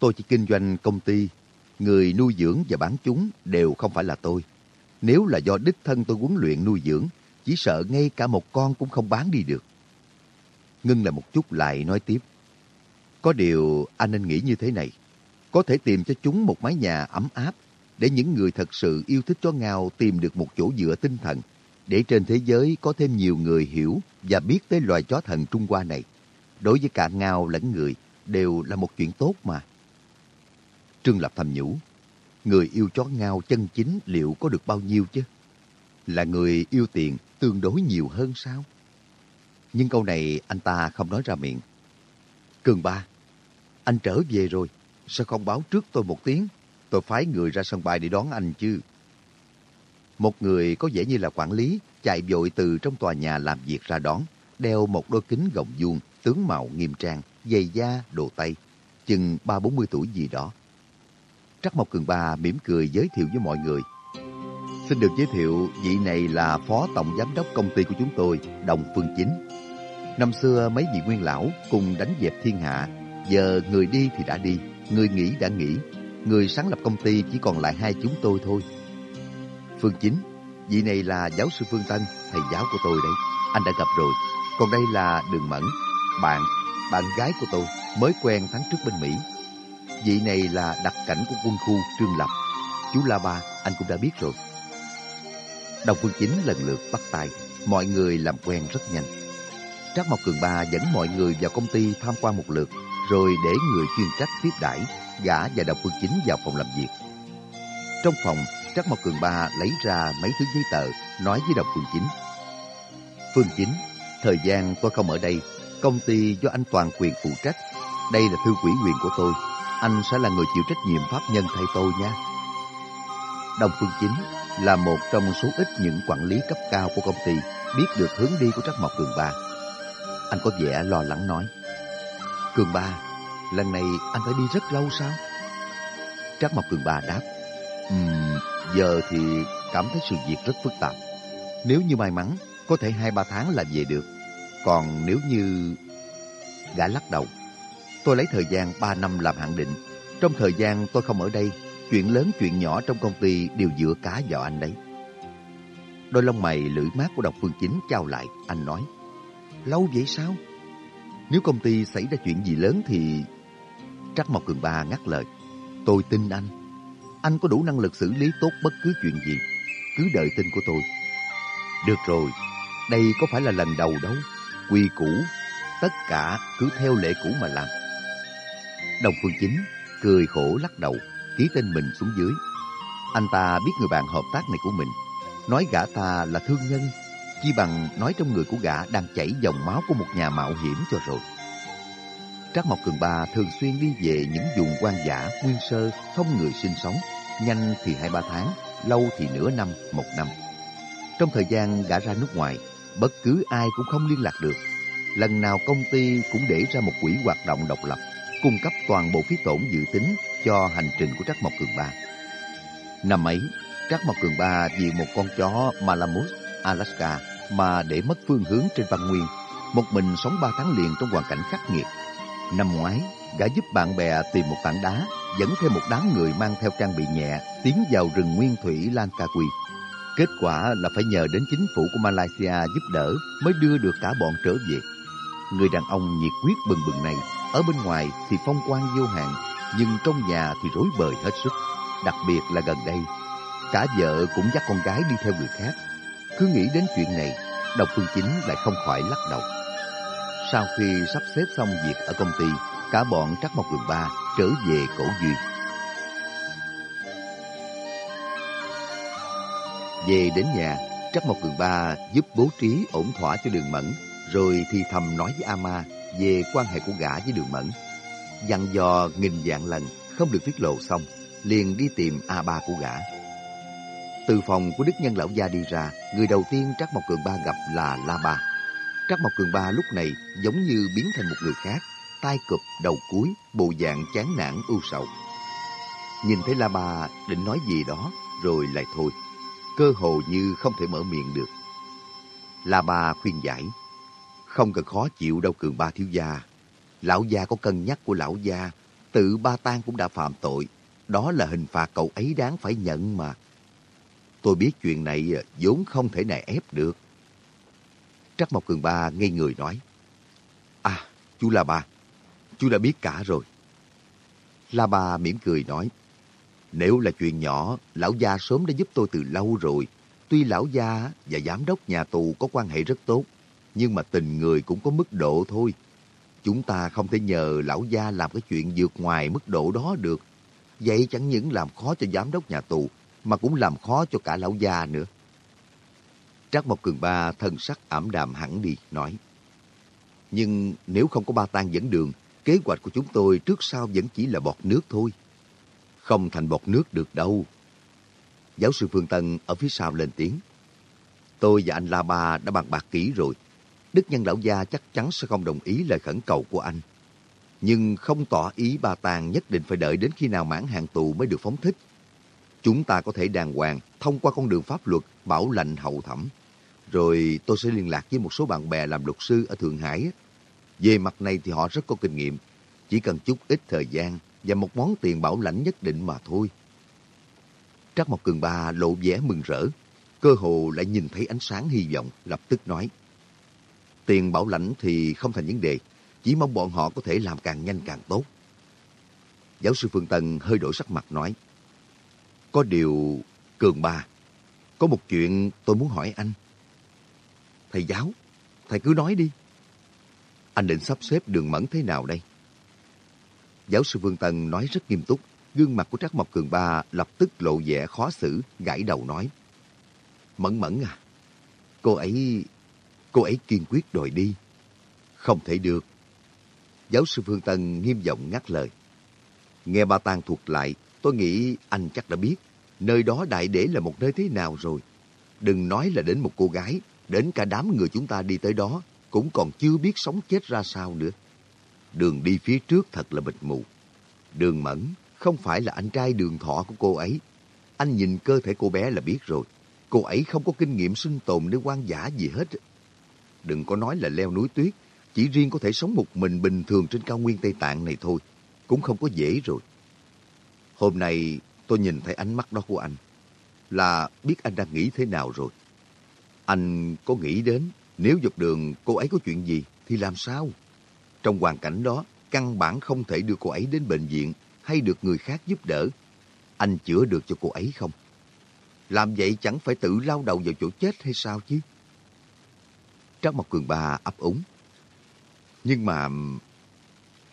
Tôi chỉ kinh doanh công ty, người nuôi dưỡng và bán chúng đều không phải là tôi. Nếu là do đích thân tôi huấn luyện nuôi dưỡng, chỉ sợ ngay cả một con cũng không bán đi được. Ngưng lại một chút lại nói tiếp. Có điều anh nên nghĩ như thế này. Có thể tìm cho chúng một mái nhà ấm áp để những người thật sự yêu thích chó ngao tìm được một chỗ dựa tinh thần để trên thế giới có thêm nhiều người hiểu và biết tới loài chó thần Trung Hoa này. Đối với cả ngao lẫn người đều là một chuyện tốt mà. Trương Lập thầm nhủ, người yêu chó ngao chân chính liệu có được bao nhiêu chứ? Là người yêu tiền tương đối nhiều hơn sao? Nhưng câu này anh ta không nói ra miệng. Cường ba, anh trở về rồi, sao không báo trước tôi một tiếng? Tôi phái người ra sân bay để đón anh chứ. Một người có vẻ như là quản lý chạy vội từ trong tòa nhà làm việc ra đón, đeo một đôi kính gọng vuông, tướng mạo nghiêm trang, giày da, đồ tay, chừng ba bốn mươi tuổi gì đó. Trắc Mộc Cường Ba mỉm cười giới thiệu với mọi người. Xin được giới thiệu, vị này là Phó Tổng Giám đốc công ty của chúng tôi, Đồng Phương Chính. Năm xưa mấy vị nguyên lão cùng đánh dẹp thiên hạ, giờ người đi thì đã đi, người nghỉ đã nghỉ, người sáng lập công ty chỉ còn lại hai chúng tôi thôi. Phương Chính, vị này là giáo sư Phương Tân, thầy giáo của tôi đấy. Anh đã gặp rồi. Còn đây là Đường Mẫn, bạn, bạn gái của tôi, mới quen tháng trước bên Mỹ. Vị này là đặc cảnh của quân khu Trương Lập. Chú La Ba, anh cũng đã biết rồi. Đồng Phương Chính lần lượt bắt tay, mọi người làm quen rất nhanh. Trác Mộc Cường Ba dẫn mọi người vào công ty tham quan một lượt, rồi để người chuyên trách tiếp đãi gã và Đồng Phương Chính vào phòng làm việc. Trong phòng, Trác Mộc Cường Ba lấy ra mấy thứ giấy tờ, nói với Đồng Phương Chính. Phương Chính, thời gian tôi không ở đây, công ty do anh toàn quyền phụ trách. Đây là thư quỹ quyền của tôi. Anh sẽ là người chịu trách nhiệm pháp nhân thay tôi nha. Đồng Phương Chính là một trong số ít những quản lý cấp cao của công ty biết được hướng đi của Trác Mộc Cường Ba. Anh có vẻ lo lắng nói. Cường Ba, lần này anh phải đi rất lâu sao? Trác Mộc Cường Ba đáp. Ừm, giờ thì cảm thấy sự việc rất phức tạp. Nếu như may mắn, có thể hai ba tháng là về được. Còn nếu như... Gã lắc đầu. Tôi lấy thời gian ba năm làm hạn định. Trong thời gian tôi không ở đây, chuyện lớn chuyện nhỏ trong công ty đều dựa cá vào anh đấy. Đôi lông mày lưỡi mát của độc phương chính trao lại, anh nói. Lâu vậy sao? Nếu công ty xảy ra chuyện gì lớn thì... Trắc Mộc Cường Ba ngắt lời. Tôi tin anh. Anh có đủ năng lực xử lý tốt bất cứ chuyện gì. Cứ đợi tin của tôi. Được rồi, đây có phải là lần đầu đâu. Quy củ, tất cả cứ theo lệ cũ mà làm. Đồng Phương Chính cười khổ lắc đầu, ký tên mình xuống dưới. Anh ta biết người bạn hợp tác này của mình. Nói gã ta là thương nhân, chi bằng nói trong người của gã đang chảy dòng máu của một nhà mạo hiểm cho rồi. Trác Mộc Cường Ba thường xuyên đi về những vùng quan dã, nguyên sơ, không người sinh sống. Nhanh thì hai ba tháng, lâu thì nửa năm, một năm. Trong thời gian gã ra nước ngoài, bất cứ ai cũng không liên lạc được. Lần nào công ty cũng để ra một quỹ hoạt động độc lập, cung cấp toàn bộ phí tổn dự tính cho hành trình của Trác Mộc Cường Ba. Năm ấy, Trác Mộc Cường Ba vì một con chó Malamute, Alaska mà để mất phương hướng trên văn nguyên, một mình sống ba tháng liền trong hoàn cảnh khắc nghiệt. Năm ngoái, gã giúp bạn bè tìm một tảng đá, dẫn theo một đám người mang theo trang bị nhẹ, tiến vào rừng nguyên thủy Langkawi. Kết quả là phải nhờ đến chính phủ của Malaysia giúp đỡ mới đưa được cả bọn trở về. Người đàn ông nhiệt huyết bừng bừng này, ở bên ngoài thì phong quang vô hạn, nhưng trong nhà thì rối bời hết sức. Đặc biệt là gần đây, cả vợ cũng dắt con gái đi theo người khác. Cứ nghĩ đến chuyện này, Độc Phương Chính lại không khỏi lắc đầu. Sau khi sắp xếp xong việc ở công ty, cả bọn Trắc một Cường Ba trở về cổ duyên. Về đến nhà, Trắc Mộc Cường Ba giúp bố trí ổn thỏa cho Đường Mẫn, rồi thì thầm nói với Ama về quan hệ của gã với Đường Mẫn. Dặn dò nghìn dạng lần, không được tiết lộ xong, liền đi tìm A ba của gã. Từ phòng của Đức Nhân Lão Gia đi ra, người đầu tiên Trắc Mộc Cường Ba gặp là La Ba. Trắc Mộc Cường Ba lúc này giống như biến thành một người khác, tai cụp, đầu cúi, bộ dạng chán nản ưu sầu. Nhìn thấy La Ba định nói gì đó, rồi lại thôi. Cơ hồ như không thể mở miệng được. La Ba khuyên giải. Không cần khó chịu đâu Cường Ba thiếu gia. Lão gia có cân nhắc của lão gia. Tự ba tang cũng đã phạm tội. Đó là hình phạt cậu ấy đáng phải nhận mà. Tôi biết chuyện này à, vốn không thể nài ép được. Trắc Mộc Cường Ba ngây người nói. À, chú La Ba, chú đã biết cả rồi. La Ba mỉm cười nói. Nếu là chuyện nhỏ, lão gia sớm đã giúp tôi từ lâu rồi. Tuy lão gia và giám đốc nhà tù có quan hệ rất tốt, nhưng mà tình người cũng có mức độ thôi. Chúng ta không thể nhờ lão gia làm cái chuyện vượt ngoài mức độ đó được. Vậy chẳng những làm khó cho giám đốc nhà tù, mà cũng làm khó cho cả lão gia nữa. Trác Mộc Cường Ba thân sắc ảm đạm hẳn đi, nói. Nhưng nếu không có ba tang dẫn đường, kế hoạch của chúng tôi trước sau vẫn chỉ là bọt nước thôi. Không thành bọt nước được đâu. Giáo sư Phương Tân ở phía sau lên tiếng. Tôi và anh La Ba đã bàn bạc kỹ rồi. Đức Nhân Lão Gia chắc chắn sẽ không đồng ý lời khẩn cầu của anh. Nhưng không tỏ ý bà tàng nhất định phải đợi đến khi nào mãn hạn tù mới được phóng thích. Chúng ta có thể đàng hoàng thông qua con đường pháp luật bảo lãnh hậu thẩm. Rồi tôi sẽ liên lạc với một số bạn bè làm luật sư ở Thượng Hải. Về mặt này thì họ rất có kinh nghiệm. Chỉ cần chút ít thời gian và một món tiền bảo lãnh nhất định mà thôi. Trắc Mộc Cường Ba lộ vẻ mừng rỡ, cơ hồ lại nhìn thấy ánh sáng hy vọng, lập tức nói. Tiền bảo lãnh thì không thành vấn đề, chỉ mong bọn họ có thể làm càng nhanh càng tốt. Giáo sư Phương Tân hơi đổi sắc mặt nói. Có điều, Cường Ba, có một chuyện tôi muốn hỏi anh. Thầy giáo, thầy cứ nói đi. Anh định sắp xếp đường mẫn thế nào đây? Giáo sư Vương Tân nói rất nghiêm túc. Gương mặt của Trác Mộc Cường Ba lập tức lộ vẻ khó xử, gãi đầu nói. Mẫn mẫn à, cô ấy, cô ấy kiên quyết đòi đi. Không thể được. Giáo sư Phương Tân nghiêm giọng ngắt lời. Nghe ba Tang thuật lại, tôi nghĩ anh chắc đã biết. Nơi đó đại để là một nơi thế nào rồi. Đừng nói là đến một cô gái, đến cả đám người chúng ta đi tới đó, cũng còn chưa biết sống chết ra sao nữa. Đường đi phía trước thật là bịt mù. Đường Mẫn không phải là anh trai đường thọ của cô ấy. Anh nhìn cơ thể cô bé là biết rồi. Cô ấy không có kinh nghiệm sinh tồn nơi quan giả gì hết. Đừng có nói là leo núi tuyết. Chỉ riêng có thể sống một mình bình thường trên cao nguyên Tây Tạng này thôi. Cũng không có dễ rồi. Hôm nay tôi nhìn thấy ánh mắt đó của anh. Là biết anh đang nghĩ thế nào rồi. Anh có nghĩ đến nếu dọc đường cô ấy có chuyện gì thì làm sao? Trong hoàn cảnh đó, căn bản không thể đưa cô ấy đến bệnh viện hay được người khác giúp đỡ. Anh chữa được cho cô ấy không? Làm vậy chẳng phải tự lao đầu vào chỗ chết hay sao chứ? Trác Mộc Cường Ba ấp úng. Nhưng mà...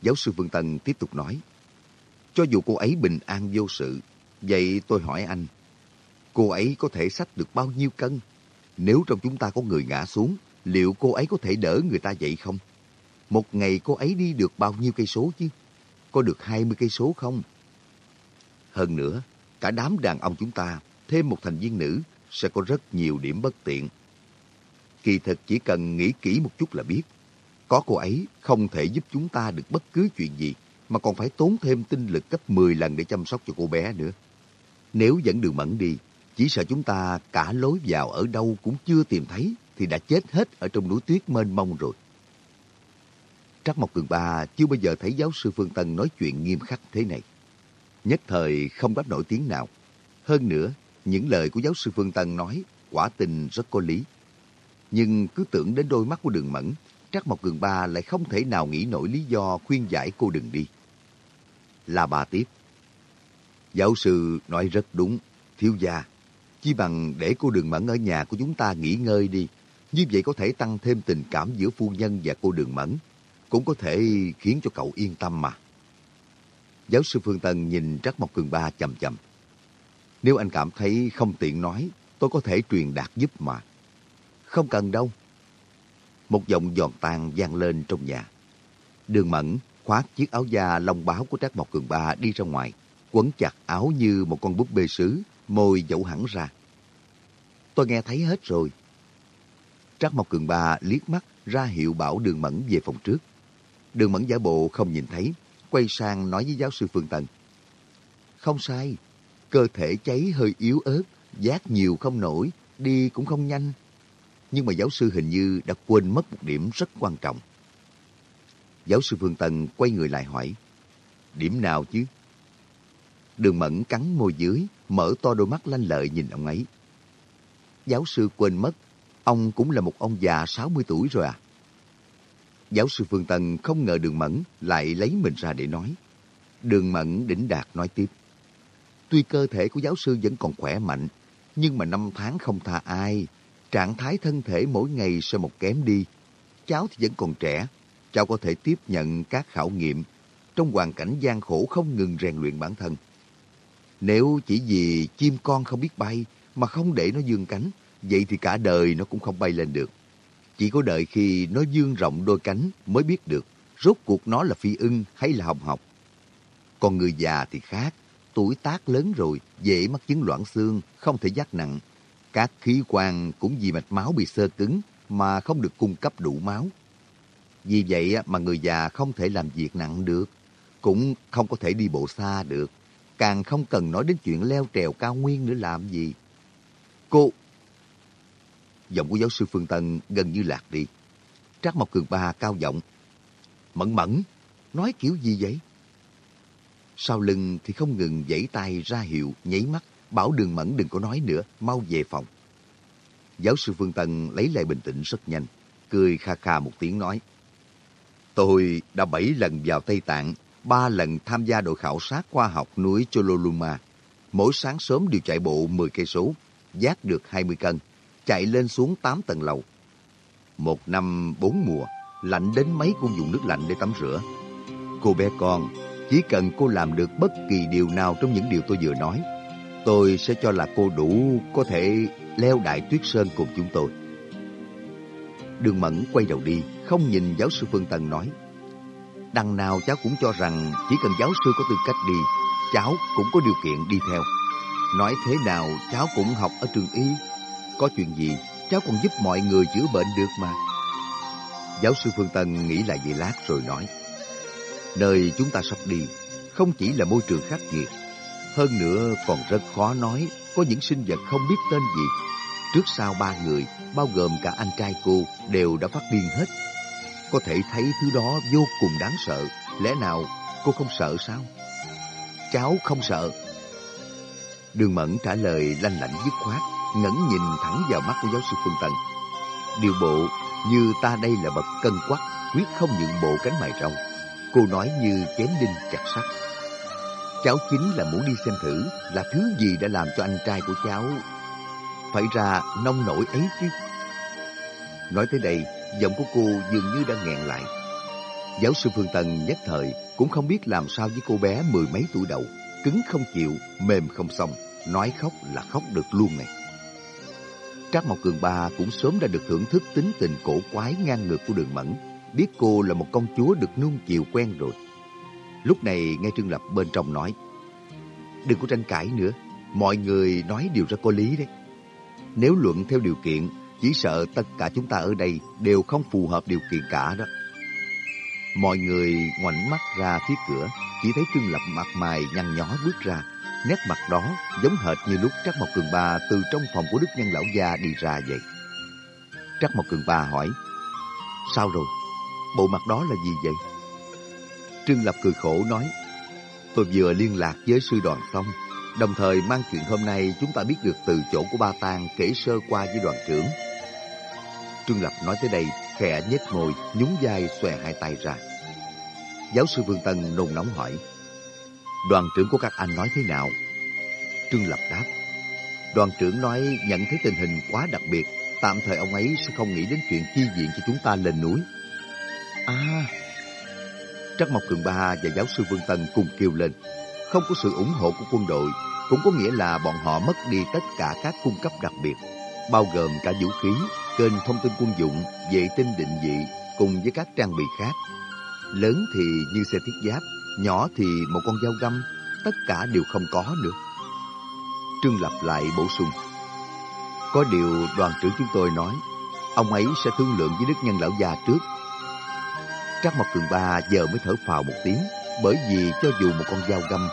Giáo sư Vương Tân tiếp tục nói. Cho dù cô ấy bình an vô sự, vậy tôi hỏi anh, cô ấy có thể xách được bao nhiêu cân? Nếu trong chúng ta có người ngã xuống, liệu cô ấy có thể đỡ người ta dậy không? Một ngày cô ấy đi được bao nhiêu cây số chứ? Có được 20 cây số không? Hơn nữa, cả đám đàn ông chúng ta, thêm một thành viên nữ, sẽ có rất nhiều điểm bất tiện. Kỳ thực chỉ cần nghĩ kỹ một chút là biết. Có cô ấy không thể giúp chúng ta được bất cứ chuyện gì, mà còn phải tốn thêm tinh lực gấp 10 lần để chăm sóc cho cô bé nữa. Nếu dẫn đường mẫn đi, chỉ sợ chúng ta cả lối vào ở đâu cũng chưa tìm thấy, thì đã chết hết ở trong núi tuyết mênh mông rồi. Trắc Mộc Cường Ba chưa bao giờ thấy giáo sư Phương Tân nói chuyện nghiêm khắc thế này. Nhất thời không đáp nổi tiếng nào. Hơn nữa, những lời của giáo sư Phương Tân nói quả tình rất có lý. Nhưng cứ tưởng đến đôi mắt của đường mẫn, Trắc Mộc Cường Ba lại không thể nào nghĩ nổi lý do khuyên giải cô đừng đi. Là bà tiếp. Giáo sư nói rất đúng, thiếu gia. Chỉ bằng để cô đường mẫn ở nhà của chúng ta nghỉ ngơi đi. Như vậy có thể tăng thêm tình cảm giữa phu nhân và cô đường mẫn cũng có thể khiến cho cậu yên tâm mà. Giáo sư Phương Tân nhìn Trắc Mộc Cường Ba chầm chầm. Nếu anh cảm thấy không tiện nói, tôi có thể truyền đạt giúp mà. Không cần đâu. Một giọng giòn tan vang lên trong nhà. Đường Mẫn khoác chiếc áo da lông báo của trác Mộc Cường Ba đi ra ngoài, quấn chặt áo như một con búp bê sứ, môi dẫu hẳn ra. Tôi nghe thấy hết rồi. trác Mộc Cường Ba liếc mắt ra hiệu bảo Đường Mẫn về phòng trước. Đường Mẫn giả bộ không nhìn thấy, quay sang nói với giáo sư Phương tần Không sai, cơ thể cháy hơi yếu ớt, giác nhiều không nổi, đi cũng không nhanh. Nhưng mà giáo sư hình như đã quên mất một điểm rất quan trọng. Giáo sư Phương Tân quay người lại hỏi. Điểm nào chứ? Đường Mẫn cắn môi dưới, mở to đôi mắt lanh lợi nhìn ông ấy. Giáo sư quên mất, ông cũng là một ông già 60 tuổi rồi à? Giáo sư Phương Tân không ngờ Đường Mẫn lại lấy mình ra để nói. Đường Mẫn đỉnh đạt nói tiếp. Tuy cơ thể của giáo sư vẫn còn khỏe mạnh, nhưng mà năm tháng không tha ai. Trạng thái thân thể mỗi ngày sẽ một kém đi. Cháu thì vẫn còn trẻ, cháu có thể tiếp nhận các khảo nghiệm trong hoàn cảnh gian khổ không ngừng rèn luyện bản thân. Nếu chỉ vì chim con không biết bay mà không để nó dương cánh, vậy thì cả đời nó cũng không bay lên được. Chỉ có đợi khi nó dương rộng đôi cánh mới biết được rốt cuộc nó là phi ưng hay là hồng học. Còn người già thì khác, tuổi tác lớn rồi, dễ mắc chứng loãng xương, không thể giác nặng. Các khí quan cũng vì mạch máu bị sơ cứng mà không được cung cấp đủ máu. Vì vậy mà người già không thể làm việc nặng được, cũng không có thể đi bộ xa được, càng không cần nói đến chuyện leo trèo cao nguyên nữa làm gì. Cô... Giọng của giáo sư Phương Tân gần như lạc đi. Trác Mộc Cường Ba cao giọng. Mẫn mẫn, nói kiểu gì vậy? Sau lưng thì không ngừng giãy tay ra hiệu, nháy mắt, bảo đường mẫn đừng có nói nữa, mau về phòng. Giáo sư Phương Tân lấy lại bình tĩnh rất nhanh, cười kha kha một tiếng nói. Tôi đã bảy lần vào Tây Tạng, ba lần tham gia đội khảo sát khoa học núi Chololuma. Mỗi sáng sớm đều chạy bộ 10 cây số, giác được 20 cân, chạy lên xuống 8 tầng lầu. Một năm bốn mùa, lạnh đến mấy cũng dùng nước lạnh để tắm rửa. Cô bé con, chỉ cần cô làm được bất kỳ điều nào trong những điều tôi vừa nói, tôi sẽ cho là cô đủ có thể leo đại tuyết sơn cùng chúng tôi. Đường Mẫn quay đầu đi, không nhìn giáo sư Phương Tân nói. Đằng nào cháu cũng cho rằng chỉ cần giáo sư có tư cách đi, cháu cũng có điều kiện đi theo. Nói thế nào cháu cũng học ở trường y. Có chuyện gì cháu còn giúp mọi người chữa bệnh được mà. Giáo sư Phương Tân nghĩ lại vậy lát rồi nói. Nơi chúng ta sắp đi không chỉ là môi trường khắc nghiệt, hơn nữa còn rất khó nói có những sinh vật không biết tên gì. Trước sau ba người, bao gồm cả anh trai cô, đều đã phát điên hết. Có thể thấy thứ đó vô cùng đáng sợ. Lẽ nào cô không sợ sao? Cháu không sợ. Đường Mẫn trả lời lanh lảnh dứt khoát, ngẩng nhìn thẳng vào mắt của giáo sư Phương Tân. Điều bộ như ta đây là bậc cân quắc, quyết không nhượng bộ cánh mày rồng. Cô nói như chém đinh chặt sắt. Cháu chính là muốn đi xem thử là thứ gì đã làm cho anh trai của cháu phải ra nông nổi ấy chứ. Nói tới đây, giọng của cô dường như đã nghẹn lại. Giáo sư Phương tần nhất thời cũng không biết làm sao với cô bé mười mấy tuổi đầu, cứng không chịu, mềm không xong, nói khóc là khóc được luôn này. Trác Mộc Cường Ba cũng sớm đã được thưởng thức tính tình cổ quái ngang ngược của Đường Mẫn, biết cô là một công chúa được nuông chiều quen rồi. Lúc này nghe Trương Lập bên trong nói, đừng có tranh cãi nữa, mọi người nói điều ra có lý đấy. Nếu luận theo điều kiện, chỉ sợ tất cả chúng ta ở đây đều không phù hợp điều kiện cả đó. Mọi người ngoảnh mắt ra phía cửa, chỉ thấy Trương Lập mặt mày nhăn nhó bước ra. Nét mặt đó giống hệt như lúc Trắc Mộc Cường Ba từ trong phòng của Đức Nhân Lão Gia đi ra vậy. Trắc Mộc Cường Ba hỏi, Sao rồi? Bộ mặt đó là gì vậy? Trương Lập cười khổ nói, Tôi vừa liên lạc với sư đoàn xong, đồng thời mang chuyện hôm nay chúng ta biết được từ chỗ của Ba Tang kể sơ qua với đoàn trưởng. Trương Lập nói tới đây, khẽ nhếch môi, nhún vai xòe hai tay ra. Giáo sư Vương Tân nôn nóng hỏi, đoàn trưởng của các anh nói thế nào? Trương Lập đáp, đoàn trưởng nói nhận thấy tình hình quá đặc biệt, tạm thời ông ấy sẽ không nghĩ đến chuyện chi viện cho chúng ta lên núi. À, Trắc Mộc Cường Ba và giáo sư Vương Tân cùng kêu lên, không có sự ủng hộ của quân đội, cũng có nghĩa là bọn họ mất đi tất cả các cung cấp đặc biệt, bao gồm cả vũ khí, kênh thông tin quân dụng, vệ tinh định vị cùng với các trang bị khác. Lớn thì như xe thiết giáp, nhỏ thì một con dao găm, tất cả đều không có nữa. Trương Lập lại bổ sung. Có điều đoàn trưởng chúng tôi nói, ông ấy sẽ thương lượng với Đức Nhân Lão Già trước. Trác Mộc Cường Ba giờ mới thở phào một tiếng, bởi vì cho dù một con dao găm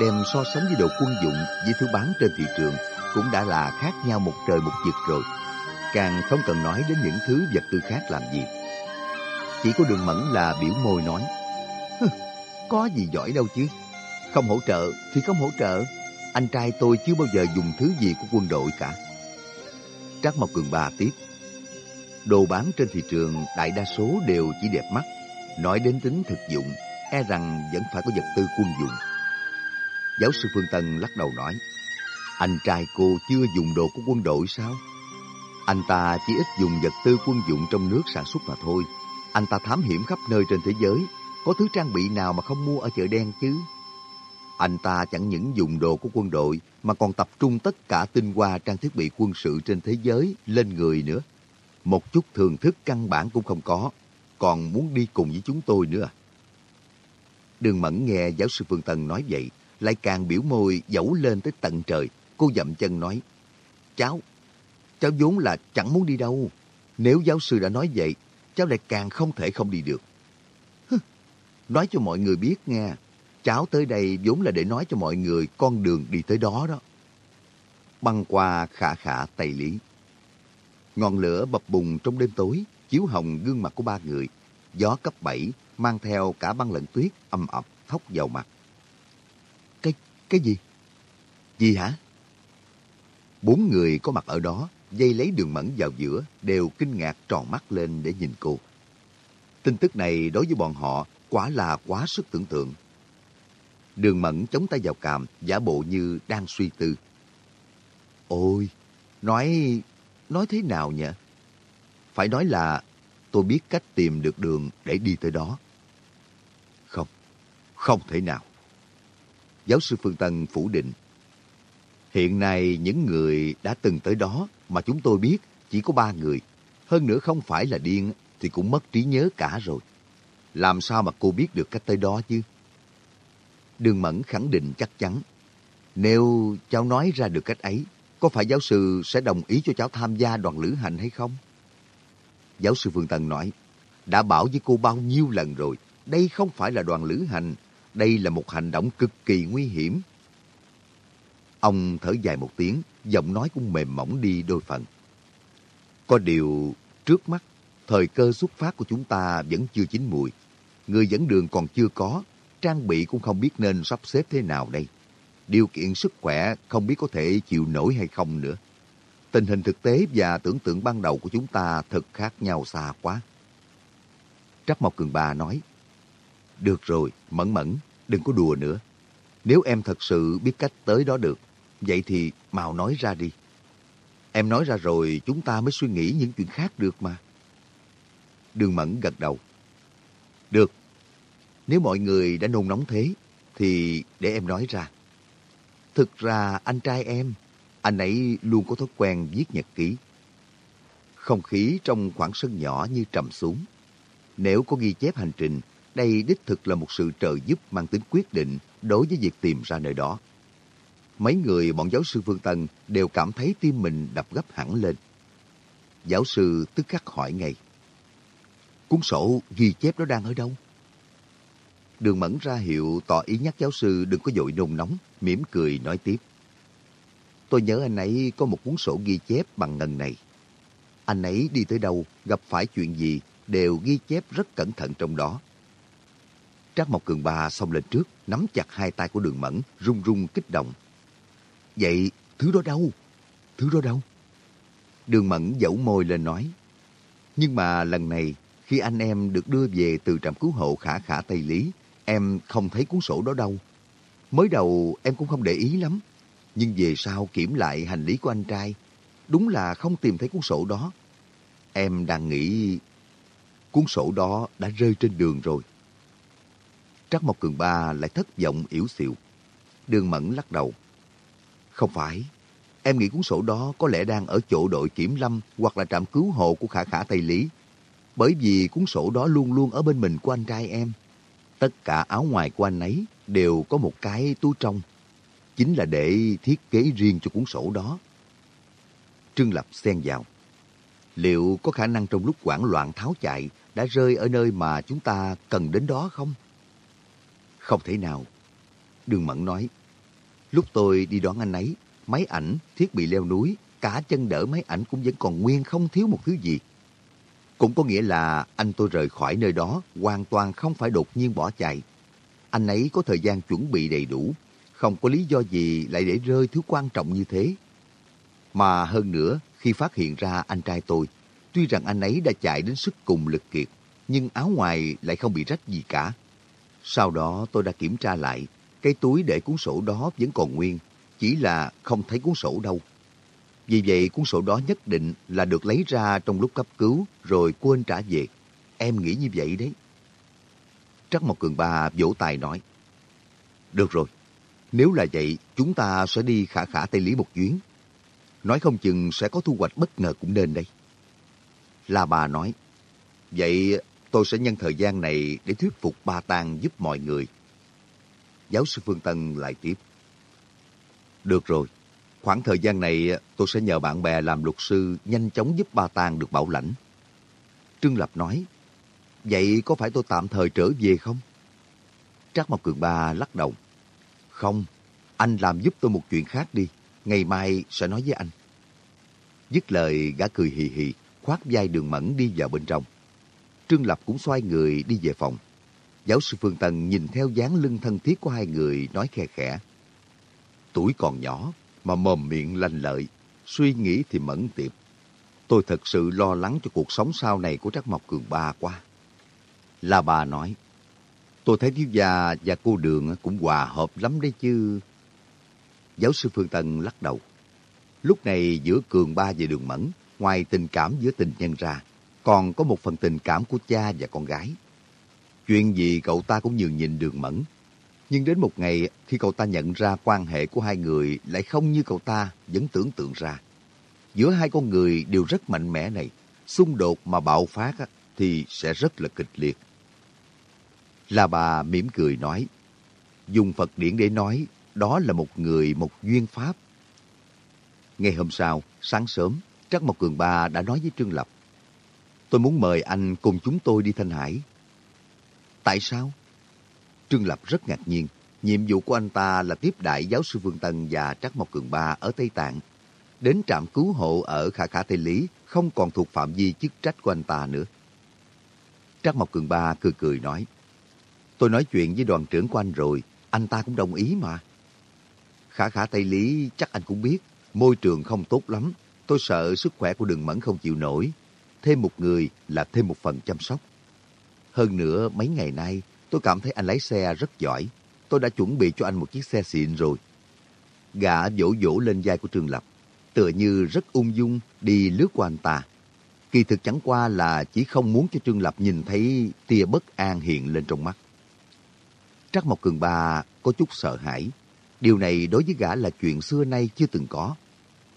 đem so sánh với đồ quân dụng với thứ bán trên thị trường cũng đã là khác nhau một trời một vực rồi. Càng không cần nói đến những thứ vật tư khác làm gì. Chỉ có đường mẫn là biểu môi nói, có gì giỏi đâu chứ. Không hỗ trợ thì không hỗ trợ. Anh trai tôi chưa bao giờ dùng thứ gì của quân đội cả. Trác Mộc Cường Ba tiếp. Đồ bán trên thị trường đại đa số đều chỉ đẹp mắt. Nói đến tính thực dụng, e rằng vẫn phải có vật tư quân dụng. Giáo sư Phương Tân lắc đầu nói, anh trai cô chưa dùng đồ của quân đội sao? Anh ta chỉ ít dùng vật tư quân dụng trong nước sản xuất mà thôi. Anh ta thám hiểm khắp nơi trên thế giới, có thứ trang bị nào mà không mua ở chợ đen chứ? Anh ta chẳng những dùng đồ của quân đội mà còn tập trung tất cả tinh hoa trang thiết bị quân sự trên thế giới lên người nữa. Một chút thường thức căn bản cũng không có, còn muốn đi cùng với chúng tôi nữa à? Đường Mẫn nghe giáo sư Phương Tân nói vậy, lại càng biểu môi dẫu lên tới tận trời. Cô dậm chân nói, Cháu, cháu vốn là chẳng muốn đi đâu. Nếu giáo sư đã nói vậy, cháu lại càng không thể không đi được. nói cho mọi người biết nghe, cháu tới đây vốn là để nói cho mọi người con đường đi tới đó đó. Băng qua khả khả tay Lý. Ngọn lửa bập bùng trong đêm tối, chiếu hồng gương mặt của ba người. Gió cấp 7 mang theo cả băng lẫn tuyết âm ập thốc vào mặt. Cái, cái gì? Gì hả? Bốn người có mặt ở đó, dây lấy đường mẫn vào giữa, đều kinh ngạc tròn mắt lên để nhìn cô. Tin tức này đối với bọn họ quả là quá sức tưởng tượng. Đường mẫn chống tay vào càm, giả bộ như đang suy tư. Ôi, nói... nói thế nào nhỉ? Phải nói là tôi biết cách tìm được đường để đi tới đó. Không, không thể nào. Giáo sư Phương Tân phủ định. Hiện nay những người đã từng tới đó mà chúng tôi biết chỉ có ba người. Hơn nữa không phải là điên thì cũng mất trí nhớ cả rồi. Làm sao mà cô biết được cách tới đó chứ? Đường Mẫn khẳng định chắc chắn. Nếu cháu nói ra được cách ấy, có phải giáo sư sẽ đồng ý cho cháu tham gia đoàn lữ hành hay không? Giáo sư Phương Tân nói, đã bảo với cô bao nhiêu lần rồi, đây không phải là đoàn lữ hành, đây là một hành động cực kỳ nguy hiểm. Ông thở dài một tiếng, giọng nói cũng mềm mỏng đi đôi phần. Có điều trước mắt, thời cơ xuất phát của chúng ta vẫn chưa chín mùi. Người dẫn đường còn chưa có, trang bị cũng không biết nên sắp xếp thế nào đây. Điều kiện sức khỏe không biết có thể chịu nổi hay không nữa. Tình hình thực tế và tưởng tượng ban đầu của chúng ta thật khác nhau xa quá. Trắc Mộc Cường Ba nói, Được rồi, Mẫn Mẫn, đừng có đùa nữa. Nếu em thật sự biết cách tới đó được, vậy thì mau nói ra đi. Em nói ra rồi chúng ta mới suy nghĩ những chuyện khác được mà. Đường Mẫn gật đầu. Được. Nếu mọi người đã nôn nóng thế, thì để em nói ra. Thực ra anh trai em, anh ấy luôn có thói quen viết nhật ký. Không khí trong khoảng sân nhỏ như trầm xuống. Nếu có ghi chép hành trình, đây đích thực là một sự trợ giúp mang tính quyết định đối với việc tìm ra nơi đó. Mấy người bọn giáo sư Phương Tân đều cảm thấy tim mình đập gấp hẳn lên. Giáo sư tức khắc hỏi ngay. Cuốn sổ ghi chép đó đang ở đâu? Đường Mẫn ra hiệu tỏ ý nhắc giáo sư đừng có dội nôn nóng, mỉm cười nói tiếp. Tôi nhớ anh ấy có một cuốn sổ ghi chép bằng ngần này. Anh ấy đi tới đâu, gặp phải chuyện gì, đều ghi chép rất cẩn thận trong đó. Trác Mộc Cường Ba xông lên trước, nắm chặt hai tay của đường mẫn, run run kích động. Vậy, thứ đó đâu? Thứ đó đâu? Đường mẫn dẫu môi lên nói. Nhưng mà lần này, khi anh em được đưa về từ trạm cứu hộ khả khả Tây Lý, em không thấy cuốn sổ đó đâu. Mới đầu em cũng không để ý lắm, nhưng về sau kiểm lại hành lý của anh trai, đúng là không tìm thấy cuốn sổ đó. Em đang nghĩ cuốn sổ đó đã rơi trên đường rồi. Trắc Mộc Cường Ba lại thất vọng yếu xìu. Đường Mẫn lắc đầu. Không phải, em nghĩ cuốn sổ đó có lẽ đang ở chỗ đội kiểm lâm hoặc là trạm cứu hộ của khả khả Tây Lý. Bởi vì cuốn sổ đó luôn luôn ở bên mình của anh trai em. Tất cả áo ngoài của anh ấy đều có một cái túi trong chính là để thiết kế riêng cho cuốn sổ đó. Trương Lập xen vào. Liệu có khả năng trong lúc quảng loạn tháo chạy đã rơi ở nơi mà chúng ta cần đến đó không? Không thể nào. Đường Mẫn nói. Lúc tôi đi đón anh ấy, máy ảnh, thiết bị leo núi, cả chân đỡ máy ảnh cũng vẫn còn nguyên không thiếu một thứ gì. Cũng có nghĩa là anh tôi rời khỏi nơi đó hoàn toàn không phải đột nhiên bỏ chạy. Anh ấy có thời gian chuẩn bị đầy đủ, không có lý do gì lại để rơi thứ quan trọng như thế. Mà hơn nữa, khi phát hiện ra anh trai tôi, tuy rằng anh ấy đã chạy đến sức cùng lực kiệt, nhưng áo ngoài lại không bị rách gì cả. Sau đó tôi đã kiểm tra lại, cái túi để cuốn sổ đó vẫn còn nguyên, chỉ là không thấy cuốn sổ đâu. Vì vậy cuốn sổ đó nhất định là được lấy ra trong lúc cấp cứu rồi quên trả về. Em nghĩ như vậy đấy. Trắc Mộc Cường Ba vỗ tài nói. Được rồi, nếu là vậy chúng ta sẽ đi khả khả Tây Lý một chuyến. Nói không chừng sẽ có thu hoạch bất ngờ cũng nên đây. La bà nói. Vậy tôi sẽ nhân thời gian này để thuyết phục Ba Tàng giúp mọi người. Giáo sư Phương Tân lại tiếp. Được rồi, khoảng thời gian này tôi sẽ nhờ bạn bè làm luật sư nhanh chóng giúp Ba Tàng được bảo lãnh. Trương Lập nói, vậy có phải tôi tạm thời trở về không? Trác Mộc Cường Ba lắc đầu. Không, anh làm giúp tôi một chuyện khác đi, ngày mai sẽ nói với anh. Dứt lời gã cười hì hì, khoác vai đường mẫn đi vào bên trong. Trương Lập cũng xoay người đi về phòng. Giáo sư Phương tần nhìn theo dáng lưng thân thiết của hai người nói khe khẽ. Tuổi còn nhỏ mà mồm miệng lanh lợi, suy nghĩ thì mẫn tiệp. Tôi thật sự lo lắng cho cuộc sống sau này của Trác Mộc Cường Ba quá. La bà nói, tôi thấy thiếu gia và cô Đường cũng hòa hợp lắm đấy chứ. Giáo sư Phương Tân lắc đầu. Lúc này giữa Cường Ba và Đường Mẫn, ngoài tình cảm giữa tình nhân ra, còn có một phần tình cảm của cha và con gái. Chuyện gì cậu ta cũng nhường nhìn đường mẫn. Nhưng đến một ngày khi cậu ta nhận ra quan hệ của hai người lại không như cậu ta vẫn tưởng tượng ra. Giữa hai con người đều rất mạnh mẽ này, xung đột mà bạo phát thì sẽ rất là kịch liệt. La bà mỉm cười nói, dùng Phật điển để nói, đó là một người một duyên pháp. Ngày hôm sau, sáng sớm, Trắc Mộc Cường Ba đã nói với Trương Lập, tôi muốn mời anh cùng chúng tôi đi Thanh Hải. Tại sao? Trương Lập rất ngạc nhiên. Nhiệm vụ của anh ta là tiếp đại giáo sư Vương Tân và Trắc Mộc Cường Ba ở Tây Tạng. Đến trạm cứu hộ ở Khả Khả Tây Lý không còn thuộc phạm vi chức trách của anh ta nữa. Trắc Mộc Cường Ba cười cười nói. Tôi nói chuyện với đoàn trưởng của anh rồi, anh ta cũng đồng ý mà. Khả Khả Tây Lý chắc anh cũng biết, môi trường không tốt lắm. Tôi sợ sức khỏe của đường mẫn không chịu nổi. Thêm một người là thêm một phần chăm sóc. Hơn nữa, mấy ngày nay, tôi cảm thấy anh lái xe rất giỏi. Tôi đã chuẩn bị cho anh một chiếc xe xịn rồi. Gã vỗ vỗ lên vai của Trương Lập, tựa như rất ung dung đi lướt qua anh ta. Kỳ thực chẳng qua là chỉ không muốn cho Trương Lập nhìn thấy tia bất an hiện lên trong mắt. Trắc Mộc Cường Ba có chút sợ hãi. Điều này đối với gã là chuyện xưa nay chưa từng có.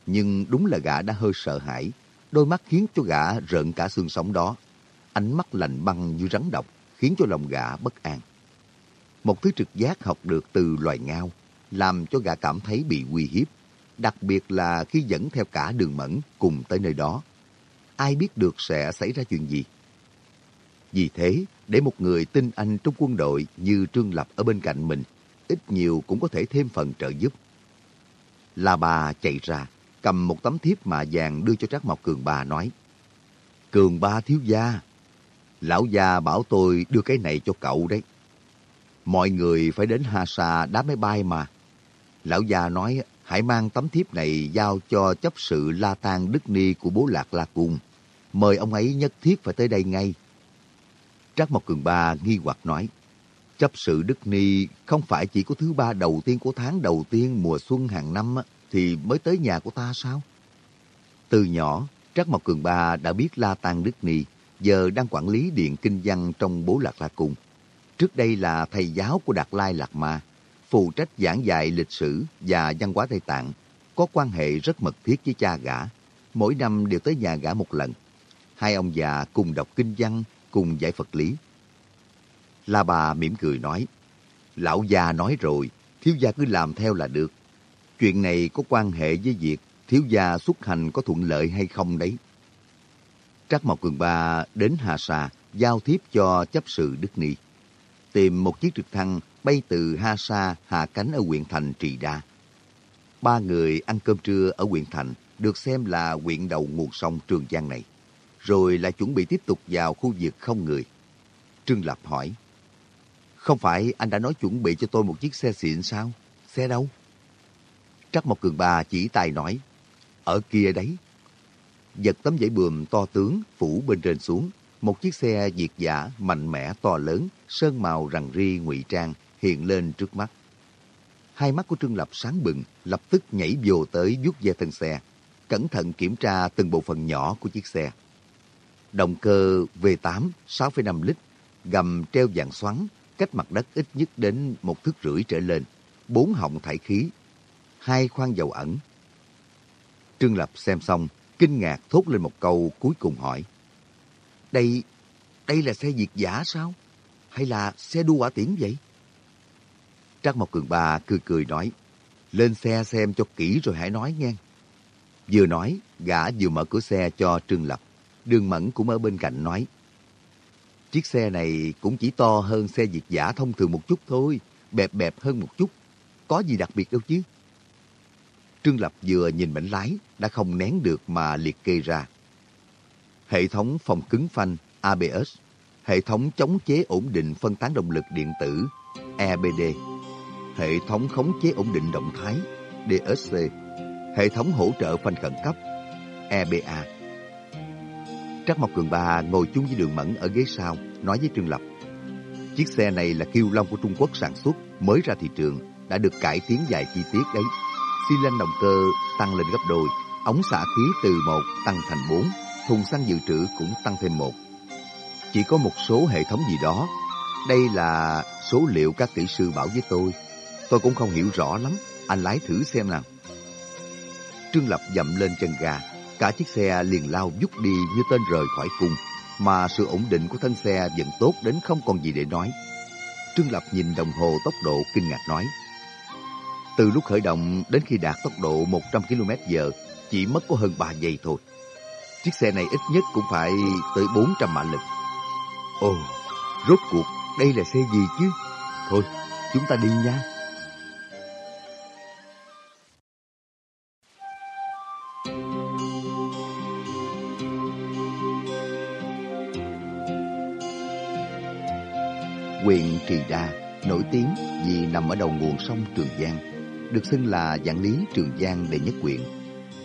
Nhưng đúng là gã đã hơi sợ hãi. Đôi mắt khiến cho gã rợn cả xương sống đó ánh mắt lạnh băng như rắn độc, khiến cho lòng gã bất an. Một thứ trực giác học được từ loài ngao, làm cho gã cảm thấy bị uy hiếp, đặc biệt là khi dẫn theo cả đường mẫn cùng tới nơi đó. Ai biết được sẽ xảy ra chuyện gì? Vì thế, để một người tin anh trong quân đội như Trương Lập ở bên cạnh mình, ít nhiều cũng có thể thêm phần trợ giúp. La bà chạy ra, cầm một tấm thiếp mạ vàng đưa cho Trác Mộc Cường Ba nói, Cường Ba thiếu gia, Lão già bảo tôi đưa cái này cho cậu đấy. Mọi người phải đến Ha Sa đá máy bay mà. Lão già nói hãy mang tấm thiếp này giao cho chấp sự La Tang Đức Ni của bố Lạc La Cung. Mời ông ấy nhất thiết phải tới đây ngay. Trác Mộc Cường Ba nghi hoặc nói, chấp sự Đức Ni không phải chỉ có thứ ba đầu tiên của tháng đầu tiên mùa xuân hàng năm thì mới tới nhà của ta sao? Từ nhỏ, Trác Mộc Cường Ba đã biết La Tang Đức Ni giờ đang quản lý điện kinh văn trong bố Lạc La Cung. Trước đây là thầy giáo của Đạt Lai Lạc Ma, phụ trách giảng dạy lịch sử và văn hóa Tây Tạng, có quan hệ rất mật thiết với cha gã. Mỗi năm đều tới nhà gã một lần. Hai ông già cùng đọc kinh văn, cùng giải Phật lý. La bà mỉm cười nói, Lão già nói rồi, thiếu gia cứ làm theo là được. Chuyện này có quan hệ với việc thiếu gia xuất hành có thuận lợi hay không đấy. Trác Mộc Cường Ba đến Hà Sa giao thiếp cho chấp sự Đức Ni. Tìm một chiếc trực thăng bay từ Hà Sa hạ cánh ở huyện thành Trì Đa. Ba người ăn cơm trưa ở huyện thành được xem là huyện đầu nguồn sông Trường Giang này. Rồi lại chuẩn bị tiếp tục vào khu vực không người. Trương Lập hỏi, Không phải anh đã nói chuẩn bị cho tôi một chiếc xe xịn sao? Xe đâu? Trắc Mộc Cường Ba chỉ tay nói, ở kia đấy. Giật tấm giấy bườm to tướng phủ bên trên xuống, một chiếc xe diệt giả mạnh mẽ to lớn, sơn màu rằng ri ngụy trang hiện lên trước mắt. Hai mắt của Trương Lập sáng bừng, lập tức nhảy vô tới vuốt ve thân xe, cẩn thận kiểm tra từng bộ phận nhỏ của chiếc xe. Động cơ V8 6,5 lít, gầm treo dạng xoắn, cách mặt đất ít nhất đến một thước rưỡi trở lên, bốn họng thải khí, hai khoang dầu ẩn. Trương Lập xem xong, kinh ngạc thốt lên một câu cuối cùng hỏi. Đây, đây là xe diệt giả sao? Hay là xe đua quả tiễn vậy? Trác Mộc Cường Ba cười cười nói, lên xe xem cho kỹ rồi hãy nói nghe. Vừa nói, gã vừa mở cửa xe cho Trương Lập. Đường Mẫn cũng ở bên cạnh nói, Chiếc xe này cũng chỉ to hơn xe diệt giả thông thường một chút thôi, bẹp bẹp hơn một chút. Có gì đặc biệt đâu chứ. Trương Lập vừa nhìn mảnh lái, đã không nén được mà liệt kê ra. Hệ thống phòng cứng phanh ABS, hệ thống chống chế ổn định phân tán động lực điện tử EBD, hệ thống khống chế ổn định động thái DSC, hệ thống hỗ trợ phanh khẩn cấp EBA. Trác Mộc Cường Ba ngồi chung với Đường Mẫn ở ghế sau, nói với Trương Lập. Chiếc xe này là kiêu long của Trung Quốc sản xuất, mới ra thị trường, đã được cải tiến vài chi tiết đấy. Xi lanh động cơ tăng lên gấp đôi, ống xả khí từ 1 tăng thành 4, thùng xăng dự trữ cũng tăng thêm một. Chỉ có một số hệ thống gì đó. Đây là số liệu các kỹ sư bảo với tôi. Tôi cũng không hiểu rõ lắm. Anh lái thử xem nào. Trương Lập dậm lên chân ga. Cả chiếc xe liền lao vút đi như tên rời khỏi cung. Mà sự ổn định của thân xe vẫn tốt đến không còn gì để nói. Trương Lập nhìn đồng hồ tốc độ kinh ngạc nói. Từ lúc khởi động đến khi đạt tốc độ 100 km h chỉ mất có hơn 3 giây thôi. Chiếc xe này ít nhất cũng phải tới 400 mã lực. Ồ, rốt cuộc đây là xe gì chứ? Thôi, chúng ta đi nha. Huyện Trì Đa nổi tiếng vì nằm ở đầu nguồn sông Trường Giang, được xưng là dạng lý Trường Giang đệ nhất quyện,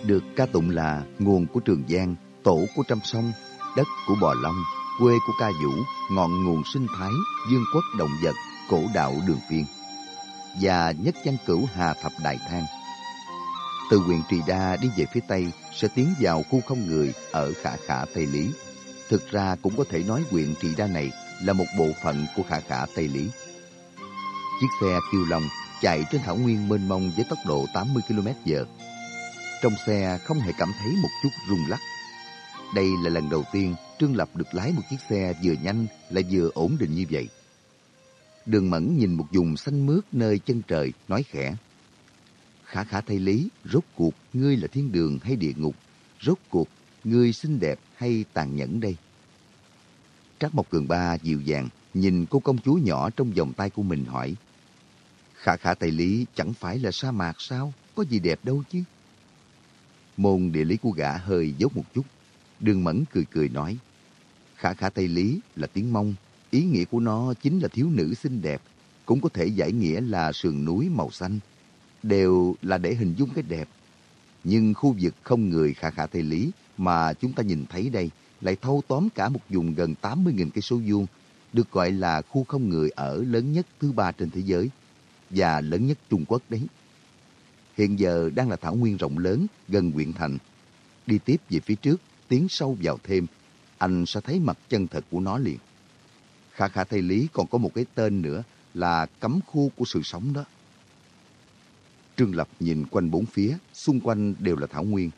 được ca tụng là nguồn của Trường Giang, tổ của trăm sông, đất của bò long, quê của ca vũ, ngọn nguồn sinh thái, dương quốc động vật, cổ đạo đường viên và nhất văn cửu Hà Thập Đại Thang. Từ huyện Trì Đa đi về phía Tây sẽ tiến vào khu không người ở Khả Khả Tây Lý. Thực ra cũng có thể nói huyện Trì Đa này là một bộ phận của Khả Khả Tây Lý. Chiếc xe kiêu long chạy trên thảo nguyên mênh mông với tốc độ 80 km h Trong xe không hề cảm thấy một chút rung lắc. Đây là lần đầu tiên Trương Lập được lái một chiếc xe vừa nhanh lại vừa ổn định như vậy. Đường Mẫn nhìn một vùng xanh mướt nơi chân trời, nói khẽ. Khả khả thay lý, rốt cuộc ngươi là thiên đường hay địa ngục? Rốt cuộc ngươi xinh đẹp hay tàn nhẫn đây? Trác Mộc Cường Ba dịu dàng, nhìn cô công chúa nhỏ trong vòng tay của mình hỏi. Khả khả Tây Lý chẳng phải là sa mạc sao? Có gì đẹp đâu chứ? Môn địa lý của gã hơi dốt một chút. Đường Mẫn cười cười nói. Khả khả Tây Lý là tiếng Mông. Ý nghĩa của nó chính là thiếu nữ xinh đẹp. Cũng có thể giải nghĩa là sườn núi màu xanh. Đều là để hình dung cái đẹp. Nhưng khu vực không người khả khả Tây Lý mà chúng ta nhìn thấy đây lại thâu tóm cả một vùng gần 80.000 cây số vuông, được gọi là khu không người ở lớn nhất thứ ba trên thế giới và lớn nhất Trung Quốc đấy. Hiện giờ đang là thảo nguyên rộng lớn gần huyện thành. Đi tiếp về phía trước, tiến sâu vào thêm, anh sẽ thấy mặt chân thật của nó liền. Khả khả thầy Lý còn có một cái tên nữa là cấm khu của sự sống đó. Trương Lập nhìn quanh bốn phía, xung quanh đều là thảo nguyên.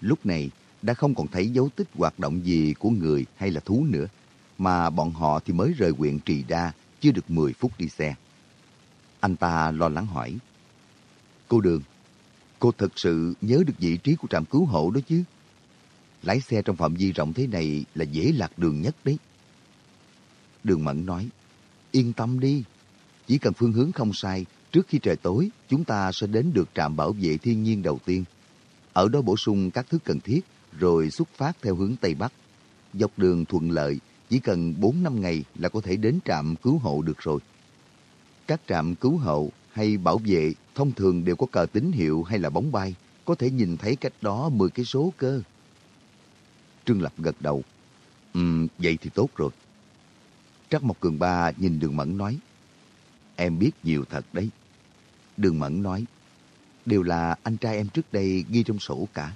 Lúc này, đã không còn thấy dấu tích hoạt động gì của người hay là thú nữa, mà bọn họ thì mới rời huyện Trì Đa, chưa được 10 phút đi xe. Anh ta lo lắng hỏi, Cô Đường, cô thật sự nhớ được vị trí của trạm cứu hộ đó chứ? Lái xe trong phạm vi rộng thế này là dễ lạc đường nhất đấy. Đường Mẫn nói, yên tâm đi, chỉ cần phương hướng không sai, trước khi trời tối, chúng ta sẽ đến được trạm bảo vệ thiên nhiên đầu tiên. Ở đó bổ sung các thứ cần thiết, rồi xuất phát theo hướng Tây Bắc. Dọc đường thuận lợi, chỉ cần 4 năm ngày là có thể đến trạm cứu hộ được rồi. Các trạm cứu hộ hay bảo vệ thông thường đều có cờ tín hiệu hay là bóng bay, có thể nhìn thấy cách đó 10 cái số cơ. Trương Lập gật đầu. Ừ, vậy thì tốt rồi. Trắc Mộc Cường Ba nhìn Đường Mẫn nói. Em biết nhiều thật đấy. Đường Mẫn nói. Đều là anh trai em trước đây ghi trong sổ cả.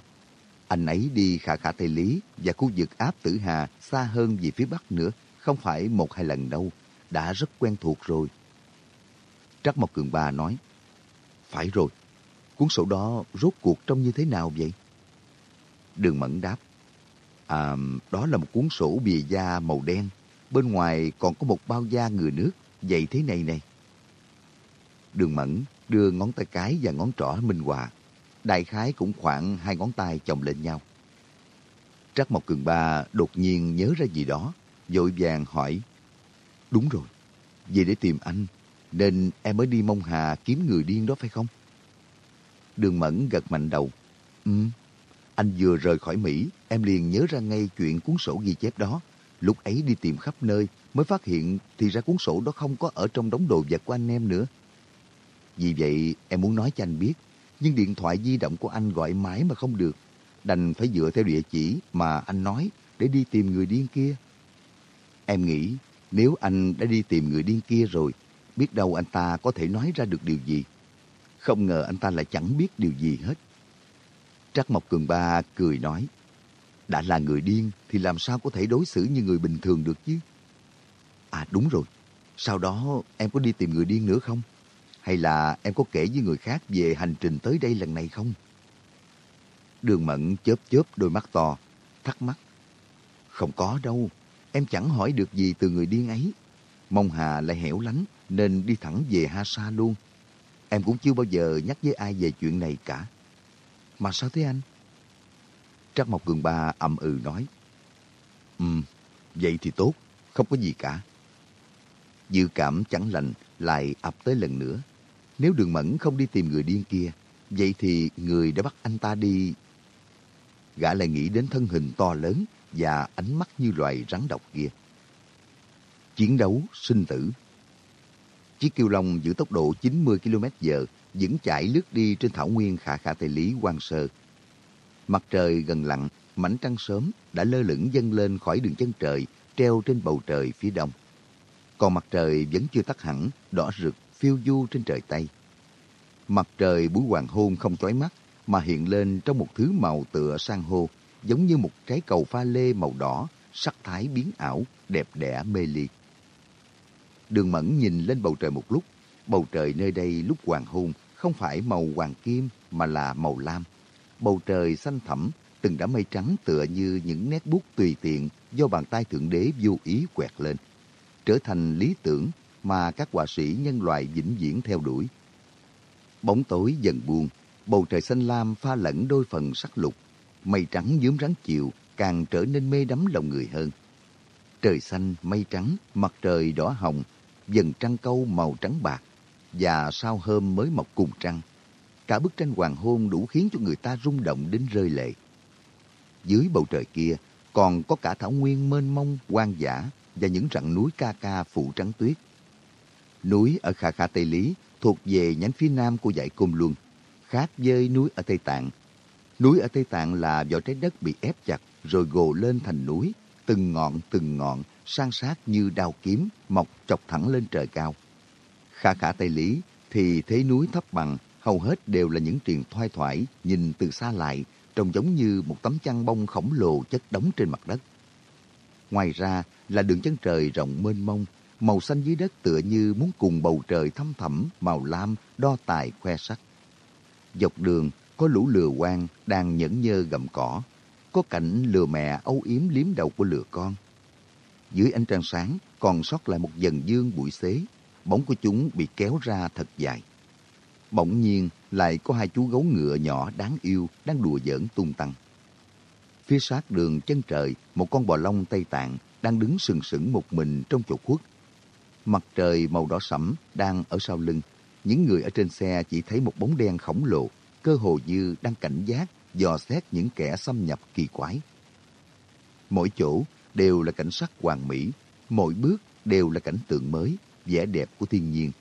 Anh ấy đi khả khả Tây Lý và khu vực áp tử Hà xa hơn về phía Bắc nữa. Không phải một hai lần đâu. Đã rất quen thuộc rồi. Trắc Mộc Cường Ba nói. Phải rồi. Cuốn sổ đó rốt cuộc trông như thế nào vậy? Đường Mẫn đáp. À, đó là một cuốn sổ bìa da màu đen. Bên ngoài còn có một bao da ngừa nước, vậy thế này này. Đường Mẫn đưa ngón tay cái và ngón trỏ minh họa. Đại khái cũng khoảng hai ngón tay chồng lên nhau. Trắc Mộc Cường Ba đột nhiên nhớ ra gì đó, vội vàng hỏi. Đúng rồi, về để tìm anh, nên em mới đi Mông Hà kiếm người điên đó phải không? Đường Mẫn gật mạnh đầu. Ừ, anh vừa rời khỏi Mỹ, em liền nhớ ra ngay chuyện cuốn sổ ghi chép đó. Lúc ấy đi tìm khắp nơi, mới phát hiện thì ra cuốn sổ đó không có ở trong đống đồ vật của anh em nữa. Vì vậy, em muốn nói cho anh biết, nhưng điện thoại di động của anh gọi mãi mà không được. Đành phải dựa theo địa chỉ mà anh nói để đi tìm người điên kia. Em nghĩ, nếu anh đã đi tìm người điên kia rồi, biết đâu anh ta có thể nói ra được điều gì. Không ngờ anh ta lại chẳng biết điều gì hết. Trắc Mộc Cường Ba cười nói, đã là người điên thì làm sao có thể đối xử như người bình thường được chứ? À đúng rồi, sau đó em có đi tìm người điên nữa không? Hay là em có kể với người khác về hành trình tới đây lần này không? Đường Mẫn chớp chớp đôi mắt to, thắc mắc. Không có đâu, em chẳng hỏi được gì từ người điên ấy. Mong Hà lại hẻo lánh nên đi thẳng về Ha Sa luôn. Em cũng chưa bao giờ nhắc với ai về chuyện này cả. Mà sao thế anh? Trắc Mộc Cường Ba ậm ừ nói. Ừ, vậy thì tốt, không có gì cả. Dự cảm chẳng lành lại ập tới lần nữa. Nếu đường mẫn không đi tìm người điên kia, vậy thì người đã bắt anh ta đi... Gã lại nghĩ đến thân hình to lớn và ánh mắt như loài rắn độc kia. Chiến đấu sinh tử Chiếc kiêu long giữ tốc độ 90 km h vẫn chạy lướt đi trên thảo nguyên khả khả Tây Lý Quang Sơ. Mặt trời gần lặn, mảnh trăng sớm đã lơ lửng dâng lên khỏi đường chân trời treo trên bầu trời phía đông. Còn mặt trời vẫn chưa tắt hẳn, đỏ rực, phiêu du trên trời Tây. Mặt trời buổi hoàng hôn không chói mắt, mà hiện lên trong một thứ màu tựa san hô, giống như một trái cầu pha lê màu đỏ, sắc thái biến ảo, đẹp đẽ mê ly. Đường Mẫn nhìn lên bầu trời một lúc. Bầu trời nơi đây lúc hoàng hôn không phải màu hoàng kim mà là màu lam. Bầu trời xanh thẳm, từng đã mây trắng tựa như những nét bút tùy tiện do bàn tay Thượng Đế vô ý quẹt lên. Trở thành lý tưởng mà các họa sĩ nhân loại vĩnh viễn theo đuổi. Bóng tối dần buông, bầu trời xanh lam pha lẫn đôi phần sắc lục. Mây trắng dướm rắn chiều càng trở nên mê đắm lòng người hơn. Trời xanh, mây trắng, mặt trời đỏ hồng dần trăng câu màu trắng bạc và sao hôm mới mọc cùng trăng. Cả bức tranh hoàng hôn đủ khiến cho người ta rung động đến rơi lệ. Dưới bầu trời kia còn có cả thảo nguyên mênh mông, hoang dã và những rặng núi ca ca phủ trắng tuyết. Núi ở Kha Kha Tây Lý thuộc về nhánh phía nam của dãy Côn Luân, khác với núi ở Tây Tạng. Núi ở Tây Tạng là do trái đất bị ép chặt rồi gồ lên thành núi, từng ngọn từng ngọn san sát như đao kiếm, mọc chọc thẳng lên trời cao. Khả khả Tây Lý thì thế núi thấp bằng, hầu hết đều là những truyền thoai thoải, nhìn từ xa lại, trông giống như một tấm chăn bông khổng lồ chất đóng trên mặt đất. Ngoài ra là đường chân trời rộng mênh mông, màu xanh dưới đất tựa như muốn cùng bầu trời thăm thẳm, màu lam, đo tài khoe sắc. Dọc đường có lũ lừa quang đang nhẫn nhơ gầm cỏ, có cảnh lừa mẹ âu yếm liếm đầu của lừa con. Dưới ánh trăng sáng còn sót lại một dần dương bụi xế, bóng của chúng bị kéo ra thật dài. Bỗng nhiên lại có hai chú gấu ngựa nhỏ đáng yêu đang đùa giỡn tung tăng. Phía sát đường chân trời, một con bò lông Tây Tạng đang đứng sừng sững một mình trong chỗ khuất. Mặt trời màu đỏ sẫm đang ở sau lưng. Những người ở trên xe chỉ thấy một bóng đen khổng lồ, cơ hồ như đang cảnh giác, dò xét những kẻ xâm nhập kỳ quái. Mỗi chỗ đều là cảnh sắc hoàn mỹ, mỗi bước đều là cảnh tượng mới, vẻ đẹp của thiên nhiên.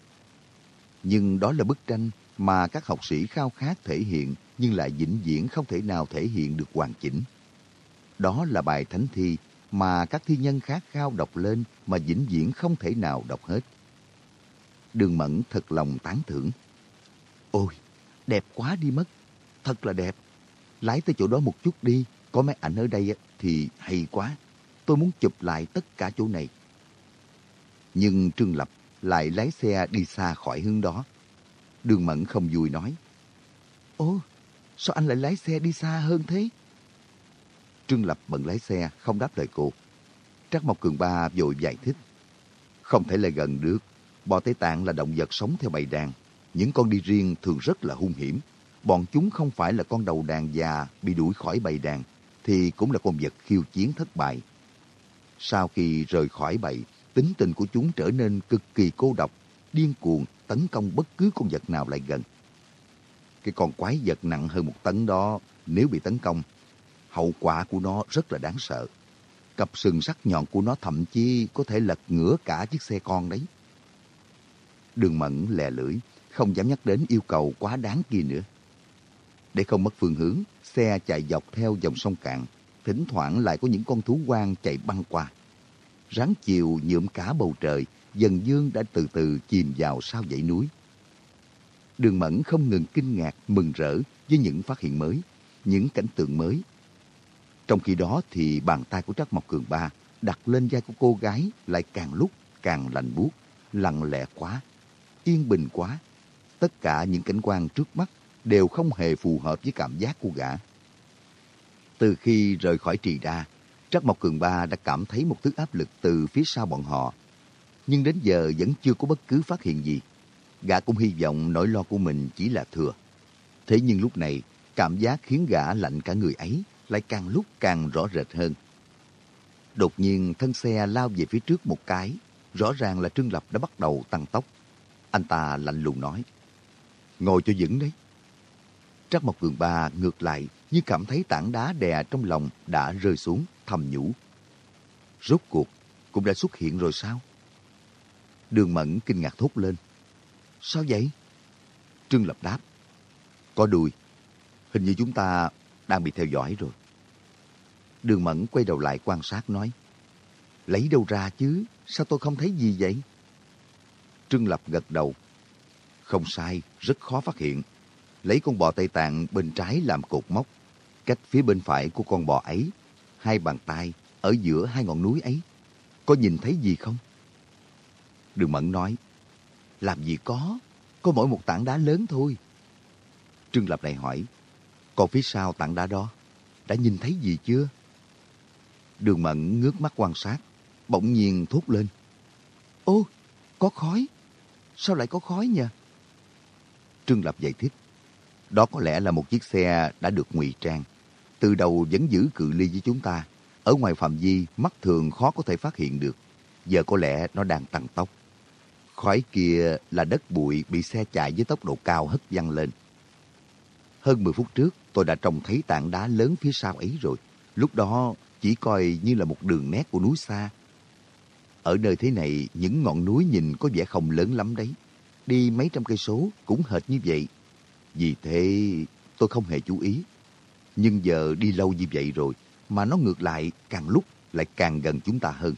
Nhưng đó là bức tranh mà các học sĩ khao khát thể hiện nhưng lại vĩnh viễn không thể nào thể hiện được hoàn chỉnh. Đó là bài thánh thi mà các thi nhân khát khao đọc lên mà vĩnh viễn không thể nào đọc hết. Đường Mẫn thật lòng tán thưởng. Ôi, đẹp quá đi mất. Thật là đẹp. Lái tới chỗ đó một chút đi. Có máy ảnh ở đây thì hay quá. Tôi muốn chụp lại tất cả chỗ này. Nhưng Trương Lập lại lái xe đi xa khỏi hướng đó. Đường Mẫn không vui nói. Ô, sao anh lại lái xe đi xa hơn thế? Trương Lập bận lái xe, không đáp lời cô. Trắc Mộc Cường Ba vội giải thích. Không thể lại gần được. Bò Tây Tạng là động vật sống theo bầy đàn. Những con đi riêng thường rất là hung hiểm. Bọn chúng không phải là con đầu đàn già bị đuổi khỏi bầy đàn, thì cũng là con vật khiêu chiến thất bại. Sau khi rời khỏi bầy, tính tình của chúng trở nên cực kỳ cô độc, điên cuồng tấn công bất cứ con vật nào lại gần. Cái con quái vật nặng hơn một tấn đó, nếu bị tấn công, hậu quả của nó rất là đáng sợ. Cặp sừng sắc nhọn của nó thậm chí có thể lật ngửa cả chiếc xe con đấy. Đường Mẫn lè lưỡi, không dám nhắc đến yêu cầu quá đáng kia nữa. Để không mất phương hướng, xe chạy dọc theo dòng sông cạn, thỉnh thoảng lại có những con thú quang chạy băng qua. Ráng chiều nhuộm cả bầu trời, dần dương đã từ từ chìm vào sau dãy núi. Đường Mẫn không ngừng kinh ngạc, mừng rỡ với những phát hiện mới, những cảnh tượng mới. Trong khi đó thì bàn tay của Trác Mộc Cường Ba đặt lên vai của cô gái lại càng lúc càng lạnh buốt, lặng lẽ quá, yên bình quá. Tất cả những cảnh quan trước mắt đều không hề phù hợp với cảm giác của gã. Từ khi rời khỏi trì đa, Trác Mộc Cường Ba đã cảm thấy một thứ áp lực từ phía sau bọn họ. Nhưng đến giờ vẫn chưa có bất cứ phát hiện gì. Gã cũng hy vọng nỗi lo của mình chỉ là thừa. Thế nhưng lúc này, cảm giác khiến gã lạnh cả người ấy lại càng lúc càng rõ rệt hơn. Đột nhiên thân xe lao về phía trước một cái, rõ ràng là Trương Lập đã bắt đầu tăng tốc. Anh ta lạnh lùng nói, ngồi cho vững đấy. Trắc Mộc Cường Ba ngược lại như cảm thấy tảng đá đè trong lòng đã rơi xuống, thầm nhủ. Rốt cuộc, cũng đã xuất hiện rồi sao? Đường Mẫn kinh ngạc thốt lên. Sao vậy? Trương Lập đáp. Có đuôi. Hình như chúng ta đang bị theo dõi rồi. Đường Mẫn quay đầu lại quan sát nói. Lấy đâu ra chứ? Sao tôi không thấy gì vậy? Trương Lập gật đầu. Không sai, rất khó phát hiện. Lấy con bò Tây Tạng bên trái làm cột mốc. Cách phía bên phải của con bò ấy, hai bàn tay ở giữa hai ngọn núi ấy. Có nhìn thấy gì không? Đường Mẫn nói. Làm gì có, có mỗi một tảng đá lớn thôi. Trương Lập lại hỏi. Còn phía sau tảng đá đó, đã nhìn thấy gì chưa? Đường Mẫn ngước mắt quan sát, bỗng nhiên thốt lên. Ô, có khói. Sao lại có khói nhỉ? Trương Lập giải thích. Đó có lẽ là một chiếc xe đã được ngụy trang. Từ đầu vẫn giữ cự ly với chúng ta. Ở ngoài phạm vi, mắt thường khó có thể phát hiện được. Giờ có lẽ nó đang tăng tốc. Khói kia là đất bụi bị xe chạy với tốc độ cao hất văng lên. Hơn 10 phút trước, tôi đã trông thấy tảng đá lớn phía sau ấy rồi. Lúc đó chỉ coi như là một đường nét của núi xa. Ở nơi thế này, những ngọn núi nhìn có vẻ không lớn lắm đấy. Đi mấy trăm cây số cũng hệt như vậy. Vì thế tôi không hề chú ý. Nhưng giờ đi lâu như vậy rồi, mà nó ngược lại càng lúc lại càng gần chúng ta hơn.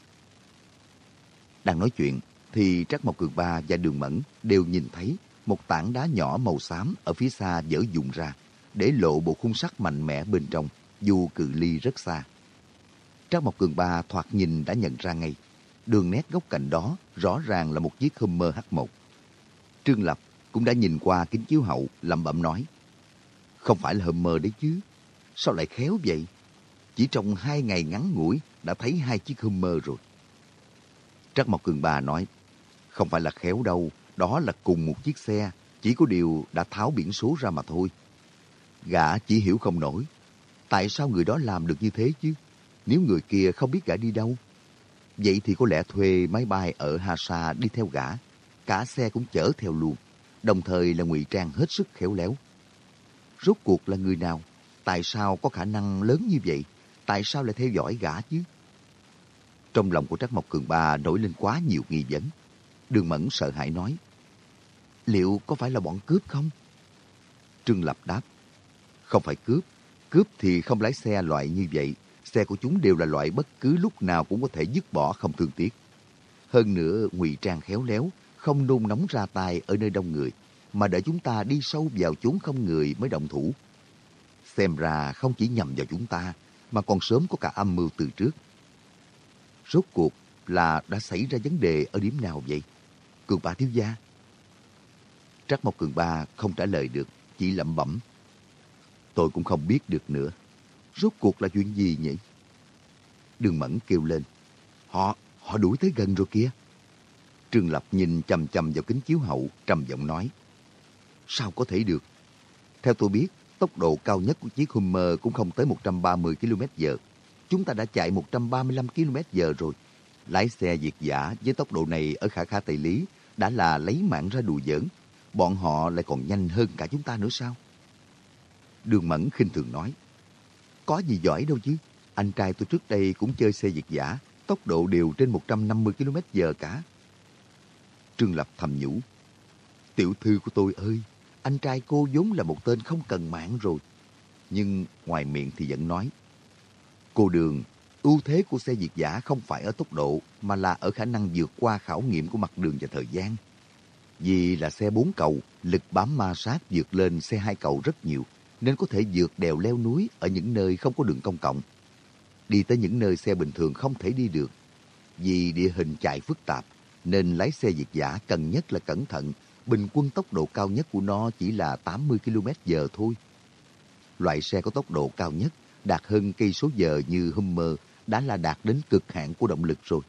Đang nói chuyện, thì Trắc Mộc Cường Ba và Đường Mẫn đều nhìn thấy một tảng đá nhỏ màu xám ở phía xa dở dụng ra, để lộ bộ khung sắt mạnh mẽ bên trong, dù cự ly rất xa. Trác Mộc Cường Ba thoạt nhìn đã nhận ra ngay, đường nét góc cạnh đó rõ ràng là một chiếc Hummer H1. Trương Lập cũng đã nhìn qua kính chiếu hậu, lẩm bẩm nói, không phải là Hummer đấy chứ, sao lại khéo vậy? Chỉ trong hai ngày ngắn ngủi đã thấy hai chiếc Hummer rồi. Trác Mộc Cường Ba nói, không phải là khéo đâu, đó là cùng một chiếc xe, chỉ có điều đã tháo biển số ra mà thôi. Gã chỉ hiểu không nổi, tại sao người đó làm được như thế chứ? Nếu người kia không biết gã đi đâu, vậy thì có lẽ thuê máy bay ở Hasa đi theo gã, cả xe cũng chở theo luôn, đồng thời là ngụy trang hết sức khéo léo. Rốt cuộc là người nào? Tại sao có khả năng lớn như vậy? Tại sao lại theo dõi gã chứ? Trong lòng của Trác Mộc Cường Ba nổi lên quá nhiều nghi vấn. Đường Mẫn sợ hãi nói, liệu có phải là bọn cướp không? Trương Lập đáp, không phải cướp. Cướp thì không lái xe loại như vậy. Xe của chúng đều là loại bất cứ lúc nào cũng có thể dứt bỏ không thương tiếc. Hơn nữa, ngụy trang khéo léo, không nôn nóng ra tay ở nơi đông người, mà để chúng ta đi sâu vào chốn không người mới động thủ. Xem ra không chỉ nhầm vào chúng ta, mà còn sớm có cả âm mưu từ trước. Rốt cuộc là đã xảy ra vấn đề ở điểm nào vậy? Cường bà thiếu gia. Trắc Mộc Cường ba không trả lời được, chỉ lẩm bẩm. Tôi cũng không biết được nữa. Rốt cuộc là chuyện gì nhỉ? Đường Mẫn kêu lên. Họ, họ đuổi tới gần rồi kia. Trương Lập nhìn chầm chầm vào kính chiếu hậu, trầm giọng nói. Sao có thể được? Theo tôi biết, tốc độ cao nhất của chiếc Hummer cũng không tới 130 km h Chúng ta đã chạy 135 km h rồi. Lái xe diệt giả với tốc độ này ở khả khả Tây Lý đã là lấy mạng ra đùa giỡn. Bọn họ lại còn nhanh hơn cả chúng ta nữa sao? Đường Mẫn khinh thường nói. Có gì giỏi đâu chứ. Anh trai tôi trước đây cũng chơi xe diệt giả, tốc độ đều trên 150 km h cả. Trương Lập thầm nhủ. Tiểu thư của tôi ơi, anh trai cô vốn là một tên không cần mạng rồi. Nhưng ngoài miệng thì vẫn nói. Cô Đường, ưu thế của xe diệt giả không phải ở tốc độ mà là ở khả năng vượt qua khảo nghiệm của mặt đường và thời gian. Vì là xe bốn cầu, lực bám ma sát vượt lên xe hai cầu rất nhiều, nên có thể vượt đèo leo núi ở những nơi không có đường công cộng. Đi tới những nơi xe bình thường không thể đi được. Vì địa hình chạy phức tạp, nên lái xe diệt giả cần nhất là cẩn thận. Bình quân tốc độ cao nhất của nó chỉ là 80 km h thôi. Loại xe có tốc độ cao nhất đạt hơn cây số giờ như Hummer đã là đạt đến cực hạn của động lực rồi.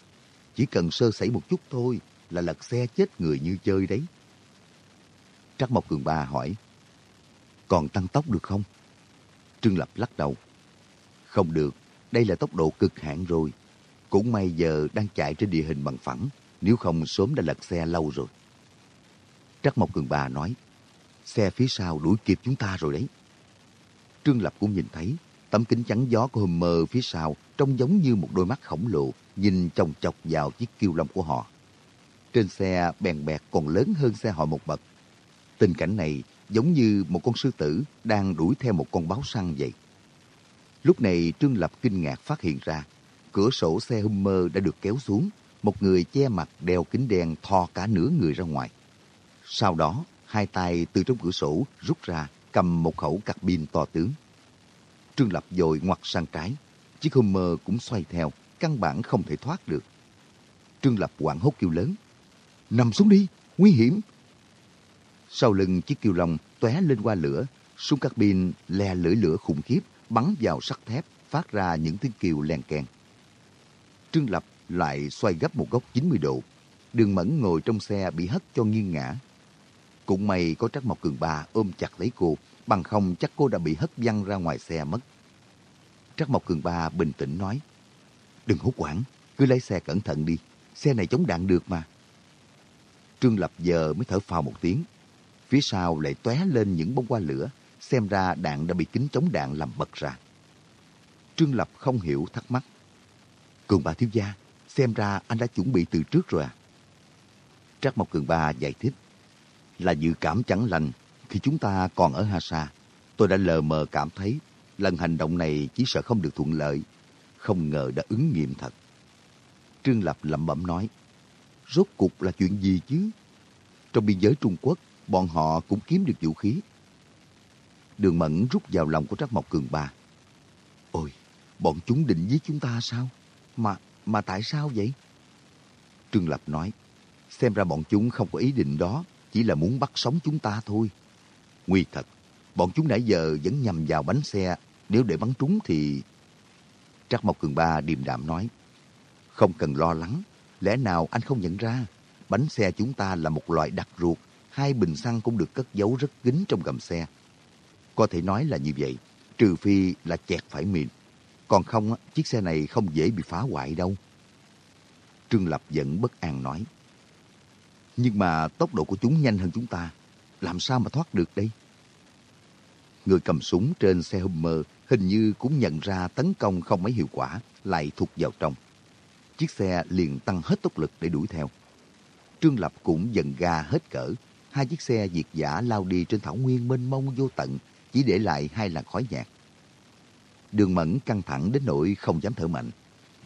Chỉ cần sơ sẩy một chút thôi là lật xe chết người như chơi đấy. Trắc Mộc Cường Ba hỏi, còn tăng tốc được không? Trương Lập lắc đầu. Không được, đây là tốc độ cực hạn rồi. Cũng may giờ đang chạy trên địa hình bằng phẳng, nếu không sớm đã lật xe lâu rồi. Trắc Mộc Cường Ba nói, xe phía sau đuổi kịp chúng ta rồi đấy. Trương Lập cũng nhìn thấy, tấm kính chắn gió của Hummer phía sau trông giống như một đôi mắt khổng lồ nhìn chồng chọc vào chiếc kiêu lông của họ. Trên xe bèn bẹt còn lớn hơn xe họ một bậc. Tình cảnh này giống như một con sư tử đang đuổi theo một con báo săn vậy. Lúc này Trương Lập kinh ngạc phát hiện ra, cửa sổ xe Hummer đã được kéo xuống, một người che mặt đeo kính đen thò cả nửa người ra ngoài. Sau đó, hai tay từ trong cửa sổ rút ra, cầm một khẩu cạc pin to tướng. Trương Lập dội ngoặt sang trái, chiếc Hummer cũng xoay theo, căn bản không thể thoát được. Trương Lập quảng hốt kêu lớn, nằm xuống đi, nguy hiểm. Sau lưng chiếc kiều lòng tóe lên qua lửa, súng carbine pin le lưỡi lửa khủng khiếp bắn vào sắt thép, phát ra những tiếng kiều len keng. Trương Lập lại xoay gấp một góc 90 độ. Đường Mẫn ngồi trong xe bị hất cho nghiêng ngã. Cũng may có Trắc Mộc Cường Ba ôm chặt lấy cô, bằng không chắc cô đã bị hất văng ra ngoài xe mất. Trắc Mộc Cường Ba bình tĩnh nói, Đừng hốt quảng, cứ lấy xe cẩn thận đi, xe này chống đạn được mà. Trương Lập giờ mới thở phào một tiếng. Phía sau lại tóe lên những bông hoa lửa, xem ra đạn đã bị kính chống đạn làm bật ra. Trương Lập không hiểu thắc mắc. Cường bà thiếu gia, xem ra anh đã chuẩn bị từ trước rồi à? Trác Mộc Cường Ba giải thích. Là dự cảm chẳng lành, khi chúng ta còn ở Hà Sa, tôi đã lờ mờ cảm thấy lần hành động này chỉ sợ không được thuận lợi, không ngờ đã ứng nghiệm thật. Trương Lập lẩm bẩm nói, rốt cục là chuyện gì chứ? Trong biên giới Trung Quốc, bọn họ cũng kiếm được vũ khí. Đường Mẫn rút vào lòng của Trác Mộc Cường Ba. Ôi, bọn chúng định giết chúng ta sao? Mà, mà tại sao vậy? Trương Lập nói, xem ra bọn chúng không có ý định đó, chỉ là muốn bắt sống chúng ta thôi. Nguy thật, bọn chúng nãy giờ vẫn nhầm vào bánh xe, nếu để bắn trúng thì... Trác Mộc Cường Ba điềm đạm nói, không cần lo lắng, lẽ nào anh không nhận ra, bánh xe chúng ta là một loại đặc ruột, hai bình xăng cũng được cất giấu rất kín trong gầm xe. Có thể nói là như vậy, trừ phi là chẹt phải mìn. Còn không, chiếc xe này không dễ bị phá hoại đâu. Trương Lập vẫn bất an nói. Nhưng mà tốc độ của chúng nhanh hơn chúng ta. Làm sao mà thoát được đây? Người cầm súng trên xe Hummer hình như cũng nhận ra tấn công không mấy hiệu quả, lại thuộc vào trong chiếc xe liền tăng hết tốc lực để đuổi theo. Trương Lập cũng dần ga hết cỡ. Hai chiếc xe diệt giả lao đi trên thảo nguyên mênh mông vô tận, chỉ để lại hai làn khói nhạt. Đường Mẫn căng thẳng đến nỗi không dám thở mạnh.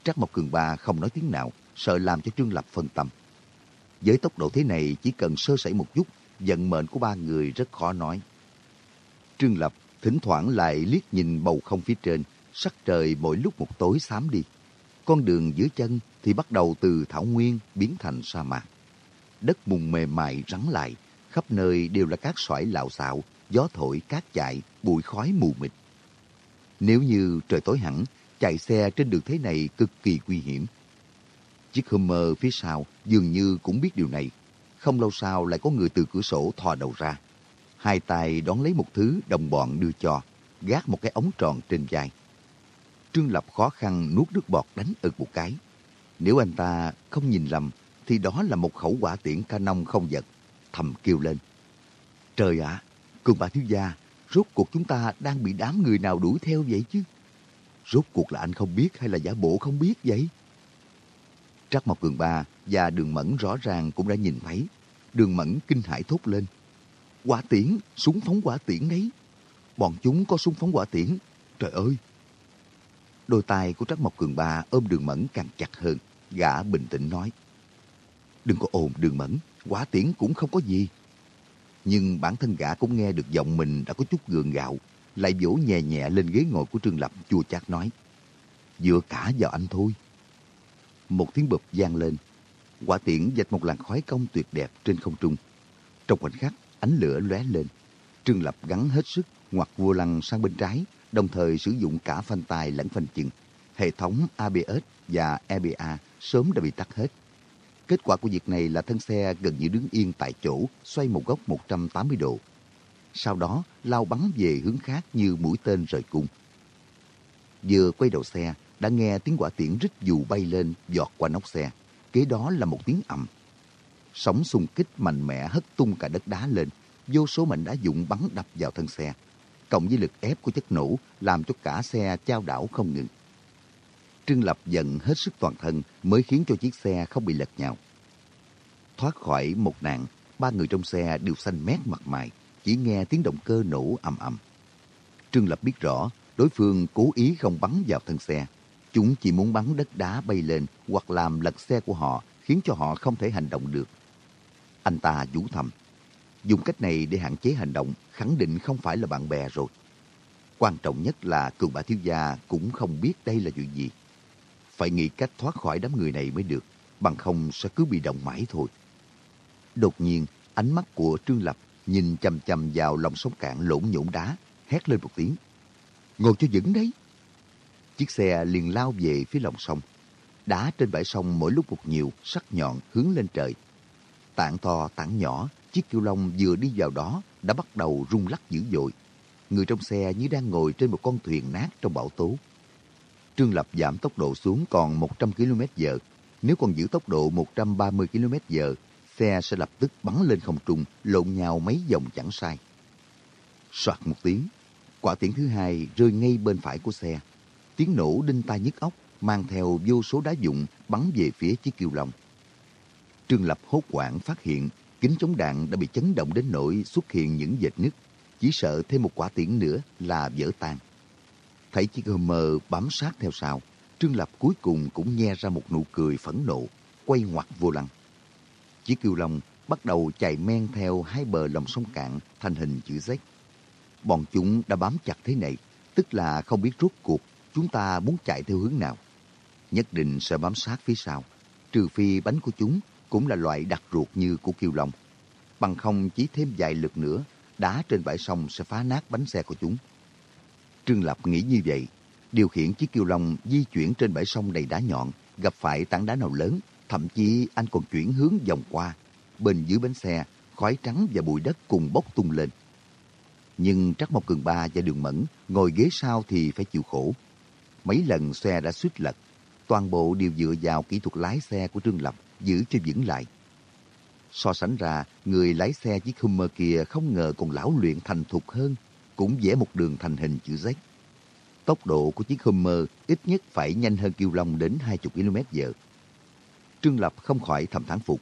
Trác Mộc Cường Ba không nói tiếng nào, sợ làm cho Trương Lập phân tâm. Với tốc độ thế này chỉ cần sơ sẩy một chút, vận mệnh của ba người rất khó nói. Trương Lập thỉnh thoảng lại liếc nhìn bầu không phía trên, sắc trời mỗi lúc một tối xám đi. Con đường dưới chân thì bắt đầu từ thảo nguyên biến thành sa mạc. Đất mùng mềm mại rắn lại, khắp nơi đều là cát xoải lạo xạo, gió thổi cát chạy, bụi khói mù mịt. Nếu như trời tối hẳn, chạy xe trên đường thế này cực kỳ nguy hiểm. Chiếc Hummer phía sau dường như cũng biết điều này. Không lâu sau lại có người từ cửa sổ thò đầu ra. Hai tay đón lấy một thứ đồng bọn đưa cho, gác một cái ống tròn trên vai. Trương Lập khó khăn nuốt nước bọt đánh ực một cái. Nếu anh ta không nhìn lầm, thì đó là một khẩu quả tiễn canon không giật. Thầm kêu lên. Trời ạ, cường bà thiếu gia, rốt cuộc chúng ta đang bị đám người nào đuổi theo vậy chứ? Rốt cuộc là anh không biết hay là giả bộ không biết vậy? Trắc Mộc Cường Ba và Đường Mẫn rõ ràng cũng đã nhìn thấy. Đường Mẫn kinh hãi thốt lên. Quả tiễn, súng phóng quả tiễn ấy. Bọn chúng có súng phóng quả tiễn. Trời ơi! Đôi tay của Trắc Mộc Cường Ba ôm Đường Mẫn càng chặt hơn. Gã bình tĩnh nói. Đừng có ồn Đường Mẫn, quả tiễn cũng không có gì. Nhưng bản thân gã cũng nghe được giọng mình đã có chút gượng gạo, lại vỗ nhẹ nhẹ lên ghế ngồi của Trương Lập chua chát nói. Dựa cả vào anh thôi. Một tiếng bụp vang lên. Quả tiễn dạch một làn khói công tuyệt đẹp trên không trung. Trong khoảnh khắc, ánh lửa lóe lên. Trương Lập gắn hết sức ngoặt vua lăng sang bên trái, đồng thời sử dụng cả phanh tay lẫn phanh chân. Hệ thống ABS và EBA sớm đã bị tắt hết. Kết quả của việc này là thân xe gần như đứng yên tại chỗ, xoay một góc 180 độ. Sau đó, lao bắn về hướng khác như mũi tên rời cung. Vừa quay đầu xe, đã nghe tiếng quả tiễn rít dù bay lên, giọt qua nóc xe. Kế đó là một tiếng ầm. Sóng xung kích mạnh mẽ hất tung cả đất đá lên, vô số mảnh đá dụng bắn đập vào thân xe. Cộng với lực ép của chất nổ làm cho cả xe trao đảo không ngừng. Trương Lập giận hết sức toàn thân mới khiến cho chiếc xe không bị lật nhào. Thoát khỏi một nạn, ba người trong xe đều xanh mét mặt mày, chỉ nghe tiếng động cơ nổ ầm ầm. Trương Lập biết rõ đối phương cố ý không bắn vào thân xe. Chúng chỉ muốn bắn đất đá bay lên hoặc làm lật xe của họ khiến cho họ không thể hành động được. Anh ta vũ thầm. Dùng cách này để hạn chế hành động khẳng định không phải là bạn bè rồi. Quan trọng nhất là cường bà thiếu gia cũng không biết đây là chuyện gì. Phải nghĩ cách thoát khỏi đám người này mới được, bằng không sẽ cứ bị động mãi thôi. Đột nhiên, ánh mắt của Trương Lập nhìn chầm chầm vào lòng sông cạn lộn nhổn đá, hét lên một tiếng. Ngồi cho vững đấy! Chiếc xe liền lao về phía lòng sông. Đá trên bãi sông mỗi lúc một nhiều, sắc nhọn hướng lên trời. Tảng to, tảng nhỏ, chiếc kiêu long vừa đi vào đó đã bắt đầu rung lắc dữ dội. Người trong xe như đang ngồi trên một con thuyền nát trong bão tố. Trương Lập giảm tốc độ xuống còn 100 km h Nếu còn giữ tốc độ 130 km h xe sẽ lập tức bắn lên không trung, lộn nhào mấy vòng chẳng sai. Soạt một tiếng, quả tiễn thứ hai rơi ngay bên phải của xe. Tiếng nổ đinh tai nhức óc, mang theo vô số đá dụng bắn về phía chiếc kiêu long. Trương Lập hốt hoảng phát hiện kính chống đạn đã bị chấn động đến nỗi xuất hiện những vệt nứt. Chỉ sợ thêm một quả tiễn nữa là vỡ tan. Thấy chiếc Hummer bám sát theo sau, Trương Lập cuối cùng cũng nghe ra một nụ cười phẫn nộ, quay ngoặt vô lăng. Chiếc kiêu long bắt đầu chạy men theo hai bờ lòng sông cạn thành hình chữ Z. Bọn chúng đã bám chặt thế này, tức là không biết rốt cuộc chúng ta muốn chạy theo hướng nào. Nhất định sẽ bám sát phía sau, trừ phi bánh của chúng cũng là loại đặc ruột như của kiêu long. Bằng không chỉ thêm vài lực nữa, đá trên bãi sông sẽ phá nát bánh xe của chúng. Trương Lập nghĩ như vậy, điều khiển chiếc kiêu long di chuyển trên bãi sông đầy đá nhọn, gặp phải tảng đá nào lớn, thậm chí anh còn chuyển hướng vòng qua. Bên dưới bánh xe, khói trắng và bụi đất cùng bốc tung lên. Nhưng Trắc Mộc Cường Ba và Đường Mẫn ngồi ghế sau thì phải chịu khổ. Mấy lần xe đã suýt lật, toàn bộ đều dựa vào kỹ thuật lái xe của Trương Lập giữ cho vững lại. So sánh ra, người lái xe chiếc Hummer kia không ngờ còn lão luyện thành thục hơn, cũng vẽ một đường thành hình chữ Z. Tốc độ của chiếc Hummer ít nhất phải nhanh hơn Kiêu Long đến 20 km h Trương Lập không khỏi thầm thán phục.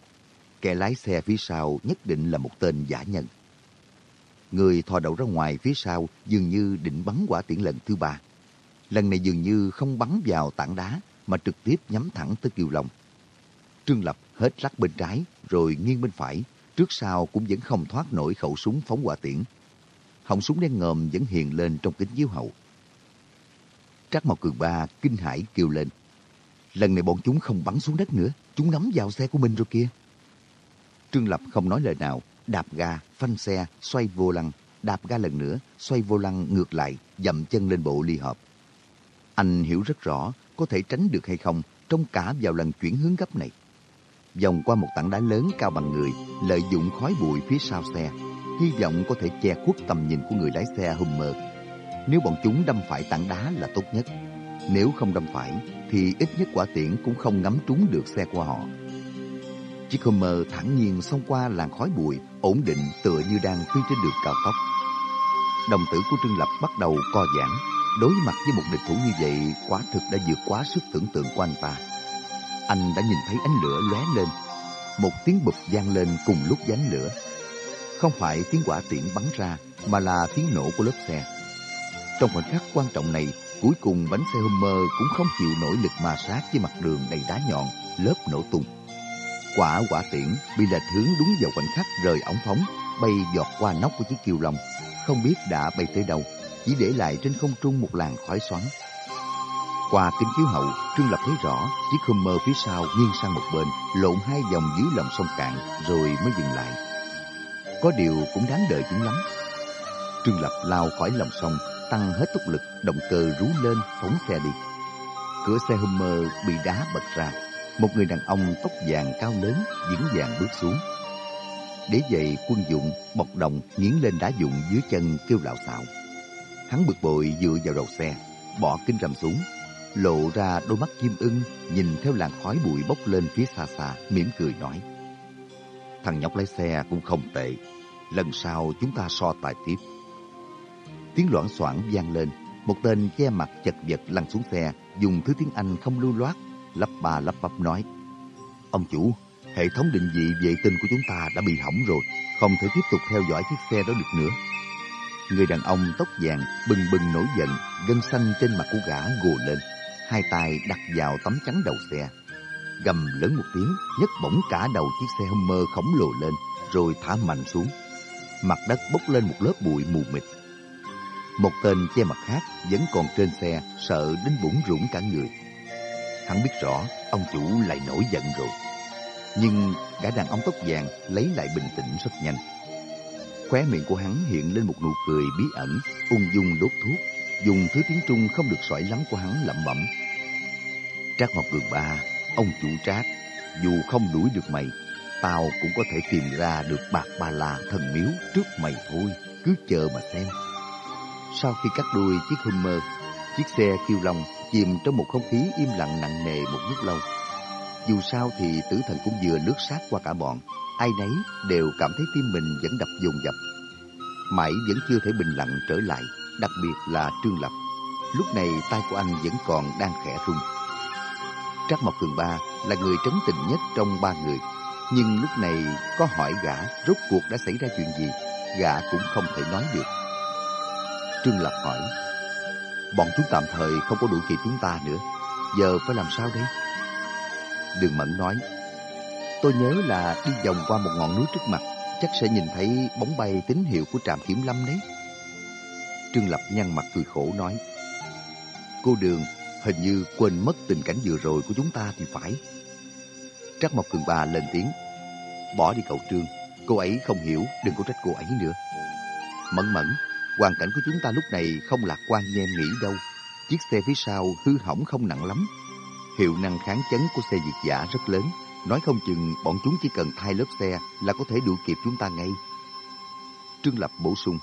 Kẻ lái xe phía sau nhất định là một tên giả nhân. Người thò đầu ra ngoài phía sau dường như định bắn quả tiễn lần thứ ba. Lần này dường như không bắn vào tảng đá mà trực tiếp nhắm thẳng tới Kiều Long. Trương Lập hết lắc bên trái rồi nghiêng bên phải, trước sau cũng vẫn không thoát nổi khẩu súng phóng quả tiễn. Họng súng đen ngòm vẫn hiện lên trong kính chiếu hậu. Trác Mộc Cường Ba kinh hãi kêu lên. Lần này bọn chúng không bắn xuống đất nữa, chúng nắm vào xe của mình rồi kia. Trương Lập không nói lời nào, đạp ga, phanh xe, xoay vô lăng, đạp ga lần nữa, xoay vô lăng ngược lại, dậm chân lên bộ ly hợp. Anh hiểu rất rõ có thể tránh được hay không trong cả vào lần chuyển hướng gấp này. Vòng qua một tảng đá lớn cao bằng người, lợi dụng khói bụi phía sau xe, hy vọng có thể che khuất tầm nhìn của người lái xe Hummer. Nếu bọn chúng đâm phải tảng đá là tốt nhất. Nếu không đâm phải, thì ít nhất quả tiễn cũng không ngắm trúng được xe của họ. Chiếc Hummer thẳng nhiên xông qua làn khói bụi, ổn định tựa như đang phi trên đường cao tốc. Đồng tử của Trương Lập bắt đầu co giãn. Đối mặt với một địch thủ như vậy, quả thực đã vượt quá sức tưởng tượng của anh ta. Anh đã nhìn thấy ánh lửa lóe lên. Một tiếng bụp vang lên cùng lúc với ánh lửa. Không phải tiếng quả tiễn bắn ra, mà là tiếng nổ của lớp xe. Trong khoảnh khắc quan trọng này, cuối cùng bánh xe Hummer cũng không chịu nổi lực ma sát với mặt đường đầy đá nhọn, lớp nổ tung. Quả quả tiễn bị lệch hướng đúng vào khoảnh khắc rời ống phóng, bay giọt qua nóc của chiếc kiều long, không biết đã bay tới đâu, chỉ để lại trên không trung một làn khói xoắn. Qua kính chiếu hậu, Trương Lập thấy rõ chiếc Hummer phía sau nghiêng sang một bên, lộn hai vòng dưới lòng sông cạn rồi mới dừng lại. Có điều cũng đáng đợi chúng lắm. Trương Lập lao khỏi lòng sông, tăng hết tốc lực, động cơ rú lên, phóng xe đi. Cửa xe Hummer bị đá bật ra, một người đàn ông tóc vàng cao lớn vững vàng bước xuống. để giày quân dụng bọc đồng nghiến lên đá dụng dưới chân kêu lạo xạo. Hắn bực bội dựa vào đầu xe, bỏ kinh rầm xuống, lộ ra đôi mắt chim ưng nhìn theo làn khói bụi bốc lên phía xa xa, mỉm cười nói. Thằng nhóc lái xe cũng không tệ, lần sau chúng ta so tài tiếp. Tiếng loảng xoảng vang lên, một tên che mặt chật vật lăn xuống xe, dùng thứ tiếng Anh không lưu loát lắp ba lắp bắp nói. Ông chủ, hệ thống định vị vệ tinh của chúng ta đã bị hỏng rồi, không thể tiếp tục theo dõi chiếc xe đó được nữa. Người đàn ông tóc vàng bừng bừng nổi giận, gân xanh trên mặt của gã gồ lên, hai tay đặt vào tấm chắn đầu xe. Gầm lớn một tiếng, nhấc bổng cả đầu chiếc xe Hummer khổng lồ lên, rồi thả mạnh xuống. Mặt đất bốc lên một lớp bụi mù mịt. Một tên che mặt khác vẫn còn trên xe, sợ đến bủng rủng cả người. Hắn biết rõ ông chủ lại nổi giận rồi. Nhưng gã đàn ông tóc vàng lấy lại bình tĩnh rất nhanh. Khóe miệng của hắn hiện lên một nụ cười bí ẩn, ung dung đốt thuốc, dùng thứ tiếng Trung không được sỏi lắm của hắn lẩm bẩm. Trác Mộc Cường Ba, ông chủ Trác, dù không đuổi được mày, tao cũng có thể tìm ra được bạc ba la thần miếu trước mày thôi, cứ chờ mà xem. Sau khi cắt đuôi chiếc Hummer, chiếc xe kiêu long chìm trong một không khí im lặng nặng nề một lúc lâu. Dù sao thì tử thần cũng vừa lướt sát qua cả bọn, ai nấy đều cảm thấy tim mình vẫn đập dồn dập. Mãi vẫn chưa thể bình lặng trở lại, đặc biệt là Trương Lập. Lúc này tay của anh vẫn còn đang khẽ rung. Trác Mộc Cường Ba là người trấn tình nhất trong ba người, nhưng lúc này có hỏi gã rốt cuộc đã xảy ra chuyện gì, gã cũng không thể nói được. Trương Lập hỏi, bọn chúng tạm thời không có đuổi kịp chúng ta nữa, giờ phải làm sao đây? Đường Mẫn nói, tôi nhớ là đi vòng qua một ngọn núi trước mặt, chắc sẽ nhìn thấy bóng bay tín hiệu của trạm kiểm lâm đấy. Trương Lập nhăn mặt cười khổ nói, cô Đường hình như quên mất tình cảnh vừa rồi của chúng ta thì phải. Trắc Mộc Cường Ba lên tiếng, bỏ đi cậu Trương, cô ấy không hiểu, đừng có trách cô ấy nữa. Mẫn mẫn, hoàn cảnh của chúng ta lúc này không lạc quan như em nghĩ đâu. Chiếc xe phía sau hư hỏng không nặng lắm. Hiệu năng kháng chấn của xe việt giả rất lớn. Nói không chừng bọn chúng chỉ cần thay lớp xe là có thể đuổi kịp chúng ta ngay. Trương Lập bổ sung.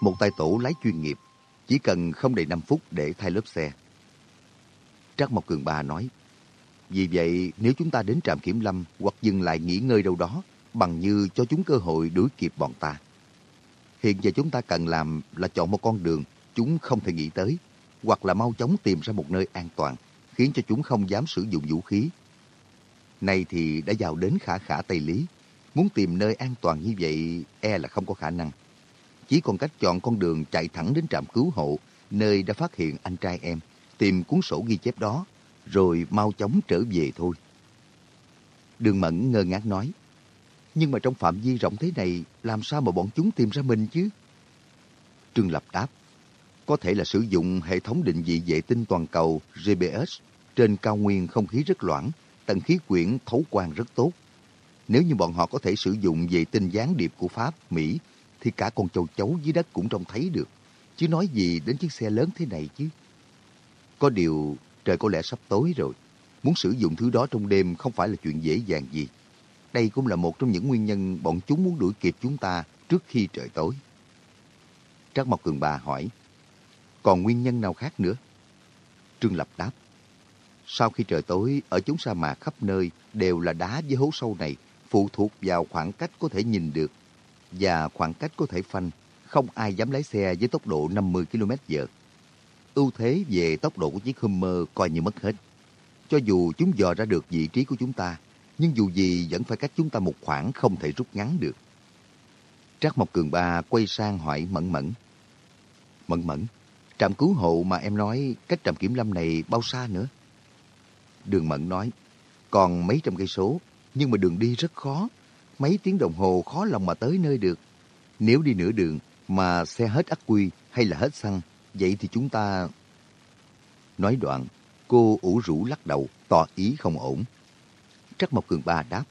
Một tay tổ lái chuyên nghiệp, chỉ cần không đầy 5 phút để thay lớp xe. Trác Mộc Cường Ba nói, vì vậy nếu chúng ta đến trạm kiểm lâm hoặc dừng lại nghỉ ngơi đâu đó, bằng như cho chúng cơ hội đuổi kịp bọn ta. Hiện giờ chúng ta cần làm là chọn một con đường chúng không thể nghĩ tới, hoặc là mau chóng tìm ra một nơi an toàn, khiến cho chúng không dám sử dụng vũ khí. Nay thì đã vào đến khả khả Tây Lý. Muốn tìm nơi an toàn như vậy e là không có khả năng. Chỉ còn cách chọn con đường chạy thẳng đến trạm cứu hộ, nơi đã phát hiện anh trai em, tìm cuốn sổ ghi chép đó, rồi mau chóng trở về thôi. Đường Mẫn ngơ ngác nói, nhưng mà trong phạm vi rộng thế này, làm sao mà bọn chúng tìm ra mình chứ? Trương Lập đáp, có thể là sử dụng hệ thống định vị vệ tinh toàn cầu GPS trên cao nguyên không khí rất loãng, tầng khí quyển thấu quang rất tốt. Nếu như bọn họ có thể sử dụng vệ tinh gián điệp của Pháp, Mỹ, thì cả con châu chấu dưới đất cũng trông thấy được. Chứ nói gì đến chiếc xe lớn thế này chứ. Có điều, trời có lẽ sắp tối rồi. Muốn sử dụng thứ đó trong đêm không phải là chuyện dễ dàng gì. Đây cũng là một trong những nguyên nhân bọn chúng muốn đuổi kịp chúng ta trước khi trời tối. Trác Mộc Cường Bà hỏi, còn nguyên nhân nào khác nữa? Trương Lập đáp, sau khi trời tối, ở chúng sa mạc khắp nơi đều là đá với hố sâu này, phụ thuộc vào khoảng cách có thể nhìn được và khoảng cách có thể phanh. Không ai dám lái xe với tốc độ 50 km h Ưu thế về tốc độ của chiếc Hummer coi như mất hết. Cho dù chúng dò ra được vị trí của chúng ta, nhưng dù gì vẫn phải cách chúng ta một khoảng không thể rút ngắn được. Trác Mộc Cường Ba quay sang hỏi Mẫn Mẫn. Mẫn Mẫn, trạm cứu hộ mà em nói cách trạm kiểm lâm này bao xa nữa? Đường Mẫn nói, còn mấy trăm cây số, nhưng mà đường đi rất khó. Mấy tiếng đồng hồ khó lòng mà tới nơi được. Nếu đi nửa đường mà xe hết ắc quy hay là hết xăng, vậy thì chúng ta... Nói đoạn, cô ủ rũ lắc đầu, tỏ ý không ổn. Trắc Mộc Cường Ba đáp,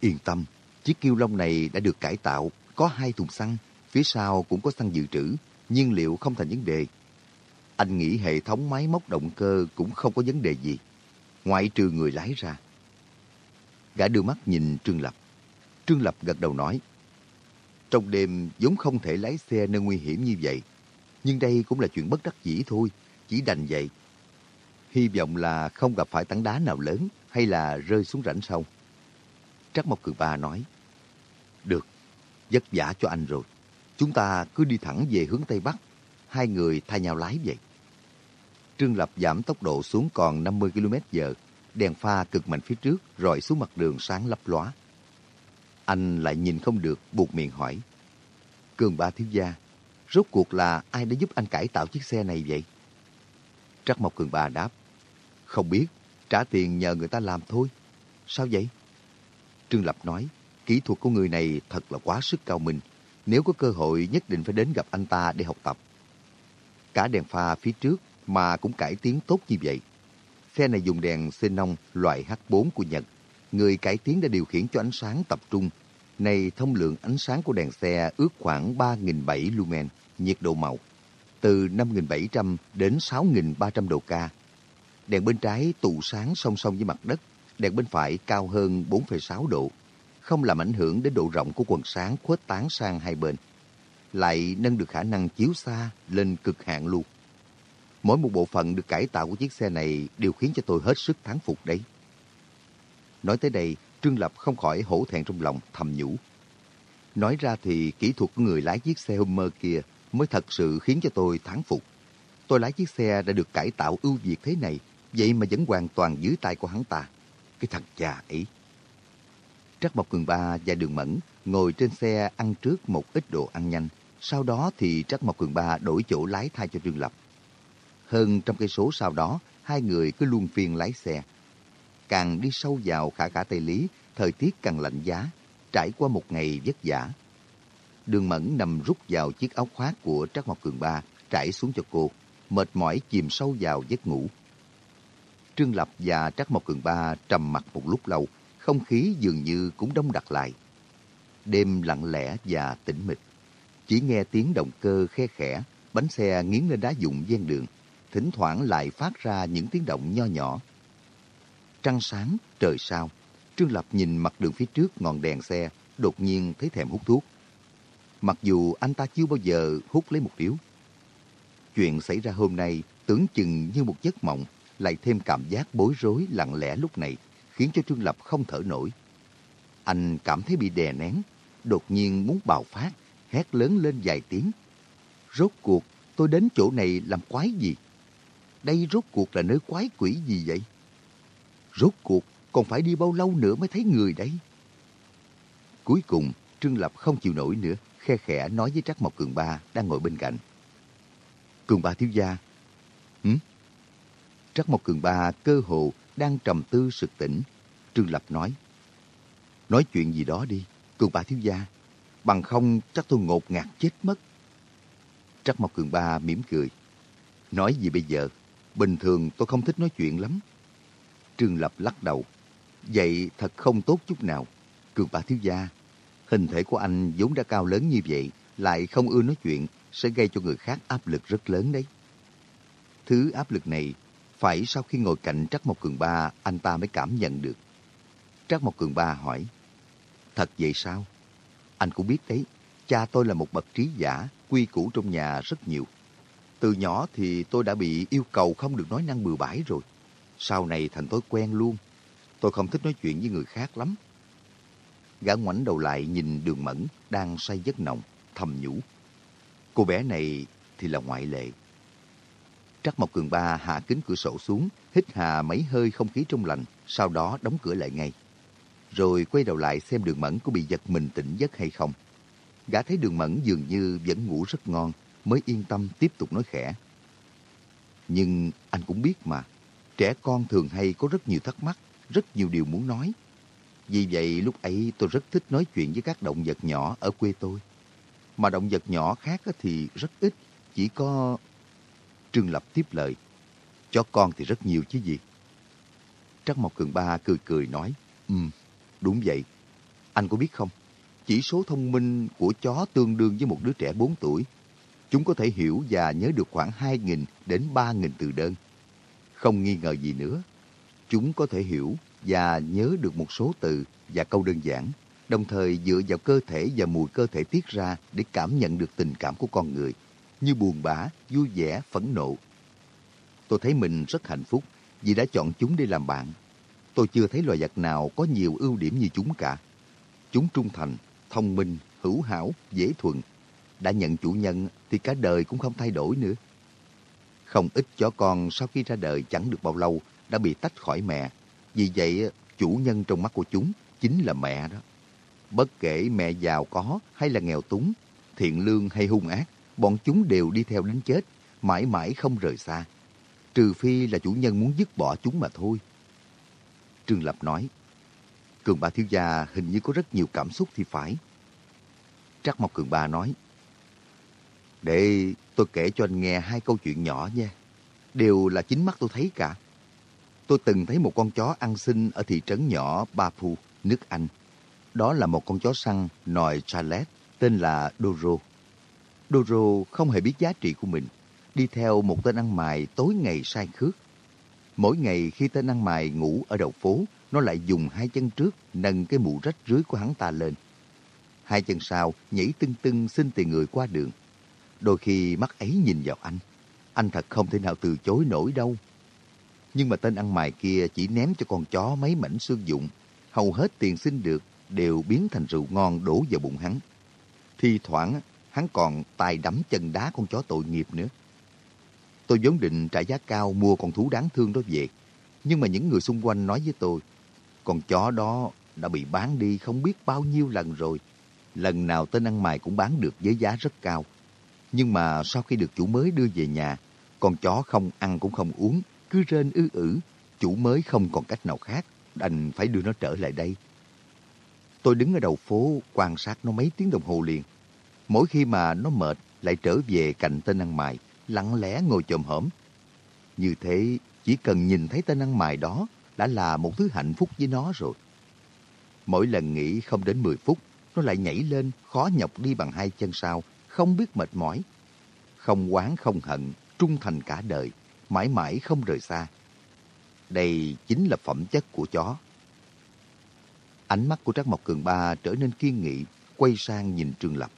Yên tâm, chiếc kiêu long này đã được cải tạo, có hai thùng xăng, phía sau cũng có xăng dự trữ, nhiên liệu không thành vấn đề. Anh nghĩ hệ thống máy móc động cơ cũng không có vấn đề gì ngoại trừ người lái ra. Gã đưa mắt nhìn Trương Lập. Trương Lập gật đầu nói, trong đêm vốn không thể lái xe nơi nguy hiểm như vậy, nhưng đây cũng là chuyện bất đắc dĩ thôi, chỉ đành vậy. Hy vọng là không gặp phải tảng đá nào lớn hay là rơi xuống rãnh sông. Trắc Mộc Cường Ba nói, được, vất vả cho anh rồi. Chúng ta cứ đi thẳng về hướng Tây Bắc, hai người thay nhau lái vậy. Trương Lập giảm tốc độ xuống còn 50 km h đèn pha cực mạnh phía trước rồi xuống mặt đường sáng lấp lóa. Anh lại nhìn không được, buộc miệng hỏi. Cường ba thiếu gia, rốt cuộc là ai đã giúp anh cải tạo chiếc xe này vậy? Trắc Mộc Cường ba đáp. Không biết, trả tiền nhờ người ta làm thôi. Sao vậy? Trương Lập nói, kỹ thuật của người này thật là quá sức cao minh. Nếu có cơ hội nhất định phải đến gặp anh ta để học tập. Cả đèn pha phía trước mà cũng cải tiến tốt như vậy. Xe này dùng đèn xenon loại H4 của Nhật. Người cải tiến đã điều khiển cho ánh sáng tập trung. Này thông lượng ánh sáng của đèn xe ước khoảng 3.700 lumen, nhiệt độ màu. Từ 5.700 đến 6.300 độ K. Đèn bên trái tụ sáng song song với mặt đất, đèn bên phải cao hơn 4,6 độ. Không làm ảnh hưởng đến độ rộng của quần sáng khuếch tán sang hai bên. Lại nâng được khả năng chiếu xa lên cực hạn luôn. Mỗi một bộ phận được cải tạo của chiếc xe này đều khiến cho tôi hết sức thán phục đấy. Nói tới đây, Trương Lập không khỏi hổ thẹn trong lòng thầm nhủ. Nói ra thì kỹ thuật của người lái chiếc xe Hummer kia mới thật sự khiến cho tôi thán phục. Tôi lái chiếc xe đã được cải tạo ưu việt thế này, vậy mà vẫn hoàn toàn dưới tay của hắn ta. Cái thằng già ấy. Trắc Mộc Cường Ba và Đường Mẫn ngồi trên xe ăn trước một ít đồ ăn nhanh. Sau đó thì Trắc Mộc Cường Ba đổi chỗ lái thay cho Trương Lập. Hơn trăm cây số sau đó, hai người cứ luôn phiên lái xe. Càng đi sâu vào khả khả Tây Lý, thời tiết càng lạnh giá, trải qua một ngày vất vả. Đường Mẫn nằm rút vào chiếc áo khoác của Trác Ngọc Cường Ba, trải xuống cho cô, mệt mỏi chìm sâu vào giấc ngủ. Trương Lập và Trác Mộc Cường Ba trầm mặt một lúc lâu, không khí dường như cũng đông đặc lại. Đêm lặng lẽ và tĩnh mịch. Chỉ nghe tiếng động cơ khe khẽ, bánh xe nghiến lên đá dụng ven đường thỉnh thoảng lại phát ra những tiếng động nho nhỏ. Trăng sáng, trời sao, Trương Lập nhìn mặt đường phía trước ngọn đèn xe, đột nhiên thấy thèm hút thuốc. Mặc dù anh ta chưa bao giờ hút lấy một điếu. Chuyện xảy ra hôm nay tưởng chừng như một giấc mộng, lại thêm cảm giác bối rối lặng lẽ lúc này, khiến cho Trương Lập không thở nổi. Anh cảm thấy bị đè nén, đột nhiên muốn bạo phát, hét lớn lên vài tiếng. Rốt cuộc, tôi đến chỗ này làm quái gì? đây rốt cuộc là nơi quái quỷ gì vậy? Rốt cuộc còn phải đi bao lâu nữa mới thấy người đấy? Cuối cùng, Trương Lập không chịu nổi nữa, khe khẽ nói với Trắc Mộc Cường Ba đang ngồi bên cạnh. Cường Ba thiếu gia. Hử? Trắc Mộc Cường Ba cơ hồ đang trầm tư sực tỉnh. Trương Lập nói. Nói chuyện gì đó đi, Cường Ba thiếu gia. Bằng không chắc tôi ngột ngạt chết mất. Trắc Mộc Cường Ba mỉm cười. Nói gì bây giờ? Bình thường tôi không thích nói chuyện lắm. Trương Lập lắc đầu. Vậy thật không tốt chút nào. Cường Ba thiếu gia, hình thể của anh vốn đã cao lớn như vậy, lại không ưa nói chuyện, sẽ gây cho người khác áp lực rất lớn đấy. Thứ áp lực này, phải sau khi ngồi cạnh Trắc Mộc Cường Ba, anh ta mới cảm nhận được. Trắc Mộc Cường Ba hỏi, Thật vậy sao? Anh cũng biết đấy, cha tôi là một bậc trí giả, quy củ trong nhà rất nhiều. Từ nhỏ thì tôi đã bị yêu cầu không được nói năng bừa bãi rồi. Sau này thành thói quen luôn. Tôi không thích nói chuyện với người khác lắm. Gã ngoảnh đầu lại nhìn đường mẫn đang say giấc nồng, thầm nhủ. Cô bé này thì là ngoại lệ. Trắc Mộc Cường Ba hạ kính cửa sổ xuống, hít hà mấy hơi không khí trong lành, sau đó đóng cửa lại ngay. Rồi quay đầu lại xem đường mẫn có bị giật mình tỉnh giấc hay không. Gã thấy đường mẫn dường như vẫn ngủ rất ngon, mới yên tâm tiếp tục nói khẽ. Nhưng anh cũng biết mà, trẻ con thường hay có rất nhiều thắc mắc, rất nhiều điều muốn nói. Vì vậy lúc ấy tôi rất thích nói chuyện với các động vật nhỏ ở quê tôi. Mà động vật nhỏ khác thì rất ít, chỉ có... Trương Lập tiếp lời. Chó con thì rất nhiều chứ gì. Trắc Mộc Cường Ba cười cười nói. Ừ, um, đúng vậy. Anh có biết không? Chỉ số thông minh của chó tương đương với một đứa trẻ 4 tuổi. Chúng có thể hiểu và nhớ được khoảng 2.000 đến 3.000 từ đơn. Không nghi ngờ gì nữa. Chúng có thể hiểu và nhớ được một số từ và câu đơn giản, đồng thời dựa vào cơ thể và mùi cơ thể tiết ra để cảm nhận được tình cảm của con người, như buồn bã, vui vẻ, phẫn nộ. Tôi thấy mình rất hạnh phúc vì đã chọn chúng để làm bạn. Tôi chưa thấy loài vật nào có nhiều ưu điểm như chúng cả. Chúng trung thành, thông minh, hữu hảo, dễ thuần. Đã nhận chủ nhân thì cả đời cũng không thay đổi nữa. Không ít chó con sau khi ra đời chẳng được bao lâu đã bị tách khỏi mẹ vì vậy, chủ nhân trong mắt của chúng chính là mẹ đó. Bất kể mẹ giàu có hay là nghèo túng, thiện lương hay hung ác, bọn chúng đều đi theo đến chết, mãi mãi không rời xa. Trừ phi là chủ nhân muốn dứt bỏ chúng mà thôi. Trương Lập nói, Cường Ba thiếu gia hình như có rất nhiều cảm xúc thì phải. Trắc Mộc Cường Ba nói, Để tôi kể cho anh nghe hai câu chuyện nhỏ nha. Đều là chính mắt tôi thấy cả tôi từng thấy một con chó ăn xin ở thị trấn nhỏ Bapu, nước Anh. Đó là một con chó săn nòi Charlotte, tên là Doro. Doro không hề biết giá trị của mình, đi theo một tên ăn mày tối ngày sai khước. Mỗi ngày khi tên ăn mày ngủ ở đầu phố, nó lại dùng hai chân trước nâng cái mũ rách rưới của hắn ta lên. Hai chân sau nhảy tưng tưng xin tiền người qua đường. Đôi khi mắt ấy nhìn vào anh, anh thật không thể nào từ chối nổi đâu. Nhưng mà tên ăn mày kia chỉ ném cho con chó mấy mảnh xương dụng. Hầu hết tiền xin được đều biến thành rượu ngon đổ vào bụng hắn. Thi thoảng, hắn còn tài đấm chân đá con chó tội nghiệp nữa. Tôi vốn định trả giá cao mua con thú đáng thương đó về. Nhưng mà những người xung quanh nói với tôi, con chó đó đã bị bán đi không biết bao nhiêu lần rồi. Lần nào tên ăn mày cũng bán được với giá rất cao. Nhưng mà sau khi được chủ mới đưa về nhà, con chó không ăn cũng không uống, cứ rên ư ử, chủ mới không còn cách nào khác, đành phải đưa nó trở lại đây. Tôi đứng ở đầu phố quan sát nó mấy tiếng đồng hồ liền. Mỗi khi mà nó mệt lại trở về cạnh tên ăn mày, lặng lẽ ngồi chồm hổm. Như thế, chỉ cần nhìn thấy tên ăn mày đó đã là một thứ hạnh phúc với nó rồi. Mỗi lần nghỉ không đến 10 phút, nó lại nhảy lên, khó nhọc đi bằng hai chân sau, không biết mệt mỏi. Không oán không hận, trung thành cả đời mãi mãi không rời xa. Đây chính là phẩm chất của chó. Ánh mắt của Trác Mộc Cường Ba trở nên kiên nghị, quay sang nhìn Trương Lập.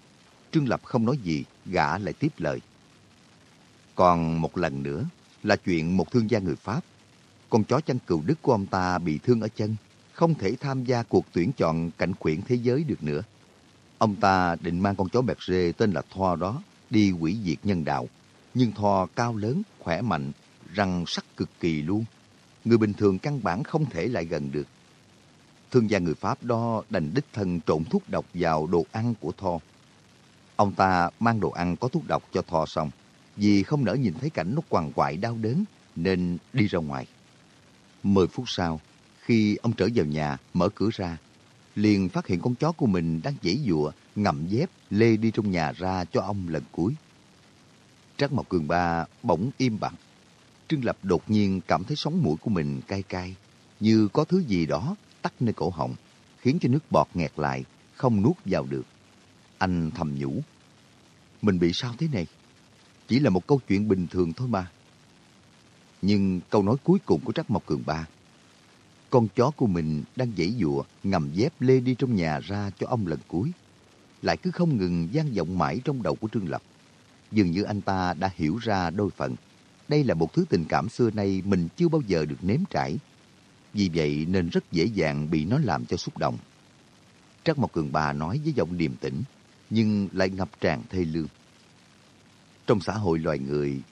Trương Lập không nói gì, gã lại tiếp lời. Còn một lần nữa là chuyện một thương gia người Pháp. Con chó chăn cừu đức của ông ta bị thương ở chân, không thể tham gia cuộc tuyển chọn cảnh quyển thế giới được nữa. Ông ta định mang con chó bẹt rê tên là Thoa đó đi quỷ diệt nhân đạo. Nhưng Thoa cao lớn, khỏe mạnh, răng sắc cực kỳ luôn. Người bình thường căn bản không thể lại gần được. Thương gia người Pháp đó đành đích thân trộn thuốc độc vào đồ ăn của Tho. Ông ta mang đồ ăn có thuốc độc cho Tho xong, vì không nỡ nhìn thấy cảnh nó quằn quại đau đớn, nên đi ra ngoài. Mười phút sau, khi ông trở vào nhà, mở cửa ra, liền phát hiện con chó của mình đang dãy dụa, ngậm dép, lê đi trong nhà ra cho ông lần cuối. Trác Mộc Cường Ba bỗng im bặt. Trương Lập đột nhiên cảm thấy sống mũi của mình cay cay, như có thứ gì đó tắt nơi cổ họng, khiến cho nước bọt nghẹt lại, không nuốt vào được. Anh thầm nhủ. Mình bị sao thế này? Chỉ là một câu chuyện bình thường thôi mà. Nhưng câu nói cuối cùng của Trác Mộc Cường Ba con chó của mình đang dãy dụa, ngầm dép lê đi trong nhà ra cho ông lần cuối. Lại cứ không ngừng gian vọng mãi trong đầu của Trương Lập. Dường như anh ta đã hiểu ra đôi phần. Đây là một thứ tình cảm xưa nay mình chưa bao giờ được nếm trải. Vì vậy nên rất dễ dàng bị nó làm cho xúc động. Trắc Mộc Cường Bà nói với giọng điềm tĩnh, nhưng lại ngập tràn thê lương. Trong xã hội loài người,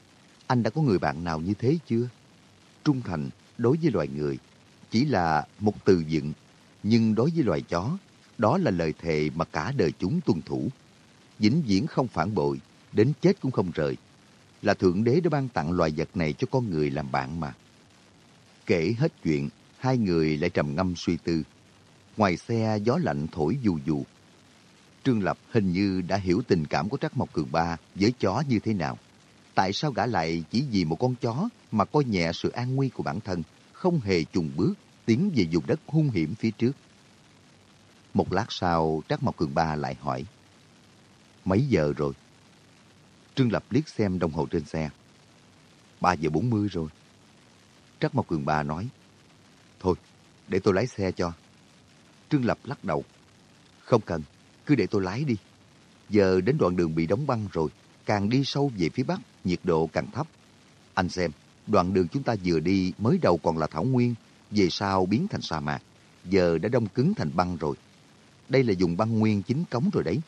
anh đã có người bạn nào như thế chưa? Trung thành đối với loài người chỉ là một từ dựng, nhưng đối với loài chó, đó là lời thề mà cả đời chúng tuân thủ. Vĩnh viễn không phản bội, đến chết cũng không rời. Là Thượng Đế đã ban tặng loài vật này cho con người làm bạn mà. Kể hết chuyện, hai người lại trầm ngâm suy tư. Ngoài xe gió lạnh thổi dù dù. Trương Lập hình như đã hiểu tình cảm của Trắc Mộc Cường Ba với chó như thế nào. Tại sao gã lại chỉ vì một con chó mà coi nhẹ sự an nguy của bản thân không hề chùng bước tiến về vùng đất hung hiểm phía trước. Một lát sau, Trác Mộc Cường Ba lại hỏi. Mấy giờ rồi? Trương Lập liếc xem đồng hồ trên xe. Ba giờ bốn mươi rồi. Trác Mộc Cường Ba nói. Thôi, để tôi lái xe cho. Trương Lập lắc đầu. Không cần, cứ để tôi lái đi. Giờ đến đoạn đường bị đóng băng rồi, càng đi sâu về phía bắc, nhiệt độ càng thấp. Anh xem, Đoạn đường chúng ta vừa đi mới đầu còn là thảo nguyên, về sau biến thành sa mạc, giờ đã đông cứng thành băng rồi. Đây là dùng băng nguyên chính cống rồi đấy.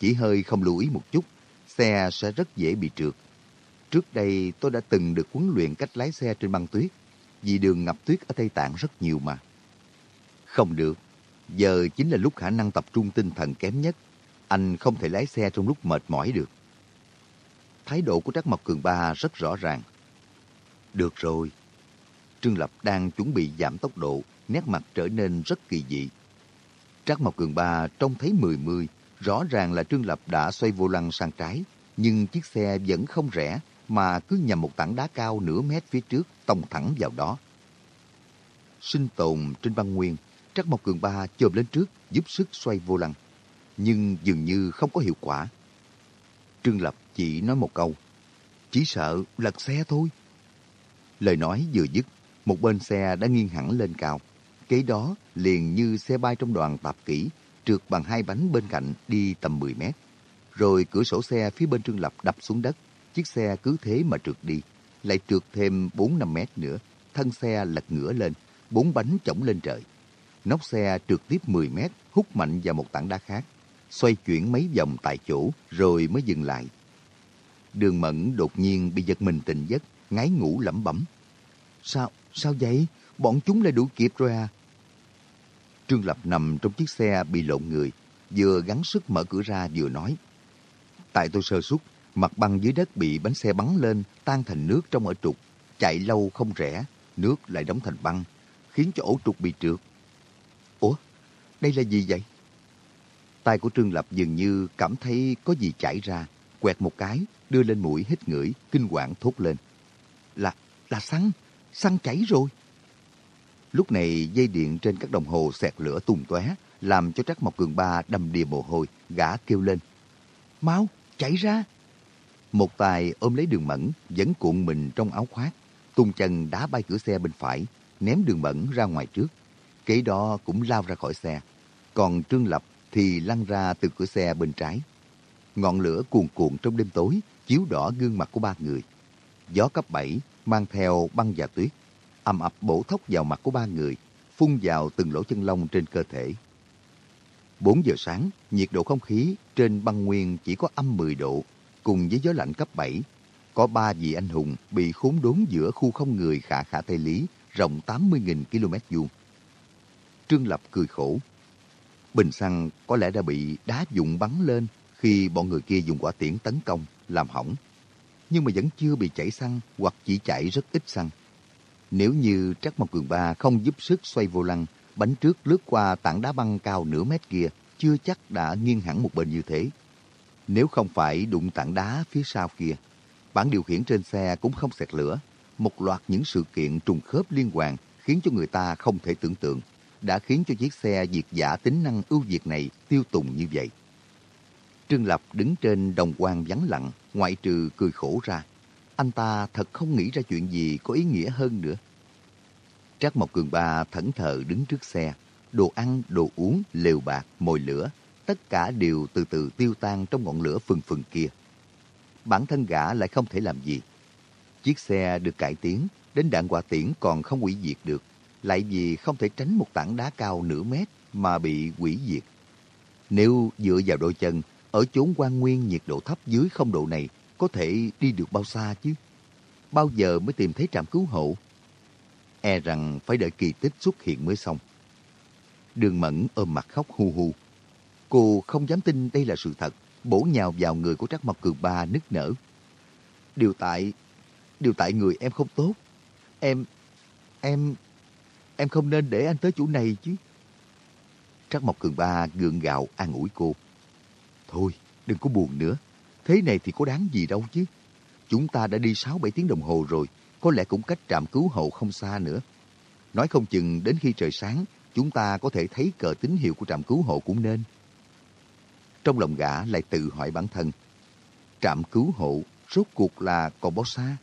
Chỉ hơi không lưu ý một chút, xe sẽ rất dễ bị trượt. Trước đây tôi đã từng được huấn luyện cách lái xe trên băng tuyết, vì đường ngập tuyết ở Tây Tạng rất nhiều mà. Không được, giờ chính là lúc khả năng tập trung tinh thần kém nhất. Anh không thể lái xe trong lúc mệt mỏi được. Thái độ của Trác Mộc Cường Ba rất rõ ràng. Được rồi. Trương Lập đang chuẩn bị giảm tốc độ, nét mặt trở nên rất kỳ dị. Trác Mộc Cường Ba trông thấy mười mươi, rõ ràng là Trương Lập đã xoay vô lăng sang trái, nhưng chiếc xe vẫn không rẽ mà cứ nhằm một tảng đá cao nửa mét phía trước tông thẳng vào đó. Sinh tồn trên băng nguyên, Trác Mộc Cường Ba chồm lên trước giúp sức xoay vô lăng, nhưng dường như không có hiệu quả. Trương Lập chỉ nói một câu, chỉ sợ lật xe thôi. Lời nói vừa dứt, một bên xe đã nghiêng hẳn lên cao. Kế đó liền như xe bay trong đoàn tạp kỹ, trượt bằng hai bánh bên cạnh đi tầm 10 mét. Rồi cửa sổ xe phía bên Trương Lập đập xuống đất, chiếc xe cứ thế mà trượt đi. Lại trượt thêm 4-5 mét nữa, thân xe lật ngửa lên, bốn bánh chổng lên trời. Nóc xe trượt tiếp 10 mét, hút mạnh vào một tảng đá khác. Xoay chuyển mấy vòng tại chỗ rồi mới dừng lại. Đường Mẫn đột nhiên bị giật mình tỉnh giấc, ngái ngủ lẩm bẩm. Sao, sao vậy? Bọn chúng lại đuổi kịp rồi à? Trương Lập nằm trong chiếc xe bị lộn người, vừa gắng sức mở cửa ra vừa nói. Tại tôi sơ suất, mặt băng dưới đất bị bánh xe bắn lên, tan thành nước trong ở trục. Chạy lâu không rẽ, nước lại đóng thành băng, khiến cho ổ trục bị trượt. Ủa, đây là gì vậy? Tay của Trương Lập dường như cảm thấy có gì chảy ra, quẹt một cái, đưa lên mũi hít ngửi, kinh quản thốt lên. Là, là xăng, xăng cháy rồi. Lúc này dây điện trên các đồng hồ xẹt lửa tung tóe, làm cho Trắc Mộc Cường Ba đầm đìa mồ hôi, gã kêu lên. Mau, chạy ra! Một tài ôm lấy đường mẫn, vẫn cuộn mình trong áo khoác, tung chân đá bay cửa xe bên phải, ném đường mẫn ra ngoài trước. Kế đó cũng lao ra khỏi xe. Còn Trương Lập thì lăn ra từ cửa xe bên trái. Ngọn lửa cuồn cuộn trong đêm tối, chiếu đỏ gương mặt của ba người. Gió cấp 7 mang theo băng và tuyết, ầm ập bổ thốc vào mặt của ba người, phun vào từng lỗ chân lông trên cơ thể. 4 giờ sáng, nhiệt độ không khí trên băng nguyên chỉ có âm 10 độ, cùng với gió lạnh cấp 7. Có ba vị anh hùng bị khốn đốn giữa khu không người khả khả Tây Lý rộng 80.000 km vuông. Trương Lập cười khổ. Bình xăng có lẽ đã bị đá dụng bắn lên khi bọn người kia dùng quả tiễn tấn công, làm hỏng. Nhưng mà vẫn chưa bị chảy xăng hoặc chỉ chảy rất ít xăng. Nếu như Trắc Mộc Cường Ba không giúp sức xoay vô lăng, bánh trước lướt qua tảng đá băng cao nửa mét kia, chưa chắc đã nghiêng hẳn một bên như thế. Nếu không phải đụng tảng đá phía sau kia, bản điều khiển trên xe cũng không xẹt lửa. Một loạt những sự kiện trùng khớp liên hoàn khiến cho người ta không thể tưởng tượng, đã khiến cho chiếc xe diệt giả tính năng ưu việt này tiêu tùng như vậy. Trương Lập đứng trên đồng quan vắng lặng, ngoại trừ cười khổ ra. Anh ta thật không nghĩ ra chuyện gì có ý nghĩa hơn nữa. Trác Mộc Cường Ba thẫn thờ đứng trước xe. Đồ ăn, đồ uống, lều bạc, mồi lửa, tất cả đều từ từ tiêu tan trong ngọn lửa phừng phừng kia. Bản thân gã lại không thể làm gì. Chiếc xe được cải tiến, đến đạn quả tiễn còn không hủy diệt được, lại vì không thể tránh một tảng đá cao nửa mét mà bị hủy diệt. Nếu dựa vào đôi chân, ở chốn quan nguyên nhiệt độ thấp dưới không độ này, có thể đi được bao xa chứ? Bao giờ mới tìm thấy trạm cứu hộ? E rằng phải đợi kỳ tích xuất hiện mới xong. Đường Mẫn ôm mặt khóc hu hu. Cô không dám tin đây là sự thật, bổ nhào vào người của Trắc Mộc Cường Ba nức nở. Điều tại, điều tại người em không tốt. Em, em, em không nên để anh tới chỗ này chứ. Trắc Mộc Cường Ba gượng gạo an ủi cô. Thôi, đừng có buồn nữa. Thế này thì có đáng gì đâu chứ. Chúng ta đã đi 6-7 tiếng đồng hồ rồi, có lẽ cũng cách trạm cứu hộ không xa nữa. Nói không chừng đến khi trời sáng, chúng ta có thể thấy cờ tín hiệu của trạm cứu hộ cũng nên. Trong lòng gã lại tự hỏi bản thân, trạm cứu hộ rốt cuộc là còn bao xa?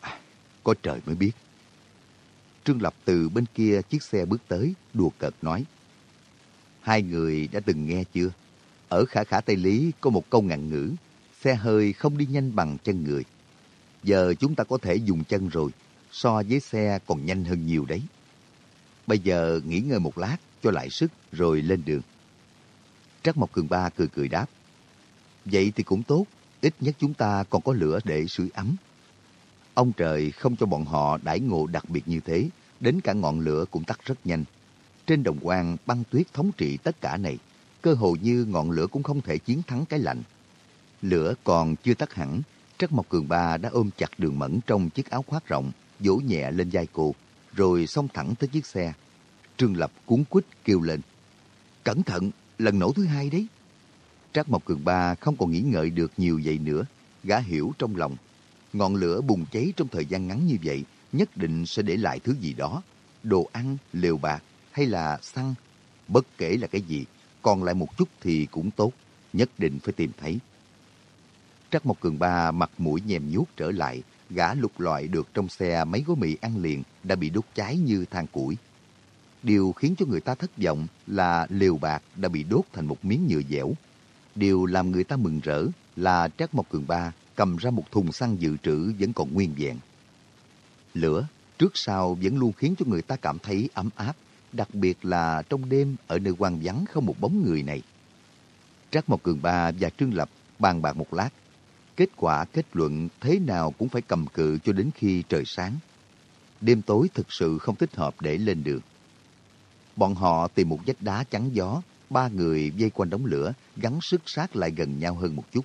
À, có trời mới biết. Trương Lập từ bên kia chiếc xe bước tới, đùa cợt nói. Hai người đã từng nghe chưa? Ở khả khả Tây Lý có một câu ngạn ngữ, xe hơi không đi nhanh bằng chân người. Giờ chúng ta có thể dùng chân rồi, so với xe còn nhanh hơn nhiều đấy. Bây giờ nghỉ ngơi một lát, cho lại sức, rồi lên đường. Trắc Mộc Cường Ba cười cười đáp. Vậy thì cũng tốt, ít nhất chúng ta còn có lửa để sưởi ấm. Ông trời không cho bọn họ đãi ngộ đặc biệt như thế, đến cả ngọn lửa cũng tắt rất nhanh. Trên đồng quan băng tuyết thống trị tất cả này, cơ hồ như ngọn lửa cũng không thể chiến thắng cái lạnh. Lửa còn chưa tắt hẳn, Trắc Mộc Cường Ba đã ôm chặt đường mẫn trong chiếc áo khoác rộng, vỗ nhẹ lên vai cô, rồi xông thẳng tới chiếc xe. Trương Lập cuốn quýt kêu lên. Cẩn thận, lần nổ thứ hai đấy. Trác Mộc Cường Ba không còn nghĩ ngợi được nhiều vậy nữa. Gã hiểu trong lòng. Ngọn lửa bùng cháy trong thời gian ngắn như vậy nhất định sẽ để lại thứ gì đó. Đồ ăn, liều bạc hay là xăng. Bất kể là cái gì, còn lại một chút thì cũng tốt. Nhất định phải tìm thấy. Trắc Mộc Cường Ba mặt mũi nhèm nhuốc trở lại, gã lục loại được trong xe mấy gói mì ăn liền đã bị đốt cháy như than củi. Điều khiến cho người ta thất vọng là liều bạc đã bị đốt thành một miếng nhựa dẻo. Điều làm người ta mừng rỡ là Trác Mộc Cường Ba cầm ra một thùng xăng dự trữ vẫn còn nguyên vẹn. Lửa trước sau vẫn luôn khiến cho người ta cảm thấy ấm áp, đặc biệt là trong đêm ở nơi hoang vắng không một bóng người này. Trác Mộc Cường Ba và Trương Lập bàn bạc một lát. Kết quả kết luận thế nào cũng phải cầm cự cho đến khi trời sáng. Đêm tối thực sự không thích hợp để lên đường. Bọn họ tìm một vách đá chắn gió, ba người dây quanh đống lửa, gắn sức sát lại gần nhau hơn một chút.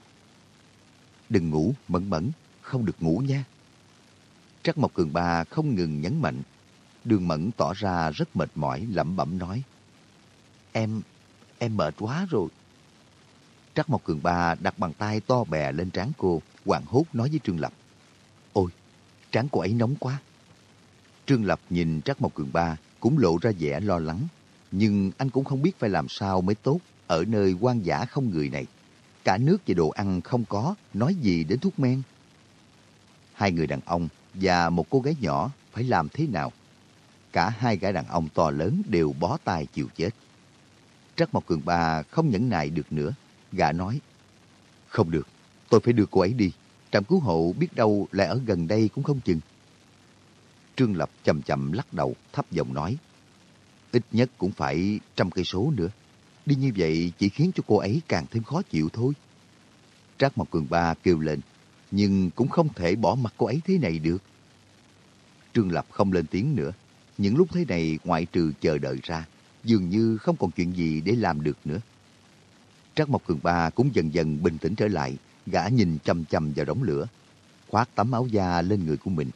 Đừng ngủ, mẫn mẫn, không được ngủ nha. Trắc Mộc Cường Ba không ngừng nhấn mạnh. Đường Mẫn tỏ ra rất mệt mỏi, lẩm bẩm nói. Em, em mệt quá rồi. Trắc Mộc Cường Ba đặt bàn tay to bè lên trán cô, hoàng hốt nói với Trương Lập. Ôi, trán cô ấy nóng quá. Trương Lập nhìn Trắc Mộc Cường Ba, cũng lộ ra vẻ lo lắng. Nhưng anh cũng không biết phải làm sao mới tốt ở nơi quan giả không người này. Cả nước và đồ ăn không có, nói gì đến thuốc men. Hai người đàn ông và một cô gái nhỏ phải làm thế nào? Cả hai gã đàn ông to lớn đều bó tay chịu chết. Trắc Mộc Cường Ba không nhẫn nại được nữa. Gã nói, không được, tôi phải đưa cô ấy đi. Trạm cứu hộ biết đâu lại ở gần đây cũng không chừng. Trương Lập chậm chậm lắc đầu, thấp giọng nói. Ít nhất cũng phải trăm cây số nữa. Đi như vậy chỉ khiến cho cô ấy càng thêm khó chịu thôi. Trác Mộc Cường Ba kêu lên, nhưng cũng không thể bỏ mặt cô ấy thế này được. Trương Lập không lên tiếng nữa. Những lúc thế này ngoại trừ chờ đợi ra, dường như không còn chuyện gì để làm được nữa. Trác Mộc Cường Ba cũng dần dần bình tĩnh trở lại, gã nhìn chầm chầm vào đống lửa, khoác tấm áo da lên người của mình.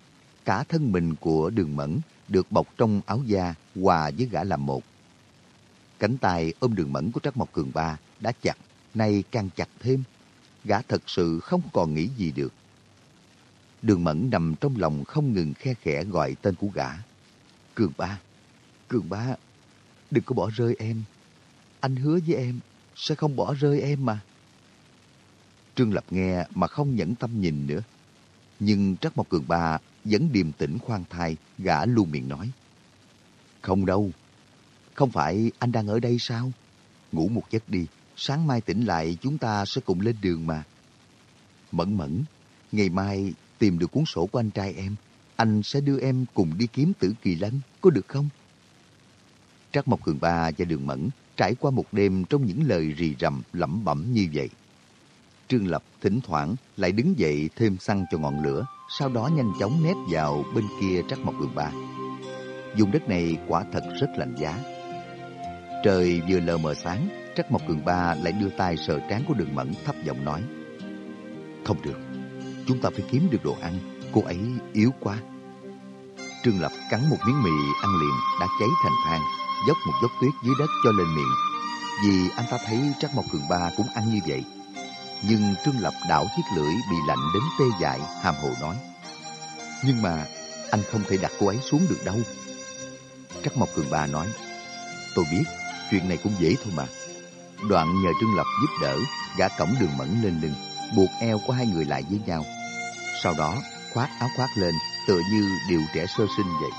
Cả thân mình của đường mẫn được bọc trong áo da hòa với gã làm một. Cánh tay ôm đường mẫn của Trác Mộc Cường Ba đã chặt, nay càng chặt thêm. Gã thật sự không còn nghĩ gì được. Đường mẫn nằm trong lòng không ngừng khe khẽ gọi tên của gã. Cường Ba, Cường Ba, đừng có bỏ rơi em. Anh hứa với em sẽ không bỏ rơi em mà. Trương Lập nghe mà không nhẫn tâm nhìn nữa. Nhưng Trắc Mộc Cường Ba vẫn điềm tĩnh khoan thai, gã luôn miệng nói. Không đâu, không phải anh đang ở đây sao? Ngủ một giấc đi, sáng mai tỉnh lại chúng ta sẽ cùng lên đường mà. Mẫn mẫn, ngày mai tìm được cuốn sổ của anh trai em, anh sẽ đưa em cùng đi kiếm tử kỳ lân, có được không? Trắc Mộc Cường Ba và Đường Mẫn trải qua một đêm trong những lời rì rầm lẩm bẩm như vậy. Trương Lập thỉnh thoảng lại đứng dậy thêm xăng cho ngọn lửa, sau đó nhanh chóng nép vào bên kia Trắc Mộc Cường Ba. Dùng đất này quả thật rất lạnh giá. Trời vừa lờ mờ sáng, Trắc Mộc Cường Ba lại đưa tay sờ trán của Đường Mẫn thấp giọng nói. Không được, chúng ta phải kiếm được đồ ăn, cô ấy yếu quá. Trương Lập cắn một miếng mì ăn liền đã cháy thành than, dốc một dốc tuyết dưới đất cho lên miệng. Vì anh ta thấy Trắc Mộc Cường Ba cũng ăn như vậy. Nhưng Trương Lập đảo chiếc lưỡi bị lạnh đến tê dại, hàm hồ nói. Nhưng mà anh không thể đặt cô ấy xuống được đâu. Trắc Mộc Cường Ba nói. Tôi biết, chuyện này cũng dễ thôi mà. Đoạn nhờ Trương Lập giúp đỡ, gã cổng đường mẫn lên lưng, buộc eo của hai người lại với nhau. Sau đó, khoác áo khoác lên, tựa như điều trẻ sơ sinh vậy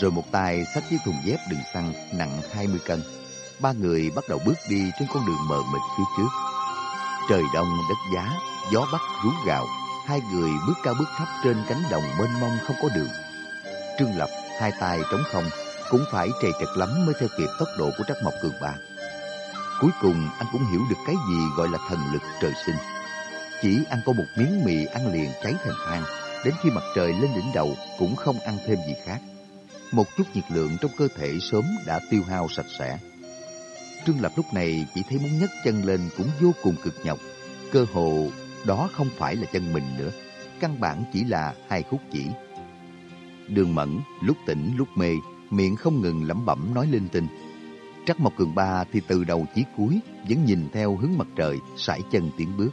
rồi một tay xách chiếc thùng dép đựng xăng nặng 20 cân. Ba người bắt đầu bước đi trên con đường mờ mịt phía trước. Trời đông đất giá, gió bắc rú gạo, hai người bước cao bước thấp trên cánh đồng mênh mông không có đường. Trương Lập hai tay trống không, cũng phải trầy trật lắm mới theo kịp tốc độ của Trắc Mộc Cường Ba. Cuối cùng anh cũng hiểu được cái gì gọi là thần lực trời sinh. Chỉ ăn có một miếng mì ăn liền cháy thành than, đến khi mặt trời lên đỉnh đầu cũng không ăn thêm gì khác một chút nhiệt lượng trong cơ thể sớm đã tiêu hao sạch sẽ. Trương Lập lúc này chỉ thấy muốn nhấc chân lên cũng vô cùng cực nhọc. Cơ hồ đó không phải là chân mình nữa, căn bản chỉ là hai khúc chỉ. Đường Mẫn lúc tỉnh lúc mê, miệng không ngừng lẩm bẩm nói linh tinh. Trắc Mộc Cường Ba thì từ đầu chí cuối vẫn nhìn theo hướng mặt trời, sải chân tiến bước,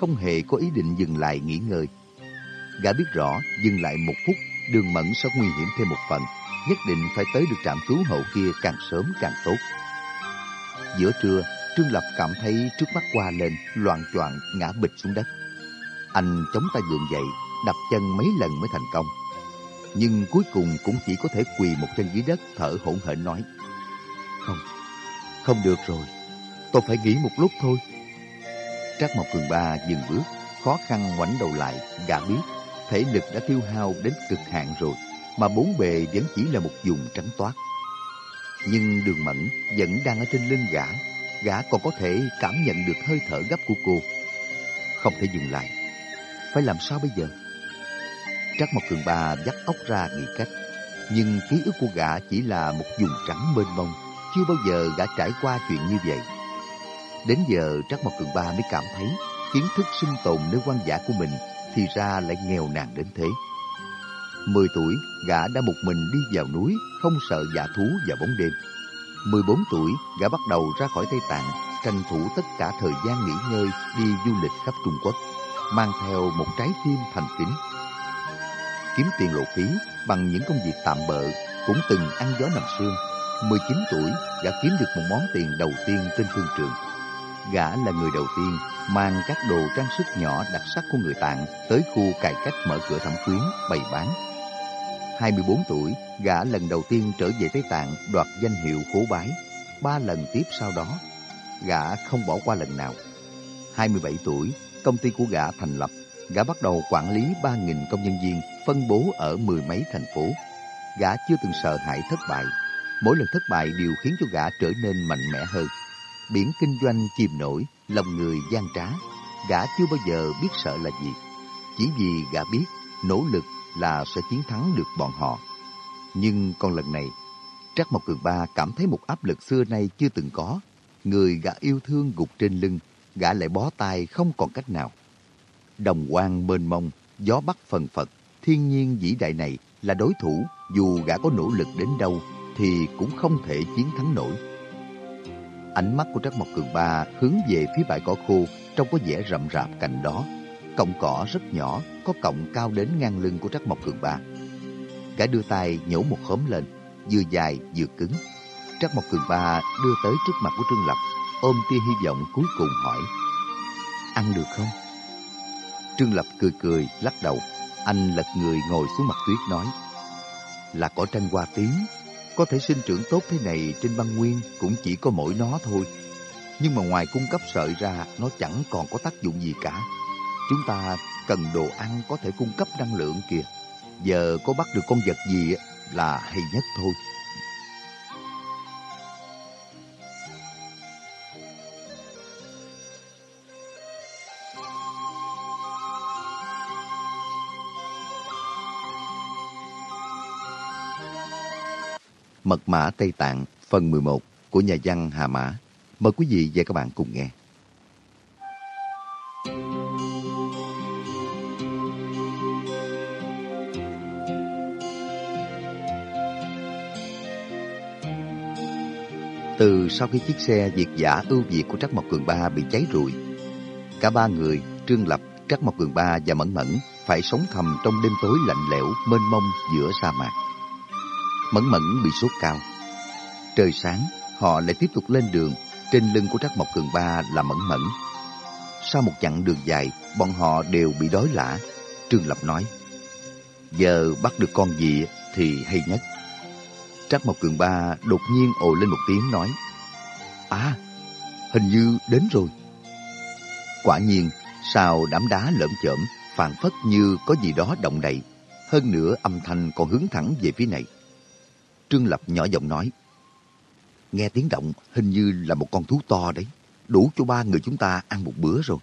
không hề có ý định dừng lại nghỉ ngơi. Gã biết rõ dừng lại một phút, đường mẫn sẽ nguy hiểm thêm một phần nhất định phải tới được trạm cứu hộ kia càng sớm càng tốt. Giữa trưa, Trương Lập cảm thấy trước mắt qua lên, loạn choạng ngã bịch xuống đất. Anh chống tay gượng dậy, đập chân mấy lần mới thành công. Nhưng cuối cùng cũng chỉ có thể quỳ một chân dưới đất thở hổn hển nói. Không, không được rồi, tôi phải nghỉ một lúc thôi. Trác Mộc Cường Ba dừng bước, khó khăn ngoảnh đầu lại, gã biết thể lực đã tiêu hao đến cực hạn rồi mà bốn bề vẫn chỉ là một vùng trắng toát. Nhưng đường mẫn vẫn đang ở trên lưng gã, gã còn có thể cảm nhận được hơi thở gấp của cô. Không thể dừng lại, phải làm sao bây giờ? Trắc Mộc Cường Ba dắt óc ra nghĩ cách, nhưng ký ức của gã chỉ là một vùng trắng mênh mông, chưa bao giờ gã trải qua chuyện như vậy. Đến giờ Trắc Mộc Cường Ba mới cảm thấy kiến thức sinh tồn nơi quan giả của mình thì ra lại nghèo nàn đến thế. 10 tuổi, gã đã một mình đi vào núi, không sợ dạ thú vào bóng đêm. 14 tuổi, gã bắt đầu ra khỏi Tây Tạng, tranh thủ tất cả thời gian nghỉ ngơi đi du lịch khắp Trung Quốc, mang theo một trái tim thành kính. Kiếm tiền lộ phí bằng những công việc tạm bợ, cũng từng ăn gió nằm sương. 19 tuổi, gã kiếm được một món tiền đầu tiên trên thương trường. Gã là người đầu tiên mang các đồ trang sức nhỏ đặc sắc của người Tạng tới khu cải cách mở cửa thẩm quyến bày bán 24 tuổi, gã lần đầu tiên trở về Tây Tạng đoạt danh hiệu khố bái. Ba lần tiếp sau đó, gã không bỏ qua lần nào. 27 tuổi, công ty của gã thành lập. Gã bắt đầu quản lý 3.000 công nhân viên phân bố ở mười mấy thành phố. Gã chưa từng sợ hãi thất bại. Mỗi lần thất bại đều khiến cho gã trở nên mạnh mẽ hơn. Biển kinh doanh chìm nổi, lòng người gian trá. Gã chưa bao giờ biết sợ là gì. Chỉ vì gã biết nỗ lực là sẽ chiến thắng được bọn họ. Nhưng con lần này, Trắc Mộc Cường Ba cảm thấy một áp lực xưa nay chưa từng có. Người gã yêu thương gục trên lưng, gã lại bó tay không còn cách nào. Đồng quang mênh mông, gió bắc phần phật, thiên nhiên vĩ đại này là đối thủ, dù gã có nỗ lực đến đâu thì cũng không thể chiến thắng nổi. Ánh mắt của Trắc Mộc Cường Ba hướng về phía bãi cỏ khô trông có vẻ rậm rạp cạnh đó. Cọng cỏ rất nhỏ, có cọng cao đến ngang lưng của Trắc Mộc Cường Ba. Gã đưa tay nhổ một khóm lên, vừa dài vừa cứng. Trắc Mộc Cường Ba đưa tới trước mặt của Trương Lập, ôm tia hy vọng cuối cùng hỏi. Ăn được không? Trương Lập cười cười, lắc đầu. Anh lật người ngồi xuống mặt tuyết nói. Là cỏ tranh hoa tím, có thể sinh trưởng tốt thế này trên băng nguyên cũng chỉ có mỗi nó thôi. Nhưng mà ngoài cung cấp sợi ra, nó chẳng còn có tác dụng gì cả. Chúng ta cần đồ ăn có thể cung cấp năng lượng kìa. Giờ có bắt được con vật gì là hay nhất thôi. Mật mã Tây Tạng phần 11 của nhà văn Hà Mã. Mời quý vị và các bạn cùng nghe. Từ sau khi chiếc xe diệt giả ưu việt của Trắc Mộc Cường Ba bị cháy rụi, cả ba người, Trương Lập, Trắc Mộc Cường Ba và Mẫn Mẫn phải sống thầm trong đêm tối lạnh lẽo, mênh mông giữa sa mạc. Mẫn Mẫn bị sốt cao. Trời sáng, họ lại tiếp tục lên đường, trên lưng của Trắc Mộc Cường Ba là Mẫn Mẫn. Sau một chặng đường dài, bọn họ đều bị đói lả. Trương Lập nói, giờ bắt được con gì thì hay nhất. Trắc Mộc Cường Ba đột nhiên ồ lên một tiếng nói, À, hình như đến rồi. Quả nhiên, sau đám đá lởm chởm, phản phất như có gì đó động đậy. Hơn nữa âm thanh còn hướng thẳng về phía này. Trương Lập nhỏ giọng nói, Nghe tiếng động hình như là một con thú to đấy, đủ cho ba người chúng ta ăn một bữa rồi.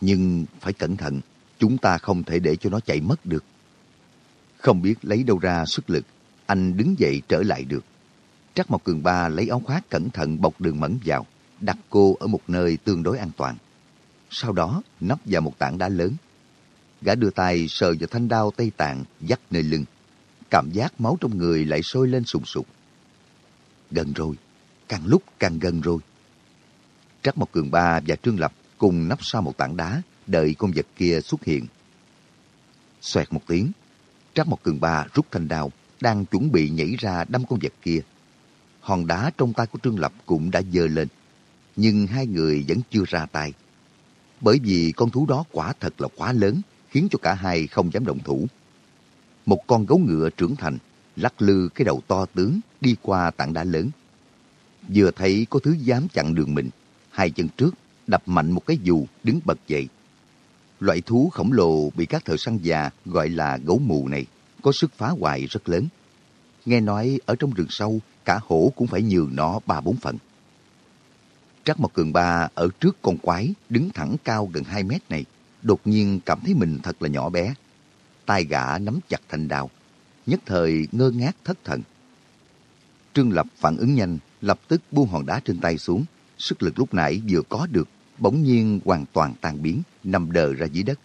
Nhưng phải cẩn thận, chúng ta không thể để cho nó chạy mất được. Không biết lấy đâu ra sức lực, anh đứng dậy trở lại được. Trắc Mộc Cường Ba lấy áo khoác cẩn thận bọc đường mẫn vào, đặt cô ở một nơi tương đối an toàn. Sau đó nấp vào một tảng đá lớn. Gã đưa tay sờ vào thanh đao Tây Tạng dắt nơi lưng. Cảm giác máu trong người lại sôi lên sùng sục. Gần rồi, càng lúc càng gần rồi. Trắc Mộc Cường Ba và Trương Lập cùng nấp sau một tảng đá, đợi con vật kia xuất hiện. Xoẹt một tiếng, Trắc Mộc Cường Ba rút thanh đao, đang chuẩn bị nhảy ra đâm con vật kia. Hòn đá trong tay của Trương Lập cũng đã dơ lên, nhưng hai người vẫn chưa ra tay. Bởi vì con thú đó quả thật là quá lớn, khiến cho cả hai không dám động thủ. Một con gấu ngựa trưởng thành, lắc lư cái đầu to tướng đi qua tảng đá lớn. Vừa thấy có thứ dám chặn đường mình, hai chân trước đập mạnh một cái dù đứng bật dậy. Loại thú khổng lồ bị các thợ săn già gọi là gấu mù này có sức phá hoại rất lớn. Nghe nói ở trong rừng sâu, cả hổ cũng phải nhường nó ba bốn phần. Trác Mộc Cường Ba ở trước con quái đứng thẳng cao gần 2 mét này, đột nhiên cảm thấy mình thật là nhỏ bé tay gã nắm chặt thành đao, nhất thời ngơ ngác thất thần. Trương Lập phản ứng nhanh, lập tức buông hòn đá trên tay xuống. Sức lực lúc nãy vừa có được, bỗng nhiên hoàn toàn tan biến, nằm đờ ra dưới đất.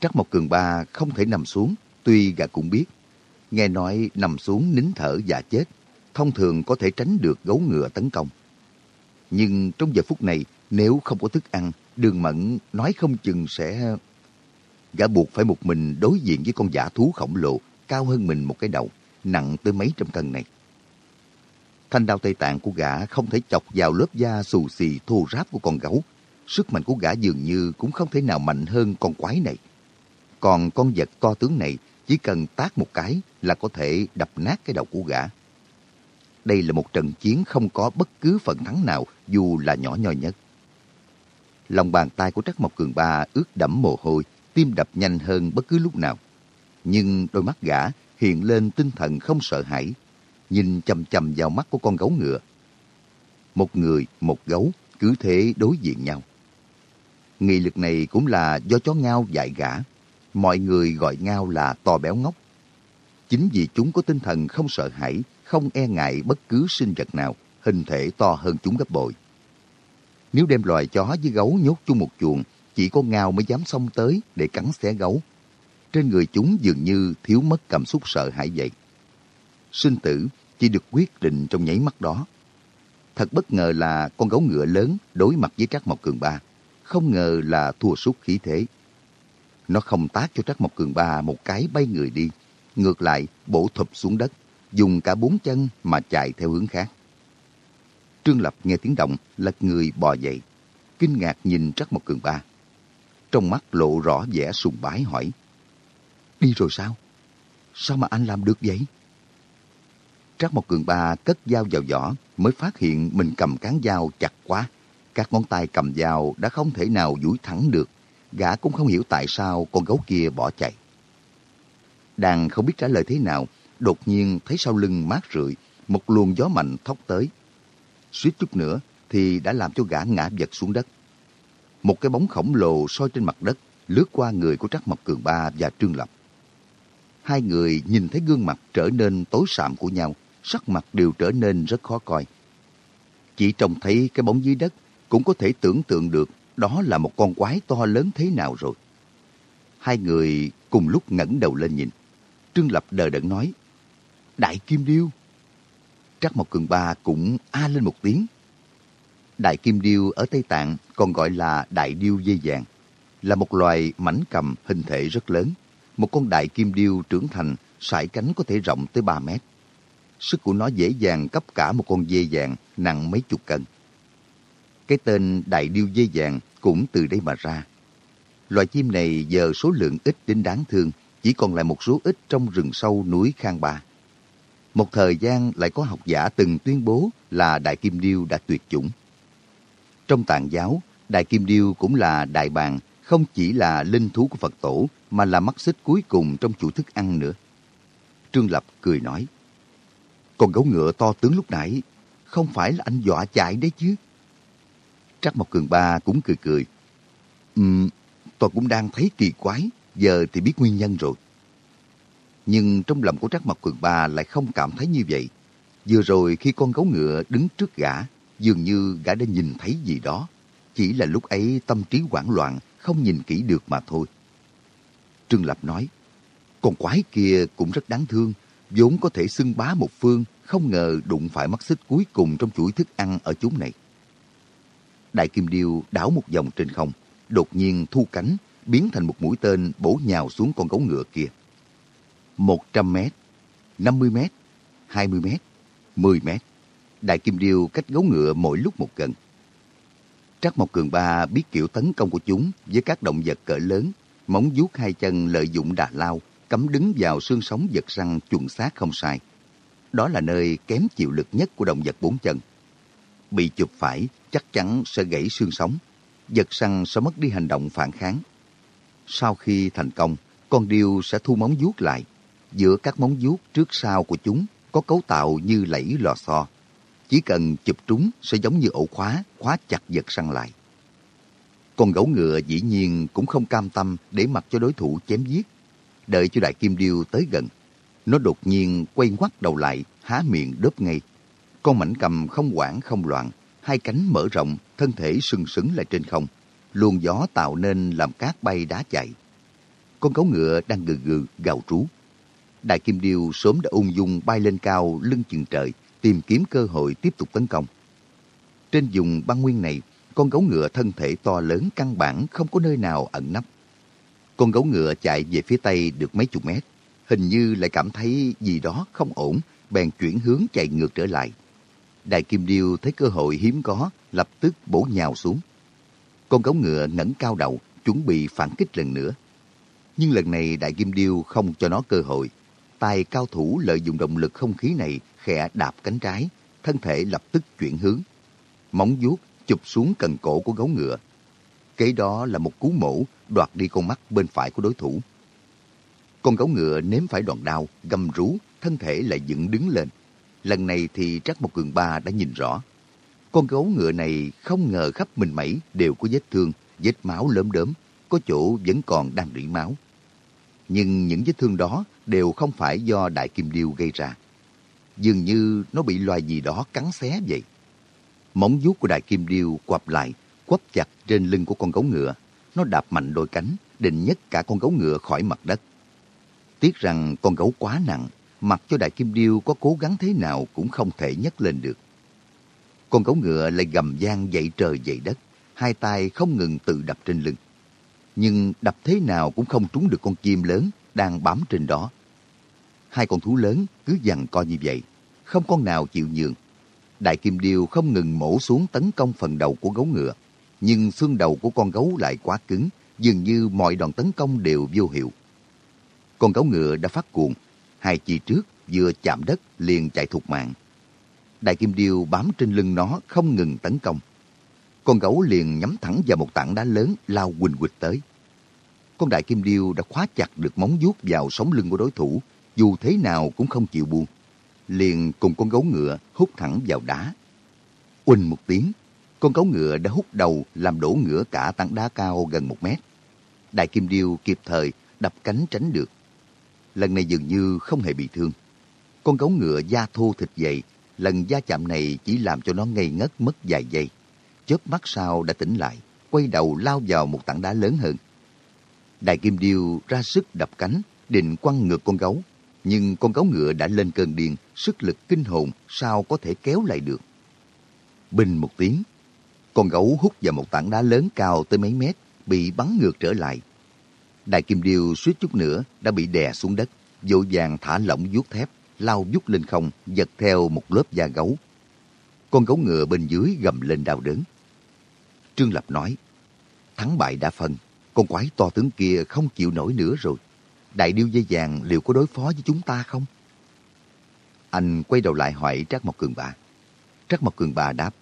Trắc Mộc Cường Ba không thể nằm xuống, tuy gã cũng biết. Nghe nói nằm xuống nín thở và chết, thông thường có thể tránh được gấu ngựa tấn công. Nhưng trong giờ phút này, nếu không có thức ăn, đường mẫn nói không chừng sẽ... Gã buộc phải một mình đối diện với con giả thú khổng lồ, cao hơn mình một cái đầu, nặng tới mấy trăm cân này. Thanh đao Tây Tạng của gã không thể chọc vào lớp da xù xì thô ráp của con gấu. Sức mạnh của gã dường như cũng không thể nào mạnh hơn con quái này. Còn con vật to tướng này chỉ cần tác một cái là có thể đập nát cái đầu của gã. Đây là một trận chiến không có bất cứ phần thắng nào dù là nhỏ nhoi nhất. Lòng bàn tay của Trắc Mộc Cường Ba ướt đẫm mồ hôi, tim đập nhanh hơn bất cứ lúc nào. Nhưng đôi mắt gã hiện lên tinh thần không sợ hãi, nhìn chầm chầm vào mắt của con gấu ngựa. Một người, một gấu, cứ thế đối diện nhau. Nghị lực này cũng là do chó ngao dạy gã. Mọi người gọi ngao là to béo ngốc. Chính vì chúng có tinh thần không sợ hãi, không e ngại bất cứ sinh vật nào, hình thể to hơn chúng gấp bội. Nếu đem loài chó với gấu nhốt chung một chuồng, chỉ có ngao mới dám xông tới để cắn xé gấu. Trên người chúng dường như thiếu mất cảm xúc sợ hãi vậy. Sinh tử chỉ được quyết định trong nháy mắt đó. Thật bất ngờ là con gấu ngựa lớn đối mặt với Trác Mộc Cường Ba. Không ngờ là thua sút khí thế. Nó không tác cho Trác Mộc Cường Ba một cái bay người đi. Ngược lại, bổ thụp xuống đất, dùng cả bốn chân mà chạy theo hướng khác. Trương Lập nghe tiếng động, lật người bò dậy, kinh ngạc nhìn Trắc Mộc Cường Ba. Trong mắt lộ rõ vẻ sùng bái hỏi. Đi rồi sao? Sao mà anh làm được vậy? Trác Mộc Cường Ba cất dao vào vỏ mới phát hiện mình cầm cán dao chặt quá. Các ngón tay cầm dao đã không thể nào duỗi thẳng được. Gã cũng không hiểu tại sao con gấu kia bỏ chạy. Đang không biết trả lời thế nào, đột nhiên thấy sau lưng mát rượi, một luồng gió mạnh thốc tới. Suýt chút nữa thì đã làm cho gã ngã vật xuống đất. Một cái bóng khổng lồ soi trên mặt đất, lướt qua người của Trác Mộc Cường Ba và Trương Lập. Hai người nhìn thấy gương mặt trở nên tối sạm của nhau, sắc mặt đều trở nên rất khó coi. Chỉ trông thấy cái bóng dưới đất cũng có thể tưởng tượng được đó là một con quái to lớn thế nào rồi. Hai người cùng lúc ngẩng đầu lên nhìn. Trương Lập đờ đẫn nói, Đại Kim Điêu. Trác Mộc Cường Ba cũng a lên một tiếng. Đại Kim Điêu ở Tây Tạng còn gọi là Đại Điêu dây vàng, là một loài mảnh cầm hình thể rất lớn. Một con Đại Kim Điêu trưởng thành, sải cánh có thể rộng tới 3 mét. Sức của nó dễ dàng cấp cả một con dê vàng nặng mấy chục cân. Cái tên Đại Điêu dây vàng cũng từ đây mà ra. Loài chim này giờ số lượng ít đến đáng thương, chỉ còn lại một số ít trong rừng sâu núi Khang Ba. Một thời gian lại có học giả từng tuyên bố là Đại Kim Điêu đã tuyệt chủng. Trong tàn giáo, Đại Kim Điêu cũng là đại bàng, không chỉ là linh thú của Phật tổ, mà là mắt xích cuối cùng trong chuỗi thức ăn nữa. Trương Lập cười nói, Con gấu ngựa to tướng lúc nãy, không phải là anh dọa chạy đấy chứ. Trắc Mộc Cường Ba cũng cười cười. Ừm, tôi cũng đang thấy kỳ quái, giờ thì biết nguyên nhân rồi. Nhưng trong lòng của Trắc Mộc Cường Ba lại không cảm thấy như vậy. Vừa rồi khi con gấu ngựa đứng trước gã, dường như gã đã nhìn thấy gì đó. Chỉ là lúc ấy tâm trí hoảng loạn, không nhìn kỹ được mà thôi. Trương Lập nói, con quái kia cũng rất đáng thương, vốn có thể xưng bá một phương, không ngờ đụng phải mắt xích cuối cùng trong chuỗi thức ăn ở chúng này. Đại Kim Điêu đảo một vòng trên không, đột nhiên thu cánh, biến thành một mũi tên bổ nhào xuống con gấu ngựa kia. 100 mét, 50 mét, 20 mét, 10 mét. Đại Kim Điêu cách gấu ngựa mỗi lúc một gần. Trắc Mộc Cường Ba biết kiểu tấn công của chúng với các động vật cỡ lớn, móng vuốt hai chân lợi dụng đà lao, cắm đứng vào xương sống vật răng chuẩn xác không sai. Đó là nơi kém chịu lực nhất của động vật bốn chân. Bị chụp phải chắc chắn sẽ gãy xương sống, vật săn sẽ mất đi hành động phản kháng. Sau khi thành công, con điêu sẽ thu móng vuốt lại. Giữa các móng vuốt trước sau của chúng có cấu tạo như lẫy lò xo. Chỉ cần chụp trúng sẽ giống như ổ khóa, khóa chặt vật săn lại. Con gấu ngựa dĩ nhiên cũng không cam tâm để mặc cho đối thủ chém giết. Đợi cho đại kim điêu tới gần, nó đột nhiên quay ngoắt đầu lại, há miệng đớp ngay. Con mảnh cầm không quản không loạn, hai cánh mở rộng, thân thể sừng sững lại trên không. Luồng gió tạo nên làm cát bay đá chạy. Con gấu ngựa đang gừ gừ gào trú. Đại Kim Điêu sớm đã ung dung bay lên cao lưng chừng trời, tìm kiếm cơ hội tiếp tục tấn công. Trên vùng băng nguyên này, con gấu ngựa thân thể to lớn căn bản không có nơi nào ẩn nấp. Con gấu ngựa chạy về phía tây được mấy chục mét, hình như lại cảm thấy gì đó không ổn, bèn chuyển hướng chạy ngược trở lại. Đại Kim Điêu thấy cơ hội hiếm có, lập tức bổ nhào xuống. Con gấu ngựa ngẩng cao đầu, chuẩn bị phản kích lần nữa. Nhưng lần này Đại Kim Điêu không cho nó cơ hội. Tài cao thủ lợi dụng động lực không khí này khẽ đạp cánh trái, thân thể lập tức chuyển hướng. Móng vuốt chụp xuống cần cổ của gấu ngựa. Kế đó là một cú mổ đoạt đi con mắt bên phải của đối thủ. Con gấu ngựa nếm phải đòn đau, gầm rú, thân thể lại dựng đứng lên. Lần này thì chắc một Cường Ba đã nhìn rõ. Con gấu ngựa này không ngờ khắp mình mẩy đều có vết thương, vết máu lớn đớm, có chỗ vẫn còn đang rỉ máu. Nhưng những vết thương đó đều không phải do Đại Kim Điêu gây ra dường như nó bị loài gì đó cắn xé vậy. Móng vuốt của đại kim điêu quặp lại, quắp chặt trên lưng của con gấu ngựa. Nó đạp mạnh đôi cánh, định nhấc cả con gấu ngựa khỏi mặt đất. Tiếc rằng con gấu quá nặng, mặc cho đại kim điêu có cố gắng thế nào cũng không thể nhấc lên được. Con gấu ngựa lại gầm gian dậy trời dậy đất, hai tay không ngừng tự đập trên lưng. Nhưng đập thế nào cũng không trúng được con chim lớn đang bám trên đó. Hai con thú lớn cứ dằn co như vậy, không con nào chịu nhường. Đại kim điêu không ngừng mổ xuống tấn công phần đầu của gấu ngựa, nhưng xương đầu của con gấu lại quá cứng, dường như mọi đòn tấn công đều vô hiệu. Con gấu ngựa đã phát cuồng, hai chi trước vừa chạm đất liền chạy thục mạng. Đại kim điêu bám trên lưng nó không ngừng tấn công. Con gấu liền nhắm thẳng vào một tảng đá lớn lao quỳnh quỳnh tới. Con đại kim điêu đã khóa chặt được móng vuốt vào sống lưng của đối thủ, dù thế nào cũng không chịu buông. Liền cùng con gấu ngựa hút thẳng vào đá. Uỳnh một tiếng, con gấu ngựa đã hút đầu làm đổ ngựa cả tảng đá cao gần một mét. Đại kim điêu kịp thời đập cánh tránh được. Lần này dường như không hề bị thương. Con gấu ngựa da thô thịt dày, lần da chạm này chỉ làm cho nó ngây ngất mất vài giây. Chớp mắt sau đã tỉnh lại, quay đầu lao vào một tảng đá lớn hơn. Đại kim điêu ra sức đập cánh, định quăng ngược con gấu. Nhưng con gấu ngựa đã lên cơn điên, sức lực kinh hồn sao có thể kéo lại được. Bình một tiếng, con gấu hút vào một tảng đá lớn cao tới mấy mét, bị bắn ngược trở lại. Đại kim điêu suýt chút nữa đã bị đè xuống đất, vội vàng thả lỏng vuốt thép, lao vút lên không, giật theo một lớp da gấu. Con gấu ngựa bên dưới gầm lên đau đớn. Trương Lập nói, thắng bại đã phân, con quái to tướng kia không chịu nổi nữa rồi. Đại điêu dây vàng liệu có đối phó với chúng ta không? Anh quay đầu lại hỏi Trác Mộc Cường Bà. Trác Mộc Cường Bà đáp,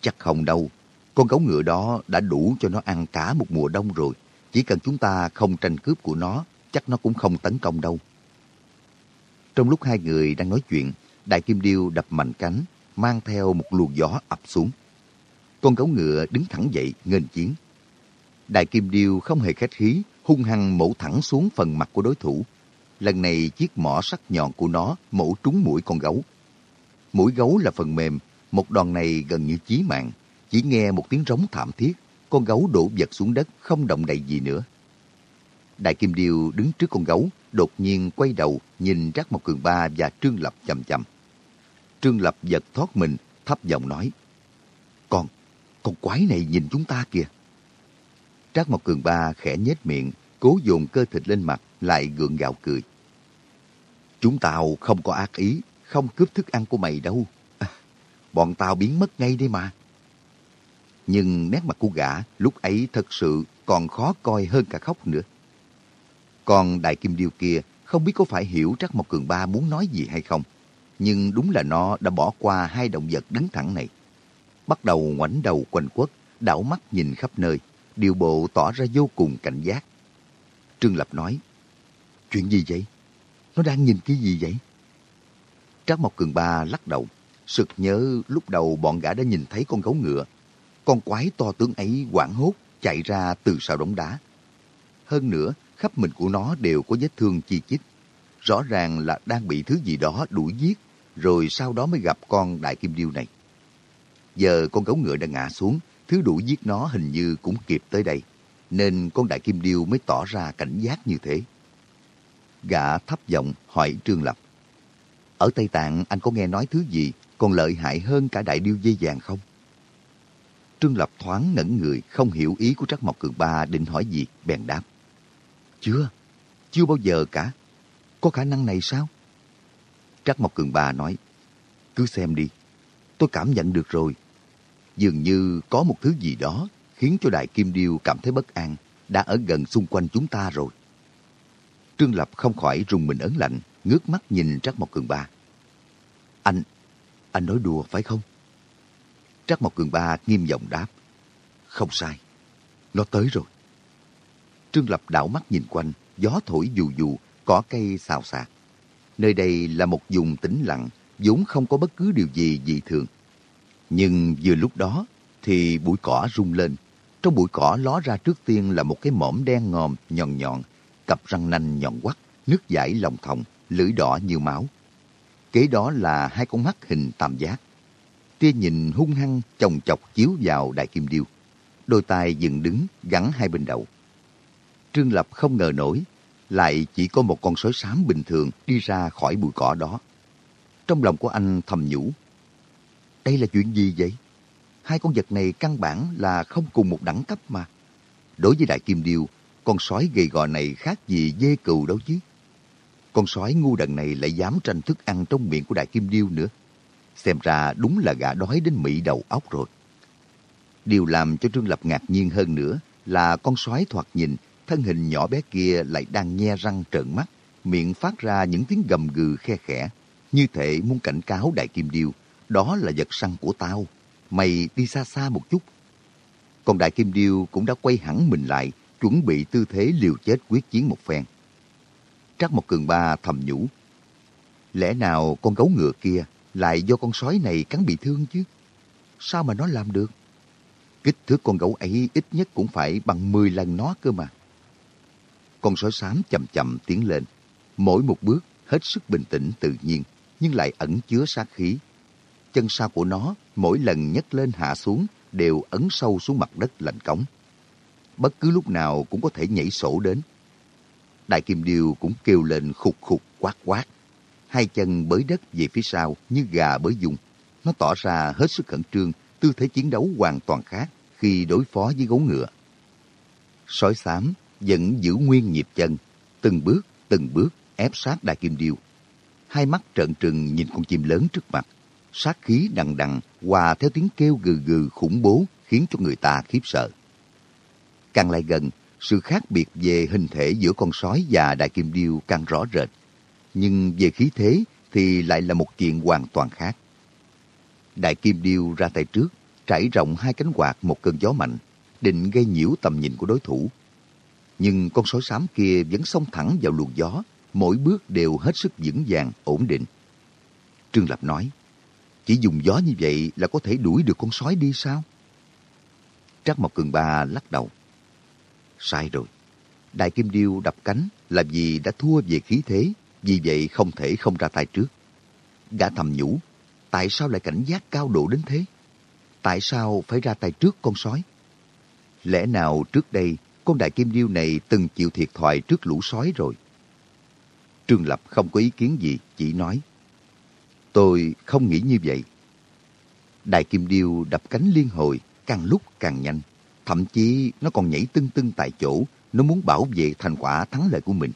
chắc không đâu. Con gấu ngựa đó đã đủ cho nó ăn cả một mùa đông rồi. Chỉ cần chúng ta không tranh cướp của nó, chắc nó cũng không tấn công đâu. Trong lúc hai người đang nói chuyện, Đại Kim Điêu đập mạnh cánh, mang theo một luồng gió ập xuống. Con gấu ngựa đứng thẳng dậy, nghênh chiến. Đại Kim Điêu không hề khách khí, hung hăng mổ thẳng xuống phần mặt của đối thủ. Lần này chiếc mỏ sắc nhọn của nó mổ trúng mũi con gấu. Mũi gấu là phần mềm, một đòn này gần như chí mạng. Chỉ nghe một tiếng rống thảm thiết, con gấu đổ vật xuống đất không động đậy gì nữa. Đại Kim Điêu đứng trước con gấu, đột nhiên quay đầu nhìn Trác Mộc Cường Ba và Trương Lập chầm chầm. Trương Lập giật thoát mình, thấp giọng nói. Con, con quái này nhìn chúng ta kìa. Trác Mộc Cường Ba khẽ nhếch miệng, cố dồn cơ thịt lên mặt, lại gượng gạo cười. Chúng tao không có ác ý, không cướp thức ăn của mày đâu. À, bọn tao biến mất ngay đây mà. Nhưng nét mặt của gã lúc ấy thật sự còn khó coi hơn cả khóc nữa. Còn Đại Kim Điêu kia không biết có phải hiểu Trắc Mộc Cường Ba muốn nói gì hay không. Nhưng đúng là nó đã bỏ qua hai động vật đứng thẳng này. Bắt đầu ngoảnh đầu quanh quất, đảo mắt nhìn khắp nơi, điều bộ tỏ ra vô cùng cảnh giác. Trương Lập nói, chuyện gì vậy? Nó đang nhìn cái gì vậy? Trác Mộc Cường Ba lắc đầu, sực nhớ lúc đầu bọn gã đã nhìn thấy con gấu ngựa. Con quái to tướng ấy quảng hốt chạy ra từ sau đống đá. Hơn nữa, khắp mình của nó đều có vết thương chi chít. Rõ ràng là đang bị thứ gì đó đuổi giết, rồi sau đó mới gặp con đại kim điêu này. Giờ con gấu ngựa đã ngã xuống, thứ đuổi giết nó hình như cũng kịp tới đây, nên con đại kim điêu mới tỏ ra cảnh giác như thế. Gã thấp giọng hỏi Trương Lập. Ở Tây Tạng anh có nghe nói thứ gì còn lợi hại hơn cả đại điêu dây vàng không? Trương Lập thoáng ngẩn người, không hiểu ý của Trắc Mộc Cường Ba định hỏi gì, bèn đáp. Chưa, chưa bao giờ cả. Có khả năng này sao? Trắc Mộc Cường Ba nói, cứ xem đi, tôi cảm nhận được rồi. Dường như có một thứ gì đó khiến cho Đại Kim Điêu cảm thấy bất an, đã ở gần xung quanh chúng ta rồi. Trương Lập không khỏi rùng mình ấn lạnh, ngước mắt nhìn Trắc Mộc Cường Ba. Anh, anh nói đùa phải không? Trắc Mộc Cường Ba nghiêm giọng đáp. Không sai, nó tới rồi. Trương Lập đảo mắt nhìn quanh, gió thổi dù dù, cỏ cây xào xạc. Nơi đây là một vùng tĩnh lặng, vốn không có bất cứ điều gì dị thường. Nhưng vừa lúc đó thì bụi cỏ rung lên. Trong bụi cỏ ló ra trước tiên là một cái mõm đen ngòm, nhọn nhọn, cặp răng nanh nhọn quắt, nước dãi lòng thòng, lưỡi đỏ như máu. Kế đó là hai con mắt hình tam giác. Tia nhìn hung hăng chồng chọc chiếu vào đại kim điêu. Đôi tay dựng đứng gắn hai bên đầu. Trương Lập không ngờ nổi, lại chỉ có một con sói xám bình thường đi ra khỏi bụi cỏ đó. Trong lòng của anh thầm nhủ. Đây là chuyện gì vậy? Hai con vật này căn bản là không cùng một đẳng cấp mà. Đối với Đại Kim Điêu, con sói gầy gò này khác gì dê cừu đâu chứ. Con sói ngu đần này lại dám tranh thức ăn trong miệng của Đại Kim Điêu nữa. Xem ra đúng là gã đói đến mị đầu óc rồi. Điều làm cho Trương Lập ngạc nhiên hơn nữa là con sói thoạt nhìn, thân hình nhỏ bé kia lại đang nhe răng trợn mắt, miệng phát ra những tiếng gầm gừ khe khẽ, như thể muốn cảnh cáo Đại Kim Điêu, đó là vật săn của tao, mày đi xa xa một chút. Còn Đại Kim Điêu cũng đã quay hẳn mình lại, chuẩn bị tư thế liều chết quyết chiến một phen. Trắc một cường ba thầm nhủ. Lẽ nào con gấu ngựa kia lại do con sói này cắn bị thương chứ? Sao mà nó làm được? Kích thước con gấu ấy ít nhất cũng phải bằng 10 lần nó cơ mà. Con sói xám chậm chậm tiến lên. Mỗi một bước hết sức bình tĩnh tự nhiên, nhưng lại ẩn chứa sát khí. Chân sau của nó mỗi lần nhấc lên hạ xuống đều ấn sâu xuống mặt đất lạnh cống. Bất cứ lúc nào cũng có thể nhảy sổ đến. Đại Kim Điêu cũng kêu lên khục khục quát quát. Hai chân bới đất về phía sau như gà bới dung. Nó tỏ ra hết sức khẩn trương, tư thế chiến đấu hoàn toàn khác khi đối phó với gấu ngựa. Sói xám vẫn giữ nguyên nhịp chân, từng bước, từng bước ép sát Đại Kim Điêu. Hai mắt trợn trừng nhìn con chim lớn trước mặt. Sát khí đằng đằng hòa theo tiếng kêu gừ gừ khủng bố khiến cho người ta khiếp sợ. Càng lại gần, sự khác biệt về hình thể giữa con sói và đại kim điêu càng rõ rệt. Nhưng về khí thế thì lại là một chuyện hoàn toàn khác. Đại kim điêu ra tay trước, trải rộng hai cánh quạt một cơn gió mạnh, định gây nhiễu tầm nhìn của đối thủ. Nhưng con sói xám kia vẫn xông thẳng vào luồng gió, mỗi bước đều hết sức vững vàng, ổn định. Trương Lập nói, chỉ dùng gió như vậy là có thể đuổi được con sói đi sao? Trác Mộc Cường Ba lắc đầu. Sai rồi. Đại Kim Điêu đập cánh là vì đã thua về khí thế, vì vậy không thể không ra tay trước. Gã thầm nhủ, tại sao lại cảnh giác cao độ đến thế? Tại sao phải ra tay trước con sói? Lẽ nào trước đây con đại kim điêu này từng chịu thiệt thòi trước lũ sói rồi? Trương Lập không có ý kiến gì, chỉ nói. Tôi không nghĩ như vậy. Đại kim điêu đập cánh liên hồi, càng lúc càng nhanh. Thậm chí nó còn nhảy tưng tưng tại chỗ, nó muốn bảo vệ thành quả thắng lợi của mình.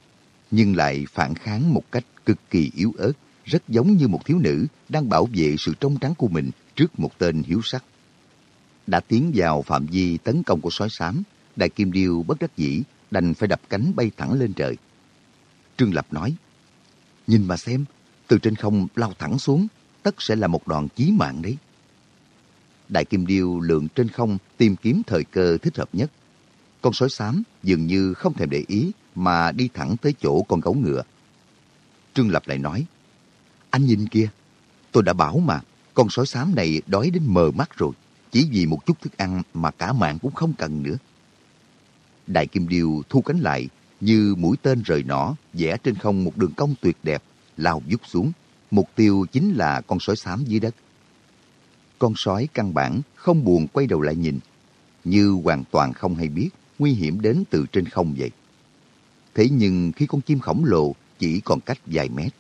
Nhưng lại phản kháng một cách cực kỳ yếu ớt, rất giống như một thiếu nữ đang bảo vệ sự trong trắng của mình trước một tên hiếu sắc. Đã tiến vào phạm vi tấn công của sói xám, đại kim điêu bất đắc dĩ đành phải đập cánh bay thẳng lên trời. Trương Lập nói, Nhìn mà xem, từ trên không lao thẳng xuống, tất sẽ là một đòn chí mạng đấy. Đại Kim Điêu lượn trên không tìm kiếm thời cơ thích hợp nhất. Con sói xám dường như không thèm để ý mà đi thẳng tới chỗ con gấu ngựa. Trương Lập lại nói, anh nhìn kia, tôi đã bảo mà, con sói xám này đói đến mờ mắt rồi, chỉ vì một chút thức ăn mà cả mạng cũng không cần nữa. Đại Kim Điêu thu cánh lại, như mũi tên rời nỏ, vẽ trên không một đường cong tuyệt đẹp, lao vút xuống. Mục tiêu chính là con sói xám dưới đất con sói căn bản không buồn quay đầu lại nhìn, như hoàn toàn không hay biết nguy hiểm đến từ trên không vậy. Thế nhưng khi con chim khổng lồ chỉ còn cách vài mét,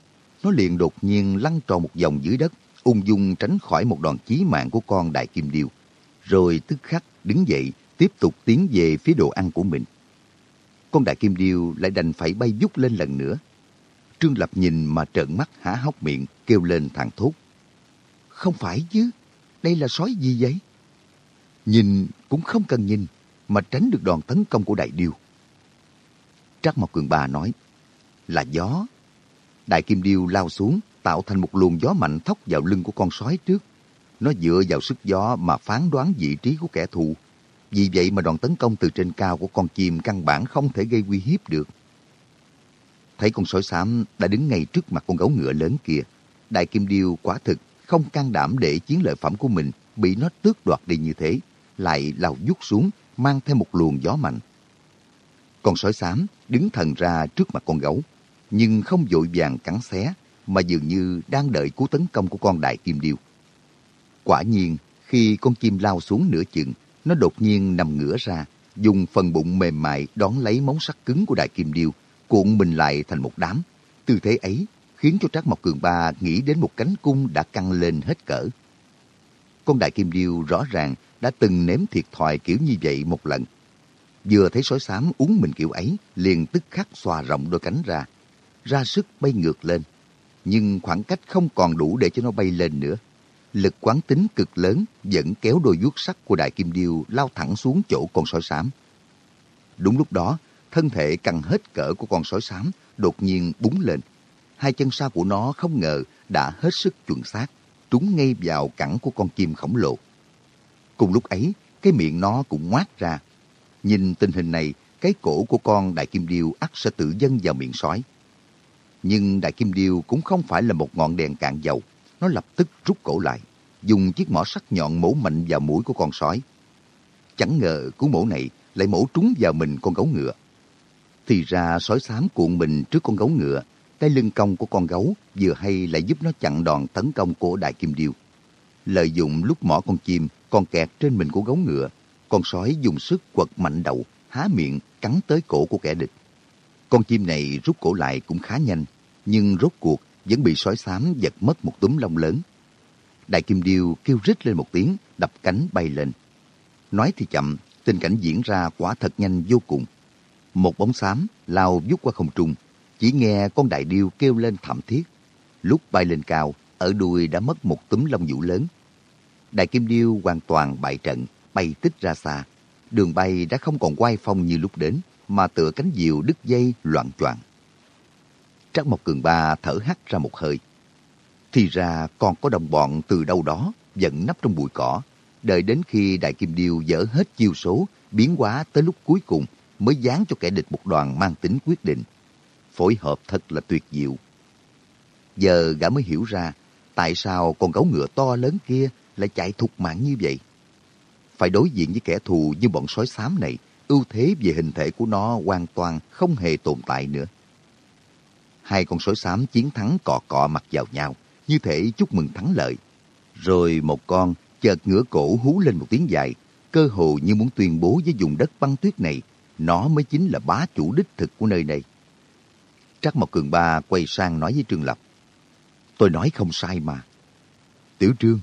nó liền đột nhiên lăn tròn một vòng dưới đất, ung dung tránh khỏi một đòn chí mạng của con đại kim điêu, rồi tức khắc đứng dậy tiếp tục tiến về phía đồ ăn của mình. Con đại kim điêu lại đành phải bay vút lên lần nữa. Trương Lập nhìn mà trợn mắt há hốc miệng, kêu lên thẳng thốt. Không phải chứ, đây là sói gì vậy? Nhìn cũng không cần nhìn, mà tránh được đòn tấn công của đại điêu. Trắc Mộc Cường Ba nói, là gió. Đại Kim Điêu lao xuống, tạo thành một luồng gió mạnh thốc vào lưng của con sói trước. Nó dựa vào sức gió mà phán đoán vị trí của kẻ thù. Vì vậy mà đòn tấn công từ trên cao của con chim căn bản không thể gây uy hiếp được. Thấy con sói xám đã đứng ngay trước mặt con gấu ngựa lớn kia. Đại Kim Điêu quả thực không can đảm để chiến lợi phẩm của mình bị nó tước đoạt đi như thế, lại lao vút xuống, mang theo một luồng gió mạnh. Con sói xám đứng thần ra trước mặt con gấu, nhưng không vội vàng cắn xé, mà dường như đang đợi cú tấn công của con đại kim điêu. Quả nhiên, khi con chim lao xuống nửa chừng, nó đột nhiên nằm ngửa ra, dùng phần bụng mềm mại đón lấy móng sắt cứng của đại kim điêu, cuộn mình lại thành một đám. Tư thế ấy khiến cho Trác Mộc Cường Ba nghĩ đến một cánh cung đã căng lên hết cỡ. Con đại kim điêu rõ ràng đã từng nếm thiệt thòi kiểu như vậy một lần. Vừa thấy sói xám uống mình kiểu ấy, liền tức khắc xòa rộng đôi cánh ra, ra sức bay ngược lên. Nhưng khoảng cách không còn đủ để cho nó bay lên nữa. Lực quán tính cực lớn vẫn kéo đôi vuốt sắt của đại kim điêu lao thẳng xuống chỗ con sói xám. Đúng lúc đó, thân thể căng hết cỡ của con sói xám đột nhiên búng lên. Hai chân sau của nó không ngờ đã hết sức chuẩn xác, trúng ngay vào cẳng của con chim khổng lồ. Cùng lúc ấy, cái miệng nó cũng ngoác ra. Nhìn tình hình này, cái cổ của con đại kim điêu ắt sẽ tự dâng vào miệng sói. Nhưng đại kim điêu cũng không phải là một ngọn đèn cạn dầu. Nó lập tức rút cổ lại, dùng chiếc mỏ sắc nhọn mổ mạnh vào mũi của con sói. Chẳng ngờ cú mổ này lại mổ trúng vào mình con gấu ngựa. Thì ra sói xám cuộn mình trước con gấu ngựa, cái lưng cong của con gấu vừa hay lại giúp nó chặn đòn tấn công của đại kim điêu. Lợi dụng lúc mỏ con chim còn kẹt trên mình của gấu ngựa, con sói dùng sức quật mạnh đầu, há miệng, cắn tới cổ của kẻ địch. Con chim này rút cổ lại cũng khá nhanh, nhưng rốt cuộc vẫn bị sói xám giật mất một túm lông lớn. Đại kim điêu kêu rít lên một tiếng, đập cánh bay lên. Nói thì chậm, tình cảnh diễn ra quả thật nhanh vô cùng. Một bóng xám lao vút qua không trung, chỉ nghe con đại điêu kêu lên thảm thiết. Lúc bay lên cao, ở đuôi đã mất một túm lông vũ lớn. Đại kim điêu hoàn toàn bại trận, bay tích ra xa. Đường bay đã không còn quay phong như lúc đến, mà tựa cánh diều đứt dây loạn choạng. Trắc Mộc Cường Ba thở hắt ra một hơi. Thì ra còn có đồng bọn từ đâu đó vẫn nấp trong bụi cỏ, đợi đến khi Đại Kim Điêu dở hết chiêu số, biến hóa tới lúc cuối cùng mới dán cho kẻ địch một đoàn mang tính quyết định. Phối hợp thật là tuyệt diệu. Giờ gã mới hiểu ra tại sao con gấu ngựa to lớn kia lại chạy thục mạng như vậy. Phải đối diện với kẻ thù như bọn sói xám này, ưu thế về hình thể của nó hoàn toàn không hề tồn tại nữa. Hai con sói xám chiến thắng cọ cọ mặt vào nhau, như thể chúc mừng thắng lợi. Rồi một con chợt ngửa cổ hú lên một tiếng dài, cơ hồ như muốn tuyên bố với vùng đất băng tuyết này, nó mới chính là bá chủ đích thực của nơi này. Trắc Mộc Cường Ba quay sang nói với Trương Lập. Tôi nói không sai mà. Tiểu Trương,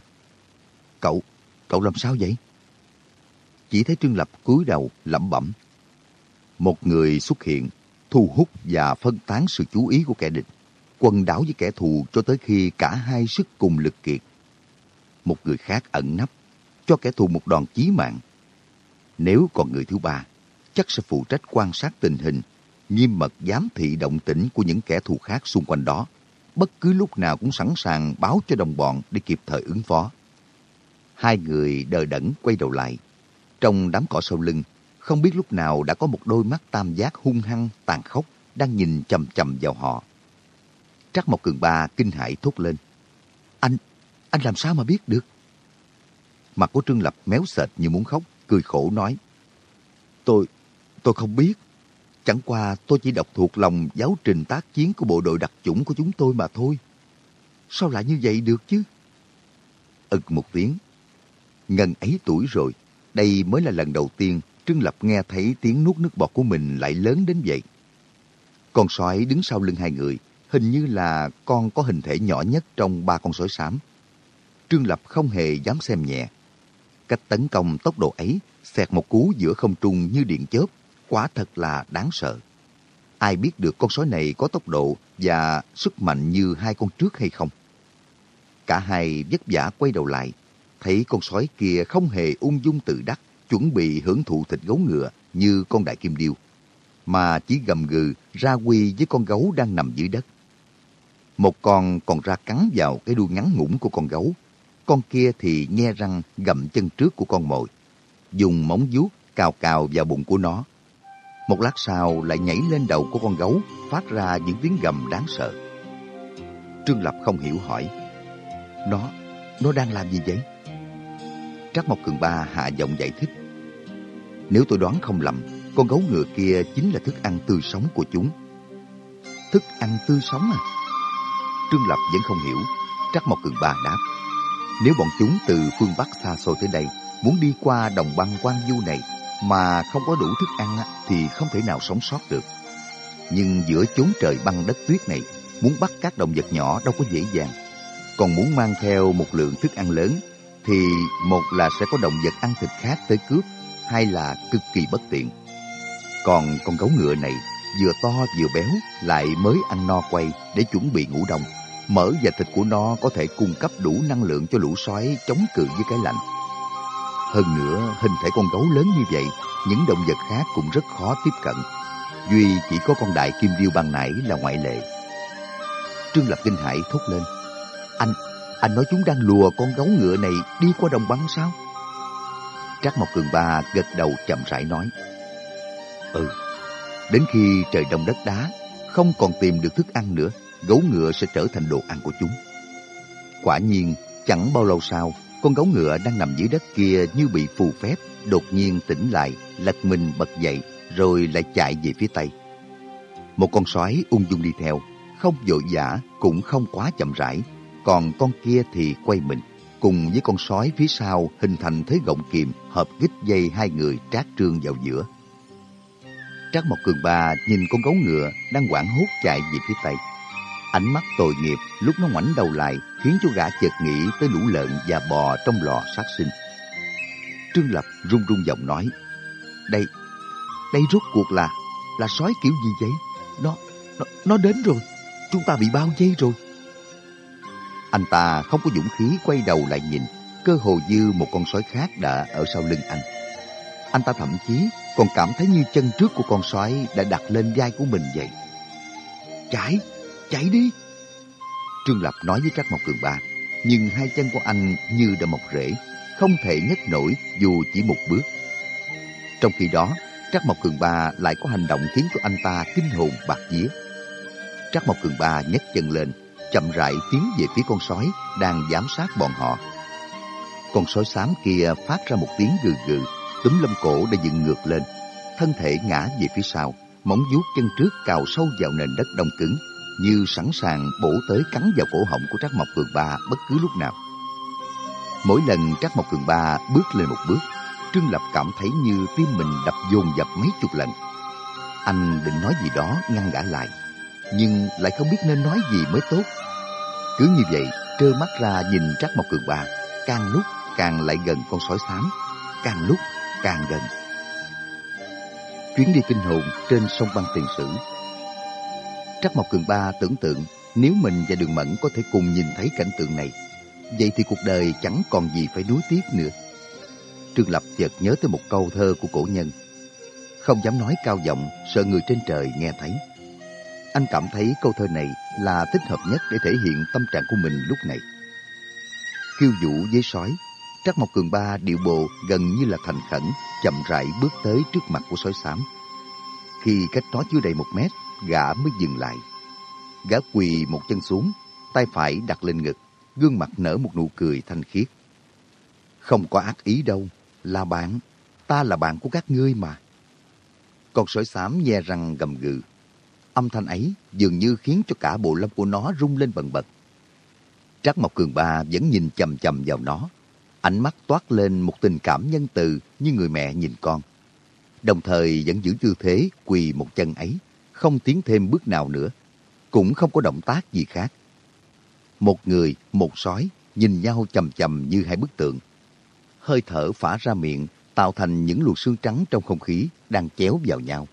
cậu, cậu làm sao vậy? Chỉ thấy Trương Lập cúi đầu lẩm bẩm. Một người xuất hiện, thu hút và phân tán sự chú ý của kẻ địch, quần đảo với kẻ thù cho tới khi cả hai sức cùng lực kiệt. Một người khác ẩn nấp, cho kẻ thù một đòn chí mạng. Nếu còn người thứ ba, chắc sẽ phụ trách quan sát tình hình, nghiêm mật giám thị động tĩnh của những kẻ thù khác xung quanh đó, bất cứ lúc nào cũng sẵn sàng báo cho đồng bọn để kịp thời ứng phó. Hai người đờ đẫn quay đầu lại. Trong đám cỏ sau lưng, không biết lúc nào đã có một đôi mắt tam giác hung hăng, tàn khốc, đang nhìn chầm chầm vào họ. Trắc Mộc Cường Ba kinh hãi thốt lên. Anh, anh làm sao mà biết được? Mặt của Trương Lập méo sệt như muốn khóc, cười khổ nói. Tôi, tôi không biết. Chẳng qua tôi chỉ đọc thuộc lòng giáo trình tác chiến của bộ đội đặc chủng của chúng tôi mà thôi. Sao lại như vậy được chứ? ực một tiếng. Ngân ấy tuổi rồi, đây mới là lần đầu tiên Trương Lập nghe thấy tiếng nuốt nước bọt của mình lại lớn đến vậy. Con sói đứng sau lưng hai người, hình như là con có hình thể nhỏ nhất trong ba con sói xám. Trương Lập không hề dám xem nhẹ. Cách tấn công tốc độ ấy, xẹt một cú giữa không trung như điện chớp, quả thật là đáng sợ. Ai biết được con sói này có tốc độ và sức mạnh như hai con trước hay không? Cả hai vất vả quay đầu lại, thấy con sói kia không hề ung dung tự đắc, chuẩn bị hưởng thụ thịt gấu ngựa như con đại kim điêu, mà chỉ gầm gừ ra quy với con gấu đang nằm dưới đất. Một con còn ra cắn vào cái đuôi ngắn ngủn của con gấu, con kia thì nhe răng gầm chân trước của con mồi, dùng móng vuốt cào cào vào bụng của nó. Một lát sau lại nhảy lên đầu của con gấu, phát ra những tiếng gầm đáng sợ. Trương Lập không hiểu hỏi, nó, nó đang làm gì vậy? Trác Mộc Cường Ba hạ giọng giải thích. Nếu tôi đoán không lầm, con gấu ngựa kia chính là thức ăn tươi sống của chúng. Thức ăn tươi sống à? Trương Lập vẫn không hiểu. Trắc Mộc Cường Ba đáp. Nếu bọn chúng từ phương Bắc xa xôi tới đây, muốn đi qua đồng băng quan du này mà không có đủ thức ăn thì không thể nào sống sót được. Nhưng giữa chốn trời băng đất tuyết này, muốn bắt các động vật nhỏ đâu có dễ dàng. Còn muốn mang theo một lượng thức ăn lớn thì một là sẽ có động vật ăn thịt khác tới cướp, hai là cực kỳ bất tiện. Còn con gấu ngựa này vừa to vừa béo lại mới ăn no quay để chuẩn bị ngủ đông. Mỡ và thịt của nó có thể cung cấp đủ năng lượng cho lũ sói chống cự với cái lạnh. Hơn nữa, hình thể con gấu lớn như vậy, những động vật khác cũng rất khó tiếp cận. Duy chỉ có con đại kim điêu ban nãy là ngoại lệ. Trương Lập kinh hãi thốt lên. Anh, anh nói chúng đang lùa con gấu ngựa này đi qua đồng băng sao? Trác Mộc Cường Ba gật đầu chậm rãi nói. Ừ, đến khi trời đông đất đá, không còn tìm được thức ăn nữa, gấu ngựa sẽ trở thành đồ ăn của chúng. Quả nhiên, chẳng bao lâu sau, con gấu ngựa đang nằm dưới đất kia như bị phù phép, đột nhiên tỉnh lại, lật mình bật dậy, rồi lại chạy về phía tây. Một con sói ung dung đi theo, không vội vã cũng không quá chậm rãi, còn con kia thì quay mình, cùng với con sói phía sau hình thành thế gọng kìm hợp kích dây hai người trát trương vào giữa. Trác Mộc Cường Ba nhìn con gấu ngựa đang quảng hốt chạy về phía tây. Ánh mắt tội nghiệp lúc nó ngoảnh đầu lại khiến cho gã chợt nghĩ tới lũ lợn và bò trong lò sát sinh. Trương Lập run run giọng nói, Đây, đây rốt cuộc là, là sói kiểu gì vậy? Nó, nó, nó đến rồi, chúng ta bị bao vây rồi. Anh ta không có dũng khí quay đầu lại nhìn, cơ hồ như một con sói khác đã ở sau lưng anh. Anh ta thậm chí còn cảm thấy như chân trước của con sói đã đặt lên vai của mình vậy. Chạy, chạy đi! Trương Lập nói với Trác Mộc Cường Ba, nhưng hai chân của anh như đã mọc rễ, không thể nhấc nổi dù chỉ một bước. Trong khi đó, Trác Mộc Cường Ba lại có hành động khiến cho anh ta kinh hồn bạc vía. Trác Mộc Cường Ba nhấc chân lên, chậm rãi tiến về phía con sói đang giám sát bọn họ. Con sói xám kia phát ra một tiếng gừ gừ, túm lâm cổ đã dựng ngược lên, thân thể ngã về phía sau, móng vuốt chân trước cào sâu vào nền đất đông cứng, như sẵn sàng bổ tới cắn vào cổ họng của Trác Mộc Cường Ba bất cứ lúc nào. Mỗi lần Trác Mộc Cường Ba bước lên một bước, Trương Lập cảm thấy như tim mình đập dồn dập mấy chục lần. Anh định nói gì đó ngăn gã lại, nhưng lại không biết nên nói gì mới tốt. Cứ như vậy, trơ mắt ra nhìn Trác Mộc Cường Ba, càng lúc càng lại gần con sói xám, càng lúc càng gần. Chuyến đi kinh hồn trên sông băng tiền sử Trắc Mộc Cường Ba tưởng tượng nếu mình và Đường Mẫn có thể cùng nhìn thấy cảnh tượng này, vậy thì cuộc đời chẳng còn gì phải nuối tiếc nữa. Trương Lập chợt nhớ tới một câu thơ của cổ nhân. Không dám nói cao giọng, sợ người trên trời nghe thấy. Anh cảm thấy câu thơ này là thích hợp nhất để thể hiện tâm trạng của mình lúc này. Khiêu vũ với sói, Trắc Mộc Cường Ba điệu bộ gần như là thành khẩn, chậm rãi bước tới trước mặt của sói xám. Khi cách nó chưa đầy một mét, gã mới dừng lại. Gã quỳ một chân xuống, tay phải đặt lên ngực, gương mặt nở một nụ cười thanh khiết. Không có ác ý đâu, là bạn, ta là bạn của các ngươi mà. Con sói xám nhe răng gầm gừ. Âm thanh ấy dường như khiến cho cả bộ lông của nó rung lên bần bật. Trác Mộc Cường Ba vẫn nhìn chầm chầm vào nó. Ánh mắt toát lên một tình cảm nhân từ như người mẹ nhìn con. Đồng thời vẫn giữ tư thế quỳ một chân ấy không tiến thêm bước nào nữa, cũng không có động tác gì khác. Một người, một sói, nhìn nhau chầm chầm như hai bức tượng. Hơi thở phả ra miệng, tạo thành những luồng xương trắng trong không khí đang chéo vào nhau.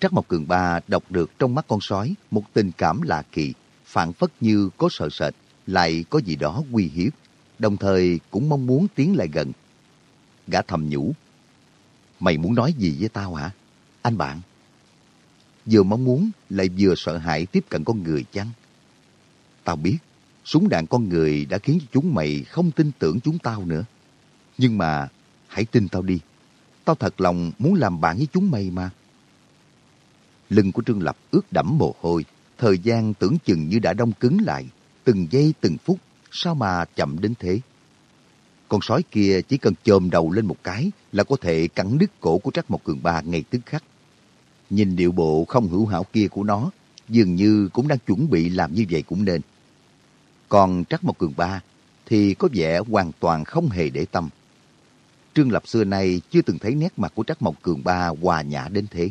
Trắc Mộc Cường Ba đọc được trong mắt con sói một tình cảm lạ kỳ, phản phất như có sợ sệt, lại có gì đó uy hiếp, đồng thời cũng mong muốn tiến lại gần. Gã thầm nhủ, Mày muốn nói gì với tao hả? Anh bạn vừa mong muốn lại vừa sợ hãi tiếp cận con người chăng? Tao biết, súng đạn con người đã khiến chúng mày không tin tưởng chúng tao nữa. Nhưng mà, hãy tin tao đi. Tao thật lòng muốn làm bạn với chúng mày mà. Lưng của Trương Lập ướt đẫm mồ hôi, thời gian tưởng chừng như đã đông cứng lại, từng giây từng phút, sao mà chậm đến thế? Con sói kia chỉ cần chồm đầu lên một cái là có thể cắn đứt cổ của Trắc Mộc Cường Ba ngay tức khắc. Nhìn điệu bộ không hữu hảo kia của nó, dường như cũng đang chuẩn bị làm như vậy cũng nên. Còn Trắc Mộc Cường Ba thì có vẻ hoàn toàn không hề để tâm. Trương Lập xưa nay chưa từng thấy nét mặt của Trắc Mộc Cường Ba hòa nhã đến thế.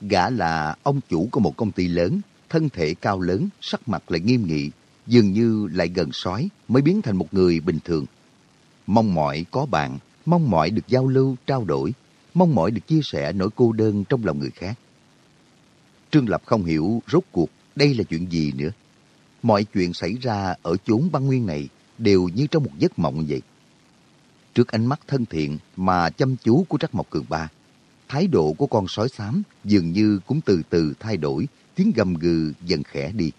Gã là ông chủ của một công ty lớn, thân thể cao lớn, sắc mặt lại nghiêm nghị, dường như lại gần sói mới biến thành một người bình thường. Mong mỏi có bạn, mong mỏi được giao lưu, trao đổi, mong mỏi được chia sẻ nỗi cô đơn trong lòng người khác. Trương Lập không hiểu rốt cuộc đây là chuyện gì nữa. Mọi chuyện xảy ra ở chốn băng nguyên này đều như trong một giấc mộng vậy. Trước ánh mắt thân thiện mà chăm chú của Trắc Mộc Cường Ba, thái độ của con sói xám dường như cũng từ từ thay đổi, tiếng gầm gừ dần khẽ đi.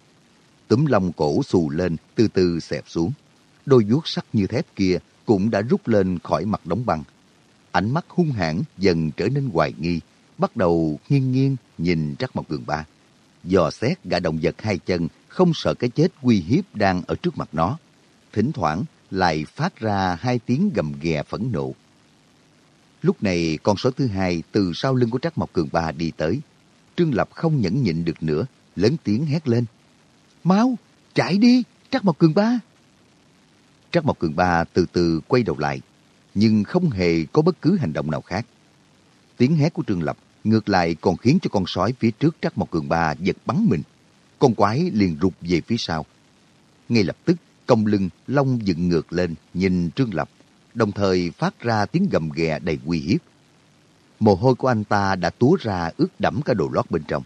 Túm lòng cổ xù lên, từ từ xẹp xuống. Đôi vuốt sắc như thép kia cũng đã rút lên khỏi mặt đóng băng. Ánh mắt hung hãn dần trở nên hoài nghi, bắt đầu nghiêng nghiêng nhìn Trắc Mộc Cường Ba. Dò xét gã động vật hai chân, không sợ cái chết uy hiếp đang ở trước mặt nó. Thỉnh thoảng lại phát ra hai tiếng gầm ghè phẫn nộ. Lúc này con sói thứ hai từ sau lưng của Trắc Mộc Cường Ba đi tới. Trương Lập không nhẫn nhịn được nữa, lớn tiếng hét lên. Máu, chạy đi, Trắc Mộc Cường Ba. Trắc Mộc Cường Ba từ từ quay đầu lại, nhưng không hề có bất cứ hành động nào khác. Tiếng hét của Trương Lập ngược lại còn khiến cho con sói phía trước Trắc Mộc Cường Ba giật bắn mình. Con quái liền rụt về phía sau. Ngay lập tức, cong lưng, long dựng ngược lên, nhìn Trương Lập, đồng thời phát ra tiếng gầm ghè đầy uy hiếp. Mồ hôi của anh ta đã túa ra ướt đẫm cả đồ lót bên trong.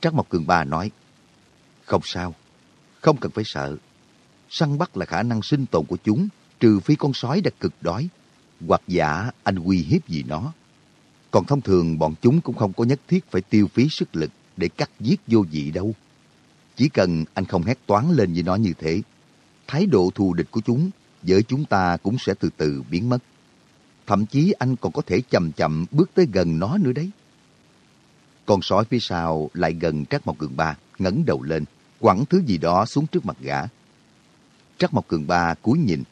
Trắc Mộc Cường Ba nói, Không sao, không cần phải sợ. Săn bắt là khả năng sinh tồn của chúng, trừ phi con sói đã cực đói, hoặc giả anh uy hiếp gì nó. Còn thông thường bọn chúng cũng không có nhất thiết phải tiêu phí sức lực để cắt giết vô vị đâu. Chỉ cần anh không hét toán lên với nó như thế, thái độ thù địch của chúng với chúng ta cũng sẽ từ từ biến mất. Thậm chí anh còn có thể chậm chậm bước tới gần nó nữa đấy. Con sói phía sau lại gần Trác Mộc Cường Ba, ngẩng đầu lên, quẳng thứ gì đó xuống trước mặt gã. Trác Mộc Cường Ba cúi nhìn,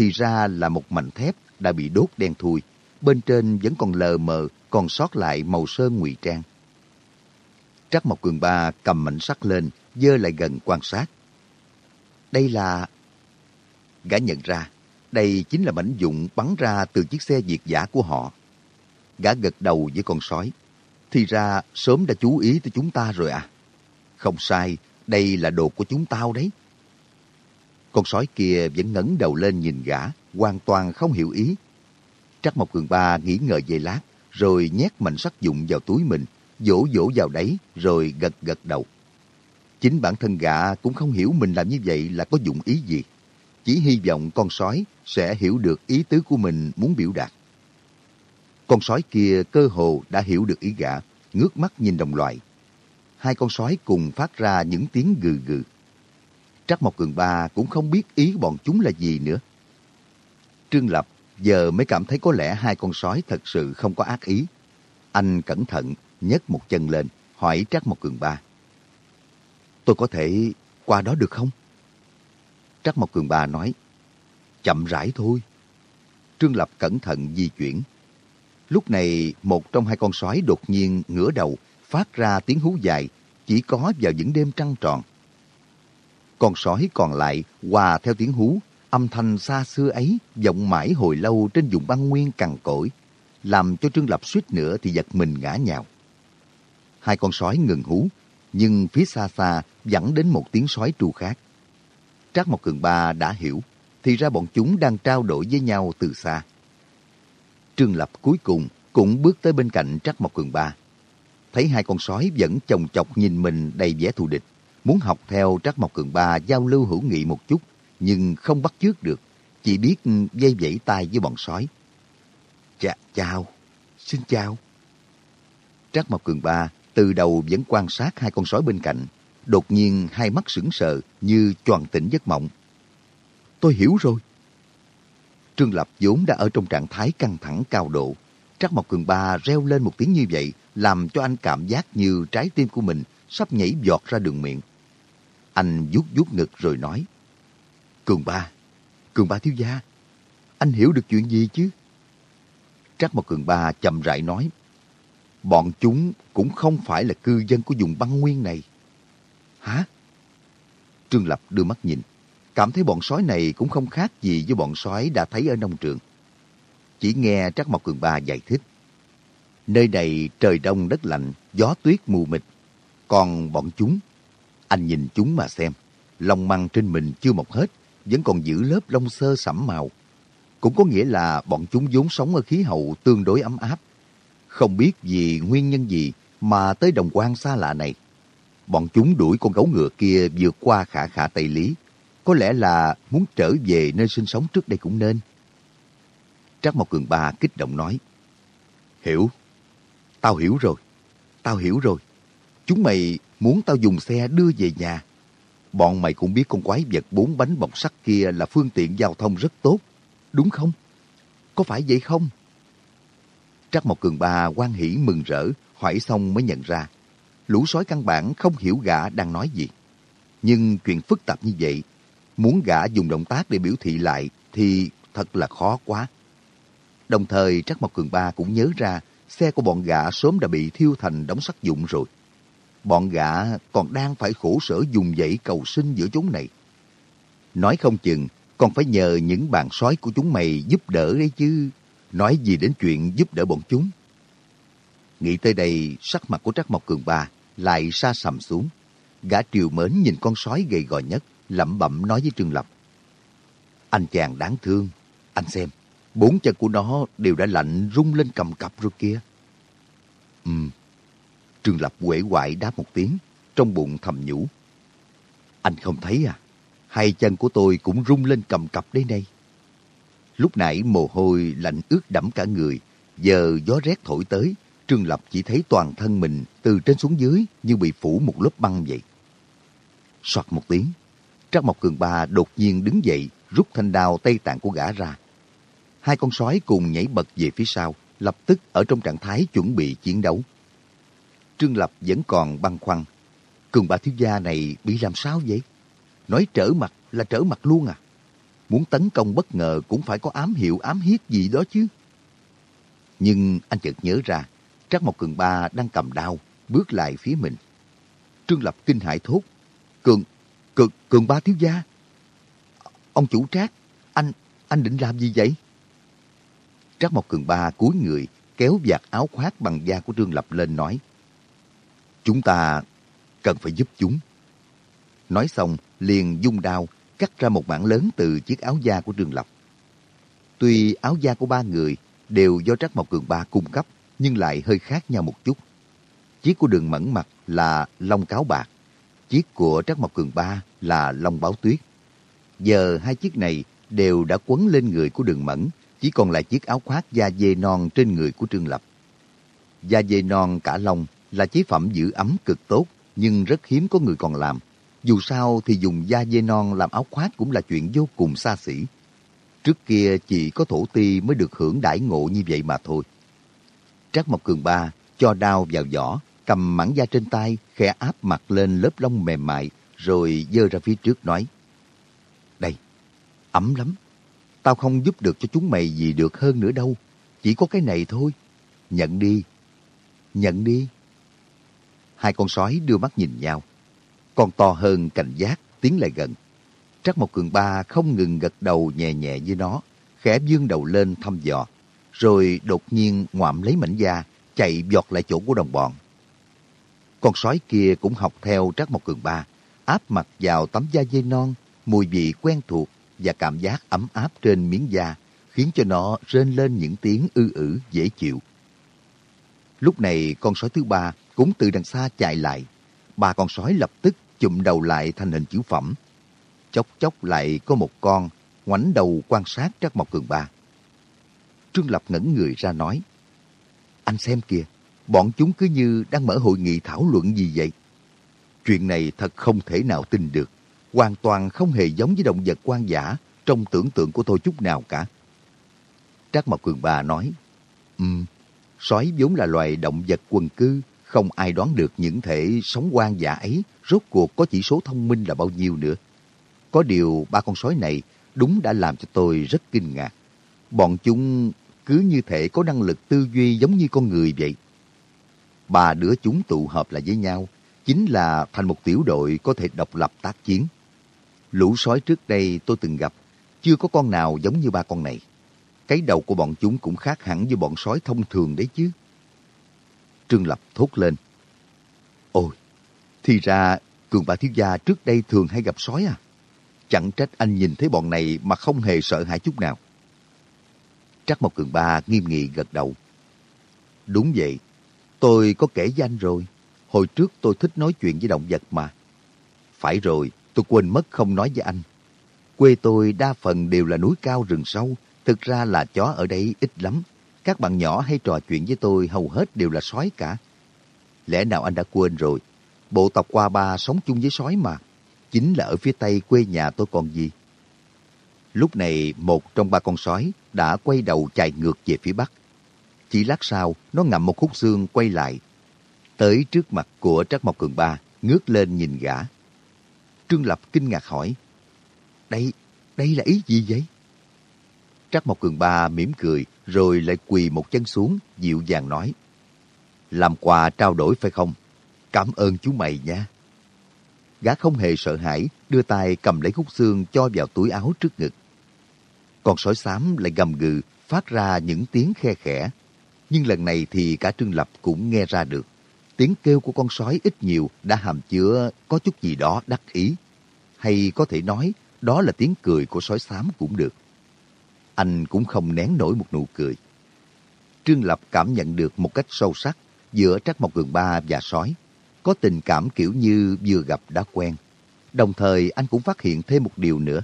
thì ra là một mảnh thép đã bị đốt đen thui. Bên trên vẫn còn lờ mờ, còn sót lại màu sơn ngụy trang. Trắc Mộc Cường Ba cầm mảnh sắt lên, dơ lại gần quan sát. Đây là... Gã nhận ra, đây chính là mảnh dụng bắn ra từ chiếc xe diệt giả của họ. Gã gật đầu với con sói. Thì ra sớm đã chú ý tới chúng ta rồi à? Không sai, đây là đồ của chúng tao đấy. Con sói kia vẫn ngẩng đầu lên nhìn gã, hoàn toàn không hiểu ý. Trắc Mộc Cường Ba nghĩ ngợi giây lát, rồi nhét mảnh sắt dụng vào túi mình, dỗ dỗ vào đấy, rồi gật gật đầu. Chính bản thân gã cũng không hiểu mình làm như vậy là có dụng ý gì. Chỉ hy vọng con sói sẽ hiểu được ý tứ của mình muốn biểu đạt. Con sói kia cơ hồ đã hiểu được ý gã, ngước mắt nhìn đồng loại. Hai con sói cùng phát ra những tiếng gừ gừ. Trắc Mộc Cường Ba cũng không biết ý bọn chúng là gì nữa. Trương Lập giờ mới cảm thấy có lẽ hai con sói thật sự không có ác ý. Anh cẩn thận nhấc một chân lên, hỏi Trắc Mộc Cường Ba. Tôi có thể qua đó được không? Trắc Mộc Cường Ba nói, chậm rãi thôi. Trương Lập cẩn thận di chuyển. Lúc này, một trong hai con sói đột nhiên ngửa đầu, phát ra tiếng hú dài, chỉ có vào những đêm trăng tròn. Con sói còn lại hòa theo tiếng hú, âm thanh xa xưa ấy vọng mãi hồi lâu trên vùng băng nguyên cằn cỗi, làm cho Trương Lập suýt nữa thì giật mình ngã nhào. Hai con sói ngừng hú, nhưng phía xa xa dẫn đến một tiếng sói tru khác. Trác Mộc Cường Ba đã hiểu, thì ra bọn chúng đang trao đổi với nhau từ xa. Trương Lập cuối cùng cũng bước tới bên cạnh Trác Mộc Cường Ba. Thấy hai con sói vẫn chồng chọc nhìn mình đầy vẻ thù địch, muốn học theo Trác Mộc Cường Ba giao lưu hữu nghị một chút, nhưng không bắt chước được, chỉ biết dây vẫy tay với bọn sói. Chà, chào, xin chào. Trác Mộc Cường Ba từ đầu vẫn quan sát hai con sói bên cạnh, đột nhiên hai mắt sững sờ như choàng tỉnh giấc mộng. Tôi hiểu rồi. Trương Lập vốn đã ở trong trạng thái căng thẳng cao độ. Trác Mộc Cường Ba reo lên một tiếng như vậy, làm cho anh cảm giác như trái tim của mình sắp nhảy giọt ra đường miệng. Anh vuốt vuốt ngực rồi nói, Cường Ba, Cường Ba thiếu gia, anh hiểu được chuyện gì chứ? Trác Mộc Cường Ba chậm rãi nói, bọn chúng cũng không phải là cư dân của vùng băng nguyên này. Hả? Trương Lập đưa mắt nhìn, cảm thấy bọn sói này cũng không khác gì với bọn sói đã thấy ở nông trường. Chỉ nghe Trắc Mộc Cường Ba giải thích. Nơi này trời đông đất lạnh, gió tuyết mù mịt. Còn bọn chúng, anh nhìn chúng mà xem. Lông măng trên mình chưa mọc hết, vẫn còn giữ lớp lông sơ sẫm màu. Cũng có nghĩa là bọn chúng vốn sống ở khí hậu tương đối ấm áp. Không biết vì nguyên nhân gì mà tới đồng quan xa lạ này. Bọn chúng đuổi con gấu ngựa kia vượt qua khả khả Tây Lý. Có lẽ là muốn trở về nơi sinh sống trước đây cũng nên. Trác Mộc Cường Ba kích động nói. Hiểu. Tao hiểu rồi. Tao hiểu rồi. Chúng mày muốn tao dùng xe đưa về nhà. Bọn mày cũng biết con quái vật bốn bánh bọc sắt kia là phương tiện giao thông rất tốt. Đúng không? Có phải vậy không? Trắc Mộc Cường Ba quan hỷ mừng rỡ, hỏi xong mới nhận ra. Lũ sói căn bản không hiểu gã đang nói gì. Nhưng chuyện phức tạp như vậy, muốn gã dùng động tác để biểu thị lại thì thật là khó quá. Đồng thời Trắc Mộc Cường Ba cũng nhớ ra xe của bọn gã sớm đã bị thiêu thành đống sắt dụng rồi. Bọn gã còn đang phải khổ sở dùng dãy cầu sinh giữa chúng này. Nói không chừng, còn phải nhờ những bạn sói của chúng mày giúp đỡ đấy chứ. Nói gì đến chuyện giúp đỡ bọn chúng. Nghĩ tới đây, sắc mặt của Trắc Mộc Cường Ba lại xa sầm xuống. Gã triều mến nhìn con sói gầy gò nhất, lẩm bẩm nói với Trương Lập. Anh chàng đáng thương, anh xem, bốn chân của nó đều đã lạnh rung lên cầm cập rồi kia. Ừm, Trương Lập quể quại đáp một tiếng, trong bụng thầm nhủ. Anh không thấy à? Hai chân của tôi cũng rung lên cầm cập đấy này. Lúc nãy mồ hôi lạnh ướt đẫm cả người, giờ gió rét thổi tới, Trương Lập chỉ thấy toàn thân mình từ trên xuống dưới như bị phủ một lớp băng vậy. Soạt một tiếng, Trác Mộc Cường Ba đột nhiên đứng dậy, rút thanh đao tây tạng của gã ra. Hai con sói cùng nhảy bật về phía sau, lập tức ở trong trạng thái chuẩn bị chiến đấu. Trương Lập vẫn còn băn khoăn. Cường Ba thiếu gia này bị làm sao vậy? Nói trở mặt là trở mặt luôn à? Muốn tấn công bất ngờ cũng phải có ám hiệu ám hiếp gì đó chứ. Nhưng anh chợt nhớ ra, Trác Mộc Cường Ba đang cầm đao, bước lại phía mình. Trương Lập kinh hãi thốt. Cường, Cường, Cường Ba thiếu gia. Ông chủ Trác, anh, anh định làm gì vậy? Trác Mộc Cường Ba cúi người, kéo vạt áo khoác bằng da của Trương Lập lên nói. Chúng ta cần phải giúp chúng. Nói xong, liền dung đao, cắt ra một mảng lớn từ chiếc áo da của Trương Lập. Tuy áo da của ba người đều do Trắc Mộc Cường Ba cung cấp, nhưng lại hơi khác nhau một chút. Chiếc của đường mẫn mặt là lông cáo bạc, chiếc của Trắc Mộc Cường Ba là lông báo tuyết. Giờ hai chiếc này đều đã quấn lên người của đường mẫn, chỉ còn lại chiếc áo khoác da dê non trên người của Trương Lập. Da dê non cả lông là chế phẩm giữ ấm cực tốt, nhưng rất hiếm có người còn làm. Dù sao thì dùng da dê non làm áo khoác cũng là chuyện vô cùng xa xỉ. Trước kia chỉ có thổ ti mới được hưởng đãi ngộ như vậy mà thôi. Trác Mộc Cường Ba cho đao vào vỏ, cầm mảng da trên tay, khẽ áp mặt lên lớp lông mềm mại, rồi dơ ra phía trước nói. Đây, ấm lắm. Tao không giúp được cho chúng mày gì được hơn nữa đâu. Chỉ có cái này thôi. Nhận đi. Nhận đi. Hai con sói đưa mắt nhìn nhau. Con to hơn cảnh giác, tiến lại gần. Trắc Mộc Cường Ba không ngừng gật đầu nhẹ nhẹ với nó, khẽ dương đầu lên thăm dò, rồi đột nhiên ngoạm lấy mảnh da, chạy giọt lại chỗ của đồng bọn. Con sói kia cũng học theo Trắc Mộc Cường Ba, áp mặt vào tấm da dây non, mùi vị quen thuộc và cảm giác ấm áp trên miếng da, khiến cho nó rên lên những tiếng ư ử dễ chịu. Lúc này con sói thứ ba cũng từ đằng xa chạy lại. Ba con sói lập tức chụm đầu lại thành hình chữ phẩm. Chốc chốc lại có một con ngoảnh đầu quan sát Trác Mộc Cường Ba. Trương Lập ngẩng người ra nói, Anh xem kìa, bọn chúng cứ như đang mở hội nghị thảo luận gì vậy? Chuyện này thật không thể nào tin được, hoàn toàn không hề giống với động vật quan giả trong tưởng tượng của tôi chút nào cả. Trác Mộc Cường Ba nói, um, sói vốn là loài động vật quần cư, không ai đoán được những thể sống quan giả ấy rốt cuộc có chỉ số thông minh là bao nhiêu nữa. Có điều ba con sói này đúng đã làm cho tôi rất kinh ngạc. Bọn chúng cứ như thể có năng lực tư duy giống như con người vậy. ba đứa chúng tụ hợp lại với nhau, chính là thành một tiểu đội có thể độc lập tác chiến. Lũ sói trước đây tôi từng gặp, chưa có con nào giống như ba con này. Cái đầu của bọn chúng cũng khác hẳn với bọn sói thông thường đấy chứ. Trương Lập thốt lên. Ôi, thì ra cường bà thiếu gia trước đây thường hay gặp sói à? Chẳng trách anh nhìn thấy bọn này mà không hề sợ hãi chút nào. Trắc Mộc Cường Ba nghiêm nghị gật đầu. Đúng vậy, tôi có kể với anh rồi. Hồi trước tôi thích nói chuyện với động vật mà. Phải rồi, tôi quên mất không nói với anh. Quê tôi đa phần đều là núi cao rừng sâu, thực ra là chó ở đây ít lắm. Các bạn nhỏ hay trò chuyện với tôi hầu hết đều là sói cả. Lẽ nào anh đã quên rồi? Bộ tộc qua ba sống chung với sói mà. Chính là ở phía tây quê nhà tôi còn gì. Lúc này một trong ba con sói đã quay đầu chạy ngược về phía bắc. Chỉ lát sau, nó ngậm một khúc xương quay lại. Tới trước mặt của Trắc Mộc Cường Ba, ngước lên nhìn gã. Trương Lập kinh ngạc hỏi, Đây, đây là ý gì vậy? Trắc Mộc Cường Ba mỉm cười, rồi lại quỳ một chân xuống, dịu dàng nói, Làm quà trao đổi phải không? Cảm ơn chú mày nha. Gã không hề sợ hãi, đưa tay cầm lấy khúc xương cho vào túi áo trước ngực. Con sói xám lại gầm gừ, phát ra những tiếng khe khẽ. Nhưng lần này thì cả Trương Lập cũng nghe ra được. Tiếng kêu của con sói ít nhiều đã hàm chứa có chút gì đó đắc ý. Hay có thể nói đó là tiếng cười của sói xám cũng được. Anh cũng không nén nổi một nụ cười. Trương Lập cảm nhận được một cách sâu sắc giữa Trắc Mộc Cường Ba và sói. Có tình cảm kiểu như vừa gặp đã quen. Đồng thời anh cũng phát hiện thêm một điều nữa.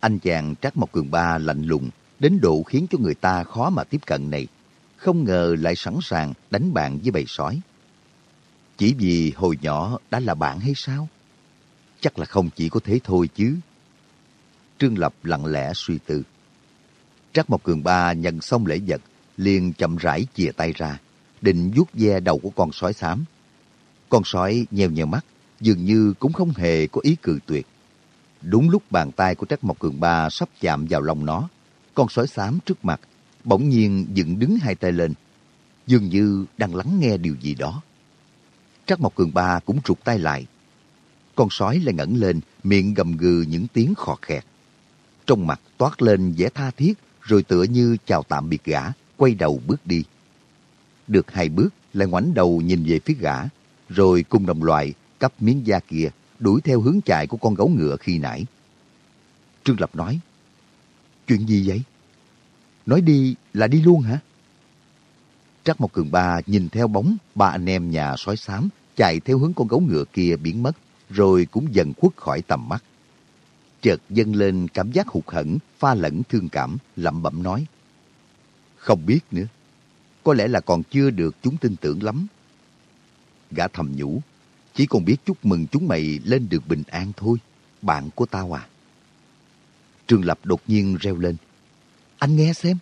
Anh chàng Trác Mộc Cường Ba lạnh lùng, đến độ khiến cho người ta khó mà tiếp cận này. Không ngờ lại sẵn sàng đánh bạn với bầy sói. Chỉ vì hồi nhỏ đã là bạn hay sao? Chắc là không chỉ có thế thôi chứ. Trương Lập lặng lẽ suy tư. Trác Mộc Cường Ba nhận xong lễ vật, liền chậm rãi chìa tay ra, định vuốt ve đầu của con sói xám. Con sói nheo nheo mắt, dường như cũng không hề có ý cự tuyệt. Đúng lúc bàn tay của Trắc Mộc Cường Ba sắp chạm vào lòng nó, con sói xám trước mặt bỗng nhiên dựng đứng hai tay lên, dường như đang lắng nghe điều gì đó. Trắc Mộc Cường Ba cũng trục tay lại. Con sói lại ngẩng lên, miệng gầm gừ những tiếng khò khẹt. Trong mặt toát lên vẻ tha thiết, rồi tựa như chào tạm biệt gã, quay đầu bước đi. Được hai bước, lại ngoảnh đầu nhìn về phía gã, rồi cùng đồng loại cắp miếng da kia đuổi theo hướng chạy của con gấu ngựa khi nãy. Trương Lập nói, chuyện gì vậy? Nói đi là đi luôn hả? Trắc Mộc Cường Ba nhìn theo bóng ba anh em nhà sói xám chạy theo hướng con gấu ngựa kia biến mất, rồi cũng dần khuất khỏi tầm mắt. Chợt dâng lên cảm giác hụt hẫng, pha lẫn thương cảm, lẩm bẩm nói. Không biết nữa, có lẽ là còn chưa được chúng tin tưởng lắm. Gã thầm nhủ, chỉ còn biết chúc mừng chúng mày lên được bình an thôi, bạn của tao à. trường Lập đột nhiên reo lên. Anh nghe xem.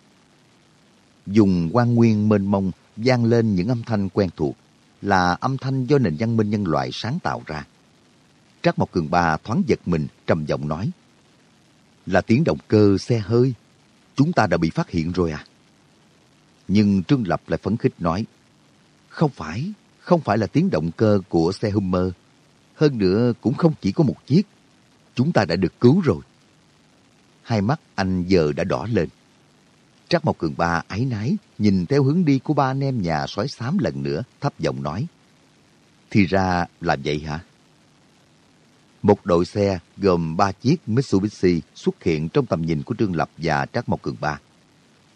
Dùng quan nguyên mênh mông vang lên những âm thanh quen thuộc, là âm thanh do nền văn minh nhân loại sáng tạo ra. Trác Mộc Cường Ba thoáng giật mình, trầm giọng nói. Là tiếng động cơ xe hơi. Chúng ta đã bị phát hiện rồi à? Nhưng Trương Lập lại phấn khích nói. Không phải, không phải là tiếng động cơ của xe Hummer. Hơn nữa cũng không chỉ có một chiếc. Chúng ta đã được cứu rồi. Hai mắt anh giờ đã đỏ lên. Trác Mộc Cường Ba ái nái nhìn theo hướng đi của ba anh em nhà sói xám lần nữa, thấp giọng nói. Thì ra là vậy hả? Một đội xe gồm ba chiếc Mitsubishi xuất hiện trong tầm nhìn của Trương Lập và Trác Mộc Cường Ba.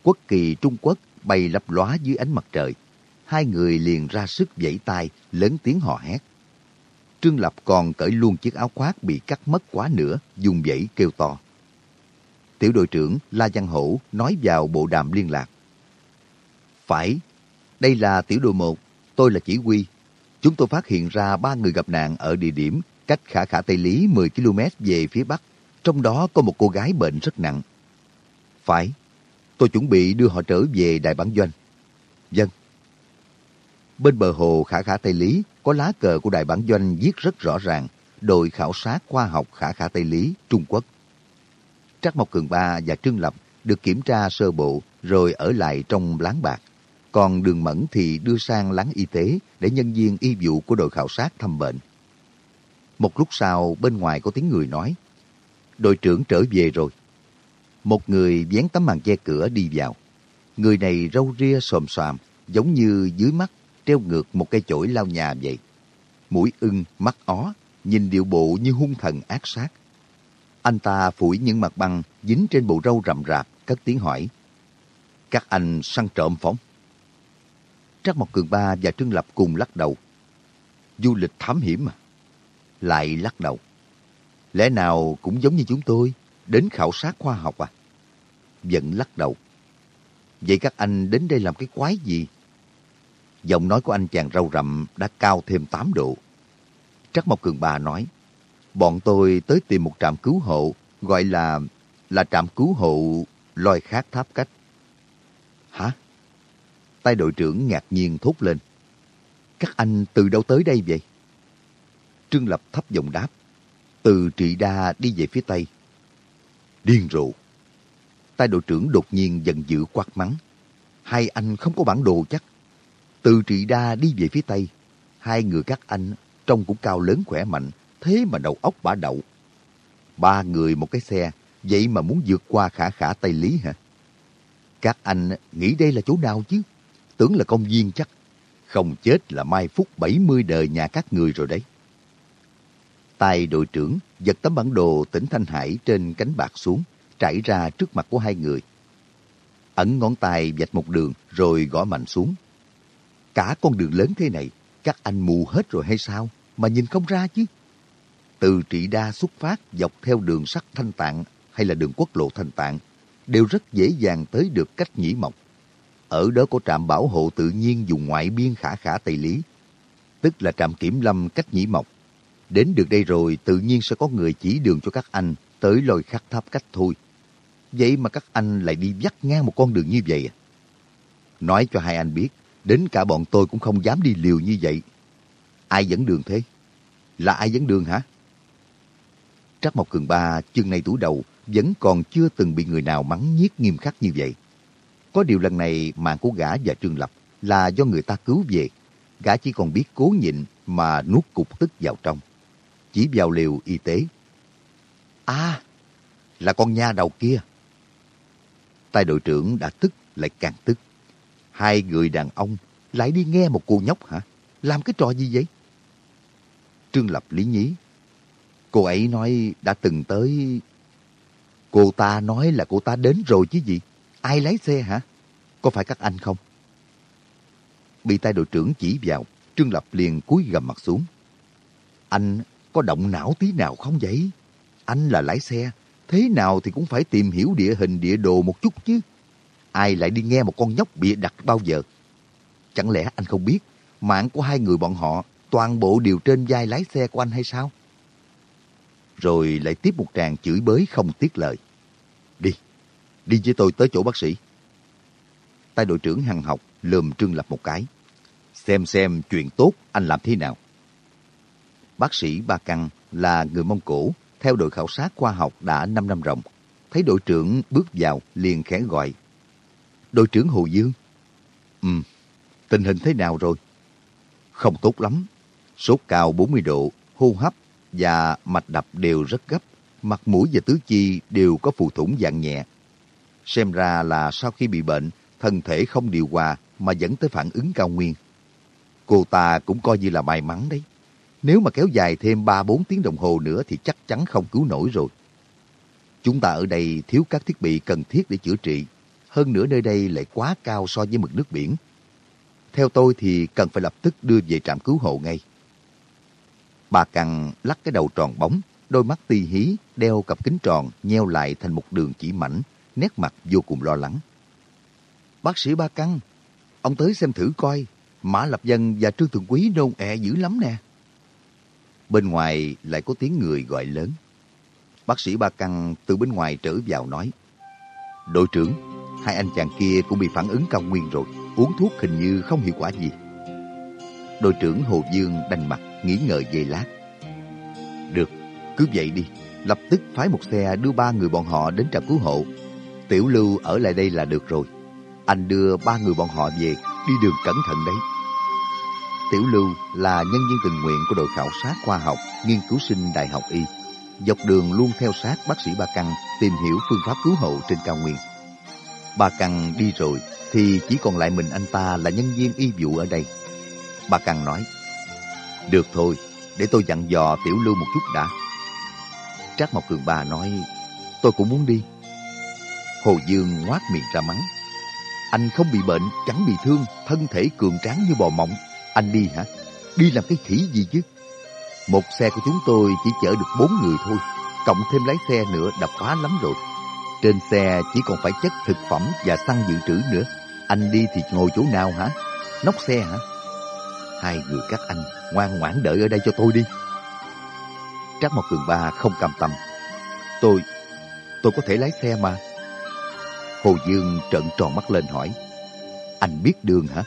Quốc kỳ Trung Quốc bay lấp lóa dưới ánh mặt trời hai người liền ra sức vẫy tay, lớn tiếng hò hét. Trương Lập còn cởi luôn chiếc áo khoác bị cắt mất quá nữa, dùng vẫy kêu to. Tiểu đội trưởng La Văn Hổ nói vào bộ đàm liên lạc. Phải, đây là tiểu đội một, tôi là chỉ huy. Chúng tôi phát hiện ra ba người gặp nạn ở địa điểm cách khả khả Tây Lý 10 km về phía bắc. Trong đó có một cô gái bệnh rất nặng. Phải, tôi chuẩn bị đưa họ trở về đại bản doanh. Dân, Bên bờ hồ Khả Khả Tây Lý có lá cờ của đại bản doanh viết rất rõ ràng, đội khảo sát khoa học Khả Khả Tây Lý, Trung Quốc. Trác Mộc Cường Ba và Trương Lập được kiểm tra sơ bộ rồi ở lại trong láng bạc. Còn đường mẫn thì đưa sang láng y tế để nhân viên y vụ của đội khảo sát thăm bệnh. Một lúc sau bên ngoài có tiếng người nói Đội trưởng trở về rồi. Một người vén tấm màn che cửa đi vào. Người này râu ria xồm xòm, giống như dưới mắt treo ngược một cây chổi lao nhà vậy. Mũi ưng, mắt ó, nhìn điệu bộ như hung thần ác sát. Anh ta phủi những mặt băng dính trên bộ râu rậm rạp, cất tiếng hỏi. Các anh săn trộm phóng. Trác Mộc Cường Ba và Trương Lập cùng lắc đầu. Du lịch thám hiểm mà. Lại lắc đầu. Lẽ nào cũng giống như chúng tôi, đến khảo sát khoa học à? Vẫn lắc đầu. Vậy các anh đến đây làm cái quái gì? Giọng nói của anh chàng râu rậm đã cao thêm 8 độ. Trắc Mộc Cường bà nói, bọn tôi tới tìm một trạm cứu hộ, gọi là là trạm cứu hộ loài khát tháp cách. Hả? Tay đội trưởng ngạc nhiên thốt lên. Các anh từ đâu tới đây vậy? Trương Lập thấp giọng đáp. Từ trị đa đi về phía tây. Điên rồ. Tay đội trưởng đột nhiên giận dữ quát mắng. Hai anh không có bản đồ chắc. Từ trị đa đi về phía tây. Hai người các anh trông cũng cao lớn khỏe mạnh. Thế mà đầu óc bả đậu. Ba người một cái xe. Vậy mà muốn vượt qua khả khả Tây Lý hả? Các anh nghĩ đây là chỗ nào chứ? Tưởng là công viên chắc. Không chết là mai phúc 70 đời nhà các người rồi đấy. Tay đội trưởng giật tấm bản đồ tỉnh Thanh Hải trên cánh bạc xuống, trải ra trước mặt của hai người. Ẩn ngón tay vạch một đường rồi gõ mạnh xuống. Cả con đường lớn thế này, các anh mù hết rồi hay sao? Mà nhìn không ra chứ. Từ trị đa xuất phát dọc theo đường sắt Thanh Tạng hay là đường quốc lộ Thanh Tạng đều rất dễ dàng tới được cách nhĩ mộc. Ở đó có trạm bảo hộ tự nhiên dùng ngoại biên khả khả Tây Lý, tức là trạm kiểm lâm cách nhĩ mộc. Đến được đây rồi tự nhiên sẽ có người chỉ đường cho các anh tới lôi khắc tháp cách thôi. Vậy mà các anh lại đi dắt ngang một con đường như vậy à? Nói cho hai anh biết, đến cả bọn tôi cũng không dám đi liều như vậy. Ai dẫn đường thế? Là ai dẫn đường hả? Trắc Mộc Cường Ba chân này tủ đầu vẫn còn chưa từng bị người nào mắng nhiếc nghiêm khắc như vậy. Có điều lần này mạng của gã và Trương Lập là do người ta cứu về. Gã chỉ còn biết cố nhịn mà nuốt cục tức vào trong. Chỉ vào liều y tế. À, là con nha đầu kia. Tay đội trưởng đã tức lại càng tức. Hai người đàn ông lại đi nghe một cô nhóc hả? Làm cái trò gì vậy? Trương Lập lý nhí. Cô ấy nói đã từng tới... Cô ta nói là cô ta đến rồi chứ gì? Ai lái xe hả? Có phải các anh không? Bị tay đội trưởng chỉ vào, Trương Lập liền cúi gầm mặt xuống. Anh có động não tí nào không vậy? Anh là lái xe, thế nào thì cũng phải tìm hiểu địa hình địa đồ một chút chứ. Ai lại đi nghe một con nhóc bịa đặt bao giờ? Chẳng lẽ anh không biết mạng của hai người bọn họ toàn bộ đều trên vai lái xe của anh hay sao? Rồi lại tiếp một tràng chửi bới không tiếc lời. Đi, đi với tôi tới chỗ bác sĩ. Tay đội trưởng hằng học lườm Trương Lập một cái. Xem xem chuyện tốt anh làm thế nào. Bác sĩ Ba Căng là người Mông Cổ, theo đội khảo sát khoa học đã 5 năm rộng. Thấy đội trưởng bước vào liền khẽ gọi. Đội trưởng Hồ Dương. Ừ, tình hình thế nào rồi? Không tốt lắm. Sốt cao 40 độ, hô hấp và mạch đập đều rất gấp. Mặt mũi và tứ chi đều có phù thủng dạng nhẹ. Xem ra là sau khi bị bệnh, thân thể không điều hòa mà dẫn tới phản ứng cao nguyên. Cô ta cũng coi như là may mắn đấy. Nếu mà kéo dài thêm 3-4 tiếng đồng hồ nữa thì chắc chắn không cứu nổi rồi. Chúng ta ở đây thiếu các thiết bị cần thiết để chữa trị. Hơn nữa nơi đây lại quá cao so với mực nước biển. Theo tôi thì cần phải lập tức đưa về trạm cứu hộ ngay. Bà Căng lắc cái đầu tròn bóng, đôi mắt ti hí, đeo cặp kính tròn, nheo lại thành một đường chỉ mảnh, nét mặt vô cùng lo lắng. Bác sĩ Ba Căng, ông tới xem thử coi, Mã Lập Dân và Trương Thượng Quý nôn ẹ e dữ lắm nè. Bên ngoài lại có tiếng người gọi lớn. Bác sĩ Ba Căng từ bên ngoài trở vào nói. Đội trưởng, hai anh chàng kia cũng bị phản ứng cao nguyên rồi. Uống thuốc hình như không hiệu quả gì. Đội trưởng Hồ Dương đành mặt, nghĩ ngợi về lát. Được, cứ vậy đi. Lập tức phái một xe đưa ba người bọn họ đến trạm cứu hộ. Tiểu Lưu ở lại đây là được rồi. Anh đưa ba người bọn họ về, đi đường cẩn thận đấy. Tiểu Lưu là nhân viên tình nguyện của đội khảo sát khoa học, nghiên cứu sinh Đại học Y. Dọc đường luôn theo sát bác sĩ Ba Căng tìm hiểu phương pháp cứu hộ trên cao nguyên. Ba Căng đi rồi thì chỉ còn lại mình anh ta là nhân viên y vụ ở đây. Ba Căng nói, Được thôi, để tôi dặn dò Tiểu Lưu một chút đã. Trác Mộc Cường Ba nói, tôi cũng muốn đi. Hồ Dương ngoác miệng ra mắng. Anh không bị bệnh, chẳng bị thương, thân thể cường tráng như bò mộng. Anh đi hả? Đi làm cái khỉ gì chứ? Một xe của chúng tôi chỉ chở được bốn người thôi, cộng thêm lái xe nữa đập phá lắm rồi. Trên xe chỉ còn phải chất thực phẩm và xăng dự trữ nữa. Anh đi thì ngồi chỗ nào hả? Nóc xe hả? Hai người các anh ngoan ngoãn đợi ở đây cho tôi đi. Trác Mộc Cường Ba không cam tâm. Tôi, tôi có thể lái xe mà. Hồ Dương trợn tròn mắt lên hỏi. Anh biết đường? Hả?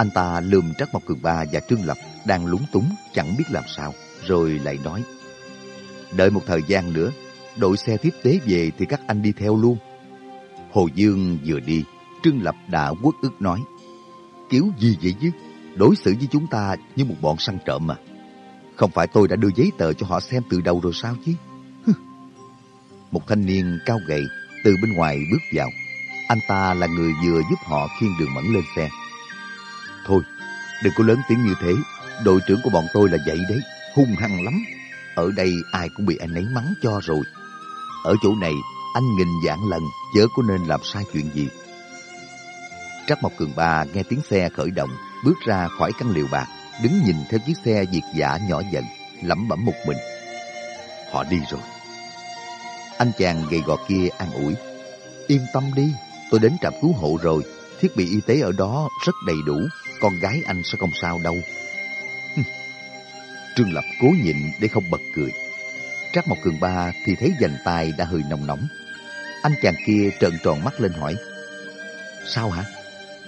Anh ta lườm Trác Mộc Cường Ba và Trương Lập đang lúng túng chẳng biết làm sao, rồi lại nói. Đợi một thời gian nữa, đội xe tiếp tế về thì các anh đi theo luôn. Hồ Dương vừa đi, Trương Lập đã quất ức nói. Kiểu gì vậy chứ? Đối xử với chúng ta như một bọn săn trộm mà. Không phải tôi đã đưa giấy tờ cho họ xem từ đầu rồi sao chứ? một thanh niên cao gầy từ bên ngoài bước vào. Anh ta là người vừa giúp họ khiêng đường mẫn lên xe. Thôi, đừng có lớn tiếng như thế. Đội trưởng của bọn tôi là vậy đấy, hung hăng lắm. Ở đây ai cũng bị anh ấy mắng cho rồi. Ở chỗ này, anh nghìn dạng lần chớ có nên làm sai chuyện gì. Trắc Mộc Cường Ba nghe tiếng xe khởi động, bước ra khỏi căn liều bạc, đứng nhìn theo chiếc xe diệt giả nhỏ dần, lẩm bẩm một mình. Họ đi rồi. Anh chàng gầy gò kia an ủi. Yên tâm đi, tôi đến trạm cứu hộ rồi, thiết bị y tế ở đó rất đầy đủ, con gái anh sẽ không sao đâu. Trương Lập cố nhịn để không bật cười. Trác Mộc Cường Ba thì thấy dành tay đã hơi nồng nóng. Anh chàng kia trợn tròn mắt lên hỏi. Sao hả?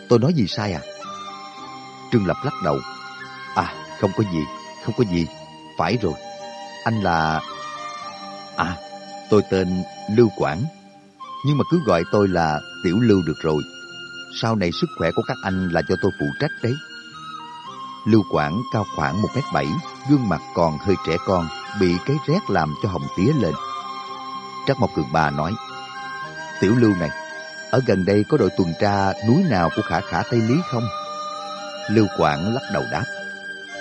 Tôi nói gì sai à? Trương Lập lắc đầu. À, không có gì, không có gì. Phải rồi, anh là... À, tôi tên Lưu Quảng. Nhưng mà cứ gọi tôi là Tiểu Lưu được rồi. Sau này sức khỏe của các anh là do tôi phụ trách đấy. Lưu Quảng cao khoảng 1m7, gương mặt còn hơi trẻ con, bị cái rét làm cho hồng tía lên. Trắc Mộc Cường bà nói, Tiểu Lưu này, ở gần đây có đội tuần tra núi nào của khả khả Tây Lý không? Lưu Quảng lắc đầu đáp,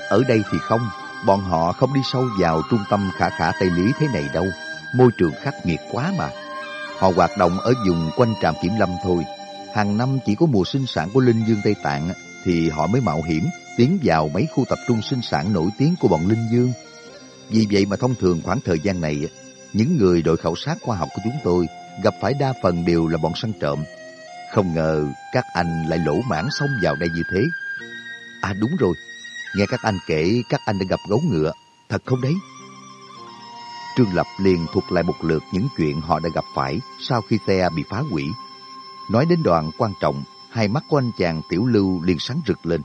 ở đây thì không, bọn họ không đi sâu vào trung tâm khả khả Tây Lý thế này đâu, môi trường khắc nghiệt quá mà. Họ hoạt động ở vùng quanh trạm kiểm lâm thôi. Hàng năm chỉ có mùa sinh sản của Linh Dương Tây Tạng thì họ mới mạo hiểm tiến vào mấy khu tập trung sinh sản nổi tiếng của bọn Linh Dương. Vì vậy mà thông thường khoảng thời gian này, những người đội khảo sát khoa học của chúng tôi gặp phải đa phần đều là bọn săn trộm. Không ngờ các anh lại lỗ mãn xông vào đây như thế. À đúng rồi, nghe các anh kể các anh đã gặp gấu ngựa, thật không đấy? Trương Lập liền thuật lại một lượt những chuyện họ đã gặp phải sau khi xe bị phá hủy. Nói đến đoạn quan trọng, hai mắt của anh chàng Tiểu Lưu liền sáng rực lên.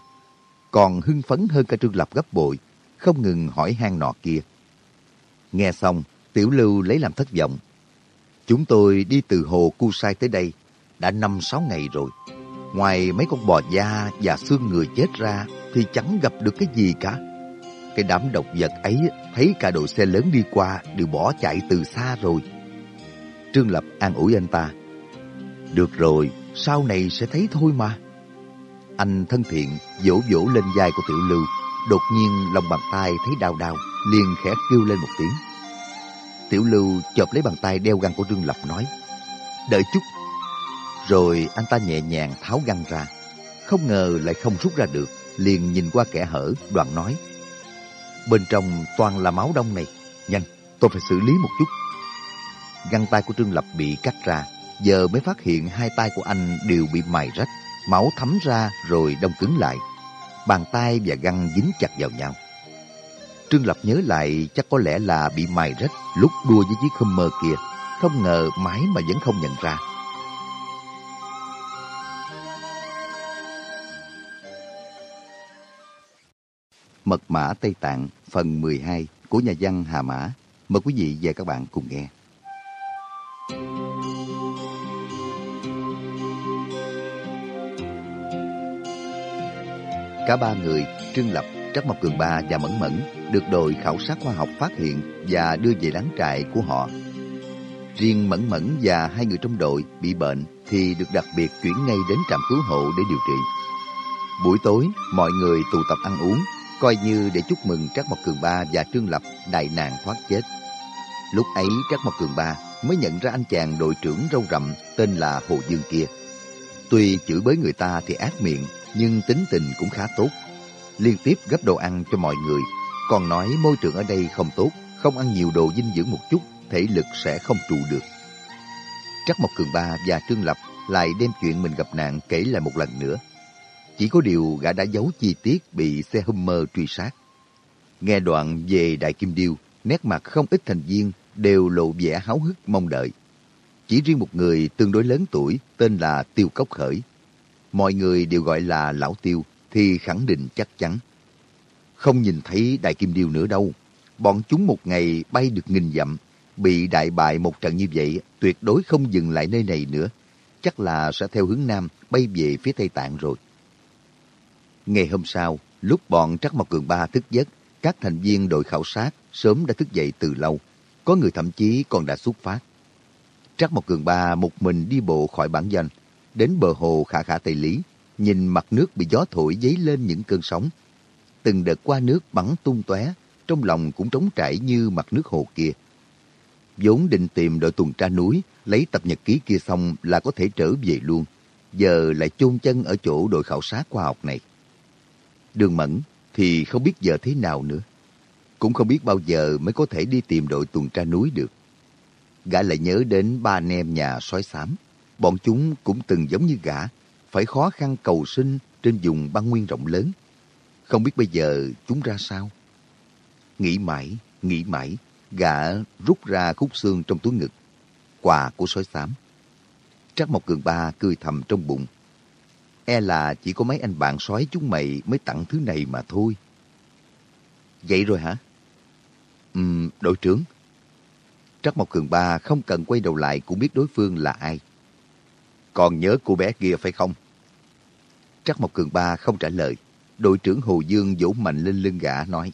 Còn hưng phấn hơn cả Trương Lập gấp bội, không ngừng hỏi han nọ kia. Nghe xong, Tiểu Lưu lấy làm thất vọng. Chúng tôi đi từ hồ Cu Sai tới đây đã năm sáu ngày rồi. Ngoài mấy con bò da và xương người chết ra thì chẳng gặp được cái gì cả. Cái đám độc vật ấy thấy cả đội xe lớn đi qua đều bỏ chạy từ xa rồi. Trương Lập an ủi anh ta. Được rồi, sau này sẽ thấy thôi mà. Anh thân thiện vỗ vỗ lên vai của Tiểu Lưu, đột nhiên lòng bàn tay thấy đau đau, liền khẽ kêu lên một tiếng. Tiểu Lưu chộp lấy bàn tay đeo găng của Trương Lập nói, đợi chút. Rồi anh ta nhẹ nhàng tháo găng ra, không ngờ lại không rút ra được, liền nhìn qua kẻ hở, đoạn nói, bên trong toàn là máu đông này, nhanh, tôi phải xử lý một chút. Găng tay của Trương Lập bị cắt ra, giờ mới phát hiện hai tay của anh đều bị mài rách, máu thấm ra rồi đông cứng lại. Bàn tay và găng dính chặt vào nhau. Trương Lập nhớ lại chắc có lẽ là bị mài rách lúc đua với chiếc Hummer kia. Không ngờ mãi mà vẫn không nhận ra. Mật mã Tây Tạng phần 12 của nhà văn Hà Mã. Mời quý vị và các bạn cùng nghe. Cả ba người, Trương Lập, Trắc Mộc Cường Ba và Mẫn Mẫn được đội khảo sát khoa học phát hiện và đưa về láng trại của họ. Riêng Mẫn Mẫn và hai người trong đội bị bệnh thì được đặc biệt chuyển ngay đến trạm cứu hộ để điều trị. Buổi tối, mọi người tụ tập ăn uống, coi như để chúc mừng Trắc Mộc Cường Ba và Trương Lập đại nạn thoát chết. Lúc ấy Trắc Mộc Cường Ba mới nhận ra anh chàng đội trưởng râu rậm tên là Hồ Dương kia. Tuy chửi bới người ta thì ác miệng, nhưng tính tình cũng khá tốt. Liên tiếp gấp đồ ăn cho mọi người, còn nói môi trường ở đây không tốt, không ăn nhiều đồ dinh dưỡng một chút, thể lực sẽ không trụ được. Trắc Mộc Cường Ba và Trương Lập lại đem chuyện mình gặp nạn kể lại một lần nữa. Chỉ có điều gã đã giấu chi tiết bị xe Hummer truy sát. Nghe đoạn về Đại Kim Điêu, nét mặt không ít thành viên đều lộ vẻ háo hức mong đợi. Chỉ riêng một người tương đối lớn tuổi tên là Tiêu Cốc Khởi. Mọi người đều gọi là Lão Tiêu thì khẳng định chắc chắn. Không nhìn thấy Đại Kim Điêu nữa đâu. Bọn chúng một ngày bay được nghìn dặm, bị đại bại một trận như vậy tuyệt đối không dừng lại nơi này nữa. Chắc là sẽ theo hướng Nam bay về phía Tây Tạng rồi. Ngày hôm sau, lúc bọn Trắc Mộc Cường Ba thức giấc, các thành viên đội khảo sát sớm đã thức dậy từ lâu. Có người thậm chí còn đã xuất phát. Trắc Mộc Cường Ba một mình đi bộ khỏi bản danh, đến bờ hồ khả khả Tây Lý, nhìn mặt nước bị gió thổi dấy lên những cơn sóng. Từng đợt qua nước bắn tung tóe, trong lòng cũng trống trải như mặt nước hồ kia. vốn định tìm đội tuần tra núi, lấy tập nhật ký kia xong là có thể trở về luôn. Giờ lại chôn chân ở chỗ đội khảo sát khoa học này. Đường Mẫn thì không biết giờ thế nào nữa. Cũng không biết bao giờ mới có thể đi tìm đội tuần tra núi được. Gã lại nhớ đến ba anh em nhà sói xám. Bọn chúng cũng từng giống như gã, phải khó khăn cầu sinh trên vùng băng nguyên rộng lớn. Không biết bây giờ chúng ra sao? Nghĩ mãi, nghĩ mãi, gã rút ra khúc xương trong túi ngực. Quà của sói xám. Trác Mộc Cường Ba cười thầm trong bụng. E là chỉ có mấy anh bạn sói chúng mày mới tặng thứ này mà thôi. Vậy rồi hả? Ừm, đội trưởng. Trắc Mộc Cường Ba không cần quay đầu lại cũng biết đối phương là ai. Còn nhớ cô bé kia phải không? Trắc Mộc Cường Ba không trả lời. Đội trưởng Hồ Dương vỗ mạnh lên lưng gã nói.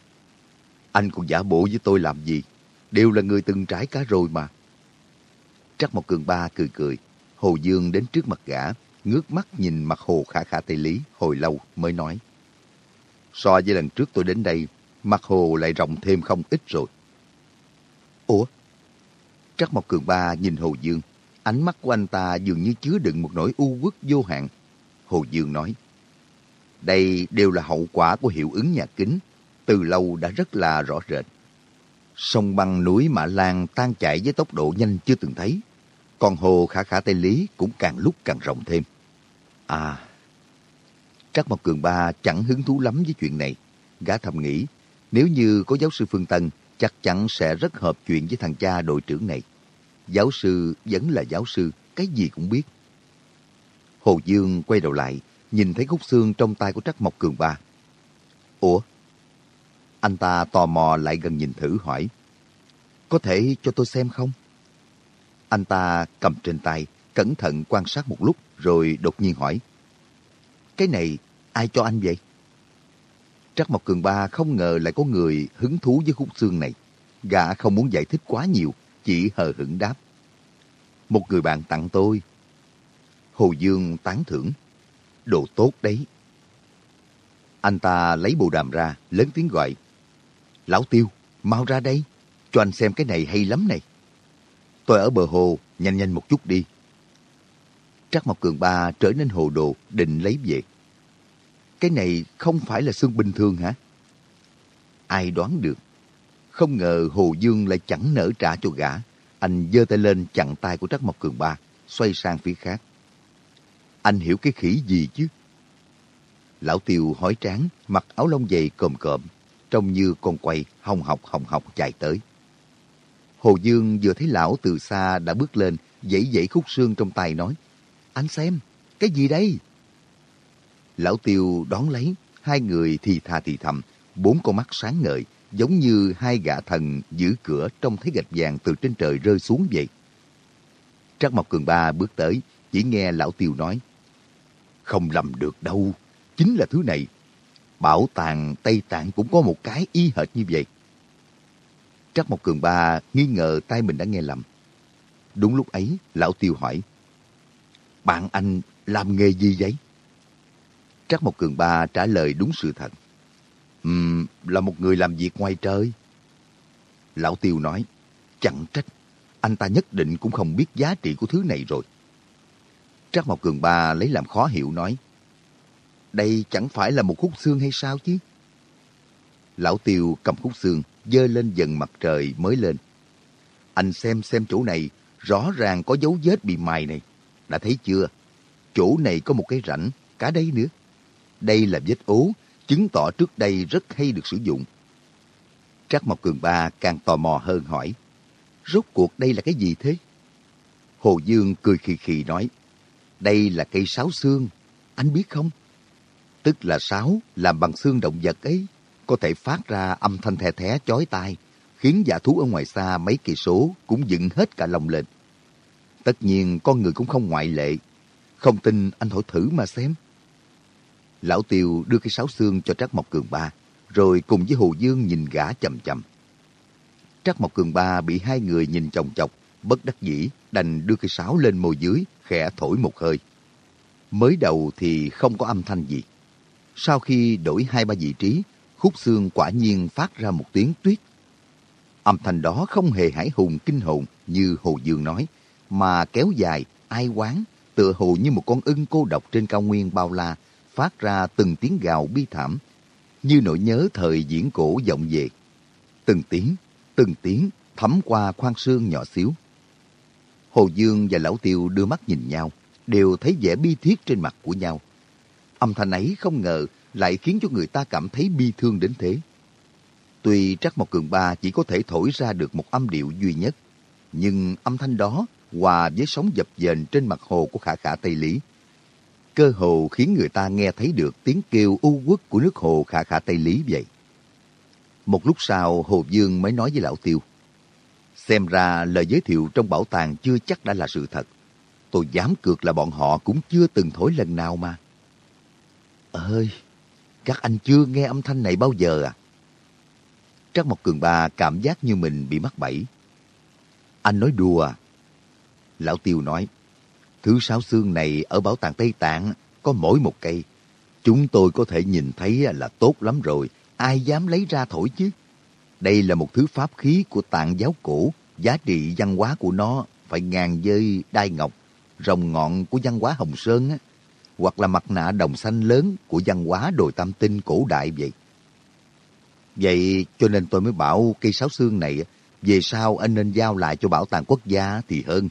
Anh còn giả bộ với tôi làm gì? Đều là người từng trải cá rồi mà. Trắc Mộc Cường Ba cười cười. Hồ Dương đến trước mặt gã, ngước mắt nhìn mặt hồ khả khả Tây Lý hồi lâu mới nói. So với lần trước tôi đến đây, mặt hồ lại rộng thêm không ít rồi. Ủa? Trắc Mộc Cường Ba nhìn Hồ Dương, ánh mắt của anh ta dường như chứa đựng một nỗi u uất vô hạn. Hồ Dương nói, đây đều là hậu quả của hiệu ứng nhà kính, từ lâu đã rất là rõ rệt. Sông băng núi Mã Lan tan chảy với tốc độ nhanh chưa từng thấy, còn hồ khả khả Tây Lý cũng càng lúc càng rộng thêm. À, Trắc Mộc Cường Ba chẳng hứng thú lắm với chuyện này. Gã thầm nghĩ, nếu như có giáo sư Phương Tân, chắc chắn sẽ rất hợp chuyện với thằng cha đội trưởng này. Giáo sư vẫn là giáo sư, cái gì cũng biết. Hồ Dương quay đầu lại, nhìn thấy khúc xương trong tay của Trắc Mộc Cường Ba. Ủa? Anh ta tò mò lại gần nhìn thử hỏi. Có thể cho tôi xem không? Anh ta cầm trên tay, cẩn thận quan sát một lúc rồi đột nhiên hỏi. Cái này ai cho anh vậy? Trắc Mộc Cường Ba không ngờ lại có người hứng thú với khúc xương này. Gã không muốn giải thích quá nhiều, chỉ hờ hững đáp. Một người bạn tặng tôi. Hồ Dương tán thưởng. Đồ tốt đấy. Anh ta lấy bộ đàm ra, lớn tiếng gọi. Lão Tiêu, mau ra đây. Cho anh xem cái này hay lắm này. Tôi ở bờ hồ, nhanh nhanh một chút đi. Trắc Mộc Cường Ba trở nên hồ đồ, định lấy về. Cái này không phải là xương bình thường hả? Ai đoán được? Không ngờ Hồ Dương lại chẳng nỡ trả cho gã. Anh giơ tay lên chặn tay của Trắc Mộc Cường Ba, xoay sang phía khác. Anh hiểu cái khỉ gì chứ? Lão Tiêu hói tráng, mặc áo lông dày cồm cộm, trông như con quay hồng học hồng học chạy tới. Hồ Dương vừa thấy lão từ xa đã bước lên, dãy dãy khúc xương trong tay nói, Anh xem, cái gì đây? Lão Tiêu đón lấy, hai người thì thà thì thầm, bốn con mắt sáng ngời, giống như hai gã thần giữ cửa trong thấy gạch vàng từ trên trời rơi xuống vậy. Trác Mộc Cường Ba bước tới, chỉ nghe Lão Tiêu nói, Không lầm được đâu, chính là thứ này. Bảo tàng Tây Tạng cũng có một cái y hệt như vậy. Trác Mộc Cường Ba nghi ngờ tay mình đã nghe lầm. Đúng lúc ấy, Lão Tiêu hỏi. Bạn anh làm nghề gì vậy? Trác Mộc Cường Ba trả lời đúng sự thật. Ừm, là một người làm việc ngoài trời. Lão Tiêu nói, chẳng trách, anh ta nhất định cũng không biết giá trị của thứ này rồi. Trác Mộc Cường Ba lấy làm khó hiểu nói, đây chẳng phải là một khúc xương hay sao chứ? Lão Tiêu cầm khúc xương, dơ lên dần mặt trời mới lên. Anh xem xem chỗ này, rõ ràng có dấu vết bị mài này. Đã thấy chưa? Chỗ này có một cái rãnh, cả đây nữa. Đây là vết ố, chứng tỏ trước đây rất hay được sử dụng. Trác Mộc Cường Ba càng tò mò hơn hỏi, rốt cuộc đây là cái gì thế? Hồ Dương cười khì khì nói, đây là cây sáo xương, anh biết không? Tức là sáo làm bằng xương động vật ấy, có thể phát ra âm thanh the thé chói tai, khiến giả thú ở ngoài xa mấy kỳ số cũng dựng hết cả lòng lên. Tất nhiên con người cũng không ngoại lệ. Không tin anh hỏi thử mà xem. Lão Tiêu đưa cái sáo xương cho Trác Mộc Cường Ba, rồi cùng với Hồ Dương nhìn gã chầm chầm. Trác Mộc Cường Ba bị hai người nhìn chồng chọc, bất đắc dĩ, đành đưa cái sáo lên môi dưới, khẽ thổi một hơi. Mới đầu thì không có âm thanh gì. Sau khi đổi hai ba vị trí, khúc xương quả nhiên phát ra một tiếng tuyết. Âm thanh đó không hề hải hùng kinh hồn như Hồ Dương nói, mà kéo dài, ai quán, tựa hồ như một con ưng cô độc trên cao nguyên bao la, phát ra từng tiếng gào bi thảm, như nỗi nhớ thời diễn cổ vọng về. Từng tiếng, từng tiếng thấm qua khoang xương nhỏ xíu. Hồ Dương và Lão Tiêu đưa mắt nhìn nhau, đều thấy vẻ bi thiết trên mặt của nhau. Âm thanh ấy không ngờ lại khiến cho người ta cảm thấy bi thương đến thế. Tuy Trắc Mộc Cường Ba chỉ có thể thổi ra được một âm điệu duy nhất, nhưng âm thanh đó hòa với sóng dập dềnh trên mặt hồ của khả khả Tây Lý. Cơ hồ khiến người ta nghe thấy được tiếng kêu u quất của nước hồ khả khả Tây Lý vậy. Một lúc sau, Hồ Dương mới nói với Lão Tiêu. Xem ra lời giới thiệu trong bảo tàng chưa chắc đã là sự thật. Tôi dám cược là bọn họ cũng chưa từng thổi lần nào mà. Ơi, các anh chưa nghe âm thanh này bao giờ à? Trắc Mộc Cường Ba cảm giác như mình bị mắc bẫy. Anh nói đùa à? Lão Tiêu nói, thứ sáu xương này ở bảo tàng Tây Tạng có mỗi một cây. Chúng tôi có thể nhìn thấy là tốt lắm rồi, ai dám lấy ra thổi chứ? Đây là một thứ pháp khí của tạng giáo cổ, giá trị văn hóa của nó phải ngàn dơi đai ngọc, rồng ngọn của văn hóa Hồng Sơn á, hoặc là mặt nạ đồng xanh lớn của văn hóa đồi tam tinh cổ đại vậy. Vậy cho nên tôi mới bảo cây sáo xương này về sau anh nên giao lại cho bảo tàng quốc gia thì hơn.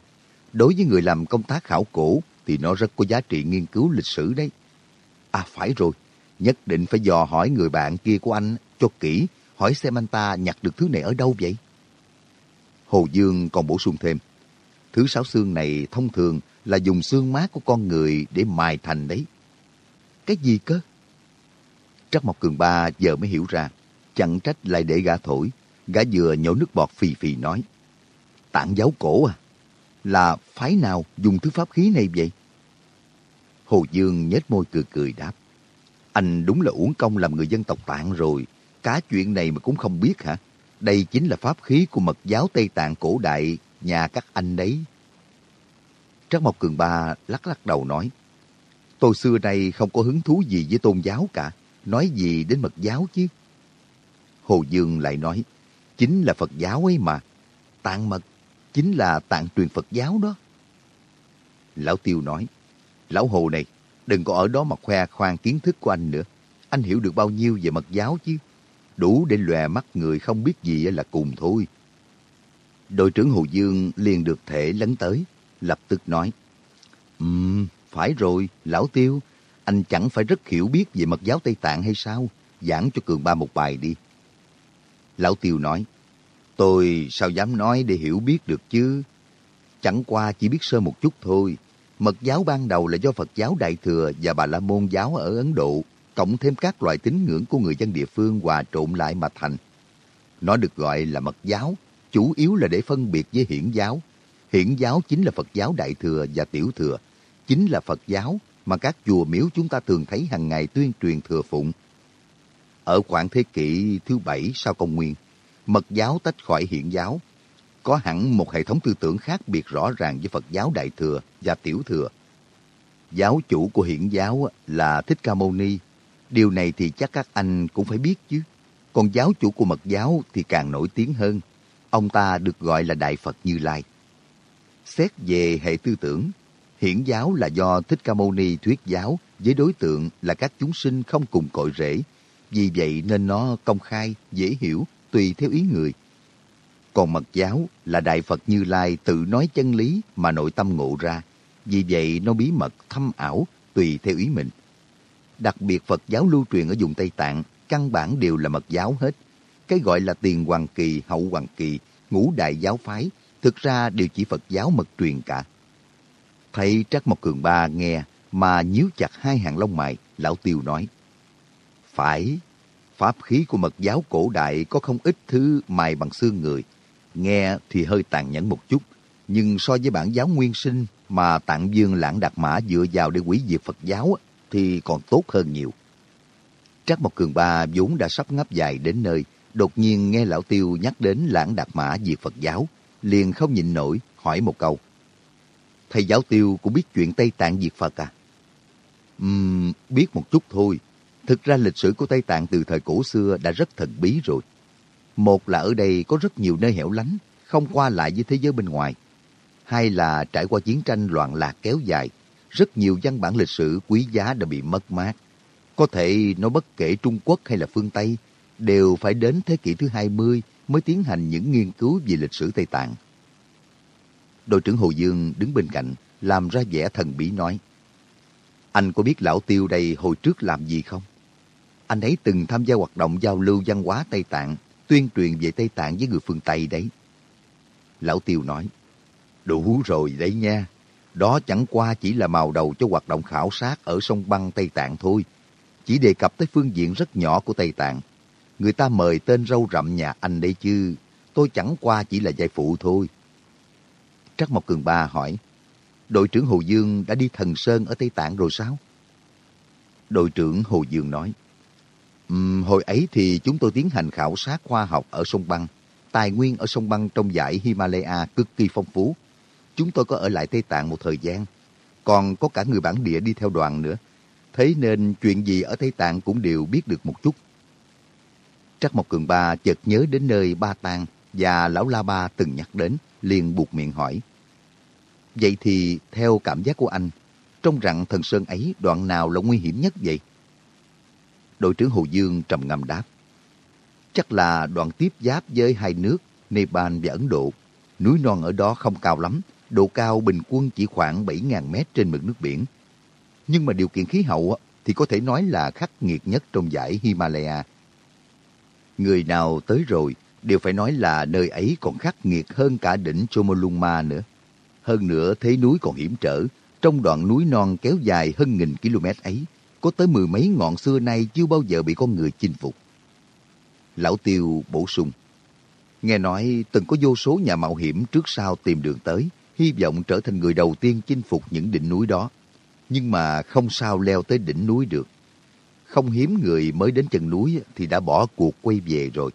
Đối với người làm công tác khảo cổ thì nó rất có giá trị nghiên cứu lịch sử đấy. À phải rồi, nhất định phải dò hỏi người bạn kia của anh cho kỹ, hỏi xem anh ta nhặt được thứ này ở đâu vậy. Hồ Dương còn bổ sung thêm, thứ sáo xương này thông thường là dùng xương mát của con người để mài thành đấy. Cái gì cơ? Trắc Mộc Cường Ba giờ mới hiểu ra, chẳng trách lại để gã thổi. Gã vừa nhổ nước bọt phì phì nói, tạng giáo cổ à, là phái nào dùng thứ pháp khí này vậy? Hồ Dương nhếch môi cười cười đáp, anh đúng là uổng công làm người dân tộc tạng rồi, cá chuyện này mà cũng không biết hả? Đây chính là pháp khí của mật giáo Tây Tạng cổ đại, nhà các anh đấy. Trác Mộc Cường Ba lắc lắc đầu nói, tôi xưa nay không có hứng thú gì với tôn giáo cả, nói gì đến mật giáo chứ. Hồ Dương lại nói, chính là Phật giáo ấy mà, tạng mật chính là tạng truyền Phật giáo đó. Lão Tiêu nói, Lão Hồ này, đừng có ở đó mà khoe khoang kiến thức của anh nữa. Anh hiểu được bao nhiêu về mật giáo chứ? Đủ để lòe mắt người không biết gì là cùng thôi. Đội trưởng Hồ Dương liền được thể lấn tới, lập tức nói, Ừm, um, phải rồi, Lão Tiêu, anh chẳng phải rất hiểu biết về mật giáo Tây Tạng hay sao? Giảng cho Cường Ba một bài đi. Lão Tiêu nói, tôi sao dám nói để hiểu biết được chứ? Chẳng qua chỉ biết sơ một chút thôi. Mật giáo ban đầu là do Phật giáo Đại Thừa và Bà La Môn giáo ở Ấn Độ, cộng thêm các loại tín ngưỡng của người dân địa phương hòa trộn lại mà thành. Nó được gọi là mật giáo, chủ yếu là để phân biệt với hiển giáo. Hiển giáo chính là Phật giáo Đại Thừa và Tiểu Thừa, chính là Phật giáo mà các chùa miếu chúng ta thường thấy hàng ngày tuyên truyền thừa phụng. Ở khoảng thế kỷ thứ bảy sau công nguyên, mật giáo tách khỏi hiển giáo. Có hẳn một hệ thống tư tưởng khác biệt rõ ràng với Phật giáo Đại Thừa và Tiểu Thừa. Giáo chủ của hiển giáo là Thích Ca Mâu Ni. Điều này thì chắc các anh cũng phải biết chứ. Còn giáo chủ của mật giáo thì càng nổi tiếng hơn. Ông ta được gọi là Đại Phật Như Lai. Xét về hệ tư tưởng, hiển giáo là do Thích Ca Mâu Ni thuyết giáo với đối tượng là các chúng sinh không cùng cội rễ. Vì vậy nên nó công khai, dễ hiểu, tùy theo ý người. Còn mật giáo là Đại Phật Như Lai tự nói chân lý mà nội tâm ngộ ra. Vì vậy nó bí mật, thâm ảo, tùy theo ý mình. Đặc biệt Phật giáo lưu truyền ở vùng Tây Tạng, căn bản đều là mật giáo hết. Cái gọi là tiền hoàng kỳ, hậu hoàng kỳ, ngũ đại giáo phái, thực ra đều chỉ Phật giáo mật truyền cả. Thấy Trác Mộc Cường Ba nghe mà nhíu chặt hai hàng lông mày, lão tiêu nói. Phải, pháp khí của mật giáo cổ đại có không ít thứ mài bằng xương người. Nghe thì hơi tàn nhẫn một chút, nhưng so với bản giáo nguyên sinh mà tạng dương lãng đạt mã dựa vào để quỷ diệt Phật giáo thì còn tốt hơn nhiều. Trác Mộc Cường Ba vốn đã sắp ngấp dài đến nơi, đột nhiên nghe lão tiêu nhắc đến lãng đạt mã diệt Phật giáo, liền không nhịn nổi, hỏi một câu. Thầy giáo tiêu cũng biết chuyện Tây Tạng diệt Phật à? Uhm, biết một chút thôi. Thực ra lịch sử của Tây Tạng từ thời cổ xưa đã rất thần bí rồi. Một là ở đây có rất nhiều nơi hẻo lánh, không qua lại với thế giới bên ngoài. Hai là trải qua chiến tranh loạn lạc kéo dài, rất nhiều văn bản lịch sử quý giá đã bị mất mát. Có thể nói bất kể Trung Quốc hay là phương Tây, đều phải đến thế kỷ thứ 20 mới tiến hành những nghiên cứu về lịch sử Tây Tạng. Đội trưởng Hồ Dương đứng bên cạnh, làm ra vẻ thần bí nói. Anh có biết lão tiêu đây hồi trước làm gì không? Anh ấy từng tham gia hoạt động giao lưu văn hóa Tây Tạng, tuyên truyền về Tây Tạng với người phương Tây đấy. Lão tiêu nói, đủ rồi đấy nha. Đó chẳng qua chỉ là màu đầu cho hoạt động khảo sát ở sông băng Tây Tạng thôi. Chỉ đề cập tới phương diện rất nhỏ của Tây Tạng. Người ta mời tên râu rậm nhà anh đấy chứ. Tôi chẳng qua chỉ là giai phụ thôi. Trắc Mộc Cường Ba hỏi, đội trưởng Hồ Dương đã đi thần sơn ở Tây Tạng rồi sao? Đội trưởng Hồ Dương nói, um, hồi ấy thì chúng tôi tiến hành khảo sát khoa học ở sông băng. Tài nguyên ở sông băng trong dãy Himalaya cực kỳ phong phú. Chúng tôi có ở lại Tây Tạng một thời gian. Còn có cả người bản địa đi theo đoàn nữa. Thế nên chuyện gì ở Tây Tạng cũng đều biết được một chút. Trắc Mộc Cường Ba chợt nhớ đến nơi Ba Tàng và Lão La Ba từng nhắc đến, liền buộc miệng hỏi. Vậy thì theo cảm giác của anh, trong rặng thần sơn ấy đoạn nào là nguy hiểm nhất vậy? Đội trưởng Hồ Dương trầm ngâm đáp. Chắc là đoạn tiếp giáp với hai nước Nepal và Ấn Độ. Núi non ở đó không cao lắm, độ cao bình quân chỉ khoảng 7.000 mét trên mực nước biển. Nhưng mà điều kiện khí hậu thì có thể nói là khắc nghiệt nhất trong dãy Himalaya. Người nào tới rồi đều phải nói là nơi ấy còn khắc nghiệt hơn cả đỉnh Chomolungma nữa. Hơn nữa thế núi còn hiểm trở, trong đoạn núi non kéo dài hơn nghìn km ấy, có tới mười mấy ngọn xưa nay chưa bao giờ bị con người chinh phục. Lão Tiêu bổ sung, nghe nói từng có vô số nhà mạo hiểm trước sau tìm đường tới, hy vọng trở thành người đầu tiên chinh phục những đỉnh núi đó. Nhưng mà không sao leo tới đỉnh núi được. Không hiếm người mới đến chân núi thì đã bỏ cuộc quay về rồi.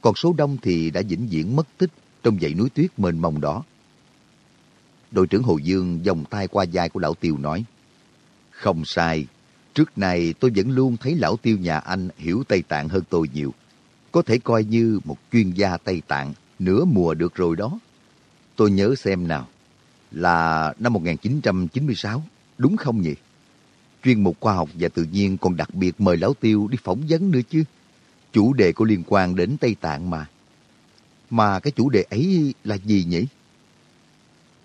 Còn số đông thì đã vĩnh viễn mất tích trong dãy núi tuyết mênh mông đó. Đội trưởng Hồ Dương vòng tay qua vai của lão Tiêu nói, Không sai, trước này tôi vẫn luôn thấy lão Tiêu nhà anh hiểu Tây Tạng hơn tôi nhiều. Có thể coi như một chuyên gia Tây Tạng, nửa mùa được rồi đó. Tôi nhớ xem nào, là năm 1996, đúng không nhỉ? Chuyên mục khoa học và tự nhiên còn đặc biệt mời Lão Tiêu đi phỏng vấn nữa chứ. Chủ đề có liên quan đến Tây Tạng mà. Mà cái chủ đề ấy là gì nhỉ?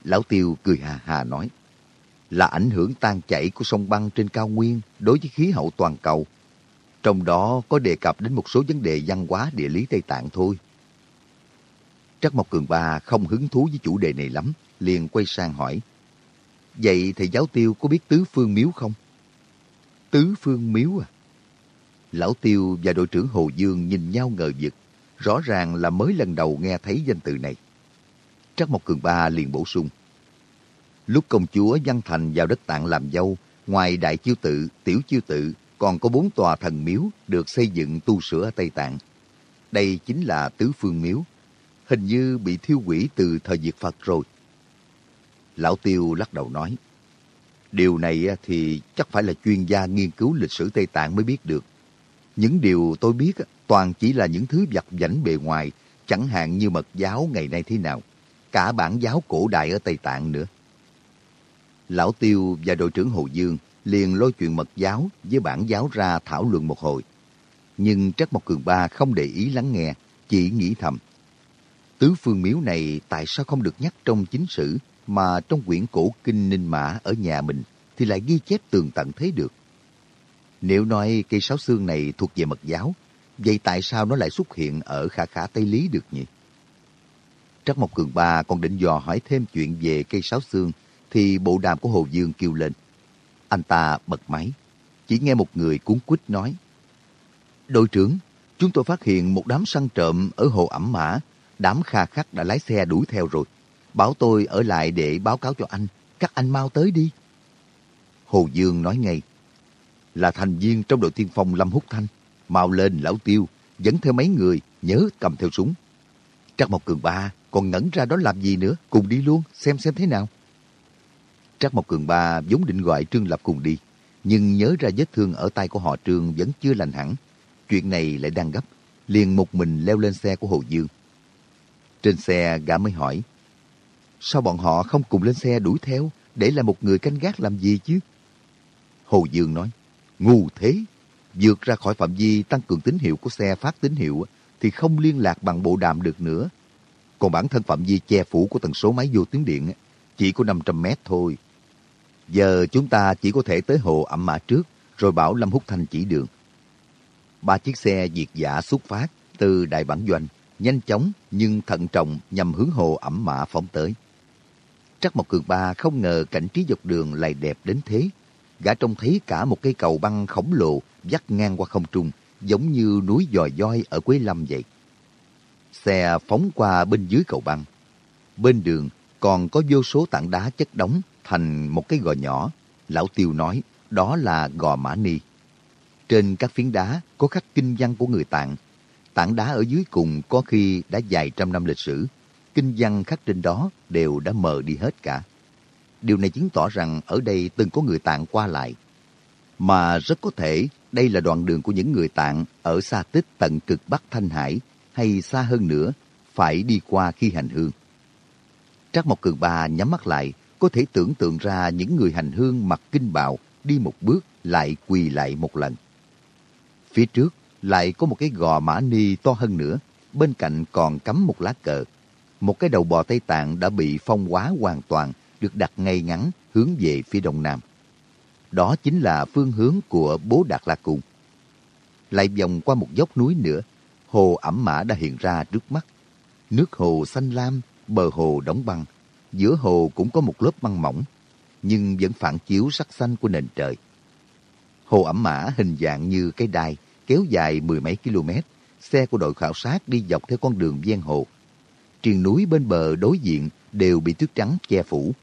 Lão Tiêu cười hà hà nói. Là ảnh hưởng tan chảy của sông băng trên cao nguyên đối với khí hậu toàn cầu. Trong đó có đề cập đến một số vấn đề văn hóa địa lý Tây Tạng thôi. Trắc Mộc Cường Ba không hứng thú với chủ đề này lắm, liền quay sang hỏi. Vậy thầy giáo tiêu có biết tứ phương miếu không? Tứ phương miếu à? Lão Tiêu và đội trưởng Hồ Dương nhìn nhau ngờ vực, rõ ràng là mới lần đầu nghe thấy danh từ này. Trắc Mộc Cường Ba liền bổ sung. Lúc công chúa Văn Thành vào đất Tạng làm dâu, ngoài Đại Chiêu Tự, Tiểu Chiêu Tự, còn có bốn tòa thần miếu được xây dựng tu sửa ở Tây Tạng. Đây chính là tứ phương miếu, hình như bị thiêu hủy từ thời diệt Phật rồi. Lão Tiêu lắc đầu nói, điều này thì chắc phải là chuyên gia nghiên cứu lịch sử Tây Tạng mới biết được. Những điều tôi biết toàn chỉ là những thứ vặt vảnh bề ngoài, chẳng hạn như mật giáo ngày nay thế nào, cả bản giáo cổ đại ở Tây Tạng nữa. Lão Tiêu và đội trưởng Hồ Dương liền lôi chuyện mật giáo với bản giáo ra thảo luận một hồi. Nhưng Trắc Mộc Cường Ba không để ý lắng nghe, chỉ nghĩ thầm. Tứ phương miếu này tại sao không được nhắc trong chính sử mà trong quyển cổ kinh Ninh Mã ở nhà mình thì lại ghi chép tường tận thế được? Nếu nói cây sáo xương này thuộc về mật giáo, vậy tại sao nó lại xuất hiện ở khả khả Tây Lý được nhỉ? Trắc Mộc Cường Ba còn định dò hỏi thêm chuyện về cây sáo xương thì bộ đàm của Hồ Dương kêu lên. Anh ta bật máy, chỉ nghe một người cuốn quýt nói. Đội trưởng, chúng tôi phát hiện một đám săn trộm ở hồ ẩm mã. Đám kha khắc đã lái xe đuổi theo rồi. Bảo tôi ở lại để báo cáo cho anh. Các anh mau tới đi. Hồ Dương nói ngay. Là thành viên trong đội tiên phong Lâm Húc Thanh. Mau lên lão tiêu, dẫn theo mấy người, nhớ cầm theo súng. Trắc Mộc Cường Ba còn ngẩn ra đó làm gì nữa, cùng đi luôn, xem xem thế nào. Trắc Mộc Cường Ba vốn định gọi Trương Lập cùng đi, nhưng nhớ ra vết thương ở tay của họ Trương vẫn chưa lành hẳn. Chuyện này lại đang gấp, liền một mình leo lên xe của Hồ Dương. Trên xe gã mới hỏi, sao bọn họ không cùng lên xe đuổi theo, để là một người canh gác làm gì chứ? Hồ Dương nói, ngu thế, vượt ra khỏi phạm vi tăng cường tín hiệu của xe phát tín hiệu thì không liên lạc bằng bộ đàm được nữa. Còn bản thân phạm vi che phủ của tần số máy vô tuyến điện chỉ có 500 mét thôi. Giờ chúng ta chỉ có thể tới hồ ẩm mã trước, rồi bảo Lâm Húc Thanh chỉ đường. Ba chiếc xe diệt giả xuất phát từ đại bản doanh, nhanh chóng nhưng thận trọng nhằm hướng hồ ẩm mã phóng tới. Trắc Mộc Cường Ba không ngờ cảnh trí dọc đường lại đẹp đến thế. Gã trông thấy cả một cây cầu băng khổng lồ dắt ngang qua không trung, giống như núi dòi doi ở Quế Lâm vậy. Xe phóng qua bên dưới cầu băng. Bên đường còn có vô số tảng đá chất đóng thành một cái gò nhỏ. Lão Tiêu nói đó là gò Mã Ni. Trên các phiến đá có khắc kinh văn của người Tạng. Tảng đá ở dưới cùng có khi đã dài trăm năm lịch sử. Kinh văn khắc trên đó đều đã mờ đi hết cả. Điều này chứng tỏ rằng ở đây từng có người Tạng qua lại. Mà rất có thể đây là đoạn đường của những người Tạng ở xa tích tận cực Bắc Thanh Hải hay xa hơn nữa, phải đi qua khi hành hương. Trác Mộc Cường Ba nhắm mắt lại, có thể tưởng tượng ra những người hành hương mặc kinh bào đi một bước lại quỳ lại một lần. Phía trước lại có một cái gò mã ni to hơn nữa, bên cạnh còn cắm một lá cờ. Một cái đầu bò Tây Tạng đã bị phong hóa hoàn toàn, được đặt ngay ngắn hướng về phía đông nam. Đó chính là phương hướng của bố Đạt La Cung. Lại vòng qua một dốc núi nữa, hồ ẩm mã đã hiện ra trước mắt. Nước hồ xanh lam, bờ hồ đóng băng, giữa hồ cũng có một lớp băng mỏng, nhưng vẫn phản chiếu sắc xanh của nền trời. Hồ ẩm mã hình dạng như cái đai, kéo dài mười mấy km, xe của đội khảo sát đi dọc theo con đường ven hồ. Triền núi bên bờ đối diện đều bị tuyết trắng che phủ.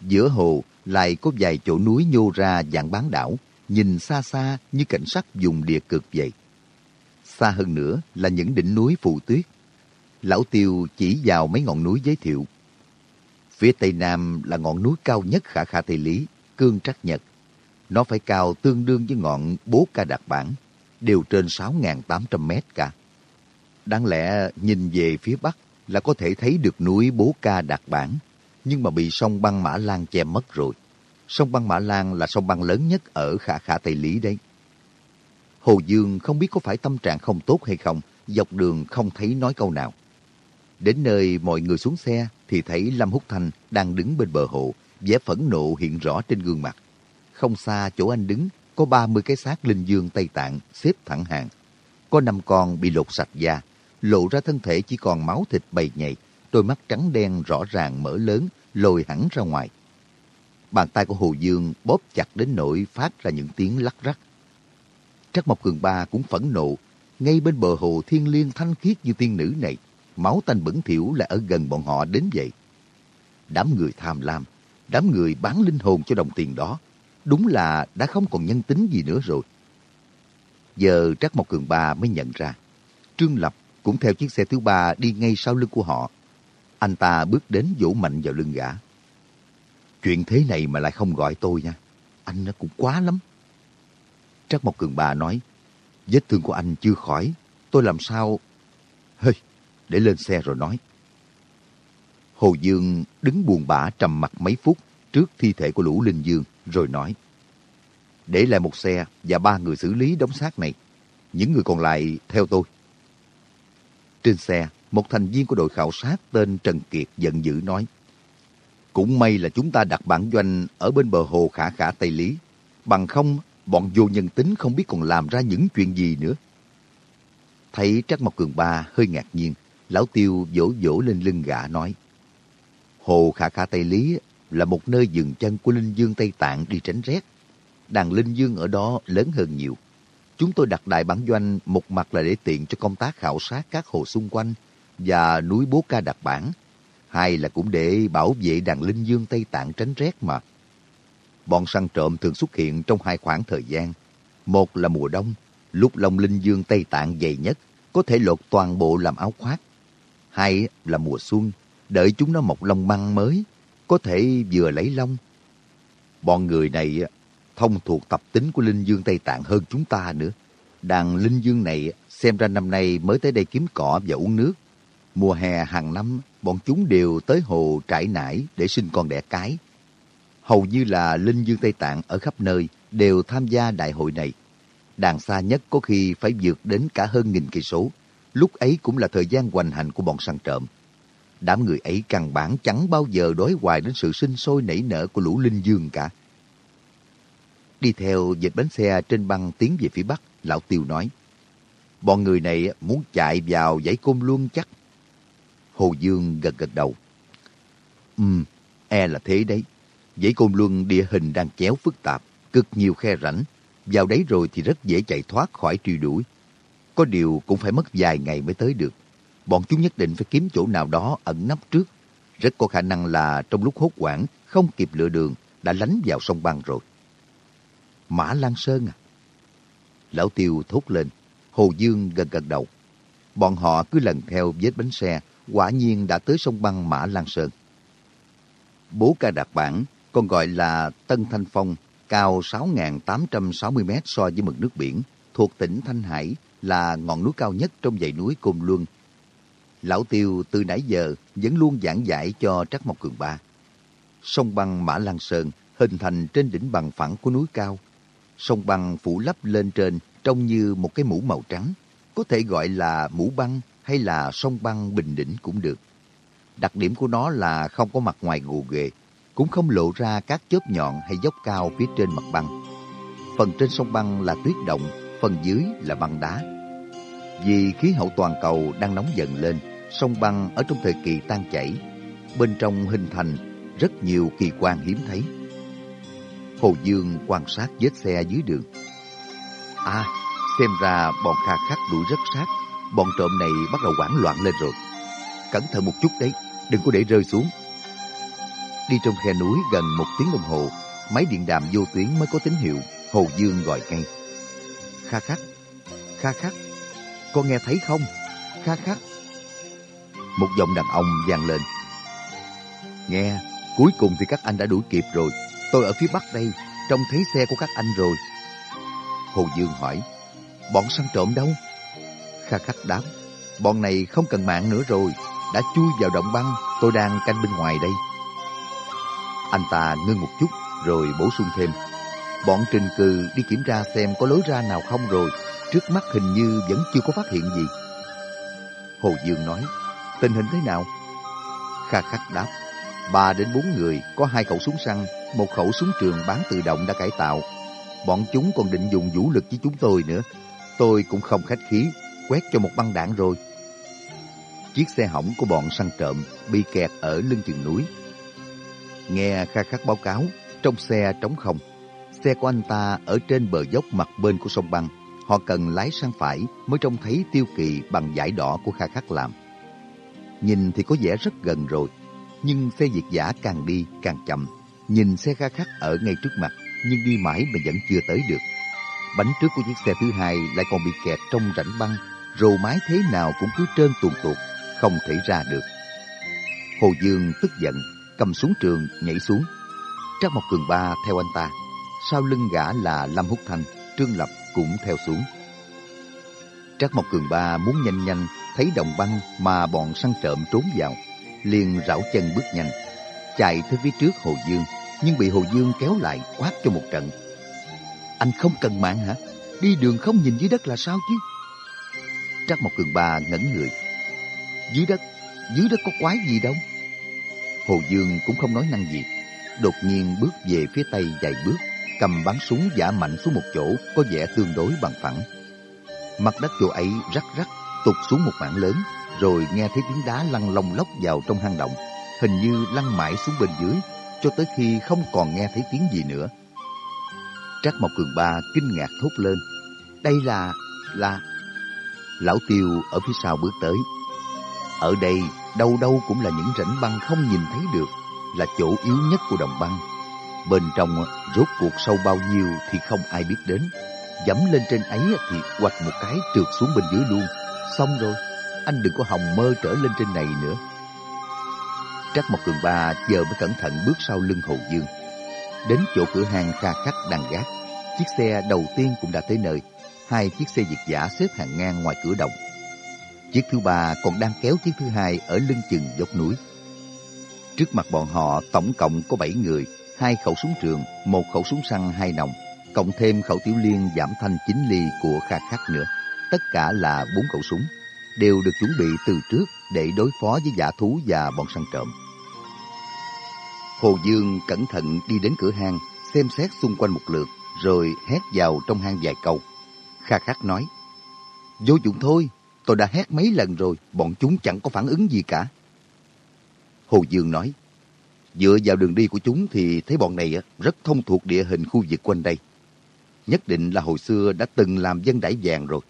Giữa hồ lại có vài chỗ núi nhô ra dạng bán đảo, nhìn xa xa như cảnh sắc vùng địa cực vậy. Xa hơn nữa là những đỉnh núi phụ tuyết. Lão Tiêu chỉ vào mấy ngọn núi giới thiệu. Phía tây nam là ngọn núi cao nhất khả khả Tây Lý, Cương Trắc Nhật. Nó phải cao tương đương với ngọn Bố Ca Đạt Bản, đều trên 6.800 mét cả. Đáng lẽ nhìn về phía bắc là có thể thấy được núi Bố Ca Đạt Bản, nhưng mà bị sông băng Mã Lan che mất rồi. Sông băng Mã Lan là sông băng lớn nhất ở khả khả Tây Lý đấy. Hồ Dương không biết có phải tâm trạng không tốt hay không, dọc đường không thấy nói câu nào. Đến nơi mọi người xuống xe thì thấy Lâm Húc Thanh đang đứng bên bờ hồ, vẻ phẫn nộ hiện rõ trên gương mặt. Không xa chỗ anh đứng có 30 cái xác linh dương Tây Tạng xếp thẳng hàng. Có năm con bị lột sạch da, lộ ra thân thể chỉ còn máu thịt bầy nhầy, đôi mắt trắng đen rõ ràng mở lớn, lồi hẳn ra ngoài. Bàn tay của Hồ Dương bóp chặt đến nỗi phát ra những tiếng lắc rắc. Trắc Mộc Cường Ba cũng phẫn nộ, ngay bên bờ hồ thiên liêng thanh khiết như tiên nữ này, máu tanh bẩn thỉu là ở gần bọn họ đến vậy. Đám người tham lam, đám người bán linh hồn cho đồng tiền đó, đúng là đã không còn nhân tính gì nữa rồi. giờ Trác Mộc Cường Ba mới nhận ra. Trương Lập cũng theo chiếc xe thứ ba đi ngay sau lưng của họ. Anh ta bước đến vỗ mạnh vào lưng gã. Chuyện thế này mà lại không gọi tôi nha. Anh nó cũng quá lắm. Trác Mộc Cường Ba nói, vết thương của anh chưa khỏi. Tôi làm sao... Hơi, để lên xe rồi nói. Hồ Dương đứng buồn bã trầm mặt mấy phút trước thi thể của Lũ Linh Dương, rồi nói. Để lại một xe và ba người xử lý đống xác này. Những người còn lại theo tôi. Trên xe, một thành viên của đội khảo sát tên Trần Kiệt giận dữ nói. Cũng may là chúng ta đặt bản doanh ở bên bờ hồ khả khả Tây Lý. Bằng không, bọn vô nhân tính không biết còn làm ra những chuyện gì nữa. Thấy Trắc Mộc Cường Ba hơi ngạc nhiên, lão tiêu vỗ vỗ lên lưng gã nói. Hồ Khả Khả Tây Lý là một nơi dừng chân của Linh Dương Tây Tạng đi tránh rét. Đàn Linh Dương ở đó lớn hơn nhiều. Chúng tôi đặt đại bản doanh một mặt là để tiện cho công tác khảo sát các hồ xung quanh và núi Bố Ca Đặc Bản. Hai là cũng để bảo vệ đàn Linh Dương Tây Tạng tránh rét mà. Bọn săn trộm thường xuất hiện trong hai khoảng thời gian. Một là mùa đông, lúc lông Linh Dương Tây Tạng dày nhất, có thể lột toàn bộ làm áo khoác. Hai là mùa xuân, đợi chúng nó mọc lông măng mới, có thể vừa lấy lông. Bọn người này thông thuộc tập tính của Linh Dương Tây Tạng hơn chúng ta nữa. Đàn Linh Dương này xem ra năm nay mới tới đây kiếm cỏ và uống nước. Mùa hè hàng năm, bọn chúng đều tới hồ trải nải để sinh con đẻ cái. Hầu như là Linh Dương Tây Tạng ở khắp nơi đều tham gia đại hội này. Đàn xa nhất có khi phải vượt đến cả hơn nghìn cây số. Lúc ấy cũng là thời gian hoành hành của bọn săn trộm. Đám người ấy căn bản chẳng bao giờ đối hoài đến sự sinh sôi nảy nở của lũ linh dương cả. Đi theo dệt bánh xe trên băng tiến về phía bắc, lão Tiêu nói. Bọn người này muốn chạy vào dãy côn luân chắc. Hồ Dương gật gật đầu. Ừm, e là thế đấy. Dãy côn luân địa hình đang chéo phức tạp, cực nhiều khe rãnh. Vào đấy rồi thì rất dễ chạy thoát khỏi truy đuổi. Có điều cũng phải mất vài ngày mới tới được bọn chúng nhất định phải kiếm chỗ nào đó ẩn nấp trước. Rất có khả năng là trong lúc hốt quảng, không kịp lựa đường, đã lánh vào sông băng rồi. Mã Lan Sơn à? Lão Tiêu thốt lên, Hồ Dương gần gần đầu. Bọn họ cứ lần theo vết bánh xe, quả nhiên đã tới sông băng Mã Lan Sơn. Bố ca đạt bản, còn gọi là Tân Thanh Phong, cao 6.860 mét so với mực nước biển, thuộc tỉnh Thanh Hải, là ngọn núi cao nhất trong dãy núi Côn Luân Lão Tiêu từ nãy giờ vẫn luôn giảng giải cho Trắc Mộc Cường Ba. Sông băng Mã Lan Sơn hình thành trên đỉnh bằng phẳng của núi cao. Sông băng phủ lấp lên trên trông như một cái mũ màu trắng, có thể gọi là mũ băng hay là sông băng bình đỉnh cũng được. Đặc điểm của nó là không có mặt ngoài gồ ghề, cũng không lộ ra các chớp nhọn hay dốc cao phía trên mặt băng. Phần trên sông băng là tuyết động, phần dưới là băng đá. Vì khí hậu toàn cầu đang nóng dần lên, sông băng ở trong thời kỳ tan chảy, bên trong hình thành rất nhiều kỳ quan hiếm thấy. Hồ Dương quan sát vết xe dưới đường. À, xem ra bọn kha khắc đuổi rất sát, bọn trộm này bắt đầu hoảng loạn lên rồi. Cẩn thận một chút đấy, đừng có để rơi xuống. Đi trong khe núi gần một tiếng đồng hồ, máy điện đàm vô tuyến mới có tín hiệu, Hồ Dương gọi ngay. Kha khắc, kha khắc, con nghe thấy không? Kha khắc. Một giọng đàn ông vang lên. Nghe, cuối cùng thì các anh đã đuổi kịp rồi. Tôi ở phía bắc đây, trông thấy xe của các anh rồi. Hồ Dương hỏi, bọn săn trộm đâu? Kha khắc đáp, bọn này không cần mạng nữa rồi, đã chui vào động băng, tôi đang canh bên ngoài đây. Anh ta ngưng một chút, rồi bổ sung thêm. Bọn trình cừ đi kiểm tra xem có lối ra nào không rồi, trước mắt hình như vẫn chưa có phát hiện gì. Hồ Dương nói, tình hình thế nào? Kha khắc đáp, ba đến bốn người, có hai khẩu súng săn, một khẩu súng trường bán tự động đã cải tạo. Bọn chúng còn định dùng vũ lực với chúng tôi nữa. Tôi cũng không khách khí, quét cho một băng đạn rồi. Chiếc xe hỏng của bọn săn trộm bị kẹt ở lưng chừng núi. Nghe Kha khắc báo cáo, trong xe trống không. Xe của anh ta ở trên bờ dốc mặt bên của sông băng. Họ cần lái sang phải mới trông thấy tiêu kỳ bằng giải đỏ của Kha khắc làm. Nhìn thì có vẻ rất gần rồi, nhưng xe việt giả càng đi càng chậm. Nhìn xe kha khắc ở ngay trước mặt, nhưng đi mãi mà vẫn chưa tới được. Bánh trước của chiếc xe thứ hai lại còn bị kẹt trong rãnh băng, rồ mái thế nào cũng cứ trơn tuồn tuột, không thể ra được. Hồ Dương tức giận, cầm súng trường nhảy xuống. Trác Mộc Cường Ba theo anh ta, sau lưng gã là Lâm Húc Thanh, Trương Lập cũng theo xuống. Trác Mộc Cường Ba muốn nhanh nhanh thấy đồng băng mà bọn săn trộm trốn vào, liền rảo chân bước nhanh, chạy tới phía trước Hồ Dương, nhưng bị Hồ Dương kéo lại quát cho một trận. Anh không cần mạng hả? Đi đường không nhìn dưới đất là sao chứ? Trác Mộc Cường Ba ngẩn người. Dưới đất, dưới đất có quái gì đâu? Hồ Dương cũng không nói năng gì, đột nhiên bước về phía tây vài bước, cầm bắn súng giả mạnh xuống một chỗ có vẻ tương đối bằng phẳng. Mặt đất chỗ ấy rắc rắc, tụt xuống một mảng lớn, rồi nghe thấy tiếng đá lăn lông lóc vào trong hang động, hình như lăn mãi xuống bên dưới, cho tới khi không còn nghe thấy tiếng gì nữa. Trác Mộc Cường Ba kinh ngạc thốt lên. Đây là... là... Lão Tiêu ở phía sau bước tới. Ở đây, đâu đâu cũng là những rãnh băng không nhìn thấy được, là chỗ yếu nhất của đồng băng. Bên trong rốt cuộc sâu bao nhiêu thì không ai biết đến. Dẫm lên trên ấy thì quạch một cái trượt xuống bên dưới luôn. Xong rồi, anh đừng có hòng mơ trở lên trên này nữa. Trắc một cường ba giờ mới cẩn thận bước sau lưng Hồ Dương. Đến chỗ cửa hàng kha khắc đang gác, chiếc xe đầu tiên cũng đã tới nơi. Hai chiếc xe việt giả xếp hàng ngang ngoài cửa động. Chiếc thứ ba còn đang kéo chiếc thứ hai ở lưng chừng dốc núi. Trước mặt bọn họ tổng cộng có 7 người, hai khẩu súng trường, một khẩu súng săn hai nòng, cộng thêm khẩu tiểu liên giảm thanh chín ly của Kha Khắc nữa. Tất cả là bốn khẩu súng, đều được chuẩn bị từ trước để đối phó với giả thú và bọn săn trộm. Hồ Dương cẩn thận đi đến cửa hang, xem xét xung quanh một lượt, rồi hét vào trong hang vài câu. Kha Khắc nói, Vô dụng thôi, tôi đã hét mấy lần rồi, bọn chúng chẳng có phản ứng gì cả. Hồ Dương nói, dựa vào đường đi của chúng thì thấy bọn này rất thông thuộc địa hình khu vực quanh đây. Nhất định là hồi xưa đã từng làm dân đải vàng rồi.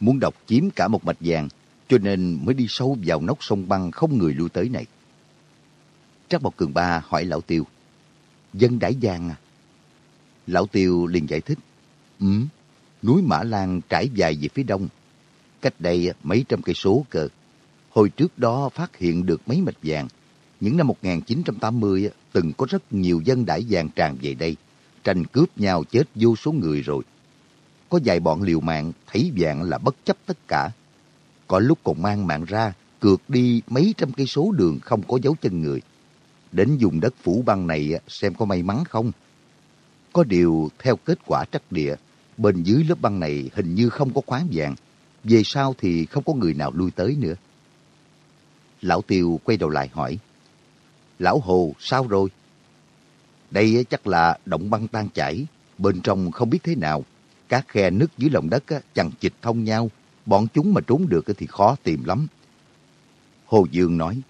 Muốn độc chiếm cả một mạch vàng, cho nên mới đi sâu vào nóc sông băng không người lui tới này. Trác Bọc Cường Ba hỏi Lão Tiêu, dân đải vàng à? Lão Tiêu liền giải thích, Ừ, núi Mã Lan trải dài về phía đông. Cách đây mấy trăm cây số cơ. Hồi trước đó phát hiện được mấy mạch vàng, những năm 1980 từng có rất nhiều dân đại vàng tràn về đây, tranh cướp nhau chết vô số người rồi. Có vài bọn liều mạng thấy vàng là bất chấp tất cả. Có lúc còn mang mạng ra, cược đi mấy trăm cây số đường không có dấu chân người. Đến dùng đất phủ băng này xem có may mắn không. Có điều, theo kết quả trắc địa, bên dưới lớp băng này hình như không có khoáng vàng. Về sau thì không có người nào lui tới nữa. Lão Tiêu quay đầu lại hỏi. Lão Hồ, sao rồi? Đây chắc là động băng tan chảy, bên trong không biết thế nào. Các khe nứt dưới lòng đất chằng chịt thông nhau, bọn chúng mà trốn được thì khó tìm lắm. Hồ Dương nói,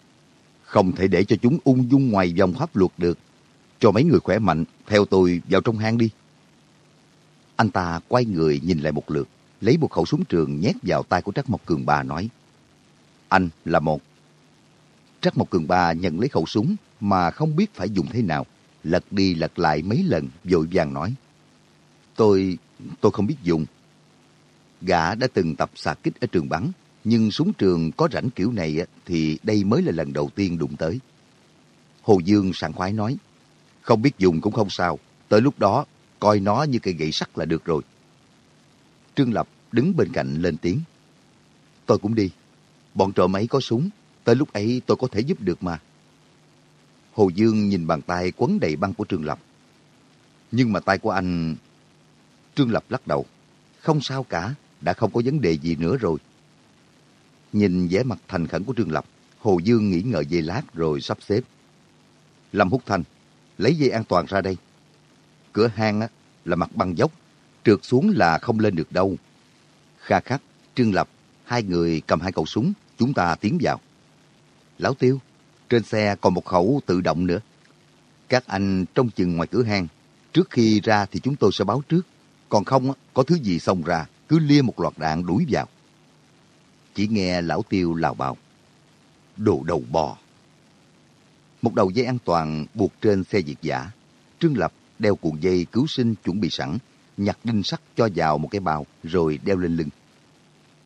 không thể để cho chúng ung dung ngoài vòng pháp luật được. Cho mấy người khỏe mạnh, theo tôi vào trong hang đi. Anh ta quay người nhìn lại một lượt, lấy một khẩu súng trường nhét vào tay của Trắc Mộc Cường bà nói, Anh là một Trắc Mộc Cường Ba nhận lấy khẩu súng mà không biết phải dùng thế nào. Lật đi lật lại mấy lần, vội vàng nói. Tôi, tôi không biết dùng. Gã đã từng tập xạ kích ở trường bắn, nhưng súng trường có rảnh kiểu này thì đây mới là lần đầu tiên đụng tới. Hồ Dương sảng khoái nói, không biết dùng cũng không sao, tới lúc đó coi nó như cây gậy sắt là được rồi. Trương Lập đứng bên cạnh lên tiếng. Tôi cũng đi, bọn trộm ấy có súng, Tới lúc ấy tôi có thể giúp được mà. Hồ Dương nhìn bàn tay quấn đầy băng của Trương Lập. Nhưng mà tay của anh... Trương Lập lắc đầu. Không sao cả, đã không có vấn đề gì nữa rồi. Nhìn vẻ mặt thành khẩn của Trương Lập, Hồ Dương nghĩ ngợi dây lát rồi sắp xếp. Lâm Húc Thanh, lấy dây an toàn ra đây. Cửa hang á, là mặt băng dốc, trượt xuống là không lên được đâu. Kha Khắc, Trương Lập, hai người cầm hai khẩu súng, chúng ta tiến vào. Lão Tiêu, trên xe còn một khẩu tự động nữa. Các anh trông chừng ngoài cửa hang. Trước khi ra thì chúng tôi sẽ báo trước. Còn không, có thứ gì xông ra, cứ lia một loạt đạn đuổi vào. Chỉ nghe lão Tiêu lào bào. Đồ đầu bò. Một đầu dây an toàn buộc trên xe diệt giả. Trương Lập đeo cuộn dây cứu sinh chuẩn bị sẵn, nhặt đinh sắt cho vào một cái bao rồi đeo lên lưng.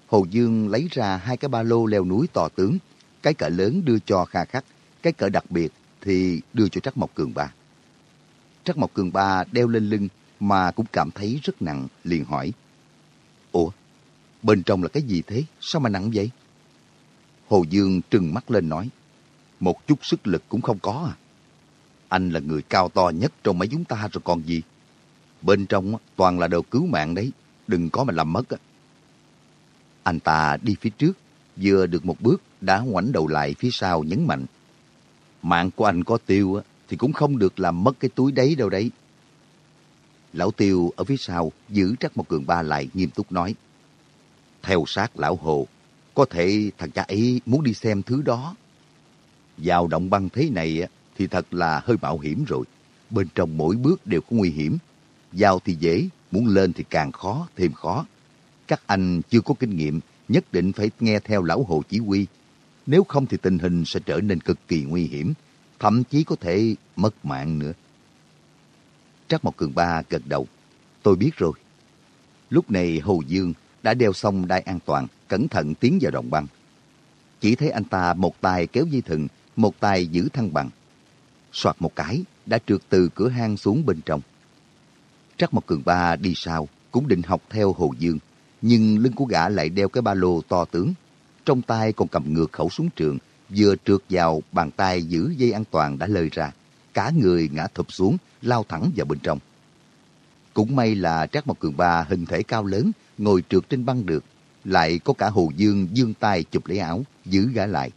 Hồ Dương lấy ra hai cái ba lô leo núi to tướng, cái cỡ lớn đưa cho Kha Khắc, cái cỡ đặc biệt thì đưa cho Trắc Mộc Cường Ba. Trắc Mộc Cường Ba đeo lên lưng mà cũng cảm thấy rất nặng, liền hỏi. Ủa, bên trong là cái gì thế? Sao mà nặng vậy? Hồ Dương trừng mắt lên nói. Một chút sức lực cũng không có à. Anh là người cao to nhất trong mấy chúng ta rồi còn gì. Bên trong toàn là đồ cứu mạng đấy, đừng có mà làm mất. Anh ta đi phía trước, vừa được một bước đã ngoảnh đầu lại phía sau nhấn mạnh. Mạng của anh có tiêu thì cũng không được làm mất cái túi đấy đâu đấy. Lão Tiêu ở phía sau giữ trắc một cường ba lại nghiêm túc nói. Theo sát lão Hồ, có thể thằng cha ấy muốn đi xem thứ đó. Vào động băng thế này thì thật là hơi mạo hiểm rồi. Bên trong mỗi bước đều có nguy hiểm. Vào thì dễ, muốn lên thì càng khó, thêm khó. Các anh chưa có kinh nghiệm, nhất định phải nghe theo lão Hồ chỉ huy. Nếu không thì tình hình sẽ trở nên cực kỳ nguy hiểm, thậm chí có thể mất mạng nữa. Trác Mộc Cường Ba gật đầu. Tôi biết rồi. Lúc này Hồ Dương đã đeo xong đai an toàn, cẩn thận tiến vào đồng băng. Chỉ thấy anh ta một tay kéo dây thừng, một tay giữ thăng bằng. Soạt một cái, đã trượt từ cửa hang xuống bên trong. Trắc Mộc Cường Ba đi sau, cũng định học theo Hồ Dương. Nhưng lưng của gã lại đeo cái ba lô to tướng. Trong tay còn cầm ngược khẩu súng trường, vừa trượt vào, bàn tay giữ dây an toàn đã lơi ra. Cả người ngã thụp xuống, lao thẳng vào bên trong. Cũng may là Trác Mộc Cường Ba hình thể cao lớn, ngồi trượt trên băng được. Lại có cả Hồ Dương dương tay chụp lấy áo, giữ gã lại.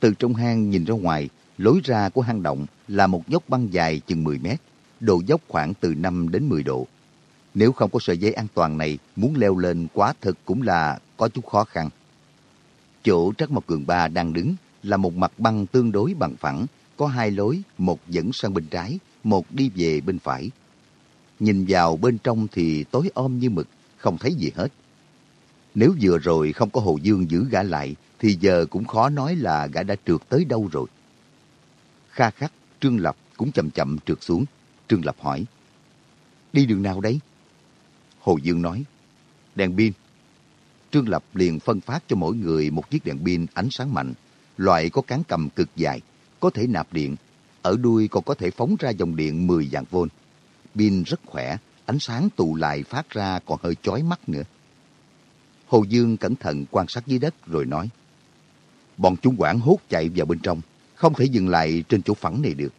Từ trong hang nhìn ra ngoài, lối ra của hang động là một dốc băng dài chừng 10 mét, độ dốc khoảng từ 5 đến 10 độ. Nếu không có sợi dây an toàn này, muốn leo lên quá thực cũng là có chút khó khăn. Chỗ Trắc Mộc Cường Ba đang đứng là một mặt băng tương đối bằng phẳng, có hai lối, một dẫn sang bên trái, một đi về bên phải. Nhìn vào bên trong thì tối om như mực, không thấy gì hết. Nếu vừa rồi không có Hồ Dương giữ gã lại, thì giờ cũng khó nói là gã đã trượt tới đâu rồi. Kha khắc, Trương Lập cũng chậm chậm trượt xuống. Trương Lập hỏi, đi đường nào đấy? Hồ Dương nói, đèn pin. Trương Lập liền phân phát cho mỗi người một chiếc đèn pin ánh sáng mạnh, loại có cán cầm cực dài, có thể nạp điện, ở đuôi còn có thể phóng ra dòng điện 10 dạng vôn. Pin rất khỏe, ánh sáng tụ lại phát ra còn hơi chói mắt nữa. Hồ Dương cẩn thận quan sát dưới đất rồi nói, Bọn chúng quảng hốt chạy vào bên trong, không thể dừng lại trên chỗ phẳng này được.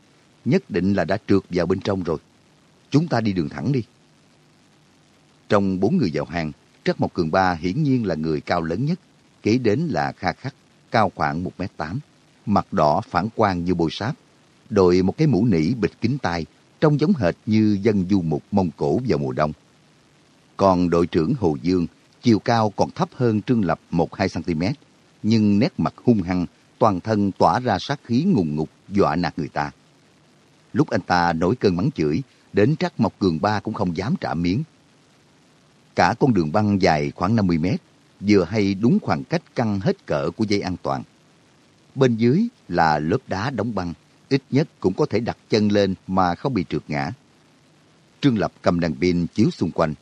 Nhất định là đã trượt vào bên trong rồi. Chúng ta đi đường thẳng đi. Trong bốn người vào hàng, Trắc Mộc Cường Ba hiển nhiên là người cao lớn nhất, kế đến là Kha Khắc, cao khoảng 1m8, mặt đỏ phản quang như bôi sáp, đội một cái mũ nỉ bịt kính tai, trông giống hệt như dân du mục Mông Cổ vào mùa đông. Còn đội trưởng Hồ Dương, chiều cao còn thấp hơn Trương Lập 1-2 cm, nhưng nét mặt hung hăng, toàn thân tỏa ra sát khí ngùng ngục, dọa nạt người ta. Lúc anh ta nổi cơn mắng chửi, đến Trắc Mộc Cường Ba cũng không dám trả miếng. Cả con đường băng dài khoảng 50 mét, vừa hay đúng khoảng cách căng hết cỡ của dây an toàn. Bên dưới là lớp đá đóng băng, ít nhất cũng có thể đặt chân lên mà không bị trượt ngã. Trương Lập cầm đèn pin chiếu xung quanh.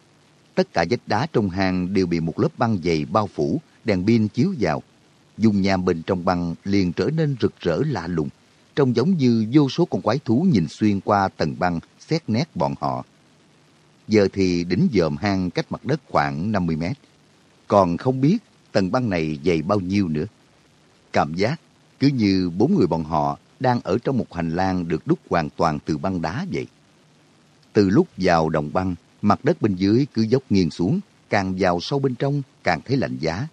Tất cả vách đá trong hang đều bị một lớp băng dày bao phủ, đèn pin chiếu vào. Dung nham bên trong băng liền trở nên rực rỡ lạ lùng, trông giống như vô số con quái thú nhìn xuyên qua tầng băng, xét nét bọn họ. Giờ thì đỉnh dòm hang cách mặt đất khoảng 50 mét. Còn không biết tầng băng này dày bao nhiêu nữa. Cảm giác cứ như bốn người bọn họ đang ở trong một hành lang được đúc hoàn toàn từ băng đá vậy. Từ lúc vào đồng băng, mặt đất bên dưới cứ dốc nghiêng xuống, càng vào sâu bên trong càng thấy lạnh giá.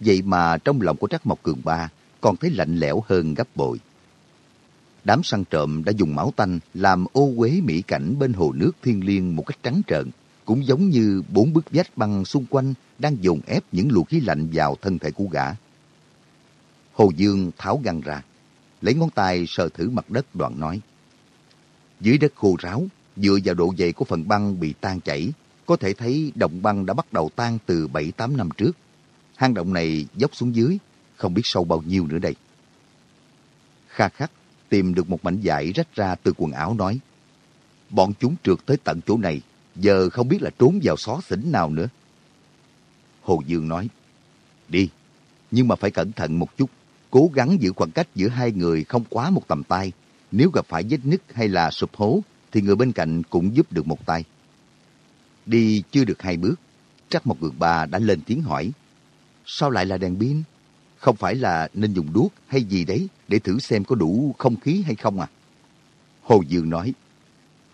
Vậy mà trong lòng của Trác Mộc Cường Ba còn thấy lạnh lẽo hơn gấp bội. Đám săn trộm đã dùng máu tanh làm ô uế mỹ cảnh bên hồ nước thiên liêng một cách trắng trợn, cũng giống như bốn bức vách băng xung quanh đang dồn ép những luồng khí lạnh vào thân thể của gã. Hồ Dương tháo găng ra, lấy ngón tay sờ thử mặt đất đoạn nói. Dưới đất khô ráo, dựa vào độ dày của phần băng bị tan chảy, có thể thấy động băng đã bắt đầu tan từ 7-8 năm trước. Hang động này dốc xuống dưới, không biết sâu bao nhiêu nữa đây. Kha khắc tìm được một mảnh vải rách ra từ quần áo nói. Bọn chúng trượt tới tận chỗ này, Giờ không biết là trốn vào xó xỉnh nào nữa. Hồ Dương nói, đi, nhưng mà phải cẩn thận một chút. Cố gắng giữ khoảng cách giữa hai người không quá một tầm tay. Nếu gặp phải vết nứt hay là sụp hố, thì người bên cạnh cũng giúp được một tay. Đi chưa được hai bước, chắc một người bà đã lên tiếng hỏi. Sao lại là đèn pin? Không phải là nên dùng đuốc hay gì đấy để thử xem có đủ không khí hay không à? Hồ Dương nói,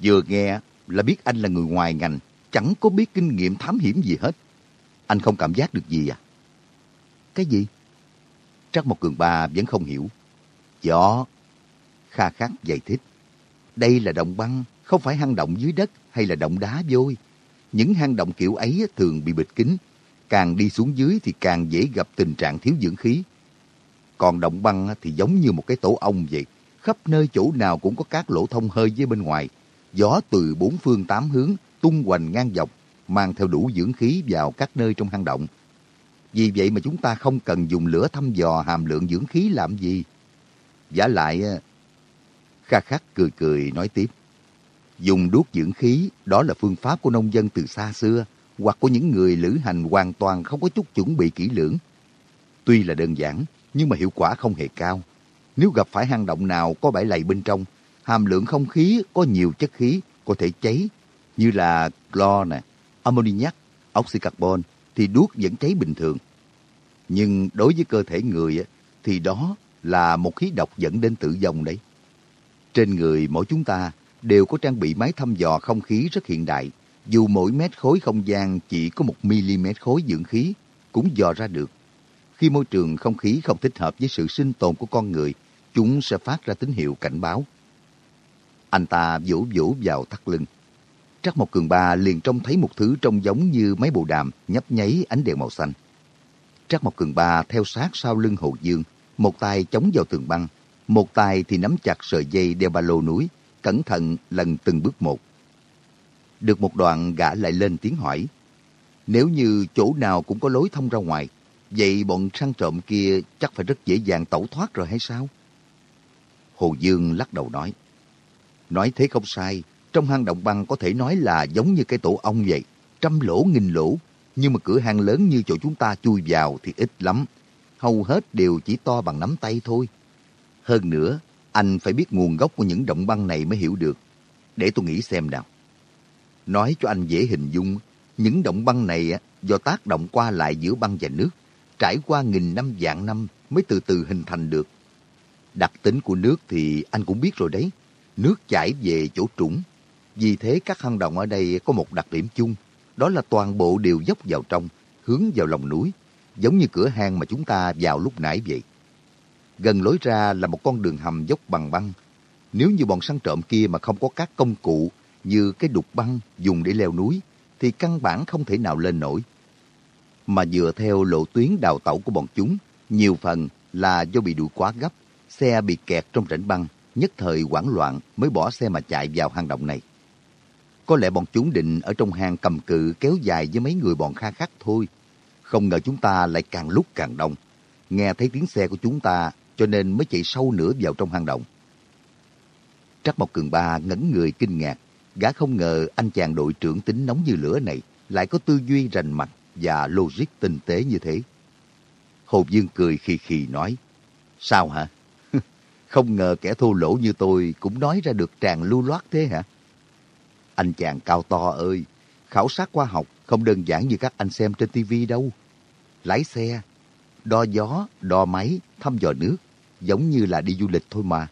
vừa nghe là biết anh là người ngoài ngành, chẳng có biết kinh nghiệm thám hiểm gì hết. Anh không cảm giác được gì à? Cái gì? Trắc một cường ba vẫn không hiểu. Gió. Kha khắc giải thích. Đây là động băng, không phải hang động dưới đất hay là động đá vôi. Những hang động kiểu ấy thường bị bịt kín. Càng đi xuống dưới thì càng dễ gặp tình trạng thiếu dưỡng khí. Còn động băng thì giống như một cái tổ ong vậy. Khắp nơi chỗ nào cũng có các lỗ thông hơi với bên ngoài. Gió từ bốn phương tám hướng tung hoành ngang dọc, mang theo đủ dưỡng khí vào các nơi trong hang động. Vì vậy mà chúng ta không cần dùng lửa thăm dò hàm lượng dưỡng khí làm gì. Giả lại, Kha khắc cười cười nói tiếp. Dùng đuốc dưỡng khí, đó là phương pháp của nông dân từ xa xưa, hoặc của những người lữ hành hoàn toàn không có chút chuẩn bị kỹ lưỡng. Tuy là đơn giản, nhưng mà hiệu quả không hề cao. Nếu gặp phải hang động nào có bãi lầy bên trong, hàm lượng không khí có nhiều chất khí có thể cháy, như là clo nè, ammoniac, oxycarbon, thì đuốc vẫn cháy bình thường. Nhưng đối với cơ thể người thì đó là một khí độc dẫn đến tử vong đấy. Trên người mỗi chúng ta đều có trang bị máy thăm dò không khí rất hiện đại. Dù mỗi mét khối không gian chỉ có một mm khối dưỡng khí, cũng dò ra được. Khi môi trường không khí không thích hợp với sự sinh tồn của con người, chúng sẽ phát ra tín hiệu cảnh báo. Anh ta vỗ vỗ vào thắt lưng. Trắc một cường ba liền trông thấy một thứ trông giống như máy bộ đàm nhấp nháy ánh đèn màu xanh. Trắc một cường ba theo sát sau lưng Hồ Dương, một tay chống vào tường băng, một tay thì nắm chặt sợi dây đeo ba lô núi, cẩn thận lần từng bước một. Được một đoạn gã lại lên tiếng hỏi. Nếu như chỗ nào cũng có lối thông ra ngoài, vậy bọn săn trộm kia chắc phải rất dễ dàng tẩu thoát rồi hay sao? Hồ Dương lắc đầu nói. Nói thế không sai, trong hang động băng có thể nói là giống như cái tổ ong vậy, trăm lỗ nghìn lỗ, nhưng mà cửa hang lớn như chỗ chúng ta chui vào thì ít lắm, hầu hết đều chỉ to bằng nắm tay thôi. Hơn nữa, anh phải biết nguồn gốc của những động băng này mới hiểu được. Để tôi nghĩ xem nào. Nói cho anh dễ hình dung, những động băng này do tác động qua lại giữa băng và nước, trải qua nghìn năm vạn năm mới từ từ hình thành được. Đặc tính của nước thì anh cũng biết rồi đấy. Nước chảy về chỗ trũng. Vì thế các hang động ở đây có một đặc điểm chung, đó là toàn bộ đều dốc vào trong, hướng vào lòng núi, giống như cửa hang mà chúng ta vào lúc nãy vậy. Gần lối ra là một con đường hầm dốc bằng băng. Nếu như bọn săn trộm kia mà không có các công cụ như cái đục băng dùng để leo núi, thì căn bản không thể nào lên nổi. Mà dựa theo lộ tuyến đào tẩu của bọn chúng, nhiều phần là do bị đuổi quá gấp, xe bị kẹt trong rãnh băng, nhất thời hoảng loạn mới bỏ xe mà chạy vào hang động này. Có lẽ bọn chúng định ở trong hang cầm cự kéo dài với mấy người bọn kha khắc thôi. Không ngờ chúng ta lại càng lúc càng đông. Nghe thấy tiếng xe của chúng ta cho nên mới chạy sâu nữa vào trong hang động. Trắc Mộc Cường Ba ngẩn người kinh ngạc, gã không ngờ anh chàng đội trưởng tính nóng như lửa này lại có tư duy rành mạch và logic tinh tế như thế. Hồ Dương cười khì khì nói, Sao hả? không ngờ kẻ thô lỗ như tôi cũng nói ra được tràn lưu loát thế hả? Anh chàng cao to ơi, khảo sát khoa học không đơn giản như các anh xem trên tivi đâu. Lái xe, đo gió, đo máy, thăm dò nước, giống như là đi du lịch thôi mà.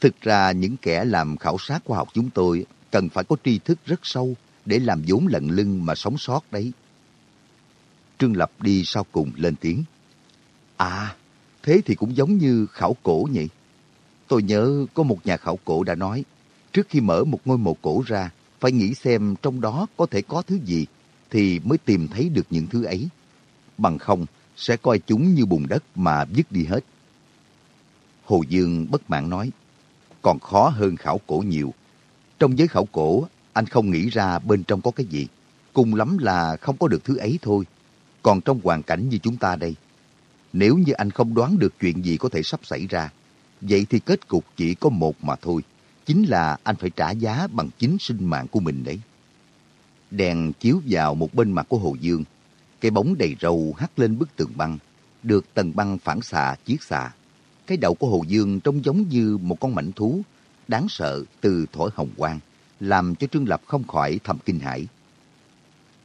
Thực ra những kẻ làm khảo sát khoa học chúng tôi cần phải có tri thức rất sâu để làm vốn lận lưng mà sống sót đấy. Trương Lập đi sau cùng lên tiếng. À, thế thì cũng giống như khảo cổ nhỉ? Tôi nhớ có một nhà khảo cổ đã nói, trước khi mở một ngôi mộ cổ ra, phải nghĩ xem trong đó có thể có thứ gì, thì mới tìm thấy được những thứ ấy. Bằng không, sẽ coi chúng như bùn đất mà dứt đi hết. Hồ Dương bất mãn nói, còn khó hơn khảo cổ nhiều. Trong giới khảo cổ, anh không nghĩ ra bên trong có cái gì. Cùng lắm là không có được thứ ấy thôi. Còn trong hoàn cảnh như chúng ta đây, nếu như anh không đoán được chuyện gì có thể sắp xảy ra, vậy thì kết cục chỉ có một mà thôi. Chính là anh phải trả giá bằng chính sinh mạng của mình đấy. Đèn chiếu vào một bên mặt của Hồ Dương. Cái bóng đầy râu hắt lên bức tường băng, được tầng băng phản xạ chiếc xạ. Cái đầu của Hồ Dương trông giống như một con mảnh thú, đáng sợ từ thổi hồng quang, làm cho Trương Lập không khỏi thầm kinh hãi.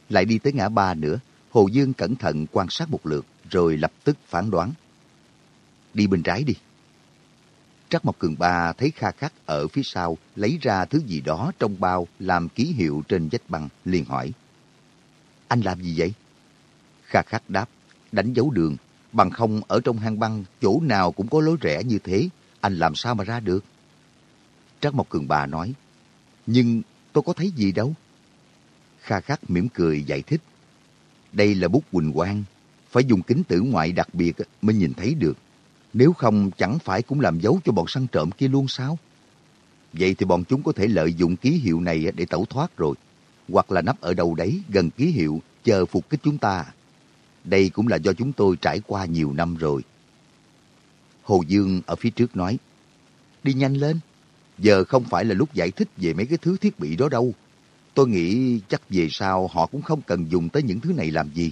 Lại đi tới ngã ba nữa, Hồ Dương cẩn thận quan sát một lượt, rồi lập tức phán đoán. Đi bên trái đi. Trắc Mộc Cường Ba thấy Kha Khắc ở phía sau lấy ra thứ gì đó trong bao làm ký hiệu trên vách băng, liền hỏi. Anh làm gì vậy? Kha Khắc đáp, đánh dấu đường. Bằng không ở trong hang băng, chỗ nào cũng có lối rẽ như thế, anh làm sao mà ra được? Trắc Mộc Cường Ba nói, nhưng tôi có thấy gì đâu. Kha Khắc mỉm cười giải thích. Đây là bút quỳnh quang, phải dùng kính tử ngoại đặc biệt mới nhìn thấy được. Nếu không chẳng phải cũng làm dấu cho bọn săn trộm kia luôn sao? Vậy thì bọn chúng có thể lợi dụng ký hiệu này để tẩu thoát rồi. Hoặc là nấp ở đâu đấy gần ký hiệu chờ phục kích chúng ta. Đây cũng là do chúng tôi trải qua nhiều năm rồi. Hồ Dương ở phía trước nói, đi nhanh lên. Giờ không phải là lúc giải thích về mấy cái thứ thiết bị đó đâu. Tôi nghĩ chắc về sau họ cũng không cần dùng tới những thứ này làm gì.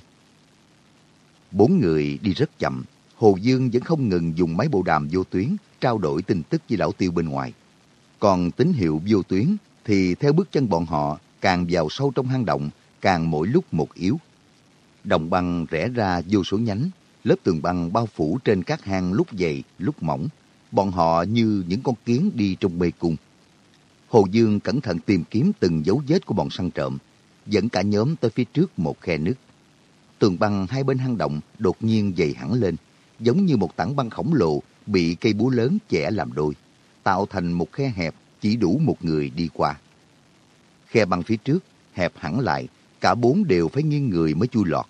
Bốn người đi rất chậm, Hồ Dương vẫn không ngừng dùng máy bộ đàm vô tuyến trao đổi tin tức với lão tiêu bên ngoài. Còn tín hiệu vô tuyến thì theo bước chân bọn họ càng vào sâu trong hang động, càng mỗi lúc một yếu. Đồng băng rẽ ra vô số nhánh, lớp tường băng bao phủ trên các hang lúc dày, lúc mỏng. Bọn họ như những con kiến đi trong mê cung. Hồ Dương cẩn thận tìm kiếm từng dấu vết của bọn săn trộm, dẫn cả nhóm tới phía trước một khe nước. Tường băng hai bên hang động đột nhiên dày hẳn lên, giống như một tảng băng khổng lồ bị cây búa lớn chẻ làm đôi, tạo thành một khe hẹp chỉ đủ một người đi qua. Khe băng phía trước hẹp hẳn lại, cả bốn đều phải nghiêng người mới chui lọt.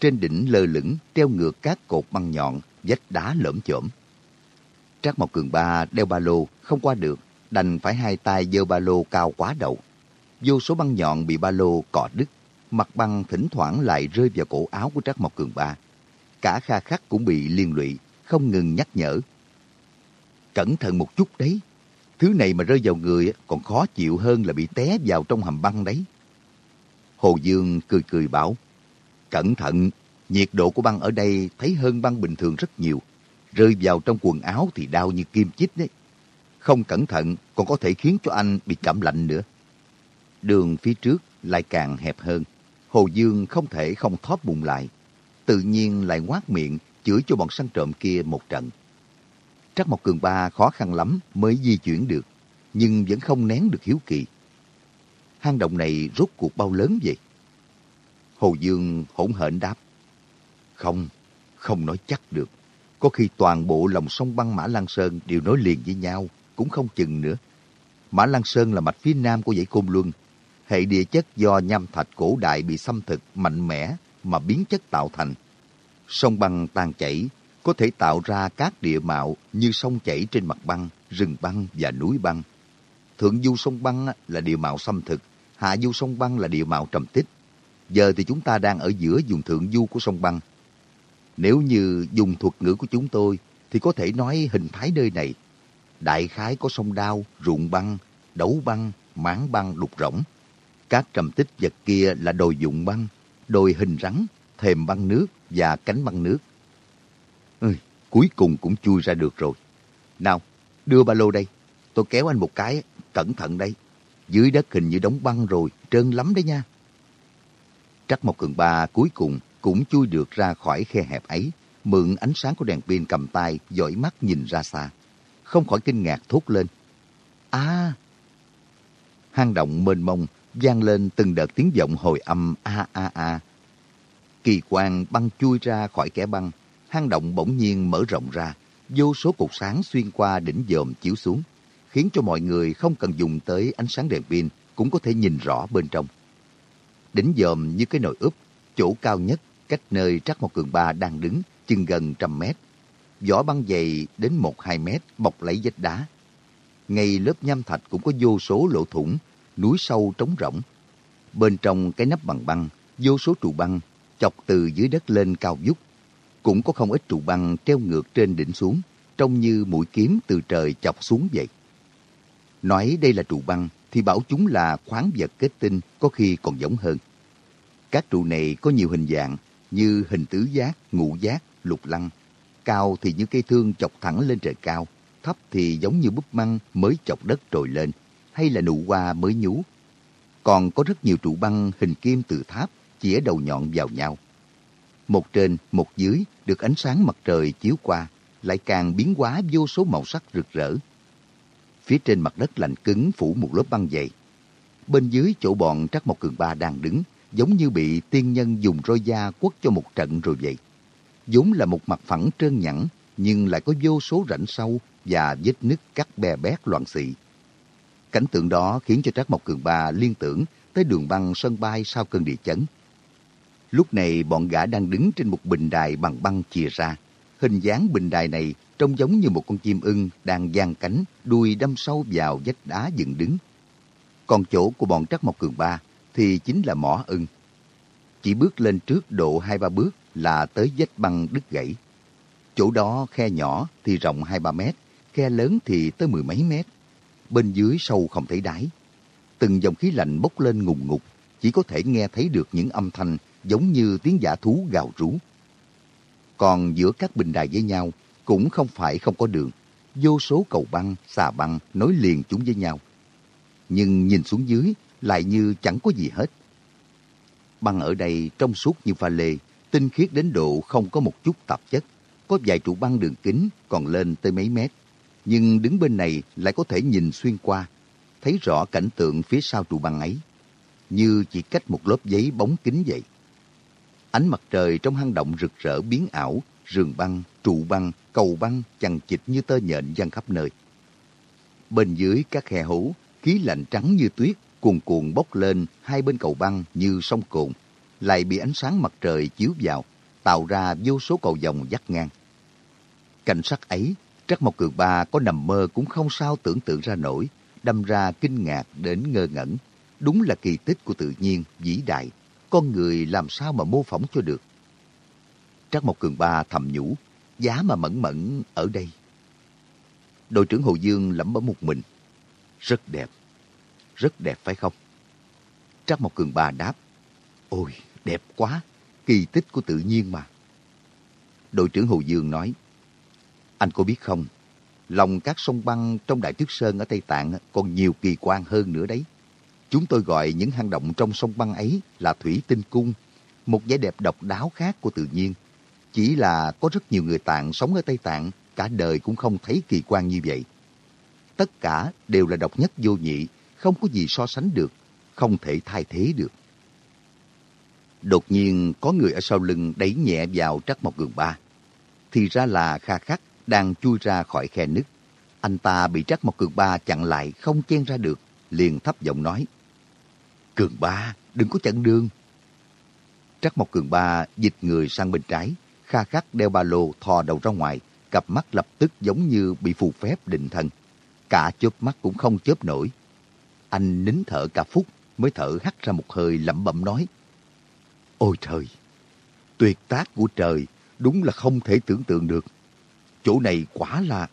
Trên đỉnh lơ lửng treo ngược các cột băng nhọn, vách đá lởm chởm. Trác Mộc Cường Ba đeo ba lô không qua được, đành phải hai tay giơ ba lô cao quá đầu. Vô số băng nhọn bị ba lô cọ đứt, mặt băng thỉnh thoảng lại rơi vào cổ áo của Trác Mộc Cường Ba. Cả Kha Khắc cũng bị liên lụy, không ngừng nhắc nhở. Cẩn thận một chút đấy, thứ này mà rơi vào người còn khó chịu hơn là bị té vào trong hầm băng đấy. Hồ Dương cười cười bảo, cẩn thận, nhiệt độ của băng ở đây thấy hơn băng bình thường rất nhiều. Rơi vào trong quần áo thì đau như kim chích đấy. Không cẩn thận còn có thể khiến cho anh bị cảm lạnh nữa. Đường phía trước lại càng hẹp hơn. Hồ Dương không thể không thóp bụng lại. Tự nhiên lại ngoác miệng chửi cho bọn săn trộm kia một trận. Trắc Mộc Cường Ba khó khăn lắm mới di chuyển được, nhưng vẫn không nén được hiếu kỳ. Hang động này rốt cuộc bao lớn vậy? Hồ Dương hỗn hển đáp. Không, không nói chắc được. Có khi toàn bộ lòng sông băng Mã Lan Sơn đều nối liền với nhau, cũng không chừng nữa. Mã Lăng Sơn là mạch phía nam của dãy Côn Luân. Hệ địa chất do nham thạch cổ đại bị xâm thực mạnh mẽ mà biến chất tạo thành. Sông băng tan chảy có thể tạo ra các địa mạo như sông chảy trên mặt băng, rừng băng và núi băng. Thượng du sông băng là địa mạo xâm thực, hạ du sông băng là địa mạo trầm tích. Giờ thì chúng ta đang ở giữa vùng thượng du của sông băng. Nếu như dùng thuật ngữ của chúng tôi, thì có thể nói hình thái nơi này. Đại khái có sông đao, ruộng băng, đấu băng, máng băng đục rỗng. Các trầm tích vật kia là đồi dụng băng, đồi hình rắn, thềm băng nước và cánh băng nước. Ừ, cuối cùng cũng chui ra được rồi. Nào, đưa ba lô đây. Tôi kéo anh một cái, cẩn thận đây. Dưới đất hình như đóng băng rồi, trơn lắm đấy nha. Trắc Mộc Cường Ba cuối cùng cũng chui được ra khỏi khe hẹp ấy, mượn ánh sáng của đèn pin cầm tay, dõi mắt nhìn ra xa. Không khỏi kinh ngạc thốt lên. À! Hang động mênh mông, vang lên từng đợt tiếng vọng hồi âm a a a. Kỳ quan băng chui ra khỏi kẻ băng, hang động bỗng nhiên mở rộng ra, vô số cột sáng xuyên qua đỉnh dòm chiếu xuống, khiến cho mọi người không cần dùng tới ánh sáng đèn pin cũng có thể nhìn rõ bên trong. Đỉnh dòm như cái nồi úp, chỗ cao nhất cách nơi Trác một Cường Ba đang đứng chừng gần trăm mét. Vỏ băng dày đến một hai mét bọc lấy vách đá. Ngay lớp nham thạch cũng có vô số lỗ thủng, núi sâu trống rỗng. Bên trong cái nắp bằng băng, vô số trụ băng chọc từ dưới đất lên cao vút. Cũng có không ít trụ băng treo ngược trên đỉnh xuống, trông như mũi kiếm từ trời chọc xuống vậy. Nói đây là trụ băng, thì bảo chúng là khoáng vật kết tinh có khi còn giống hơn. Các trụ này có nhiều hình dạng như hình tứ giác, ngũ giác, lục lăng. Cao thì như cây thương chọc thẳng lên trời cao, thấp thì giống như búp măng mới chọc đất trồi lên, hay là nụ hoa mới nhú. Còn có rất nhiều trụ băng hình kim từ tháp chĩa đầu nhọn vào nhau. Một trên, một dưới được ánh sáng mặt trời chiếu qua, lại càng biến hóa vô số màu sắc rực rỡ. Phía trên mặt đất lạnh cứng phủ một lớp băng dày. Bên dưới chỗ bọn Trắc Mộc Cường Ba đang đứng, giống như bị tiên nhân dùng roi da quất cho một trận rồi vậy vốn là một mặt phẳng trơn nhẵn, nhưng lại có vô số rãnh sâu và vết nứt cắt bè bét loạn xị. Cảnh tượng đó khiến cho Trác Mộc Cường Ba liên tưởng tới đường băng sân bay sau cơn địa chấn. Lúc này bọn gã đang đứng trên một bình đài bằng băng chìa ra. Hình dáng bình đài này trông giống như một con chim ưng đang giang cánh, đuôi đâm sâu vào vách đá dựng đứng. Còn chỗ của bọn Trắc Mộc Cường Ba thì chính là mỏ ưng. Chỉ bước lên trước độ hai ba bước là tới vách băng đứt gãy. Chỗ đó khe nhỏ thì rộng hai ba mét, khe lớn thì tới mười mấy mét. Bên dưới sâu không thấy đáy. Từng dòng khí lạnh bốc lên ngùng ngục, chỉ có thể nghe thấy được những âm thanh giống như tiếng giả thú gào rú. Còn giữa các bình đài với nhau cũng không phải không có đường. Vô số cầu băng, xà băng nối liền chúng với nhau. Nhưng nhìn xuống dưới lại như chẳng có gì hết. Băng ở đây trong suốt như pha lê, tinh khiết đến độ không có một chút tạp chất. Có vài trụ băng đường kính còn lên tới mấy mét. Nhưng đứng bên này lại có thể nhìn xuyên qua, thấy rõ cảnh tượng phía sau trụ băng ấy. Như chỉ cách một lớp giấy bóng kính vậy. Ánh mặt trời trong hang động rực rỡ biến ảo, rừng băng, trụ băng, cầu băng chằng chịt như tơ nhện văng khắp nơi. Bên dưới các khe hố, khí lạnh trắng như tuyết cuồn cuộn bốc lên hai bên cầu băng như sông cồn, lại bị ánh sáng mặt trời chiếu vào, tạo ra vô số cầu vòng dắt ngang. Cảnh sắc ấy, Trắc Mộc Cường Ba có nằm mơ cũng không sao tưởng tượng ra nổi, đâm ra kinh ngạc đến ngơ ngẩn. Đúng là kỳ tích của tự nhiên, vĩ đại, con người làm sao mà mô phỏng cho được. Trắc Mộc Cường Ba thầm nhủ, giá mà mẫn mẫn ở đây. Đội trưởng Hồ Dương lẩm bẩm một mình. Rất đẹp, rất đẹp phải không? Trắc Mộc Cường Ba đáp, ôi, đẹp quá, kỳ tích của tự nhiên mà. Đội trưởng Hồ Dương nói, anh có biết không, lòng các sông băng trong Đại Tuyết Sơn ở Tây Tạng còn nhiều kỳ quan hơn nữa đấy. Chúng tôi gọi những hang động trong sông băng ấy là thủy tinh cung, một vẻ đẹp độc đáo khác của tự nhiên. Chỉ là có rất nhiều người Tạng sống ở Tây Tạng, cả đời cũng không thấy kỳ quan như vậy. Tất cả đều là độc nhất vô nhị, không có gì so sánh được, không thể thay thế được. Đột nhiên có người ở sau lưng đẩy nhẹ vào trắc một gường ba. Thì ra là Kha Khắc đang chui ra khỏi khe nứt. Anh ta bị trắc một cường ba chặn lại không chen ra được, liền thấp giọng nói. Cường ba, đừng có chặn đường. Trắc Mộc Cường Ba dịch người sang bên trái, kha khắc đeo ba lô thò đầu ra ngoài, cặp mắt lập tức giống như bị phù phép định thân. Cả chớp mắt cũng không chớp nổi. Anh nín thở cả phút mới thở hắt ra một hơi lẩm bẩm nói. Ôi trời! Tuyệt tác của trời đúng là không thể tưởng tượng được. Chỗ này quả là...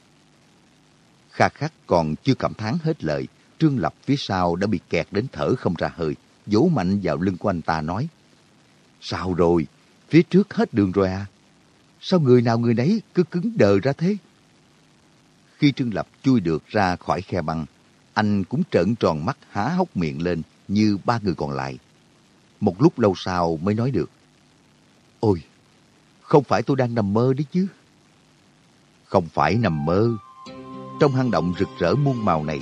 Kha khắc còn chưa cảm thán hết lời, Trương Lập phía sau đã bị kẹt đến thở không ra hơi, vỗ mạnh vào lưng của anh ta nói. Sao rồi? Phía trước hết đường rồi à? Sao người nào người nấy cứ cứng đờ ra thế? Khi Trương Lập chui được ra khỏi khe băng, anh cũng trợn tròn mắt há hốc miệng lên như ba người còn lại. Một lúc lâu sau mới nói được. Ôi, không phải tôi đang nằm mơ đấy chứ. Không phải nằm mơ. Trong hang động rực rỡ muôn màu này,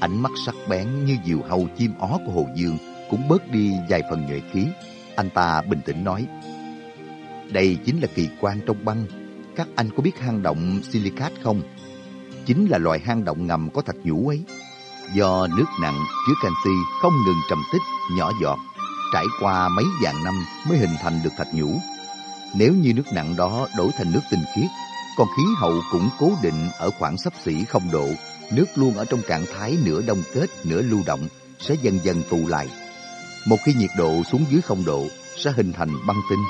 ánh mắt sắc bén như diều hâu chim ó của Hồ Dương cũng bớt đi vài phần nhuệ khí. Anh ta bình tĩnh nói, đây chính là kỳ quan trong băng. Các anh có biết hang động silicat không? Chính là loại hang động ngầm có thạch nhũ ấy. Do nước nặng chứa canxi không ngừng trầm tích, nhỏ giọt, trải qua mấy vạn năm mới hình thành được thạch nhũ. Nếu như nước nặng đó đổi thành nước tinh khiết, còn khí hậu cũng cố định ở khoảng sấp xỉ không độ nước luôn ở trong trạng thái nửa đông kết, nửa lưu động, sẽ dần dần tụ lại. Một khi nhiệt độ xuống dưới không độ, sẽ hình thành băng tinh.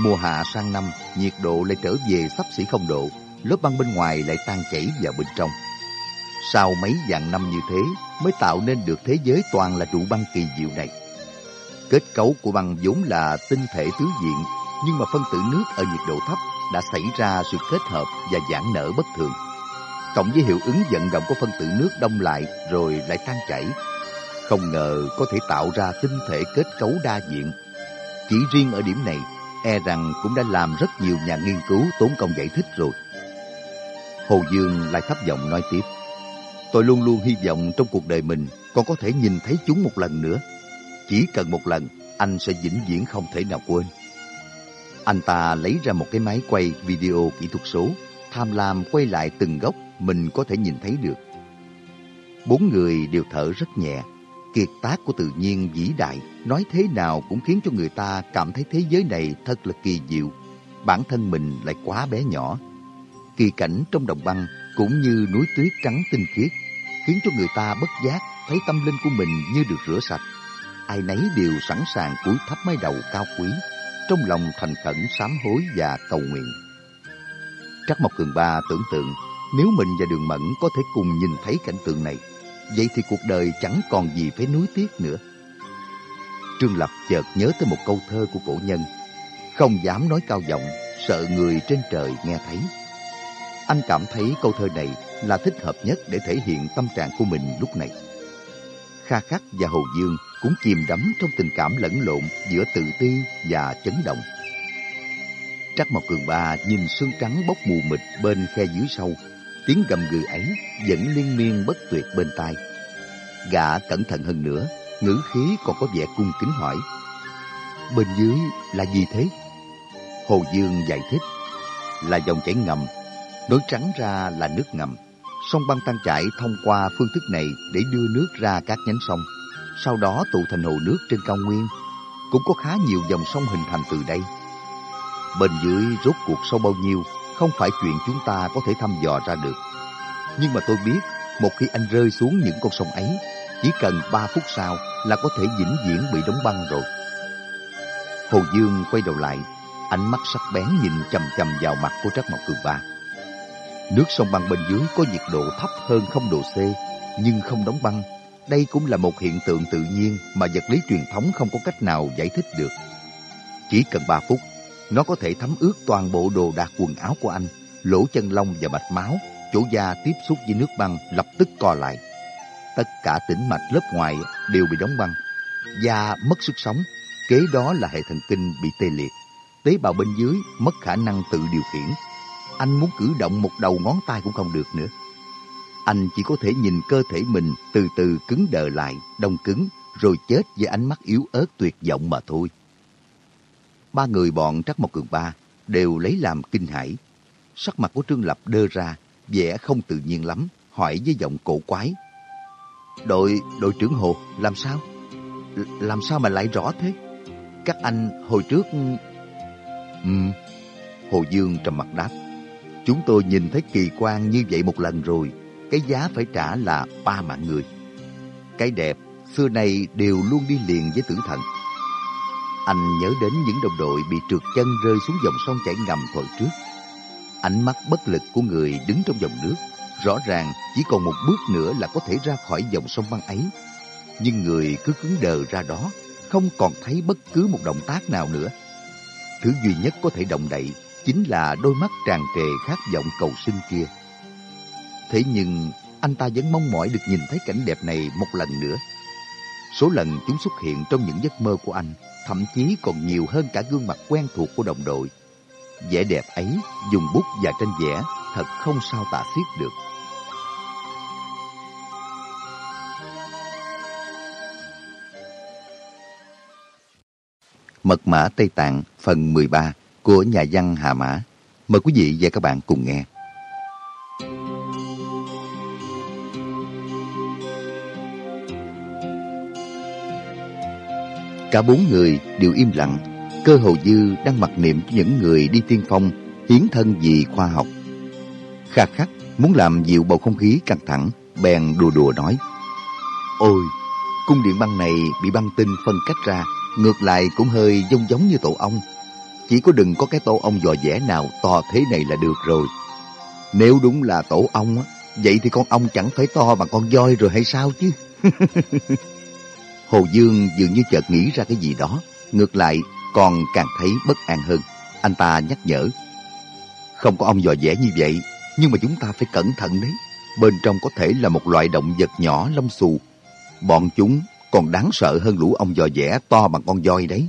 Mùa hạ sang năm, nhiệt độ lại trở về sắp xỉ không độ, lớp băng bên ngoài lại tan chảy vào bên trong. Sau mấy vạn năm như thế mới tạo nên được thế giới toàn là trụ băng kỳ diệu này. Kết cấu của băng vốn là tinh thể tứ diện, nhưng mà phân tử nước ở nhiệt độ thấp đã xảy ra sự kết hợp và giãn nở bất thường. Cộng với hiệu ứng vận động của phân tử nước đông lại rồi lại tan chảy. Không ngờ có thể tạo ra tinh thể kết cấu đa diện. Chỉ riêng ở điểm này, e rằng cũng đã làm rất nhiều nhà nghiên cứu tốn công giải thích rồi. Hồ Dương lại thấp giọng nói tiếp. Tôi luôn luôn hy vọng trong cuộc đời mình còn có thể nhìn thấy chúng một lần nữa. Chỉ cần một lần, anh sẽ vĩnh viễn không thể nào quên. Anh ta lấy ra một cái máy quay video kỹ thuật số, tham lam quay lại từng góc mình có thể nhìn thấy được. Bốn người đều thở rất nhẹ. Kiệt tác của tự nhiên vĩ đại, nói thế nào cũng khiến cho người ta cảm thấy thế giới này thật là kỳ diệu. Bản thân mình lại quá bé nhỏ. Kỳ cảnh trong đồng băng cũng như núi tuyết trắng tinh khiết, khiến cho người ta bất giác thấy tâm linh của mình như được rửa sạch. Ai nấy đều sẵn sàng cúi thấp mái đầu cao quý, trong lòng thành khẩn sám hối và cầu nguyện. Trắc Mộc Cường Ba tưởng tượng nếu mình và Đường Mẫn có thể cùng nhìn thấy cảnh tượng này, vậy thì cuộc đời chẳng còn gì phải nuối tiếc nữa. Trương Lập chợt nhớ tới một câu thơ của cổ nhân, không dám nói cao giọng, sợ người trên trời nghe thấy. Anh cảm thấy câu thơ này là thích hợp nhất để thể hiện tâm trạng của mình lúc này. Kha Khắc và Hồ Dương cũng chìm đắm trong tình cảm lẫn lộn giữa tự ti và chấn động. Trắc Mộc Cường Ba nhìn sương trắng bốc mù mịt bên khe dưới sâu, tiếng gầm gừ ấy vẫn liên miên bất tuyệt bên tai. Gã cẩn thận hơn nữa, ngữ khí còn có vẻ cung kính hỏi. Bên dưới là gì thế? Hồ Dương giải thích, là dòng chảy ngầm, nói trắng ra là nước ngầm. Sông băng tan chảy thông qua phương thức này để đưa nước ra các nhánh sông, sau đó tụ thành hồ nước trên cao nguyên. Cũng có khá nhiều dòng sông hình thành từ đây. Bên dưới rốt cuộc sâu bao nhiêu không phải chuyện chúng ta có thể thăm dò ra được. Nhưng mà tôi biết, một khi anh rơi xuống những con sông ấy, chỉ cần 3 phút sau là có thể vĩnh viễn bị đóng băng rồi. Hồ Dương quay đầu lại, ánh mắt sắc bén nhìn chầm chầm vào mặt của Trắc Mộc Cường Ba. Nước sông băng bên dưới có nhiệt độ thấp hơn không độ C, nhưng không đóng băng. Đây cũng là một hiện tượng tự nhiên mà vật lý truyền thống không có cách nào giải thích được. Chỉ cần 3 phút, nó có thể thấm ướt toàn bộ đồ đạc quần áo của anh, lỗ chân lông và mạch máu, chỗ da tiếp xúc với nước băng lập tức co lại. Tất cả tĩnh mạch lớp ngoài đều bị đóng băng. Da mất sức sống, kế đó là hệ thần kinh bị tê liệt. Tế bào bên dưới mất khả năng tự điều khiển. Anh muốn cử động một đầu ngón tay cũng không được nữa. Anh chỉ có thể nhìn cơ thể mình từ từ cứng đờ lại, đông cứng, rồi chết với ánh mắt yếu ớt tuyệt vọng mà thôi ba người bọn Trắc Mộc Cường Ba đều lấy làm kinh hãi. Sắc mặt của Trương Lập đơ ra, vẻ không tự nhiên lắm, hỏi với giọng cổ quái. Đội, đội trưởng Hồ, làm sao? L làm sao mà lại rõ thế? Các anh hồi trước... Ừ, Hồ Dương trầm mặt đáp. Chúng tôi nhìn thấy kỳ quan như vậy một lần rồi, cái giá phải trả là ba mạng người. Cái đẹp, xưa nay đều luôn đi liền với tử thần. Anh nhớ đến những đồng đội bị trượt chân rơi xuống dòng sông chảy ngầm hồi trước. Ánh mắt bất lực của người đứng trong dòng nước, rõ ràng chỉ còn một bước nữa là có thể ra khỏi dòng sông băng ấy. Nhưng người cứ cứng đờ ra đó, không còn thấy bất cứ một động tác nào nữa. Thứ duy nhất có thể động đậy chính là đôi mắt tràn trề khát vọng cầu sinh kia. Thế nhưng anh ta vẫn mong mỏi được nhìn thấy cảnh đẹp này một lần nữa. Số lần chúng xuất hiện trong những giấc mơ của anh thậm chí còn nhiều hơn cả gương mặt quen thuộc của đồng đội. Vẻ đẹp ấy, dùng bút và tranh vẽ, thật không sao tả xiết được. Mật mã Tây Tạng phần 13 của nhà văn Hà Mã. Mời quý vị và các bạn cùng nghe. Cả bốn người đều im lặng. Cơ hồ dư đang mặc niệm cho những người đi tiên phong, hiến thân vì khoa học. Kha khắc muốn làm dịu bầu không khí căng thẳng, bèn đùa đùa nói. Ôi, cung điện băng này bị băng tinh phân cách ra, ngược lại cũng hơi giống giống như tổ ong. Chỉ có đừng có cái tổ ong dò dẻ nào to thế này là được rồi. Nếu đúng là tổ ong, Vậy thì con ong chẳng phải to bằng con voi rồi hay sao chứ? Hồ Dương dường như chợt nghĩ ra cái gì đó. Ngược lại, còn càng thấy bất an hơn. Anh ta nhắc nhở. Không có ông dò dẻ như vậy, nhưng mà chúng ta phải cẩn thận đấy. Bên trong có thể là một loại động vật nhỏ lông xù. Bọn chúng còn đáng sợ hơn lũ ông dò dẻ to bằng con voi đấy.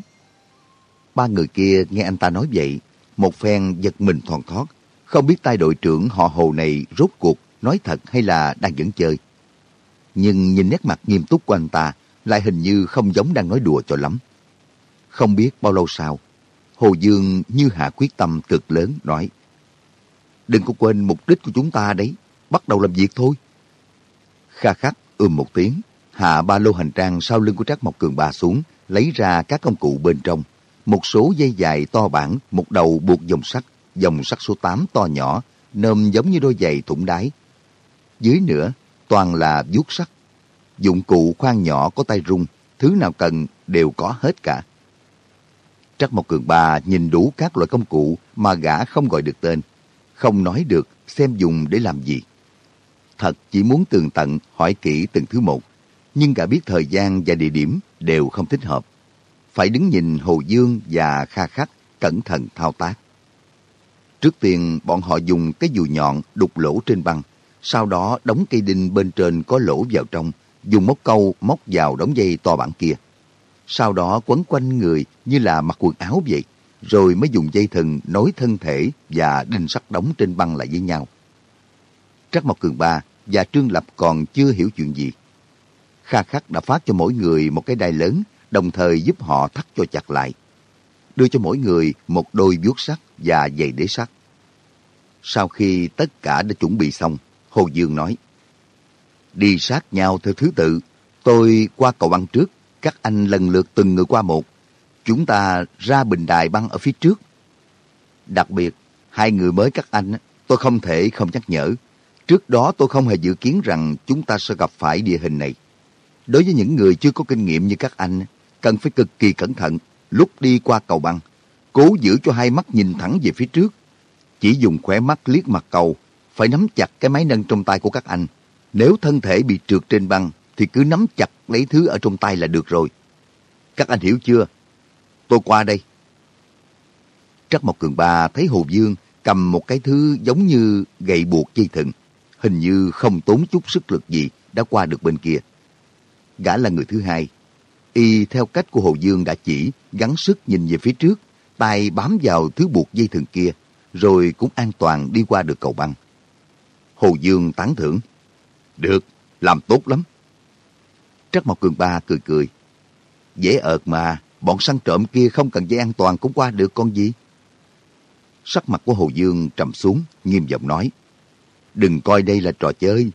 Ba người kia nghe anh ta nói vậy, một phen giật mình thoàn thoát, không biết tay đội trưởng họ hồ này rốt cuộc nói thật hay là đang dẫn chơi. Nhưng nhìn nét mặt nghiêm túc của anh ta lại hình như không giống đang nói đùa cho lắm. Không biết bao lâu sau, Hồ Dương như hạ quyết tâm cực lớn nói Đừng có quên mục đích của chúng ta đấy, bắt đầu làm việc thôi. Kha khắc ưm một tiếng, hạ ba lô hành trang sau lưng của Trác Mộc Cường ba xuống, lấy ra các công cụ bên trong. Một số dây dài to bản, một đầu buộc dòng sắt, dòng sắt số 8 to nhỏ, nơm giống như đôi giày thủng đáy. Dưới nữa, toàn là vuốt sắt. Dụng cụ khoan nhỏ có tay rung, thứ nào cần đều có hết cả. Trắc Mộc Cường Ba nhìn đủ các loại công cụ mà gã không gọi được tên. Không nói được xem dùng để làm gì. Thật chỉ muốn tường tận hỏi kỹ từng thứ một. Nhưng gã biết thời gian và địa điểm đều không thích hợp. Phải đứng nhìn Hồ Dương và Kha Khắc cẩn thận thao tác. Trước tiên bọn họ dùng cái dù nhọn đục lỗ trên băng, sau đó đóng cây đinh bên trên có lỗ vào trong, dùng móc câu móc vào đống dây to bản kia. Sau đó quấn quanh người như là mặc quần áo vậy, rồi mới dùng dây thừng nối thân thể và đinh sắt đóng trên băng lại với nhau. Trắc Mộc Cường Ba và Trương Lập còn chưa hiểu chuyện gì. Kha Khắc đã phát cho mỗi người một cái đai lớn, đồng thời giúp họ thắt cho chặt lại. Đưa cho mỗi người một đôi vuốt sắt và giày đế sắt. Sau khi tất cả đã chuẩn bị xong, Hồ Dương nói, Đi sát nhau theo thứ tự, tôi qua cầu băng trước, các anh lần lượt từng người qua một. Chúng ta ra bình đài băng ở phía trước. Đặc biệt, hai người mới các anh, tôi không thể không nhắc nhở. Trước đó tôi không hề dự kiến rằng chúng ta sẽ gặp phải địa hình này. Đối với những người chưa có kinh nghiệm như các anh, cần phải cực kỳ cẩn thận lúc đi qua cầu băng. Cố giữ cho hai mắt nhìn thẳng về phía trước. Chỉ dùng khỏe mắt liếc mặt cầu, phải nắm chặt cái máy nâng trong tay của các anh. Nếu thân thể bị trượt trên băng, thì cứ nắm chặt lấy thứ ở trong tay là được rồi. Các anh hiểu chưa? Tôi qua đây. Trắc Mộc Cường Ba thấy Hồ Dương cầm một cái thứ giống như gậy buộc dây thừng. Hình như không tốn chút sức lực gì đã qua được bên kia. Gã là người thứ hai. Y theo cách của Hồ Dương đã chỉ, gắng sức nhìn về phía trước, tay bám vào thứ buộc dây thừng kia, rồi cũng an toàn đi qua được cầu băng. Hồ Dương tán thưởng. Được, làm tốt lắm. Trắc Mộc Cường Ba cười cười. Dễ ợt mà, bọn săn trộm kia không cần dây an toàn cũng qua được con gì. Sắc mặt của Hồ Dương trầm xuống, nghiêm giọng nói. Đừng coi đây là trò chơi.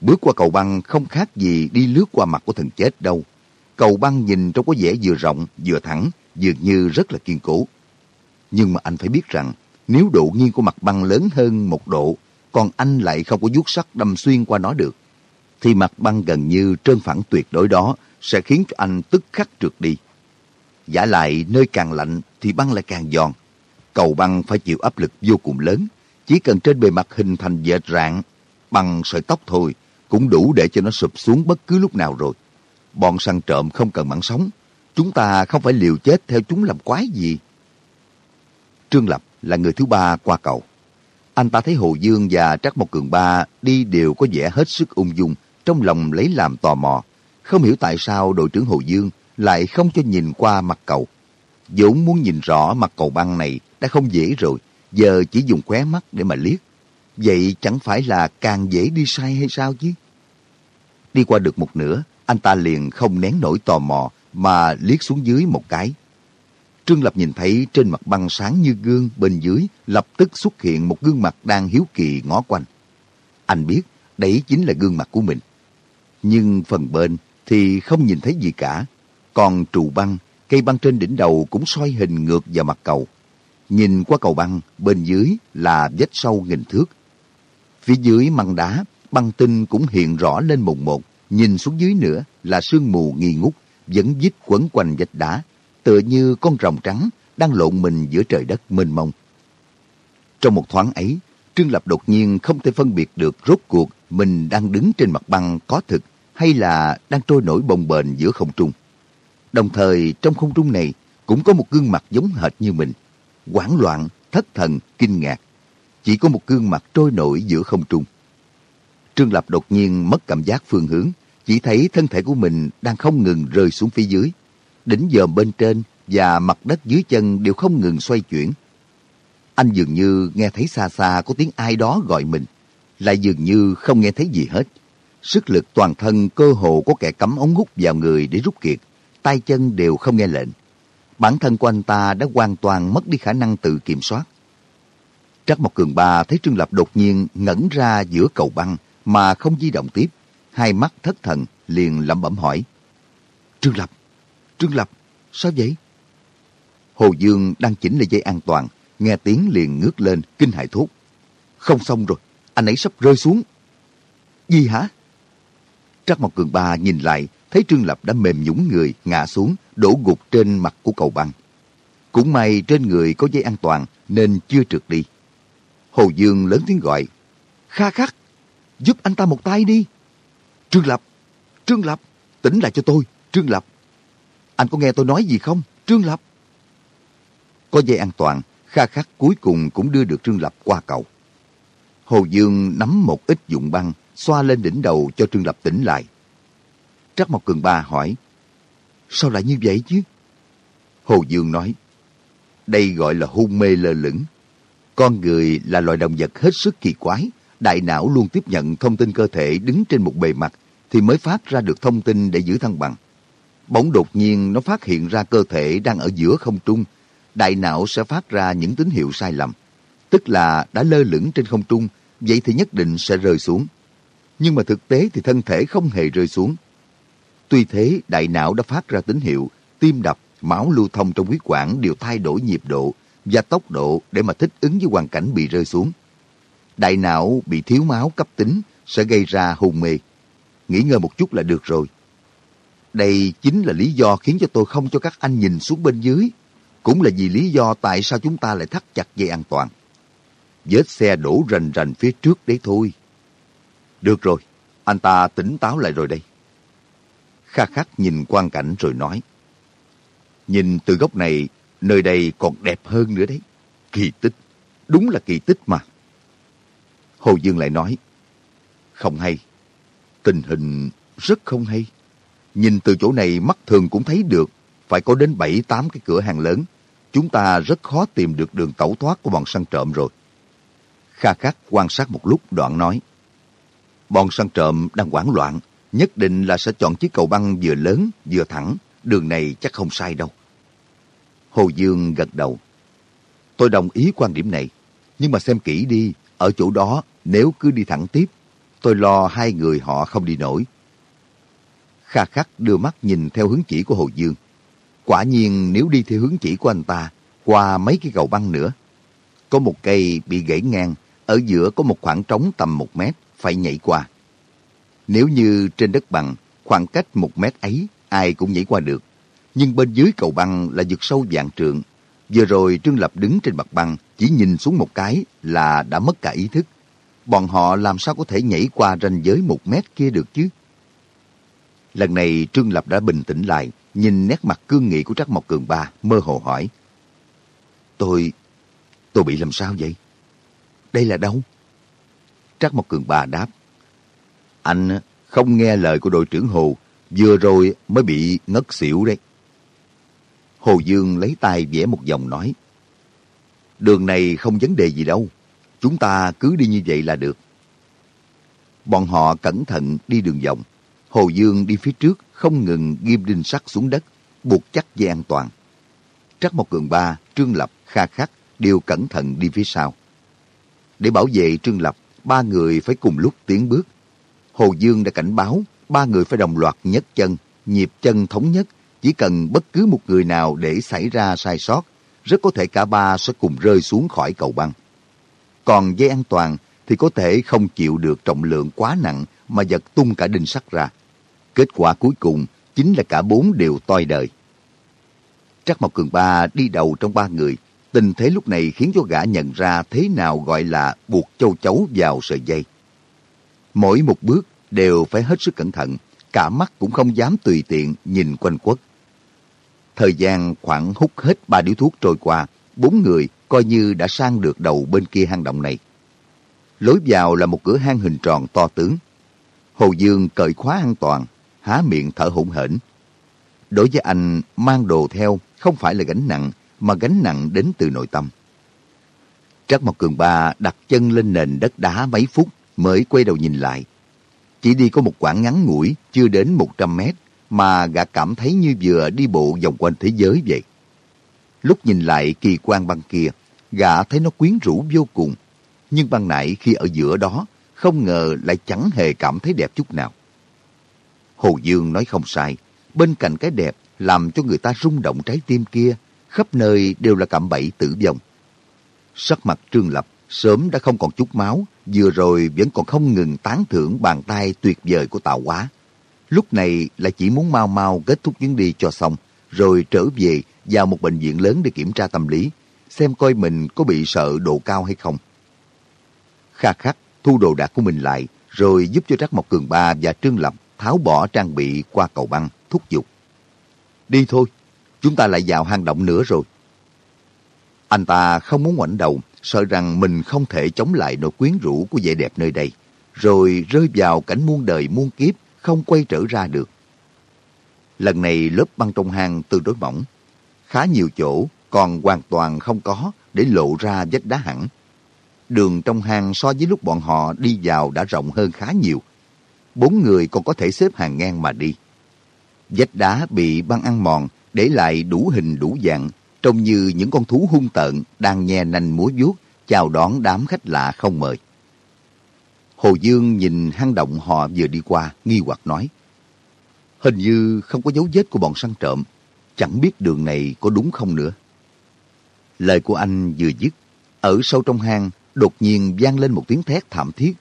Bước qua cầu băng không khác gì đi lướt qua mặt của thần chết đâu. Cầu băng nhìn trông có vẻ vừa rộng, vừa thẳng, dường như rất là kiên cố. Nhưng mà anh phải biết rằng, nếu độ nghiêng của mặt băng lớn hơn một độ, còn anh lại không có vuốt sắt đâm xuyên qua nó được, thì mặt băng gần như trơn phẳng tuyệt đối đó sẽ khiến cho anh tức khắc trượt đi. Giả lại nơi càng lạnh thì băng lại càng giòn. Cầu băng phải chịu áp lực vô cùng lớn. Chỉ cần trên bề mặt hình thành dệt rạn bằng sợi tóc thôi cũng đủ để cho nó sụp xuống bất cứ lúc nào rồi. Bọn săn trộm không cần mạng sống. Chúng ta không phải liều chết theo chúng làm quái gì. Trương Lập là người thứ ba qua cầu. Anh ta thấy Hồ Dương và Trắc Mộc Cường Ba đi đều có vẻ hết sức ung dung, trong lòng lấy làm tò mò. Không hiểu tại sao đội trưởng Hồ Dương lại không cho nhìn qua mặt cầu. vốn muốn nhìn rõ mặt cầu băng này đã không dễ rồi, giờ chỉ dùng khóe mắt để mà liếc. Vậy chẳng phải là càng dễ đi sai hay sao chứ? Đi qua được một nửa, anh ta liền không nén nổi tò mò mà liếc xuống dưới một cái. Trương Lập nhìn thấy trên mặt băng sáng như gương bên dưới lập tức xuất hiện một gương mặt đang hiếu kỳ ngó quanh. Anh biết đấy chính là gương mặt của mình. Nhưng phần bên thì không nhìn thấy gì cả. Còn trụ băng, cây băng trên đỉnh đầu cũng xoay hình ngược vào mặt cầu. Nhìn qua cầu băng, bên dưới là vết sâu nghìn thước. Phía dưới măng đá, băng tinh cũng hiện rõ lên mùng một. Nhìn xuống dưới nữa là sương mù nghi ngút, vẫn dít quấn quanh vách đá, tựa như con rồng trắng đang lộn mình giữa trời đất mênh mông. Trong một thoáng ấy, Trương Lập đột nhiên không thể phân biệt được rốt cuộc mình đang đứng trên mặt băng có thực hay là đang trôi nổi bồng bềnh giữa không trung. Đồng thời trong không trung này cũng có một gương mặt giống hệt như mình. hoảng loạn, thất thần, kinh ngạc. Chỉ có một gương mặt trôi nổi giữa không trung. Trương Lập đột nhiên mất cảm giác phương hướng, chỉ thấy thân thể của mình đang không ngừng rơi xuống phía dưới. Đỉnh dòm bên trên và mặt đất dưới chân đều không ngừng xoay chuyển. Anh dường như nghe thấy xa xa có tiếng ai đó gọi mình, lại dường như không nghe thấy gì hết. Sức lực toàn thân cơ hồ có kẻ cắm ống hút vào người để rút kiệt, tay chân đều không nghe lệnh. Bản thân của anh ta đã hoàn toàn mất đi khả năng tự kiểm soát. Trắc Mộc Cường Ba thấy Trương Lập đột nhiên ngẩn ra giữa cầu băng mà không di động tiếp. Hai mắt thất thần liền lẩm bẩm hỏi. Trương Lập, Trương Lập, sao vậy? Hồ Dương đang chỉnh lại dây an toàn, nghe tiếng liền ngước lên, kinh hại thốt. Không xong rồi, anh ấy sắp rơi xuống. Gì hả? Trắc Mộc Cường Ba nhìn lại, thấy Trương Lập đã mềm nhũng người, ngã xuống, đổ gục trên mặt của cầu băng. Cũng may trên người có dây an toàn nên chưa trượt đi. Hồ Dương lớn tiếng gọi. Kha khắc, giúp anh ta một tay đi. Trương Lập, Trương Lập, tỉnh lại cho tôi, Trương Lập. Anh có nghe tôi nói gì không, Trương Lập? Có dây an toàn, Kha khắc cuối cùng cũng đưa được Trương Lập qua cầu. Hồ Dương nắm một ít dụng băng, xoa lên đỉnh đầu cho Trương Lập tỉnh lại. Trắc Mộc Cường Ba hỏi, sao lại như vậy chứ? Hồ Dương nói, đây gọi là hôn mê lơ lửng. Con người là loài động vật hết sức kỳ quái, đại não luôn tiếp nhận thông tin cơ thể đứng trên một bề mặt thì mới phát ra được thông tin để giữ thăng bằng. Bỗng đột nhiên nó phát hiện ra cơ thể đang ở giữa không trung, đại não sẽ phát ra những tín hiệu sai lầm. Tức là đã lơ lửng trên không trung, vậy thì nhất định sẽ rơi xuống. Nhưng mà thực tế thì thân thể không hề rơi xuống. Tuy thế, đại não đã phát ra tín hiệu, tim đập, máu lưu thông trong huyết quản đều thay đổi nhịp độ và tốc độ để mà thích ứng với hoàn cảnh bị rơi xuống. Đại não bị thiếu máu cấp tính sẽ gây ra hôn mê. Nghỉ ngơi một chút là được rồi. Đây chính là lý do khiến cho tôi không cho các anh nhìn xuống bên dưới. Cũng là vì lý do tại sao chúng ta lại thắt chặt dây an toàn. Vết xe đổ rành rành phía trước đấy thôi. Được rồi, anh ta tỉnh táo lại rồi đây. Kha khắc nhìn quang cảnh rồi nói. Nhìn từ góc này, nơi đây còn đẹp hơn nữa đấy. Kỳ tích, đúng là kỳ tích mà. Hồ Dương lại nói. Không hay, tình hình rất không hay. Nhìn từ chỗ này mắt thường cũng thấy được, phải có đến 7-8 cái cửa hàng lớn. Chúng ta rất khó tìm được đường tẩu thoát của bọn săn trộm rồi. Kha khắc quan sát một lúc đoạn nói. Bọn săn trộm đang hoảng loạn, nhất định là sẽ chọn chiếc cầu băng vừa lớn vừa thẳng, đường này chắc không sai đâu. Hồ Dương gật đầu. Tôi đồng ý quan điểm này, nhưng mà xem kỹ đi, ở chỗ đó nếu cứ đi thẳng tiếp, tôi lo hai người họ không đi nổi. Kha khắc đưa mắt nhìn theo hướng chỉ của Hồ Dương. Quả nhiên nếu đi theo hướng chỉ của anh ta, qua mấy cái cầu băng nữa, có một cây bị gãy ngang, ở giữa có một khoảng trống tầm một mét, phải nhảy qua. Nếu như trên đất bằng, khoảng cách một mét ấy, ai cũng nhảy qua được. Nhưng bên dưới cầu băng là vực sâu vạn trượng. Vừa rồi Trương Lập đứng trên mặt băng, chỉ nhìn xuống một cái là đã mất cả ý thức. Bọn họ làm sao có thể nhảy qua ranh giới một mét kia được chứ? Lần này Trương Lập đã bình tĩnh lại, nhìn nét mặt cương nghị của Trắc Mộc Cường Ba, mơ hồ hỏi. Tôi, tôi bị làm sao vậy? Đây là đâu? Trắc Mộc Cường Ba đáp. Anh không nghe lời của đội trưởng Hồ, vừa rồi mới bị ngất xỉu đấy. Hồ Dương lấy tay vẽ một dòng nói. Đường này không vấn đề gì đâu, chúng ta cứ đi như vậy là được. Bọn họ cẩn thận đi đường vòng. Hồ Dương đi phía trước không ngừng ghim đinh sắt xuống đất, buộc chắc dây an toàn. Trắc Mộc Cường Ba, Trương Lập, Kha Khắc đều cẩn thận đi phía sau. Để bảo vệ Trương Lập, ba người phải cùng lúc tiến bước. Hồ Dương đã cảnh báo ba người phải đồng loạt nhấc chân, nhịp chân thống nhất. Chỉ cần bất cứ một người nào để xảy ra sai sót, rất có thể cả ba sẽ cùng rơi xuống khỏi cầu băng. Còn dây an toàn thì có thể không chịu được trọng lượng quá nặng mà giật tung cả đinh sắt ra. Kết quả cuối cùng chính là cả bốn đều toi đời. Trắc Mộc Cường Ba đi đầu trong ba người, Tình thế lúc này khiến cho gã nhận ra thế nào gọi là buộc châu chấu vào sợi dây. Mỗi một bước đều phải hết sức cẩn thận, cả mắt cũng không dám tùy tiện nhìn quanh quất. Thời gian khoảng hút hết ba điếu thuốc trôi qua, bốn người coi như đã sang được đầu bên kia hang động này. Lối vào là một cửa hang hình tròn to tướng. Hồ Dương cởi khóa an toàn, há miệng thở hổn hển. Đối với anh, mang đồ theo không phải là gánh nặng, mà gánh nặng đến từ nội tâm. Trác Mộc Cường Ba đặt chân lên nền đất đá mấy phút mới quay đầu nhìn lại. Chỉ đi có một quãng ngắn ngủi, chưa đến 100 mét, mà gã cảm thấy như vừa đi bộ vòng quanh thế giới vậy. Lúc nhìn lại kỳ quan băng kia, gã thấy nó quyến rũ vô cùng. Nhưng băng nãy khi ở giữa đó, không ngờ lại chẳng hề cảm thấy đẹp chút nào. Hồ Dương nói không sai, bên cạnh cái đẹp làm cho người ta rung động trái tim kia, khắp nơi đều là cạm bẫy tử vong. Sắc mặt Trương Lập sớm đã không còn chút máu, vừa rồi vẫn còn không ngừng tán thưởng bàn tay tuyệt vời của Tạo Quá. Lúc này lại chỉ muốn mau mau kết thúc chuyến đi cho xong, rồi trở về vào một bệnh viện lớn để kiểm tra tâm lý, xem coi mình có bị sợ độ cao hay không. Kha khắc thu đồ đạc của mình lại, rồi giúp cho Trác Mộc Cường Ba và Trương Lập tháo bỏ trang bị qua cầu băng, thúc giục. Đi thôi, chúng ta lại vào hang động nữa rồi. Anh ta không muốn ngoảnh đầu, sợ rằng mình không thể chống lại nỗi quyến rũ của vẻ đẹp nơi đây, rồi rơi vào cảnh muôn đời muôn kiếp, không quay trở ra được. Lần này lớp băng trong hang tương đối mỏng, khá nhiều chỗ còn hoàn toàn không có để lộ ra vách đá hẳn. Đường trong hang so với lúc bọn họ đi vào đã rộng hơn khá nhiều. Bốn người còn có thể xếp hàng ngang mà đi. Vách đá bị băng ăn mòn, để lại đủ hình đủ dạng, trông như những con thú hung tợn đang nhe nanh múa vuốt chào đón đám khách lạ không mời. Hồ Dương nhìn hang động họ vừa đi qua, nghi hoặc nói. Hình như không có dấu vết của bọn săn trộm, chẳng biết đường này có đúng không nữa. Lời của anh vừa dứt, ở sâu trong hang đột nhiên vang lên một tiếng thét thảm thiết.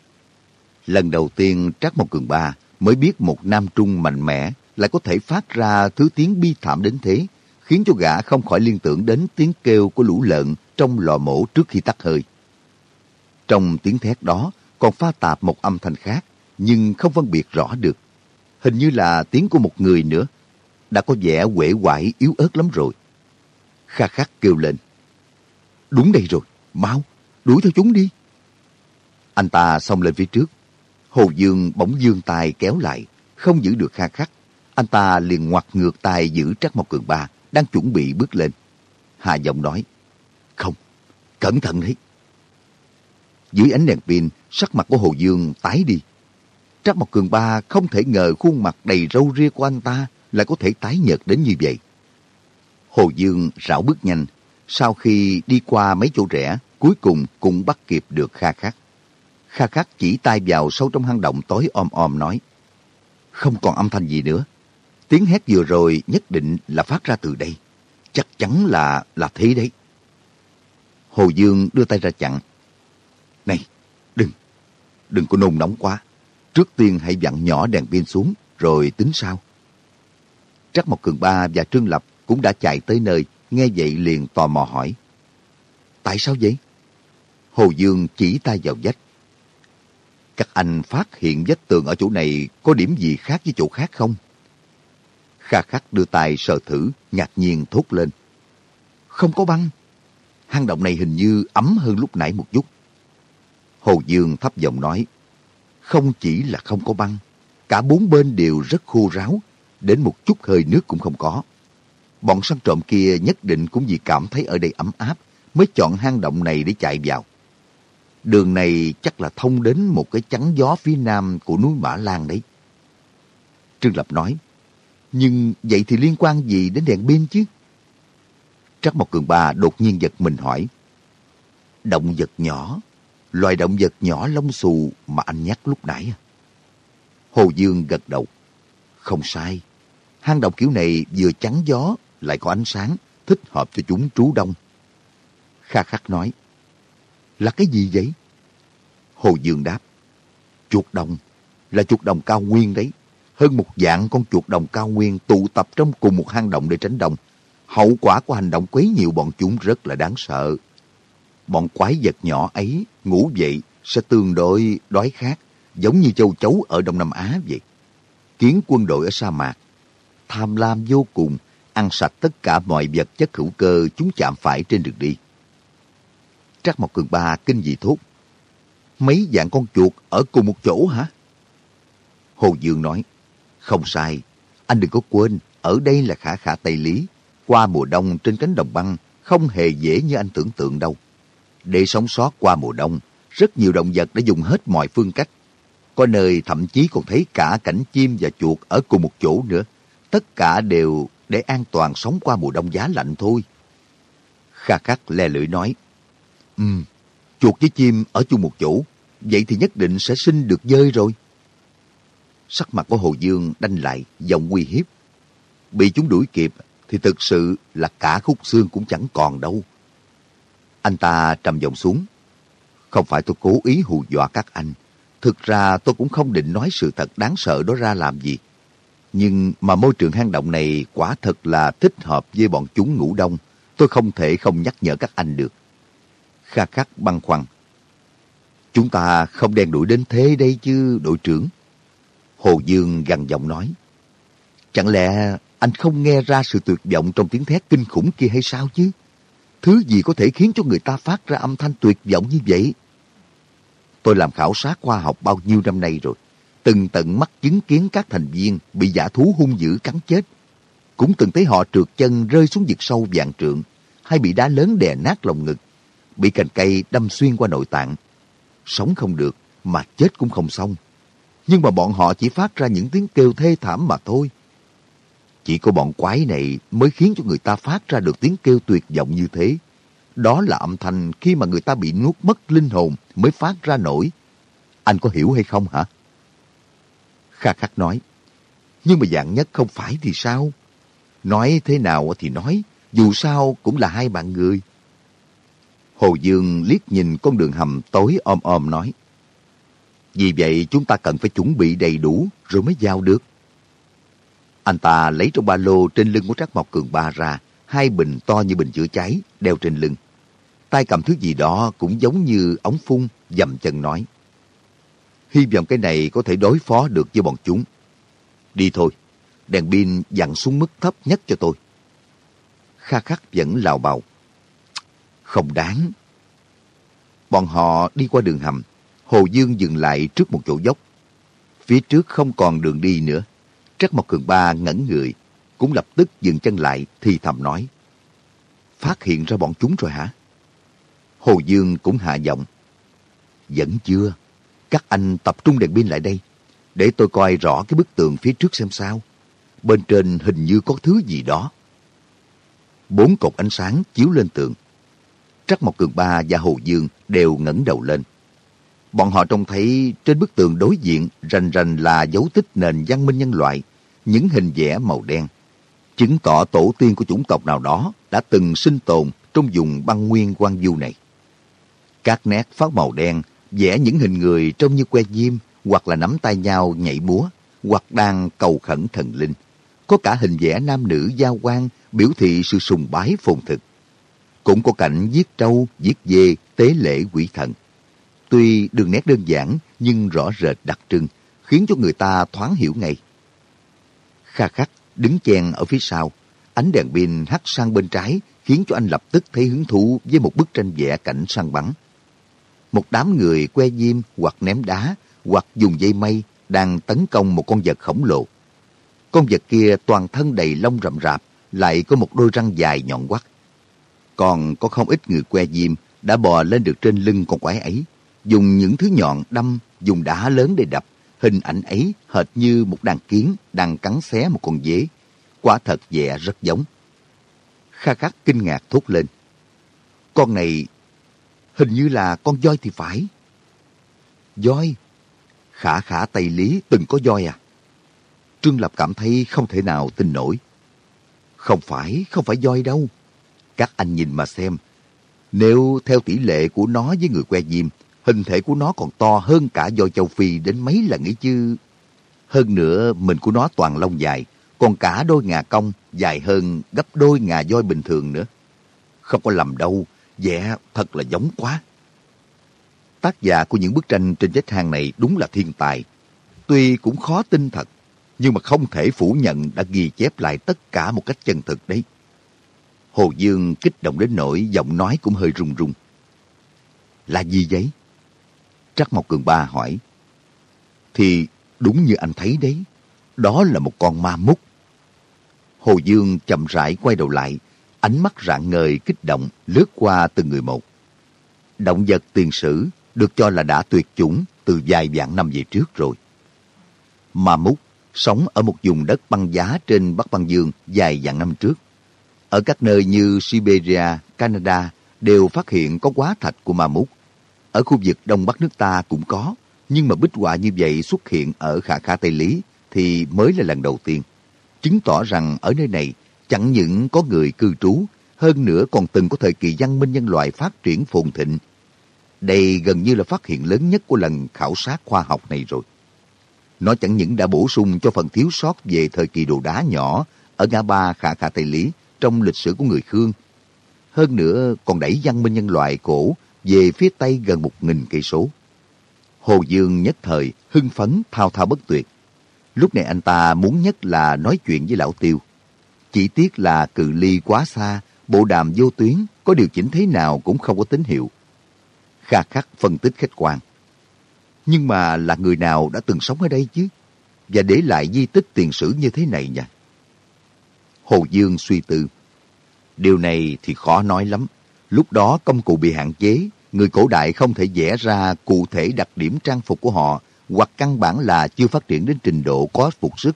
Lần đầu tiên Trác Mộc Cường Ba mới biết một nam trung mạnh mẽ lại có thể phát ra thứ tiếng bi thảm đến thế, khiến cho gã không khỏi liên tưởng đến tiếng kêu của lũ lợn trong lò mổ trước khi tắt hơi. Trong tiếng thét đó còn pha tạp một âm thanh khác, nhưng không phân biệt rõ được. Hình như là tiếng của một người nữa, đã có vẻ quể quải yếu ớt lắm rồi. Kha khắc kêu lên. Đúng đây rồi, mau, đuổi theo chúng đi. Anh ta xông lên phía trước. Hồ Dương bỗng dương tay kéo lại, không giữ được kha khắc. Anh ta liền ngoặt ngược tay giữ Trác Mộc Cường Ba, đang chuẩn bị bước lên. Hà giọng nói, không, cẩn thận đấy. Dưới ánh đèn pin, sắc mặt của Hồ Dương tái đi. Trác Mộc Cường Ba không thể ngờ khuôn mặt đầy râu ria của anh ta lại có thể tái nhợt đến như vậy. Hồ Dương rảo bước nhanh, sau khi đi qua mấy chỗ rẽ, cuối cùng cũng bắt kịp được Kha Khắc. Kha Khắc chỉ tay vào sâu trong hang động tối om om nói, không còn âm thanh gì nữa. Tiếng hét vừa rồi nhất định là phát ra từ đây. Chắc chắn là là thế đấy. Hồ Dương đưa tay ra chặn. Này, đừng, đừng có nôn nóng quá. Trước tiên hãy vặn nhỏ đèn pin xuống, rồi tính sao. Trắc Mộc Cường Ba và Trương Lập cũng đã chạy tới nơi, nghe vậy liền tò mò hỏi. Tại sao vậy? Hồ Dương chỉ tay vào vách. Các anh phát hiện vết tường ở chỗ này có điểm gì khác với chỗ khác không? Kha khắc đưa tay sờ thử, ngạc nhiên thốt lên. Không có băng. Hang động này hình như ấm hơn lúc nãy một chút. Hồ Dương thấp giọng nói. Không chỉ là không có băng, cả bốn bên đều rất khô ráo, đến một chút hơi nước cũng không có. Bọn săn trộm kia nhất định cũng vì cảm thấy ở đây ấm áp, mới chọn hang động này để chạy vào. Đường này chắc là thông đến một cái chắn gió phía nam của núi Mã Lan đấy. Trương Lập nói, nhưng vậy thì liên quan gì đến đèn pin chứ? Trắc Mộc Cường Ba đột nhiên giật mình hỏi. Động vật nhỏ, loài động vật nhỏ lông xù mà anh nhắc lúc nãy à? Hồ Dương gật đầu. Không sai. Hang động kiểu này vừa chắn gió, lại có ánh sáng, thích hợp cho chúng trú đông. Kha khắc nói. Là cái gì vậy? Hồ Dương đáp. Chuột đồng, là chuột đồng cao nguyên đấy. Hơn một dạng con chuột đồng cao nguyên tụ tập trong cùng một hang động để tránh đông. Hậu quả của hành động quấy nhiều bọn chúng rất là đáng sợ. Bọn quái vật nhỏ ấy ngủ dậy sẽ tương đối đói khát, giống như châu chấu ở Đông Nam Á vậy. Kiến quân đội ở sa mạc, tham lam vô cùng, ăn sạch tất cả mọi vật chất hữu cơ chúng chạm phải trên đường đi. Trắc Mộc Cường Ba kinh dị thốt. Mấy dạng con chuột ở cùng một chỗ hả? Hồ Dương nói, không sai, anh đừng có quên, ở đây là khả khả Tây Lý. Qua mùa đông trên cánh đồng băng không hề dễ như anh tưởng tượng đâu. Để sống sót qua mùa đông, rất nhiều động vật đã dùng hết mọi phương cách. Có nơi thậm chí còn thấy cả cảnh chim và chuột ở cùng một chỗ nữa. Tất cả đều để an toàn sống qua mùa đông giá lạnh thôi. Kha khắc le lưỡi nói, Ừ, chuột với chim ở chung một chỗ, vậy thì nhất định sẽ sinh được dơi rồi. Sắc mặt của Hồ Dương đanh lại, giọng uy hiếp. Bị chúng đuổi kịp thì thực sự là cả khúc xương cũng chẳng còn đâu. Anh ta trầm giọng xuống. Không phải tôi cố ý hù dọa các anh. Thực ra tôi cũng không định nói sự thật đáng sợ đó ra làm gì. Nhưng mà môi trường hang động này quả thật là thích hợp với bọn chúng ngủ đông. Tôi không thể không nhắc nhở các anh được. Kha khắc băng khoăn. Chúng ta không đen đuổi đến thế đây chứ, đội trưởng. Hồ Dương gằn giọng nói. Chẳng lẽ anh không nghe ra sự tuyệt vọng trong tiếng thét kinh khủng kia hay sao chứ? Thứ gì có thể khiến cho người ta phát ra âm thanh tuyệt vọng như vậy? Tôi làm khảo sát khoa học bao nhiêu năm nay rồi. Từng tận mắt chứng kiến các thành viên bị giả thú hung dữ cắn chết. Cũng từng thấy họ trượt chân rơi xuống vực sâu vạn trượng hay bị đá lớn đè nát lồng ngực, bị cành cây đâm xuyên qua nội tạng. Sống không được mà chết cũng không xong. Nhưng mà bọn họ chỉ phát ra những tiếng kêu thê thảm mà thôi. Chỉ có bọn quái này mới khiến cho người ta phát ra được tiếng kêu tuyệt vọng như thế. Đó là âm thanh khi mà người ta bị nuốt mất linh hồn mới phát ra nổi. Anh có hiểu hay không hả? Kha khắc nói. Nhưng mà dạng nhất không phải thì sao? Nói thế nào thì nói, dù sao cũng là hai bạn người. Hồ Dương liếc nhìn con đường hầm tối om om nói. Vì vậy chúng ta cần phải chuẩn bị đầy đủ rồi mới giao được. Anh ta lấy trong ba lô trên lưng của Trác Mộc Cường Ba ra hai bình to như bình chữa cháy đeo trên lưng. Tay cầm thứ gì đó cũng giống như ống phun, dầm chân nói. Hy vọng cái này có thể đối phó được với bọn chúng. Đi thôi, đèn pin dặn xuống mức thấp nhất cho tôi. Kha khắc vẫn lào bào. Không đáng. Bọn họ đi qua đường hầm. Hồ Dương dừng lại trước một chỗ dốc. Phía trước không còn đường đi nữa. Trắc Mộc Cường Ba ngẩn người, cũng lập tức dừng chân lại thì thầm nói. Phát hiện ra bọn chúng rồi hả? Hồ Dương cũng hạ giọng. Vẫn chưa. Các anh tập trung đèn pin lại đây. Để tôi coi rõ cái bức tường phía trước xem sao. Bên trên hình như có thứ gì đó. Bốn cột ánh sáng chiếu lên tường. Trắc Mộc Cường Ba và Hồ Dương đều ngẩng đầu lên. Bọn họ trông thấy trên bức tường đối diện rành rành là dấu tích nền văn minh nhân loại, những hình vẽ màu đen, chứng tỏ tổ tiên của chủng tộc nào đó đã từng sinh tồn trong vùng băng nguyên quan du này. Các nét phát màu đen vẽ những hình người trông như que diêm hoặc là nắm tay nhau nhảy múa hoặc đang cầu khẩn thần linh. Có cả hình vẽ nam nữ giao quan biểu thị sự sùng bái phồn thực. Cũng có cảnh giết trâu, giết dê, tế lễ quỷ thần. Tuy đường nét đơn giản nhưng rõ rệt đặc trưng, khiến cho người ta thoáng hiểu ngay. Kha khắc đứng chen ở phía sau, ánh đèn pin hắt sang bên trái khiến cho anh lập tức thấy hứng thú với một bức tranh vẽ cảnh săn bắn. Một đám người que diêm hoặc ném đá hoặc dùng dây mây đang tấn công một con vật khổng lồ. Con vật kia toàn thân đầy lông rậm rạp, lại có một đôi răng dài nhọn quắt. Còn có không ít người que diêm đã bò lên được trên lưng con quái ấy, dùng những thứ nhọn đâm, dùng đá lớn để đập. Hình ảnh ấy hệt như một đàn kiến đang cắn xé một con dế. Quả thật vẻ rất giống. Kha khắc kinh ngạc thốt lên. Con này hình như là con voi thì phải. Voi? Khả khả Tây Lý từng có voi à? Trương Lập cảm thấy không thể nào tin nổi. Không phải, không phải voi đâu. Các anh nhìn mà xem. Nếu theo tỷ lệ của nó với người que diêm, hình thể của nó còn to hơn cả voi châu Phi đến mấy lần ấy chứ. Hơn nữa, mình của nó toàn lông dài, còn cả đôi ngà cong dài hơn gấp đôi ngà voi bình thường nữa. Không có lầm đâu, vẽ thật là giống quá. Tác giả của những bức tranh trên vách hang này đúng là thiên tài. Tuy cũng khó tin thật, nhưng mà không thể phủ nhận đã ghi chép lại tất cả một cách chân thực đấy. Hồ Dương kích động đến nỗi giọng nói cũng hơi run run. Là gì vậy? Trắc Mộc Cường Ba hỏi. Thì đúng như anh thấy đấy, đó là một con ma mút. Hồ Dương chậm rãi quay đầu lại, ánh mắt rạng ngời kích động lướt qua từng người một. Động vật tiền sử được cho là đã tuyệt chủng từ vài vạn năm về trước rồi. Ma mút sống ở một vùng đất băng giá trên Bắc Băng Dương vài vạn năm trước. Ở các nơi như Siberia, Canada đều phát hiện có quá thạch của ma mút. Ở khu vực Đông Bắc nước ta cũng có, nhưng mà bích họa như vậy xuất hiện ở Khả Khả Tây Lý thì mới là lần đầu tiên. Chứng tỏ rằng ở nơi này chẳng những có người cư trú, hơn nữa còn từng có thời kỳ văn minh nhân loại phát triển phồn thịnh. Đây gần như là phát hiện lớn nhất của lần khảo sát khoa học này rồi. Nó chẳng những đã bổ sung cho phần thiếu sót về thời kỳ đồ đá nhỏ ở ngã ba Khả Khả Tây Lý trong lịch sử của người Khương. Hơn nữa còn đẩy văn minh nhân loại cổ về phía Tây gần một nghìn cây số. Hồ Dương nhất thời hưng phấn thao thao bất tuyệt. Lúc này anh ta muốn nhất là nói chuyện với lão tiêu. Chỉ tiếc là cự ly quá xa, bộ đàm vô tuyến, có điều chỉnh thế nào cũng không có tín hiệu. Kha khắc phân tích khách quan. Nhưng mà là người nào đã từng sống ở đây chứ? Và để lại di tích tiền sử như thế này nha. Hồ Dương suy tư. Điều này thì khó nói lắm. Lúc đó công cụ bị hạn chế, người cổ đại không thể vẽ ra cụ thể đặc điểm trang phục của họ hoặc căn bản là chưa phát triển đến trình độ có phục sức.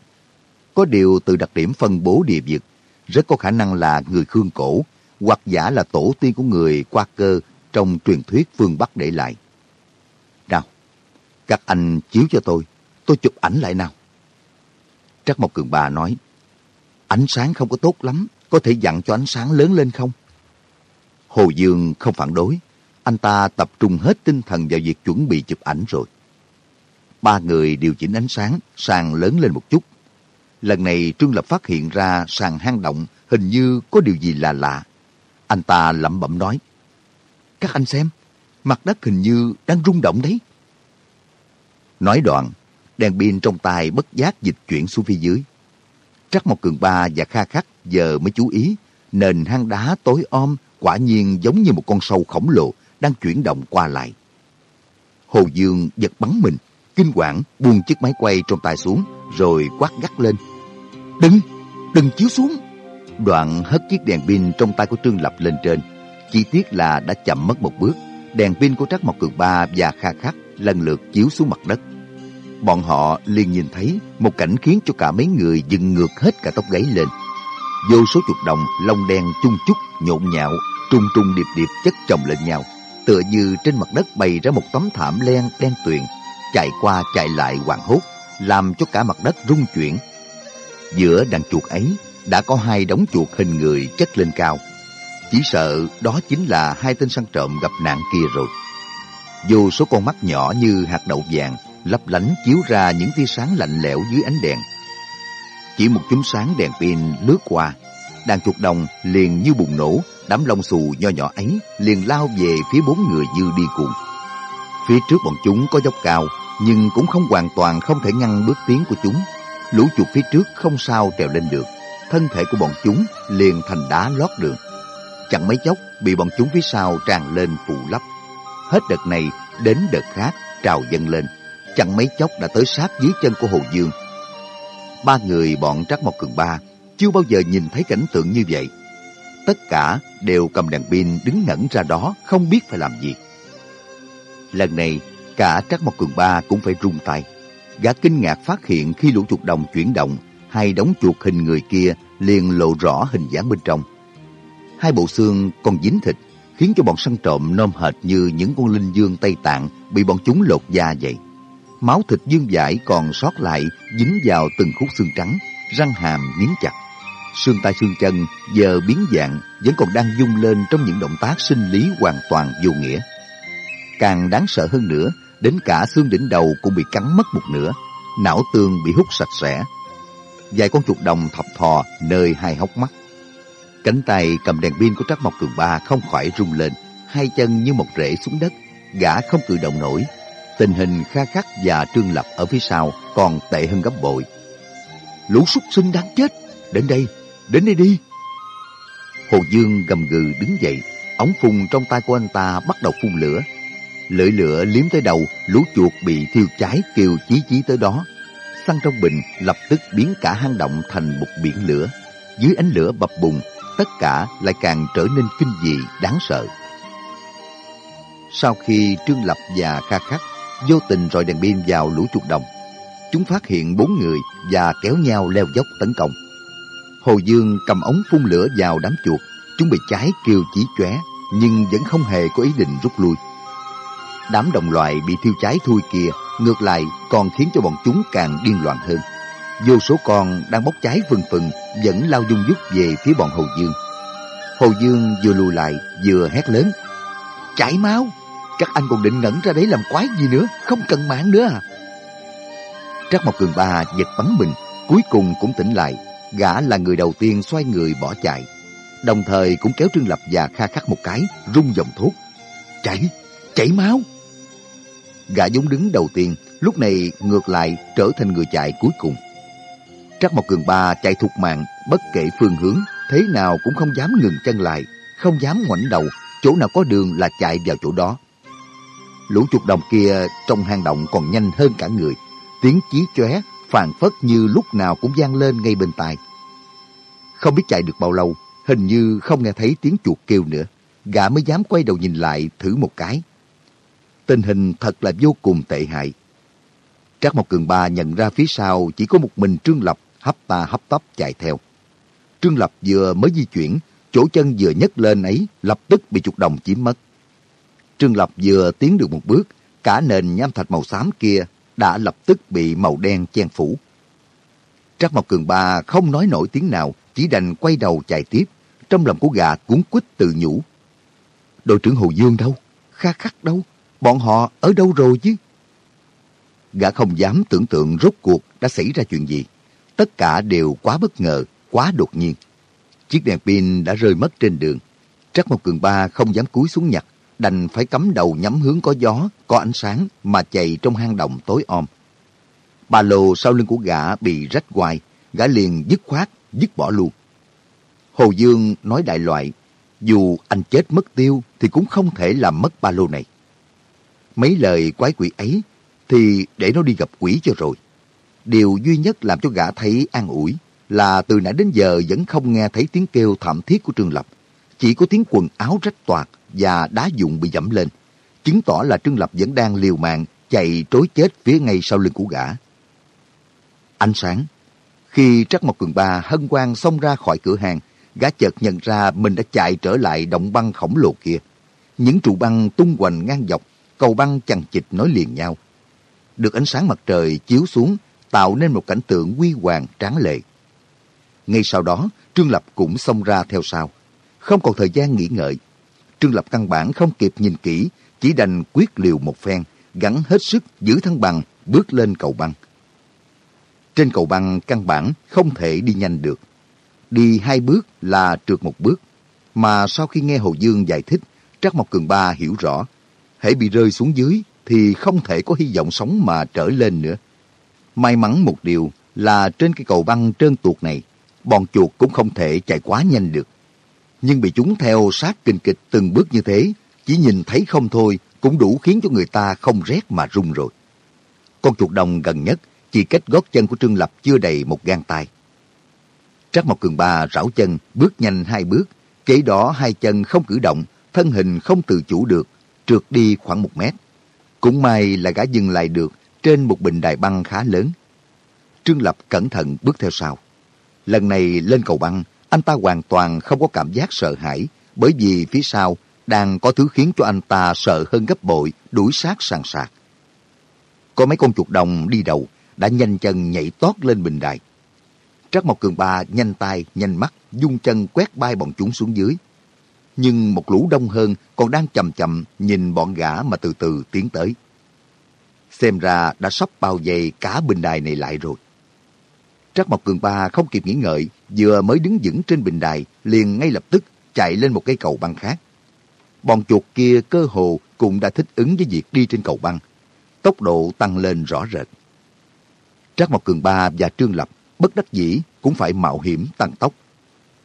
Có điều từ đặc điểm phân bố địa vực, rất có khả năng là người Khương cổ hoặc giả là tổ tiên của người qua cơ trong truyền thuyết phương Bắc để lại. Nào, các anh chiếu cho tôi, tôi chụp ảnh lại nào. Trắc Mộc Cường Bà nói, ánh sáng không có tốt lắm, có thể dặn cho ánh sáng lớn lên không? Hồ Dương không phản đối, anh ta tập trung hết tinh thần vào việc chuẩn bị chụp ảnh rồi. Ba người điều chỉnh ánh sáng, sàn lớn lên một chút. Lần này Trương Lập phát hiện ra sàn hang động hình như có điều gì là lạ. Anh ta lẩm bẩm nói, Các anh xem, mặt đất hình như đang rung động đấy. Nói đoạn, đèn pin trong tay bất giác dịch chuyển xuống phía dưới. Trắc một Cường Ba và Kha Khắc giờ mới chú ý, nền hang đá tối om quả nhiên giống như một con sâu khổng lồ đang chuyển động qua lại. Hồ Dương giật bắn mình, kinh quản buông chiếc máy quay trong tay xuống, rồi quát gắt lên. Đừng, đừng chiếu xuống. Đoạn hất chiếc đèn pin trong tay của Trương Lập lên trên. Chi tiết là đã chậm mất một bước. Đèn pin của Trắc Mộc Cường Ba và Kha Khắc lần lượt chiếu xuống mặt đất. Bọn họ liền nhìn thấy một cảnh khiến cho cả mấy người dừng ngược hết cả tóc gáy lên. Vô số chuột đồng, lông đen chung chúc, nhộn nhạo, trung trung điệp điệp chất chồng lên nhau. Tựa như trên mặt đất bày ra một tấm thảm len đen tuyền, chạy qua chạy lại hoảng hốt, làm cho cả mặt đất rung chuyển. Giữa đàn chuột ấy đã có hai đống chuột hình người chất lên cao. Chỉ sợ đó chính là hai tên săn trộm gặp nạn kia rồi. Vô số con mắt nhỏ như hạt đậu vàng lấp lánh chiếu ra những tia sáng lạnh lẽo dưới ánh đèn. Chỉ một chùm sáng đèn pin lướt qua, đàn chuột đồng liền như bùng nổ, đám lông xù nho nhỏ ấy liền lao về phía bốn người dư đi cùng. Phía trước bọn chúng có dốc cao, nhưng cũng không hoàn toàn không thể ngăn bước tiến của chúng. Lũ chuột phía trước không sao trèo lên được, thân thể của bọn chúng liền thành đá lót đường. Chẳng mấy chốc bị bọn chúng phía sau tràn lên phủ lấp. Hết đợt này đến đợt khác trào dâng lên, chẳng mấy chốc đã tới sát dưới chân của Hồ Dương. Ba người bọn Trắc Mộc Cường Ba chưa bao giờ nhìn thấy cảnh tượng như vậy. Tất cả đều cầm đèn pin đứng ngẩn ra đó không biết phải làm gì. Lần này, cả Trắc Mộc Cường Ba cũng phải rung tay. Gã kinh ngạc phát hiện khi lũ chuột đồng chuyển động, hai đống chuột hình người kia liền lộ rõ hình dáng bên trong. Hai bộ xương còn dính thịt, khiến cho bọn săn trộm nôm hệt như những con linh dương Tây Tạng bị bọn chúng lột da vậy máu thịt dương dãi còn sót lại dính vào từng khúc xương trắng, răng hàm nghiến chặt. Xương tay xương chân giờ biến dạng vẫn còn đang dung lên trong những động tác sinh lý hoàn toàn vô nghĩa. Càng đáng sợ hơn nữa, đến cả xương đỉnh đầu cũng bị cắn mất một nửa, não tương bị hút sạch sẽ. vài con chuột đồng thập thò nơi hai hốc mắt. Cánh tay cầm đèn pin của Trác Mộc Cường Ba không khỏi rung lên, hai chân như một rễ xuống đất, gã không cử động nổi. Tình hình Kha Khắc và Trương Lập ở phía sau còn tệ hơn gấp bội. Lũ súc sinh đáng chết! Đến đây! Đến đây đi! Hồ Dương gầm gừ đứng dậy, ống phun trong tay của anh ta bắt đầu phun lửa. Lưỡi lửa liếm tới đầu, lũ chuột bị thiêu cháy kêu chí chí tới đó. Xăng trong bình lập tức biến cả hang động thành một biển lửa. Dưới ánh lửa bập bùng, tất cả lại càng trở nên kinh dị, đáng sợ. Sau khi Trương Lập và Kha Khắc vô tình rọi đèn pin vào lũ chuột đồng, chúng phát hiện bốn người và kéo nhau leo dốc tấn công. Hồ Dương cầm ống phun lửa vào đám chuột, chúng bị cháy kêu chỉ chóe nhưng vẫn không hề có ý định rút lui. Đám đồng loại bị thiêu cháy thui kia ngược lại còn khiến cho bọn chúng càng điên loạn hơn. Vô số con đang bốc cháy phừng phừng vẫn lao dung dút về phía bọn Hồ Dương. Hồ Dương vừa lùi lại vừa hét lớn. Chảy máu! Các anh còn định ngẩn ra đấy làm quái gì nữa, không cần mạng nữa à? Trắc Mộc Cường Ba giật bắn mình, cuối cùng cũng tỉnh lại. Gã là người đầu tiên xoay người bỏ chạy. Đồng thời cũng kéo Trương Lập và Kha Khắc một cái, rung giọng thốt. Chảy! Chảy máu! Gã giống đứng đầu tiên, lúc này ngược lại trở thành người chạy cuối cùng. Trắc Mộc Cường Ba chạy thục mạng, bất kể phương hướng, thế nào cũng không dám ngừng chân lại, không dám ngoảnh đầu, chỗ nào có đường là chạy vào chỗ đó. Lũ chuột đồng kia trong hang động còn nhanh hơn cả người, tiếng chí chóe phàn phất như lúc nào cũng vang lên ngay bên tai. Không biết chạy được bao lâu, hình như không nghe thấy tiếng chuột kêu nữa, gã mới dám quay đầu nhìn lại thử một cái. Tình hình thật là vô cùng tệ hại. Trác Mộc Cường Ba nhận ra phía sau chỉ có một mình Trương Lập hấp ta hấp tấp chạy theo. Trương Lập vừa mới di chuyển, chỗ chân vừa nhấc lên ấy lập tức bị chuột đồng chiếm mất. Trương Lập vừa tiến được một bước, cả nền nham thạch màu xám kia đã lập tức bị màu đen che phủ. Trác Mộc Cường Ba không nói nổi tiếng nào, chỉ đành quay đầu chạy tiếp. Trong lòng của gà cuốn quýt tự nhủ. Đội trưởng Hồ Dương đâu? Kha khắc đâu? Bọn họ ở đâu rồi chứ? Gã không dám tưởng tượng rốt cuộc đã xảy ra chuyện gì. Tất cả đều quá bất ngờ, quá đột nhiên. Chiếc đèn pin đã rơi mất trên đường. Trắc Mộc Cường Ba không dám cúi xuống nhặt, đành phải cắm đầu nhắm hướng có gió, có ánh sáng mà chạy trong hang động tối om. Ba lô sau lưng của gã bị rách hoài, gã liền dứt khoát, dứt bỏ luôn. Hồ Dương nói đại loại, dù anh chết mất tiêu thì cũng không thể làm mất ba lô này. Mấy lời quái quỷ ấy thì để nó đi gặp quỷ cho rồi. Điều duy nhất làm cho gã thấy an ủi là từ nãy đến giờ vẫn không nghe thấy tiếng kêu thảm thiết của trường Lập. Chỉ có tiếng quần áo rách toạc và đá dụng bị dẫm lên, chứng tỏ là Trương Lập vẫn đang liều mạng chạy trối chết phía ngay sau lưng của gã. Ánh sáng. Khi Trắc Mộc Cường Ba hân hoan xông ra khỏi cửa hàng, gã chợt nhận ra mình đã chạy trở lại động băng khổng lồ kia. Những trụ băng tung hoành ngang dọc, cầu băng chằng chịt nối liền nhau. Được ánh sáng mặt trời chiếu xuống, tạo nên một cảnh tượng huy hoàng tráng lệ. Ngay sau đó, Trương Lập cũng xông ra theo sau. Không còn thời gian nghỉ ngợi. Trương Lập căn bản không kịp nhìn kỹ, chỉ đành quyết liều một phen, gắn hết sức giữ thăng bằng, bước lên cầu băng. Trên cầu băng căn bản không thể đi nhanh được. Đi hai bước là trượt một bước. Mà sau khi nghe Hồ Dương giải thích, Trác Mộc Cường Ba hiểu rõ, hãy bị rơi xuống dưới thì không thể có hy vọng sống mà trở lên nữa. May mắn một điều là trên cái cầu băng trơn tuột này, bọn chuột cũng không thể chạy quá nhanh được. Nhưng bị chúng theo sát kinh kịch từng bước như thế, chỉ nhìn thấy không thôi cũng đủ khiến cho người ta không rét mà run rồi. Con chuột đồng gần nhất chỉ cách gót chân của Trương Lập chưa đầy một gang tay. Trắc Mộc Cường Ba rảo chân, bước nhanh hai bước, kế đó hai chân không cử động, thân hình không tự chủ được, trượt đi khoảng một mét. Cũng may là gã dừng lại được trên một bình đài băng khá lớn. Trương Lập cẩn thận bước theo sau. Lần này lên cầu băng, anh ta hoàn toàn không có cảm giác sợ hãi, bởi vì phía sau đang có thứ khiến cho anh ta sợ hơn gấp bội, đuổi sát sàn sạc. Có mấy con chuột đồng đi đầu, đã nhanh chân nhảy tót lên bình đài. Trắc Mộc Cường Ba nhanh tay, nhanh mắt, dung chân quét bay bọn chúng xuống dưới. Nhưng một lũ đông hơn còn đang chậm chậm nhìn bọn gã mà từ từ tiến tới. Xem ra đã sắp bao vây cả bình đài này lại rồi. Trác Mộc Cường Ba không kịp nghĩ ngợi, vừa mới đứng vững trên bình đài, liền ngay lập tức chạy lên một cây cầu băng khác. Bọn chuột kia cơ hồ cũng đã thích ứng với việc đi trên cầu băng. Tốc độ tăng lên rõ rệt. Trác Mộc Cường Ba và Trương Lập bất đắc dĩ cũng phải mạo hiểm tăng tốc.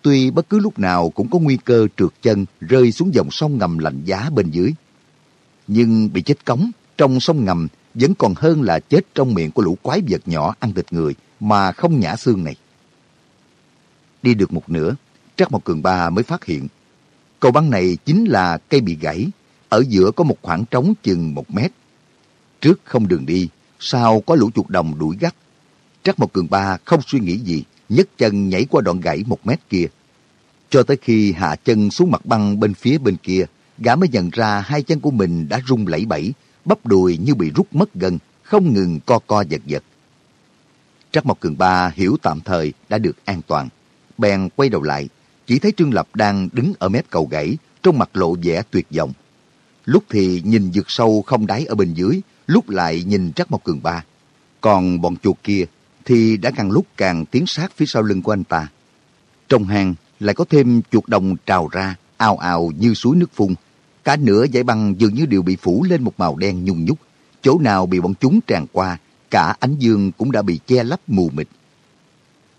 Tuy bất cứ lúc nào cũng có nguy cơ trượt chân rơi xuống dòng sông ngầm lạnh giá bên dưới. Nhưng bị chết cống trong sông ngầm vẫn còn hơn là chết trong miệng của lũ quái vật nhỏ ăn thịt người mà không nhả xương này. Đi được một nửa, Trác Mộc Cường Ba mới phát hiện cầu băng này chính là cây bị gãy, ở giữa có một khoảng trống chừng một mét. Trước không đường đi, sau có lũ chuột đồng đuổi gắt. Trác Mộc Cường Ba không suy nghĩ gì, nhấc chân nhảy qua đoạn gãy một mét kia. Cho tới khi hạ chân xuống mặt băng bên phía bên kia, gã mới nhận ra hai chân của mình đã rung lẩy bẩy, bắp đùi như bị rút mất gần, không ngừng co co giật giật. Trắc Mộc Cường Ba hiểu tạm thời đã được an toàn. Bèn quay đầu lại, chỉ thấy Trương Lập đang đứng ở mép cầu gãy, trong mặt lộ vẻ tuyệt vọng. Lúc thì nhìn vực sâu không đáy ở bên dưới, lúc lại nhìn Trắc Mộc Cường Ba. Còn bọn chuột kia thì đã càng lúc càng tiến sát phía sau lưng của anh ta. Trong hang lại có thêm chuột đồng trào ra, ào ào như suối nước phun. Cả nửa dải băng dường như đều bị phủ lên một màu đen nhung nhúc. Chỗ nào bị bọn chúng tràn qua, cả ánh dương cũng đã bị che lấp mù mịt.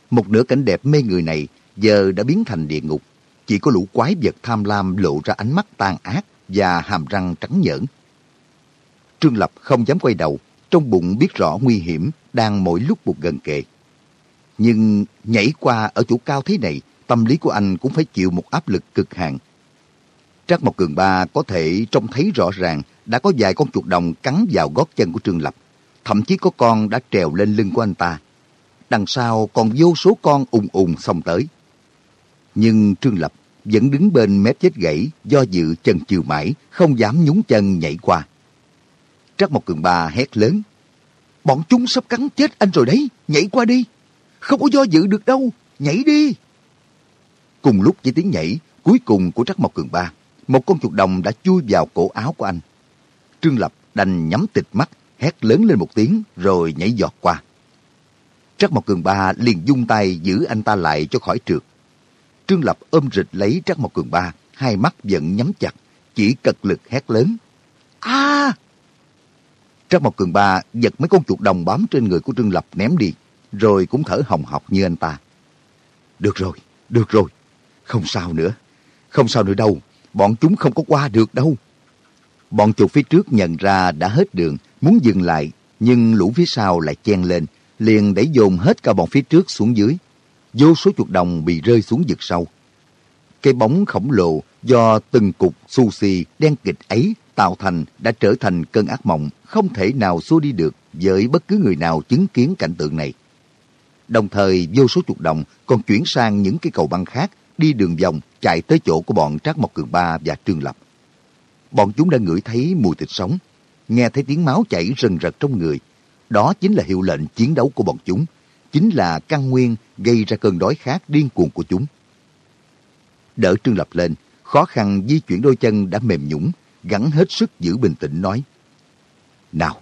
Một nửa cảnh đẹp mê người này giờ đã biến thành địa ngục. Chỉ có lũ quái vật tham lam lộ ra ánh mắt tàn ác và hàm răng trắng nhẫn. Trương Lập không dám quay đầu, trong bụng biết rõ nguy hiểm đang mỗi lúc một gần kề. Nhưng nhảy qua ở chỗ cao thế này, tâm lý của anh cũng phải chịu một áp lực cực hạn. Trác Mộc Cường Ba có thể trông thấy rõ ràng đã có vài con chuột đồng cắn vào gót chân của Trương Lập. Thậm chí có con đã trèo lên lưng của anh ta. Đằng sau còn vô số con ùng ùng xông tới. Nhưng Trương Lập vẫn đứng bên mép chết gãy do dự chân chiều mãi, không dám nhúng chân nhảy qua. trắc một Cường Ba hét lớn. Bọn chúng sắp cắn chết anh rồi đấy, nhảy qua đi. Không có do dự được đâu, nhảy đi. Cùng lúc với tiếng nhảy, cuối cùng của trắc Mộc Cường Ba, một con chuột đồng đã chui vào cổ áo của anh. Trương Lập đành nhắm tịch mắt, hét lớn lên một tiếng rồi nhảy giọt qua. Trác Mộc Cường Ba liền dung tay giữ anh ta lại cho khỏi trượt. Trương Lập ôm rịch lấy Trác Mộc Cường Ba, hai mắt vẫn nhắm chặt, chỉ cật lực hét lớn. a Trác Mộc Cường Ba giật mấy con chuột đồng bám trên người của Trương Lập ném đi, rồi cũng thở hồng hộc như anh ta. Được rồi, được rồi, không sao nữa, không sao nữa đâu, bọn chúng không có qua được đâu. Bọn chuột phía trước nhận ra đã hết đường, muốn dừng lại, nhưng lũ phía sau lại chen lên, liền đẩy dồn hết cả bọn phía trước xuống dưới. Vô số chuột đồng bị rơi xuống vực sâu. Cái bóng khổng lồ do từng cục sushi đen kịch ấy tạo thành đã trở thành cơn ác mộng không thể nào xua đi được với bất cứ người nào chứng kiến cảnh tượng này. Đồng thời vô số chuột đồng còn chuyển sang những cái cầu băng khác đi đường vòng chạy tới chỗ của bọn Trác Mộc Cường Ba và Trương Lập. Bọn chúng đã ngửi thấy mùi thịt sống, nghe thấy tiếng máu chảy rần rật trong người. Đó chính là hiệu lệnh chiến đấu của bọn chúng, chính là căn nguyên gây ra cơn đói khát điên cuồng của chúng. Đỡ Trương Lập lên, khó khăn di chuyển đôi chân đã mềm nhũng, gắn hết sức giữ bình tĩnh nói. Nào,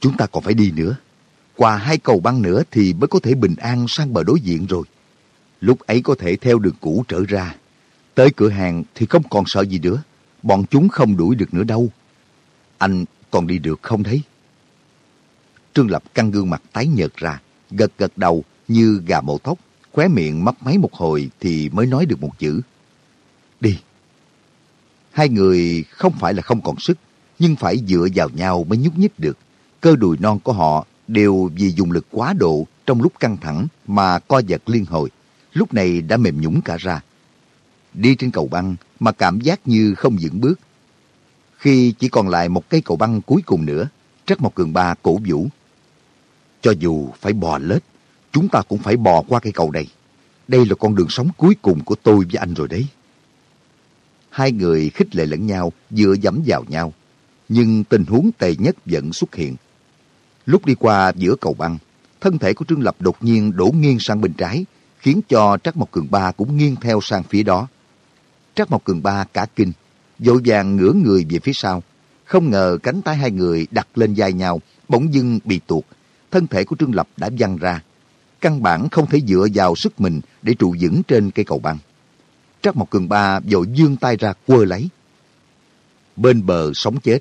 chúng ta còn phải đi nữa. Qua hai cầu băng nữa thì mới có thể bình an sang bờ đối diện rồi. Lúc ấy có thể theo đường cũ trở ra. Tới cửa hàng thì không còn sợ gì nữa. Bọn chúng không đuổi được nữa đâu. Anh còn đi được không thấy? Trương Lập căng gương mặt tái nhợt ra, gật gật đầu như gà mổ tóc, khóe miệng mấp máy một hồi thì mới nói được một chữ. Đi. Hai người không phải là không còn sức, nhưng phải dựa vào nhau mới nhúc nhích được. Cơ đùi non của họ đều vì dùng lực quá độ trong lúc căng thẳng mà co giật liên hồi, lúc này đã mềm nhũng cả ra. Đi trên cầu băng mà cảm giác như không vững bước. Khi chỉ còn lại một cây cầu băng cuối cùng nữa, Trắc Mộc Cường Ba cổ vũ. Cho dù phải bò lết, chúng ta cũng phải bò qua cây cầu này. Đây là con đường sống cuối cùng của tôi với anh rồi đấy. Hai người khích lệ lẫn nhau, dựa dẫm vào nhau. Nhưng tình huống tệ nhất vẫn xuất hiện. Lúc đi qua giữa cầu băng, thân thể của Trương Lập đột nhiên đổ nghiêng sang bên trái, khiến cho Trắc Mộc Cường Ba cũng nghiêng theo sang phía đó. Trắc Mộc Cường Ba cả kinh, vội vàng ngửa người về phía sau. Không ngờ cánh tay hai người đặt lên vai nhau, bỗng dưng bị tuột. Thân thể của Trương Lập đã văng ra. căn bản không thể dựa vào sức mình để trụ vững trên cây cầu băng. Trắc Mộc Cường Ba vội dương tay ra quơ lấy. Bên bờ sống chết.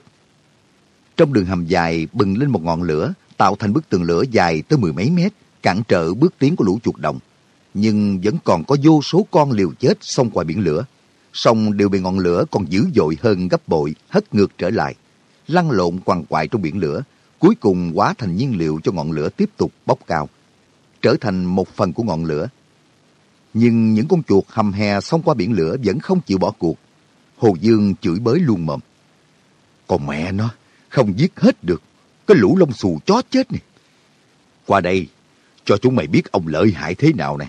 Trong đường hầm dài bừng lên một ngọn lửa, tạo thành bức tường lửa dài tới mười mấy mét, cản trở bước tiến của lũ chuột đồng. Nhưng vẫn còn có vô số con liều chết xông qua biển lửa. Song đều bị ngọn lửa còn dữ dội hơn gấp bội, hất ngược trở lại. Lăn lộn quằn quại trong biển lửa, cuối cùng hóa thành nhiên liệu cho ngọn lửa tiếp tục bốc cao. Trở thành một phần của ngọn lửa. Nhưng những con chuột hầm hè xông qua biển lửa vẫn không chịu bỏ cuộc. Hồ Dương chửi bới luôn mồm. Còn mẹ nó, không giết hết được. Cái lũ lông xù chó chết này. Qua đây, cho chúng mày biết ông lợi hại thế nào nè.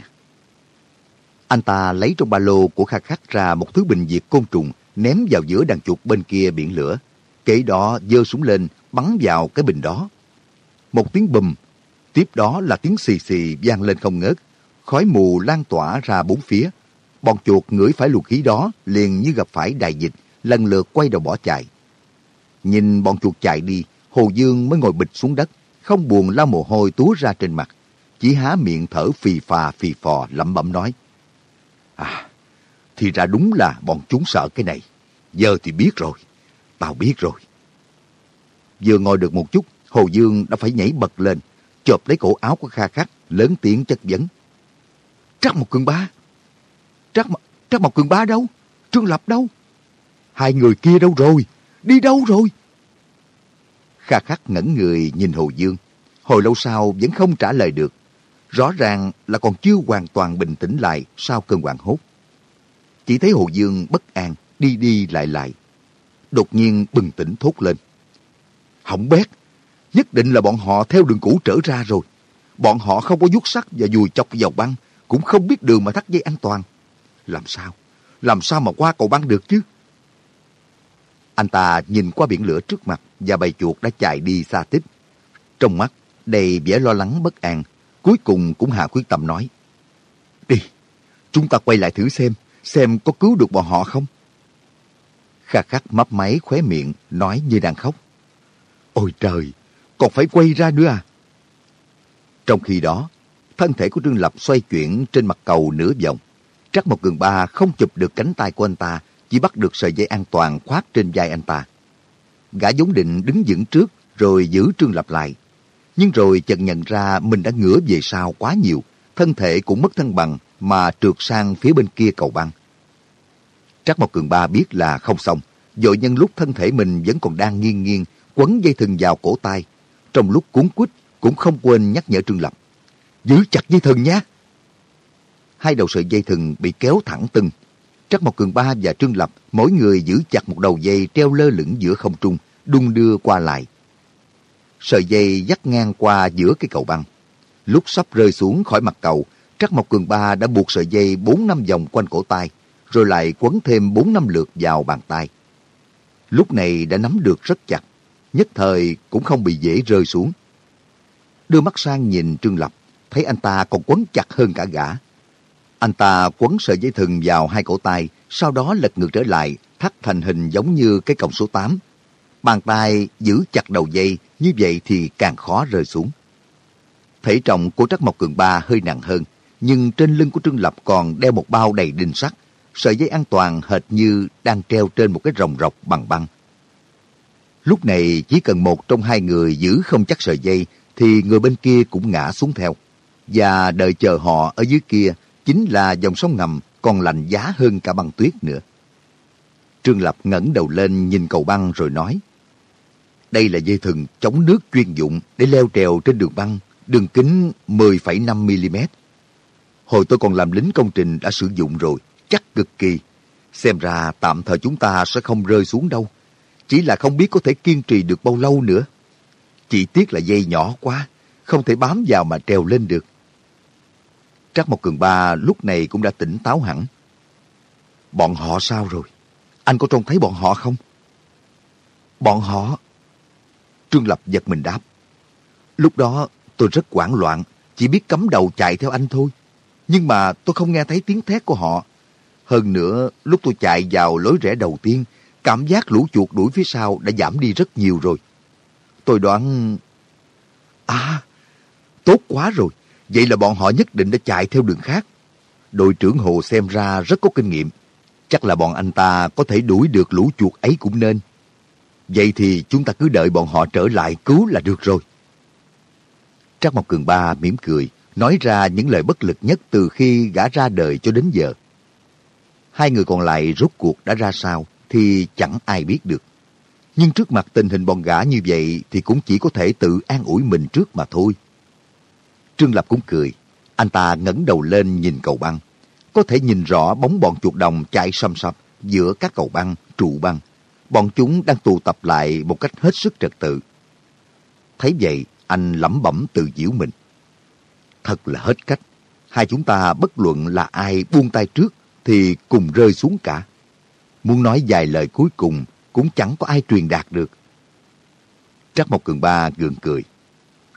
Anh ta lấy trong ba lô của Kha Khắc ra một thứ bình diệt côn trùng ném vào giữa đàn chuột bên kia biển lửa. Kể đó dơ súng lên bắn vào cái bình đó. Một tiếng bùm, tiếp đó là tiếng xì xì vang lên không ngớt. Khói mù lan tỏa ra bốn phía. Bọn chuột ngửi phải luồng khí đó liền như gặp phải đại dịch, lần lượt quay đầu bỏ chạy. Nhìn bọn chuột chạy đi, Hồ Dương mới ngồi bịch xuống đất, không buồn lau mồ hôi túa ra trên mặt. Chỉ há miệng thở phì phà phì phò lẩm bẩm nói. À, thì ra đúng là bọn chúng sợ cái này. Giờ thì biết rồi. Tao biết rồi. Vừa ngồi được một chút, Hồ Dương đã phải nhảy bật lên, chộp lấy cổ áo của Kha Khắc, lớn tiếng chất vấn. Trắc một cường ba. Trắc, Trắc một cường ba đâu? Trương Lập đâu? Hai người kia đâu rồi? Đi đâu rồi? Kha Khắc ngẩn người nhìn Hồ Dương. Hồi lâu sau vẫn không trả lời được. Rõ ràng là còn chưa hoàn toàn bình tĩnh lại sau cơn hoảng hốt. Chỉ thấy Hồ Dương bất an, đi đi lại lại. Đột nhiên bừng tỉnh thốt lên. Hỏng bét, nhất định là bọn họ theo đường cũ trở ra rồi. Bọn họ không có vuốt sắt và dùi chọc vào băng, cũng không biết đường mà thắt dây an toàn. Làm sao? Làm sao mà qua cầu băng được chứ? Anh ta nhìn qua biển lửa trước mặt và bầy chuột đã chạy đi xa tích. Trong mắt đầy vẻ lo lắng bất an, cuối cùng cũng hạ quyết tâm nói. Đi, chúng ta quay lại thử xem, xem có cứu được bọn họ không? Kha khắc mấp máy khóe miệng, nói như đang khóc. Ôi trời, còn phải quay ra nữa à? Trong khi đó, thân thể của Trương Lập xoay chuyển trên mặt cầu nửa vòng. Trắc một cường ba không chụp được cánh tay của anh ta, chỉ bắt được sợi dây an toàn khoác trên vai anh ta. Gã giống định đứng vững trước, rồi giữ Trương Lập lại. Nhưng rồi chợt nhận ra mình đã ngửa về sau quá nhiều, thân thể cũng mất thăng bằng mà trượt sang phía bên kia cầu băng. Trắc Mộc Cường Ba biết là không xong, dội nhân lúc thân thể mình vẫn còn đang nghiêng nghiêng, quấn dây thừng vào cổ tay. Trong lúc cuốn quýt cũng không quên nhắc nhở Trương Lập. Giữ chặt dây thừng nhé! Hai đầu sợi dây thừng bị kéo thẳng từng. Trắc Mộc Cường Ba và Trương Lập mỗi người giữ chặt một đầu dây treo lơ lửng giữa không trung, đung đưa qua lại. Sợi dây dắt ngang qua giữa cái cầu băng. Lúc sắp rơi xuống khỏi mặt cầu, Trắc Mộc Cường Ba đã buộc sợi dây bốn năm vòng quanh cổ tay, rồi lại quấn thêm bốn năm lượt vào bàn tay. Lúc này đã nắm được rất chặt, nhất thời cũng không bị dễ rơi xuống. Đưa mắt sang nhìn Trương Lập, thấy anh ta còn quấn chặt hơn cả gã. Anh ta quấn sợi dây thừng vào hai cổ tay, sau đó lật ngược trở lại, thắt thành hình giống như cái còng số 8. Bàn tay giữ chặt đầu dây, như vậy thì càng khó rơi xuống. Thể trọng của Trắc Mộc Cường Ba hơi nặng hơn, nhưng trên lưng của Trương Lập còn đeo một bao đầy đinh sắt, sợi dây an toàn hệt như đang treo trên một cái rồng rọc bằng băng. Lúc này chỉ cần một trong hai người giữ không chắc sợi dây thì người bên kia cũng ngã xuống theo. Và đợi chờ họ ở dưới kia chính là dòng sông ngầm còn lạnh giá hơn cả băng tuyết nữa. Trương Lập ngẩng đầu lên nhìn cầu băng rồi nói đây là dây thừng chống nước chuyên dụng để leo trèo trên đường băng, đường kính 10,5mm. Hồi tôi còn làm lính công trình đã sử dụng rồi, chắc cực kỳ. Xem ra tạm thời chúng ta sẽ không rơi xuống đâu. Chỉ là không biết có thể kiên trì được bao lâu nữa. Chỉ tiếc là dây nhỏ quá, không thể bám vào mà trèo lên được. Trắc Mộc Cường Ba lúc này cũng đã tỉnh táo hẳn. Bọn họ sao rồi? Anh có trông thấy bọn họ không? Bọn họ... Trương Lập giật mình đáp. Lúc đó tôi rất hoảng loạn, chỉ biết cắm đầu chạy theo anh thôi. Nhưng mà tôi không nghe thấy tiếng thét của họ. Hơn nữa, lúc tôi chạy vào lối rẽ đầu tiên, cảm giác lũ chuột đuổi phía sau đã giảm đi rất nhiều rồi. Tôi đoán... À, tốt quá rồi. Vậy là bọn họ nhất định đã chạy theo đường khác. Đội trưởng Hồ xem ra rất có kinh nghiệm. Chắc là bọn anh ta có thể đuổi được lũ chuột ấy cũng nên. Vậy thì chúng ta cứ đợi bọn họ trở lại cứu là được rồi. Trác Mộc Cường Ba mỉm cười, nói ra những lời bất lực nhất từ khi gã ra đời cho đến giờ. Hai người còn lại rốt cuộc đã ra sao thì chẳng ai biết được. Nhưng trước mặt tình hình bọn gã như vậy thì cũng chỉ có thể tự an ủi mình trước mà thôi. Trương Lập cũng cười. Anh ta ngẩng đầu lên nhìn cầu băng. Có thể nhìn rõ bóng bọn chuột đồng chạy xăm xăm giữa các cầu băng, trụ băng. Bọn chúng đang tụ tập lại một cách hết sức trật tự. Thấy vậy, anh lẩm bẩm tự giễu mình. Thật là hết cách. Hai chúng ta bất luận là ai buông tay trước thì cùng rơi xuống cả. Muốn nói vài lời cuối cùng cũng chẳng có ai truyền đạt được. Trắc Mộc Cường Ba gượng cười.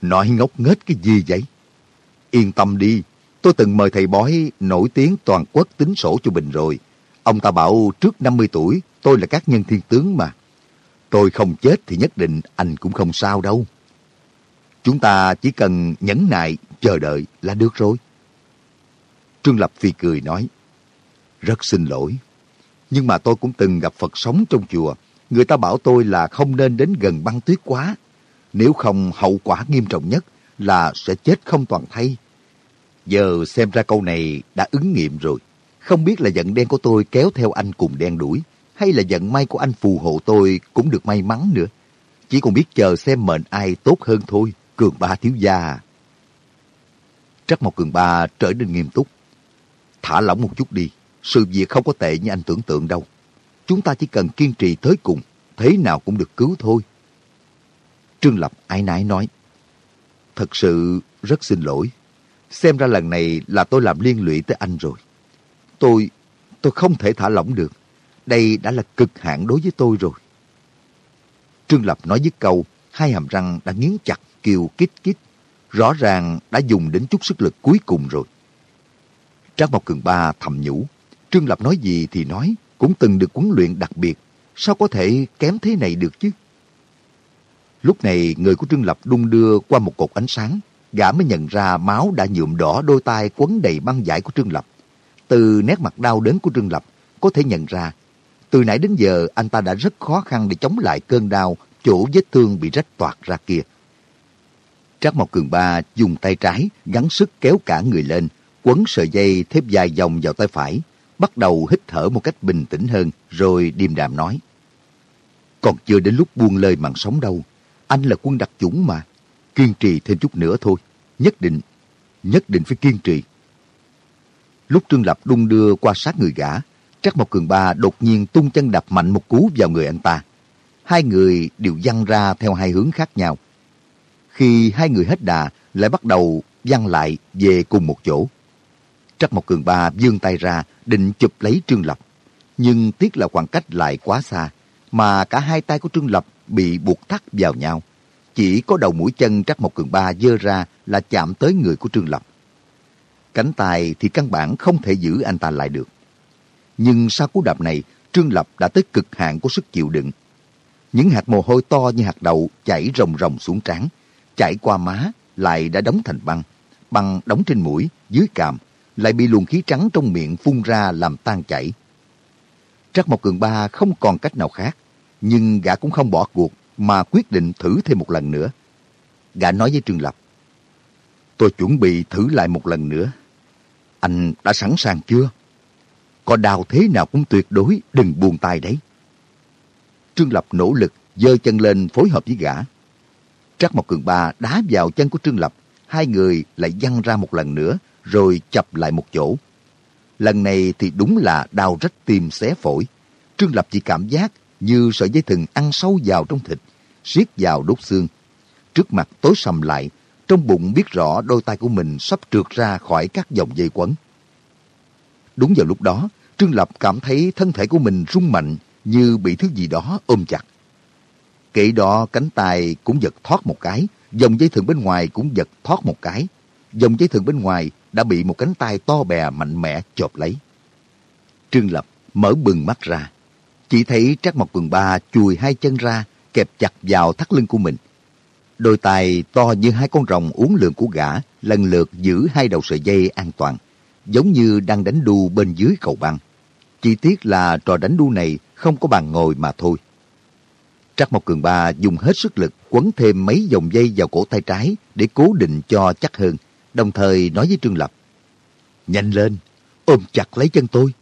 Nói ngốc nghếch cái gì vậy? Yên tâm đi, tôi từng mời thầy bói nổi tiếng toàn quốc tính sổ cho Bình rồi. Ông ta bảo trước 50 tuổi tôi là các nhân thiên tướng mà. Tôi không chết thì nhất định anh cũng không sao đâu. Chúng ta chỉ cần nhẫn nại, chờ đợi là được rồi. Trương Lập Phi cười nói, Rất xin lỗi, nhưng mà tôi cũng từng gặp Phật sống trong chùa. Người ta bảo tôi là không nên đến gần băng tuyết quá. Nếu không hậu quả nghiêm trọng nhất là sẽ chết không toàn thay. Giờ xem ra câu này đã ứng nghiệm rồi. Không biết là giận đen của tôi kéo theo anh cùng đen đuổi, hay là vận may của anh phù hộ tôi cũng được may mắn nữa. Chỉ còn biết chờ xem mệnh ai tốt hơn thôi, Cường Ba thiếu gia. Trắc Mộc Cường Ba trở nên nghiêm túc. Thả lỏng một chút đi, sự việc không có tệ như anh tưởng tượng đâu. Chúng ta chỉ cần kiên trì tới cùng, thế nào cũng được cứu thôi. Trương Lập ái nái nói, Thật sự rất xin lỗi. Xem ra lần này là tôi làm liên lụy tới anh rồi. Tôi, tôi không thể thả lỏng được. Đây đã là cực hạn đối với tôi rồi. Trương Lập nói dứt câu, hai hàm răng đã nghiến chặt, kiều kít kít. Rõ ràng đã dùng đến chút sức lực cuối cùng rồi. Trác Mộc Cường Ba thầm nhủ. Trương Lập nói gì thì nói, cũng từng được huấn luyện đặc biệt. Sao có thể kém thế này được chứ? Lúc này người của Trương Lập đung đưa qua một cột ánh sáng, gã mới nhận ra máu đã nhuộm đỏ đôi tay quấn đầy băng vải của Trương Lập. Từ nét mặt đau đớn của Trương Lập, có thể nhận ra, từ nãy đến giờ anh ta đã rất khó khăn để chống lại cơn đau chỗ vết thương bị rách toạc ra kia. Trác Mộc Cường Ba dùng tay trái gắng sức kéo cả người lên, quấn sợi dây thép dài dòng vào tay phải, bắt đầu hít thở một cách bình tĩnh hơn, rồi điềm đạm nói. Còn chưa đến lúc buông lời mạng sống đâu, anh là quân đặc chủng mà. Kiên trì thêm chút nữa thôi. Nhất định, nhất định phải kiên trì. Lúc Trương Lập đung đưa qua sát người gã, Trắc Mộc Cường Ba đột nhiên tung chân đập mạnh một cú vào người anh ta. Hai người đều văng ra theo hai hướng khác nhau. Khi hai người hết đà, lại bắt đầu văng lại về cùng một chỗ. Trắc Mộc Cường Ba vươn tay ra, định chụp lấy Trương Lập. Nhưng tiếc là khoảng cách lại quá xa, mà cả hai tay của Trương Lập bị buộc thắt vào nhau. Chỉ có đầu mũi chân Trắc Mộc Cường Ba dơ ra là chạm tới người của Trương Lập. Cánh tay thì căn bản không thể giữ anh ta lại được. Nhưng sau cú đạp này, Trương Lập đã tới cực hạn của sức chịu đựng. Những hạt mồ hôi to như hạt đậu chảy rồng rồng xuống trán, chảy qua má, lại đã đóng thành băng. Băng đóng trên mũi, dưới càm, lại bị luồng khí trắng trong miệng phun ra làm tan chảy. Trắc Mộc Cường Ba không còn cách nào khác, nhưng gã cũng không bỏ cuộc mà quyết định thử thêm một lần nữa. Gã nói với Trương Lập, Tôi chuẩn bị thử lại một lần nữa. Anh đã sẵn sàng chưa? Có đau thế nào cũng tuyệt đối đừng buông tay đấy. Trương Lập nỗ lực giơ chân lên phối hợp với gã. Trác Mộc Cường Ba đá vào chân của Trương Lập, hai người lại văng ra một lần nữa rồi chập lại một chỗ. Lần này thì đúng là đau rách tim xé phổi. Trương Lập chỉ cảm giác như sợi dây thừng ăn sâu vào trong thịt, siết vào đốt xương. Trước mặt tối sầm lại, trong bụng biết rõ đôi tay của mình sắp trượt ra khỏi các dòng dây quấn. Đúng vào lúc đó, Trương Lập cảm thấy thân thể của mình rung mạnh như bị thứ gì đó ôm chặt. Kể đó cánh tay cũng giật thoát một cái, dòng dây thừng bên ngoài cũng giật thoát một cái. Dòng dây thừng bên ngoài đã bị một cánh tay to bè mạnh mẽ chộp lấy. Trương Lập mở bừng mắt ra, chỉ thấy Trác Mộc Cường Ba chùi hai chân ra, kẹp chặt vào thắt lưng của mình. Đôi tay to như hai con rồng uống lượng của gã lần lượt giữ hai đầu sợi dây an toàn, giống như đang đánh đu bên dưới cầu băng. Chỉ tiếc là trò đánh đu này không có bàn ngồi mà thôi. Trắc Mộc Cường Ba dùng hết sức lực quấn thêm mấy dòng dây vào cổ tay trái để cố định cho chắc hơn, đồng thời nói với Trương Lập. Nhanh lên, ôm chặt lấy chân tôi,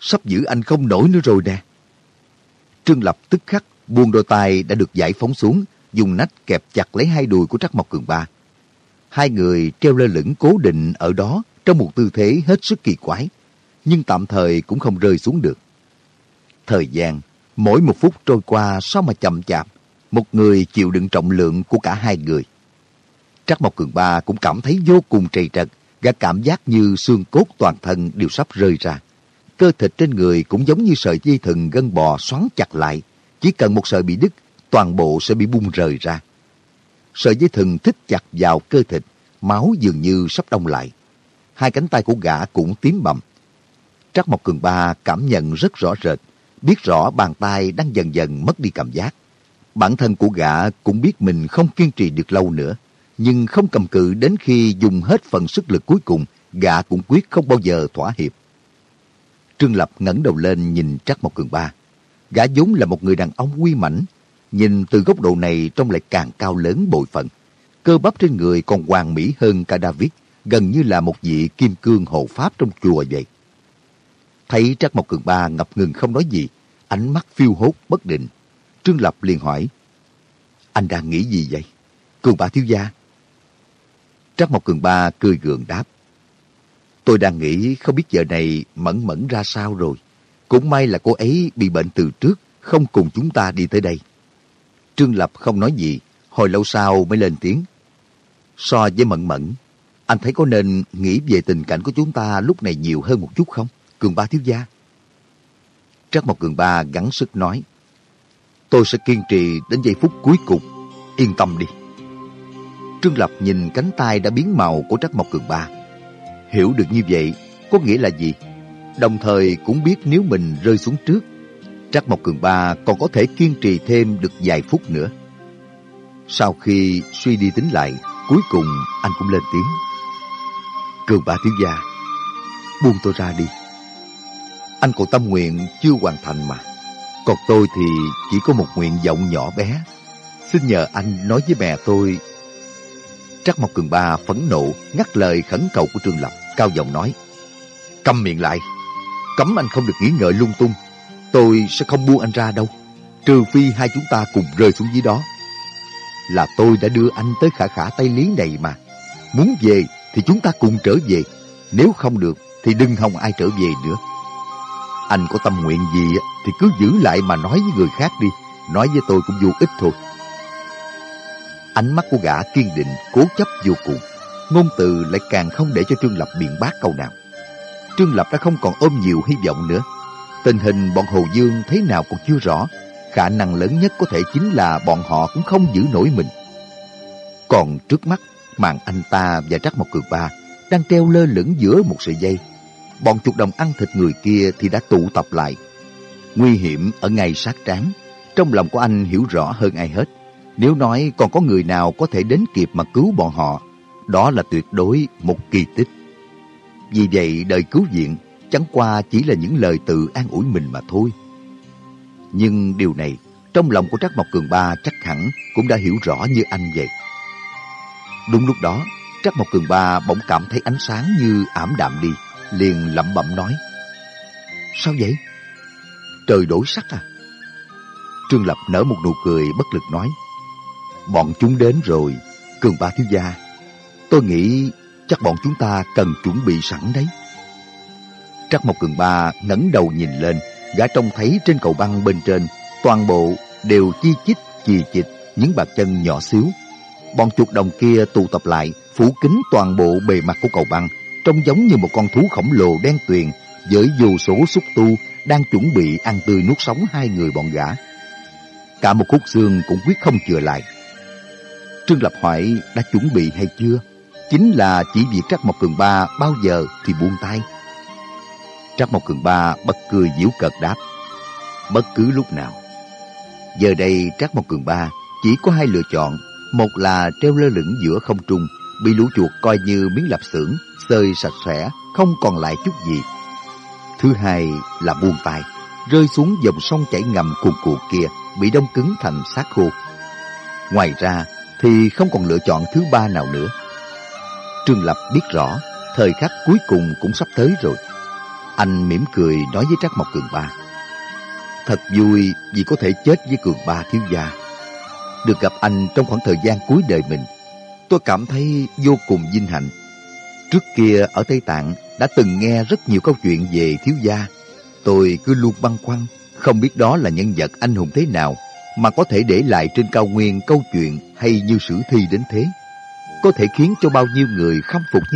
sắp giữ anh không nổi nữa rồi nè. Trương Lập tức khắc buông đôi tay đã được giải phóng xuống, dùng nách kẹp chặt lấy hai đùi của Trắc Mộc Cường Ba. Hai người treo lơ lửng cố định ở đó trong một tư thế hết sức kỳ quái, nhưng tạm thời cũng không rơi xuống được. Thời gian, mỗi một phút trôi qua sao mà chậm chạp, một người chịu đựng trọng lượng của cả hai người. Trắc Mộc Cường Ba cũng cảm thấy vô cùng trầy trật, gã cảm giác như xương cốt toàn thân đều sắp rơi ra. Cơ thịt trên người cũng giống như sợi dây thừng gân bò xoắn chặt lại. Chỉ cần một sợi bị đứt, toàn bộ sẽ bị bung rời ra. Sợi dây thừng thích chặt vào cơ thịt, máu dường như sắp đông lại. Hai cánh tay của gã cũng tím bầm. Trắc Mộc Cường Ba cảm nhận rất rõ rệt, biết rõ bàn tay đang dần dần mất đi cảm giác. Bản thân của gã cũng biết mình không kiên trì được lâu nữa, nhưng không cầm cự đến khi dùng hết phần sức lực cuối cùng, gã cũng quyết không bao giờ thỏa hiệp. Trương Lập ngẩng đầu lên nhìn Trắc Mộc Cường Ba. Gã vốn là một người đàn ông uy mãnh, nhìn từ góc độ này trông lại càng cao lớn bội phận. Cơ bắp trên người còn hoàn mỹ hơn cả David, gần như là một vị kim cương hộ pháp trong chùa vậy. Thấy Trắc Mộc Cường Ba ngập ngừng không nói gì, ánh mắt phiêu hốt bất định. Trương Lập liền hỏi, anh đang nghĩ gì vậy? Cường Ba thiếu gia. Trắc Mộc Cường Ba cười gượng đáp, tôi đang nghĩ không biết giờ này mẫn mẫn ra sao rồi. Cũng may là cô ấy bị bệnh từ trước, không cùng chúng ta đi tới đây. Trương Lập không nói gì, hồi lâu sau mới lên tiếng. So với mẫn mẫn, anh thấy có nên nghĩ về tình cảnh của chúng ta lúc này nhiều hơn một chút không? Cường Ba thiếu gia. Trắc Mộc Cường Ba gắng sức nói. Tôi sẽ kiên trì đến giây phút cuối cùng. Yên tâm đi. Trương Lập nhìn cánh tay đã biến màu của Trắc Mộc Cường Ba. Hiểu được như vậy có nghĩa là gì? Đồng thời cũng biết nếu mình rơi xuống trước, Trắc Mộc Cường Ba còn có thể kiên trì thêm được vài phút nữa. Sau khi suy đi tính lại, cuối cùng anh cũng lên tiếng. Cường Ba thiếu gia, buông tôi ra đi. Anh còn tâm nguyện chưa hoàn thành mà. Còn tôi thì chỉ có một nguyện vọng nhỏ bé. Xin nhờ anh nói với mẹ tôi. Trắc Mộc Cường Ba phẫn nộ ngắt lời khẩn cầu của Trương Lập, cao giọng nói. Câm miệng lại, cấm anh không được nghĩ ngợi lung tung. Tôi sẽ không buông anh ra đâu, trừ phi hai chúng ta cùng rơi xuống dưới đó. Là tôi đã đưa anh tới khả khả Tây Lý này mà. Muốn về thì chúng ta cùng trở về. Nếu không được thì đừng hòng ai trở về nữa. Anh có tâm nguyện gì thì cứ giữ lại mà nói với người khác đi. Nói với tôi cũng vô ích thôi. Ánh mắt của gã kiên định, cố chấp vô cùng. Ngôn từ lại càng không để cho Trương Lập biện bác câu nào. Trương Lập đã không còn ôm nhiều hy vọng nữa. Tình hình bọn Hồ Dương thế nào còn chưa rõ. Khả năng lớn nhất có thể chính là bọn họ cũng không giữ nổi mình. Còn trước mắt, mạng anh ta và Trắc Mộc Cường Ba đang treo lơ lửng giữa một sợi dây bọn chuột đồng ăn thịt người kia thì đã tụ tập lại. Nguy hiểm ở ngay sát trán, trong lòng của anh hiểu rõ hơn ai hết. Nếu nói còn có người nào có thể đến kịp mà cứu bọn họ, đó là tuyệt đối một kỳ tích. Vì vậy đời cứu viện chẳng qua chỉ là những lời tự an ủi mình mà thôi. Nhưng điều này, trong lòng của Trắc Mộc Cường Ba chắc hẳn cũng đã hiểu rõ như anh vậy. Đúng lúc đó, Trác Mộc Cường Ba bỗng cảm thấy ánh sáng như ảm đạm đi liền lẩm bẩm nói. Sao vậy? Trời đổi sắc à? Trương Lập nở một nụ cười bất lực nói. Bọn chúng đến rồi, cường ba thiếu gia. Tôi nghĩ chắc bọn chúng ta cần chuẩn bị sẵn đấy. Trác Mộc Cường Ba ngẩng đầu nhìn lên, gã trông thấy trên cầu băng bên trên, toàn bộ đều chi chít chì chịch những bàn chân nhỏ xíu. Bọn chuột đồng kia tụ tập lại, phủ kín toàn bộ bề mặt của cầu băng, trông giống như một con thú khổng lồ đen tuyền với vô số xúc tu đang chuẩn bị ăn tươi nuốt sống hai người bọn gã. Cả một khúc xương cũng quyết không chừa lại. Trương Lập hỏi đã chuẩn bị hay chưa? Chính là chỉ việc Trắc Mộc Cường Ba bao giờ thì buông tay. Trắc Mộc Cường Ba bật cười giễu cợt đáp. Bất cứ lúc nào. Giờ đây Trắc Mộc Cường Ba chỉ có hai lựa chọn, một là treo lơ lửng giữa không trung, bị lũ chuột coi như miếng lạp xưởng, sơi sạch sẽ, không còn lại chút gì. Thứ hai là buông tay, rơi xuống dòng sông chảy ngầm cuồn cuộn kia, bị đông cứng thành xác khô. Ngoài ra thì không còn lựa chọn thứ ba nào nữa. Trương Lập biết rõ, thời khắc cuối cùng cũng sắp tới rồi. Anh mỉm cười nói với Trác Mộc Cường Ba. Thật vui vì có thể chết với Cường Ba thiếu gia. Được gặp anh trong khoảng thời gian cuối đời mình, tôi cảm thấy vô cùng vinh hạnh. Trước kia ở Tây Tạng đã từng nghe rất nhiều câu chuyện về thiếu gia. Tôi cứ luôn băn khoăn, không biết đó là nhân vật anh hùng thế nào mà có thể để lại trên cao nguyên câu chuyện hay như sử thi đến thế. Có thể khiến cho bao nhiêu người khâm phục như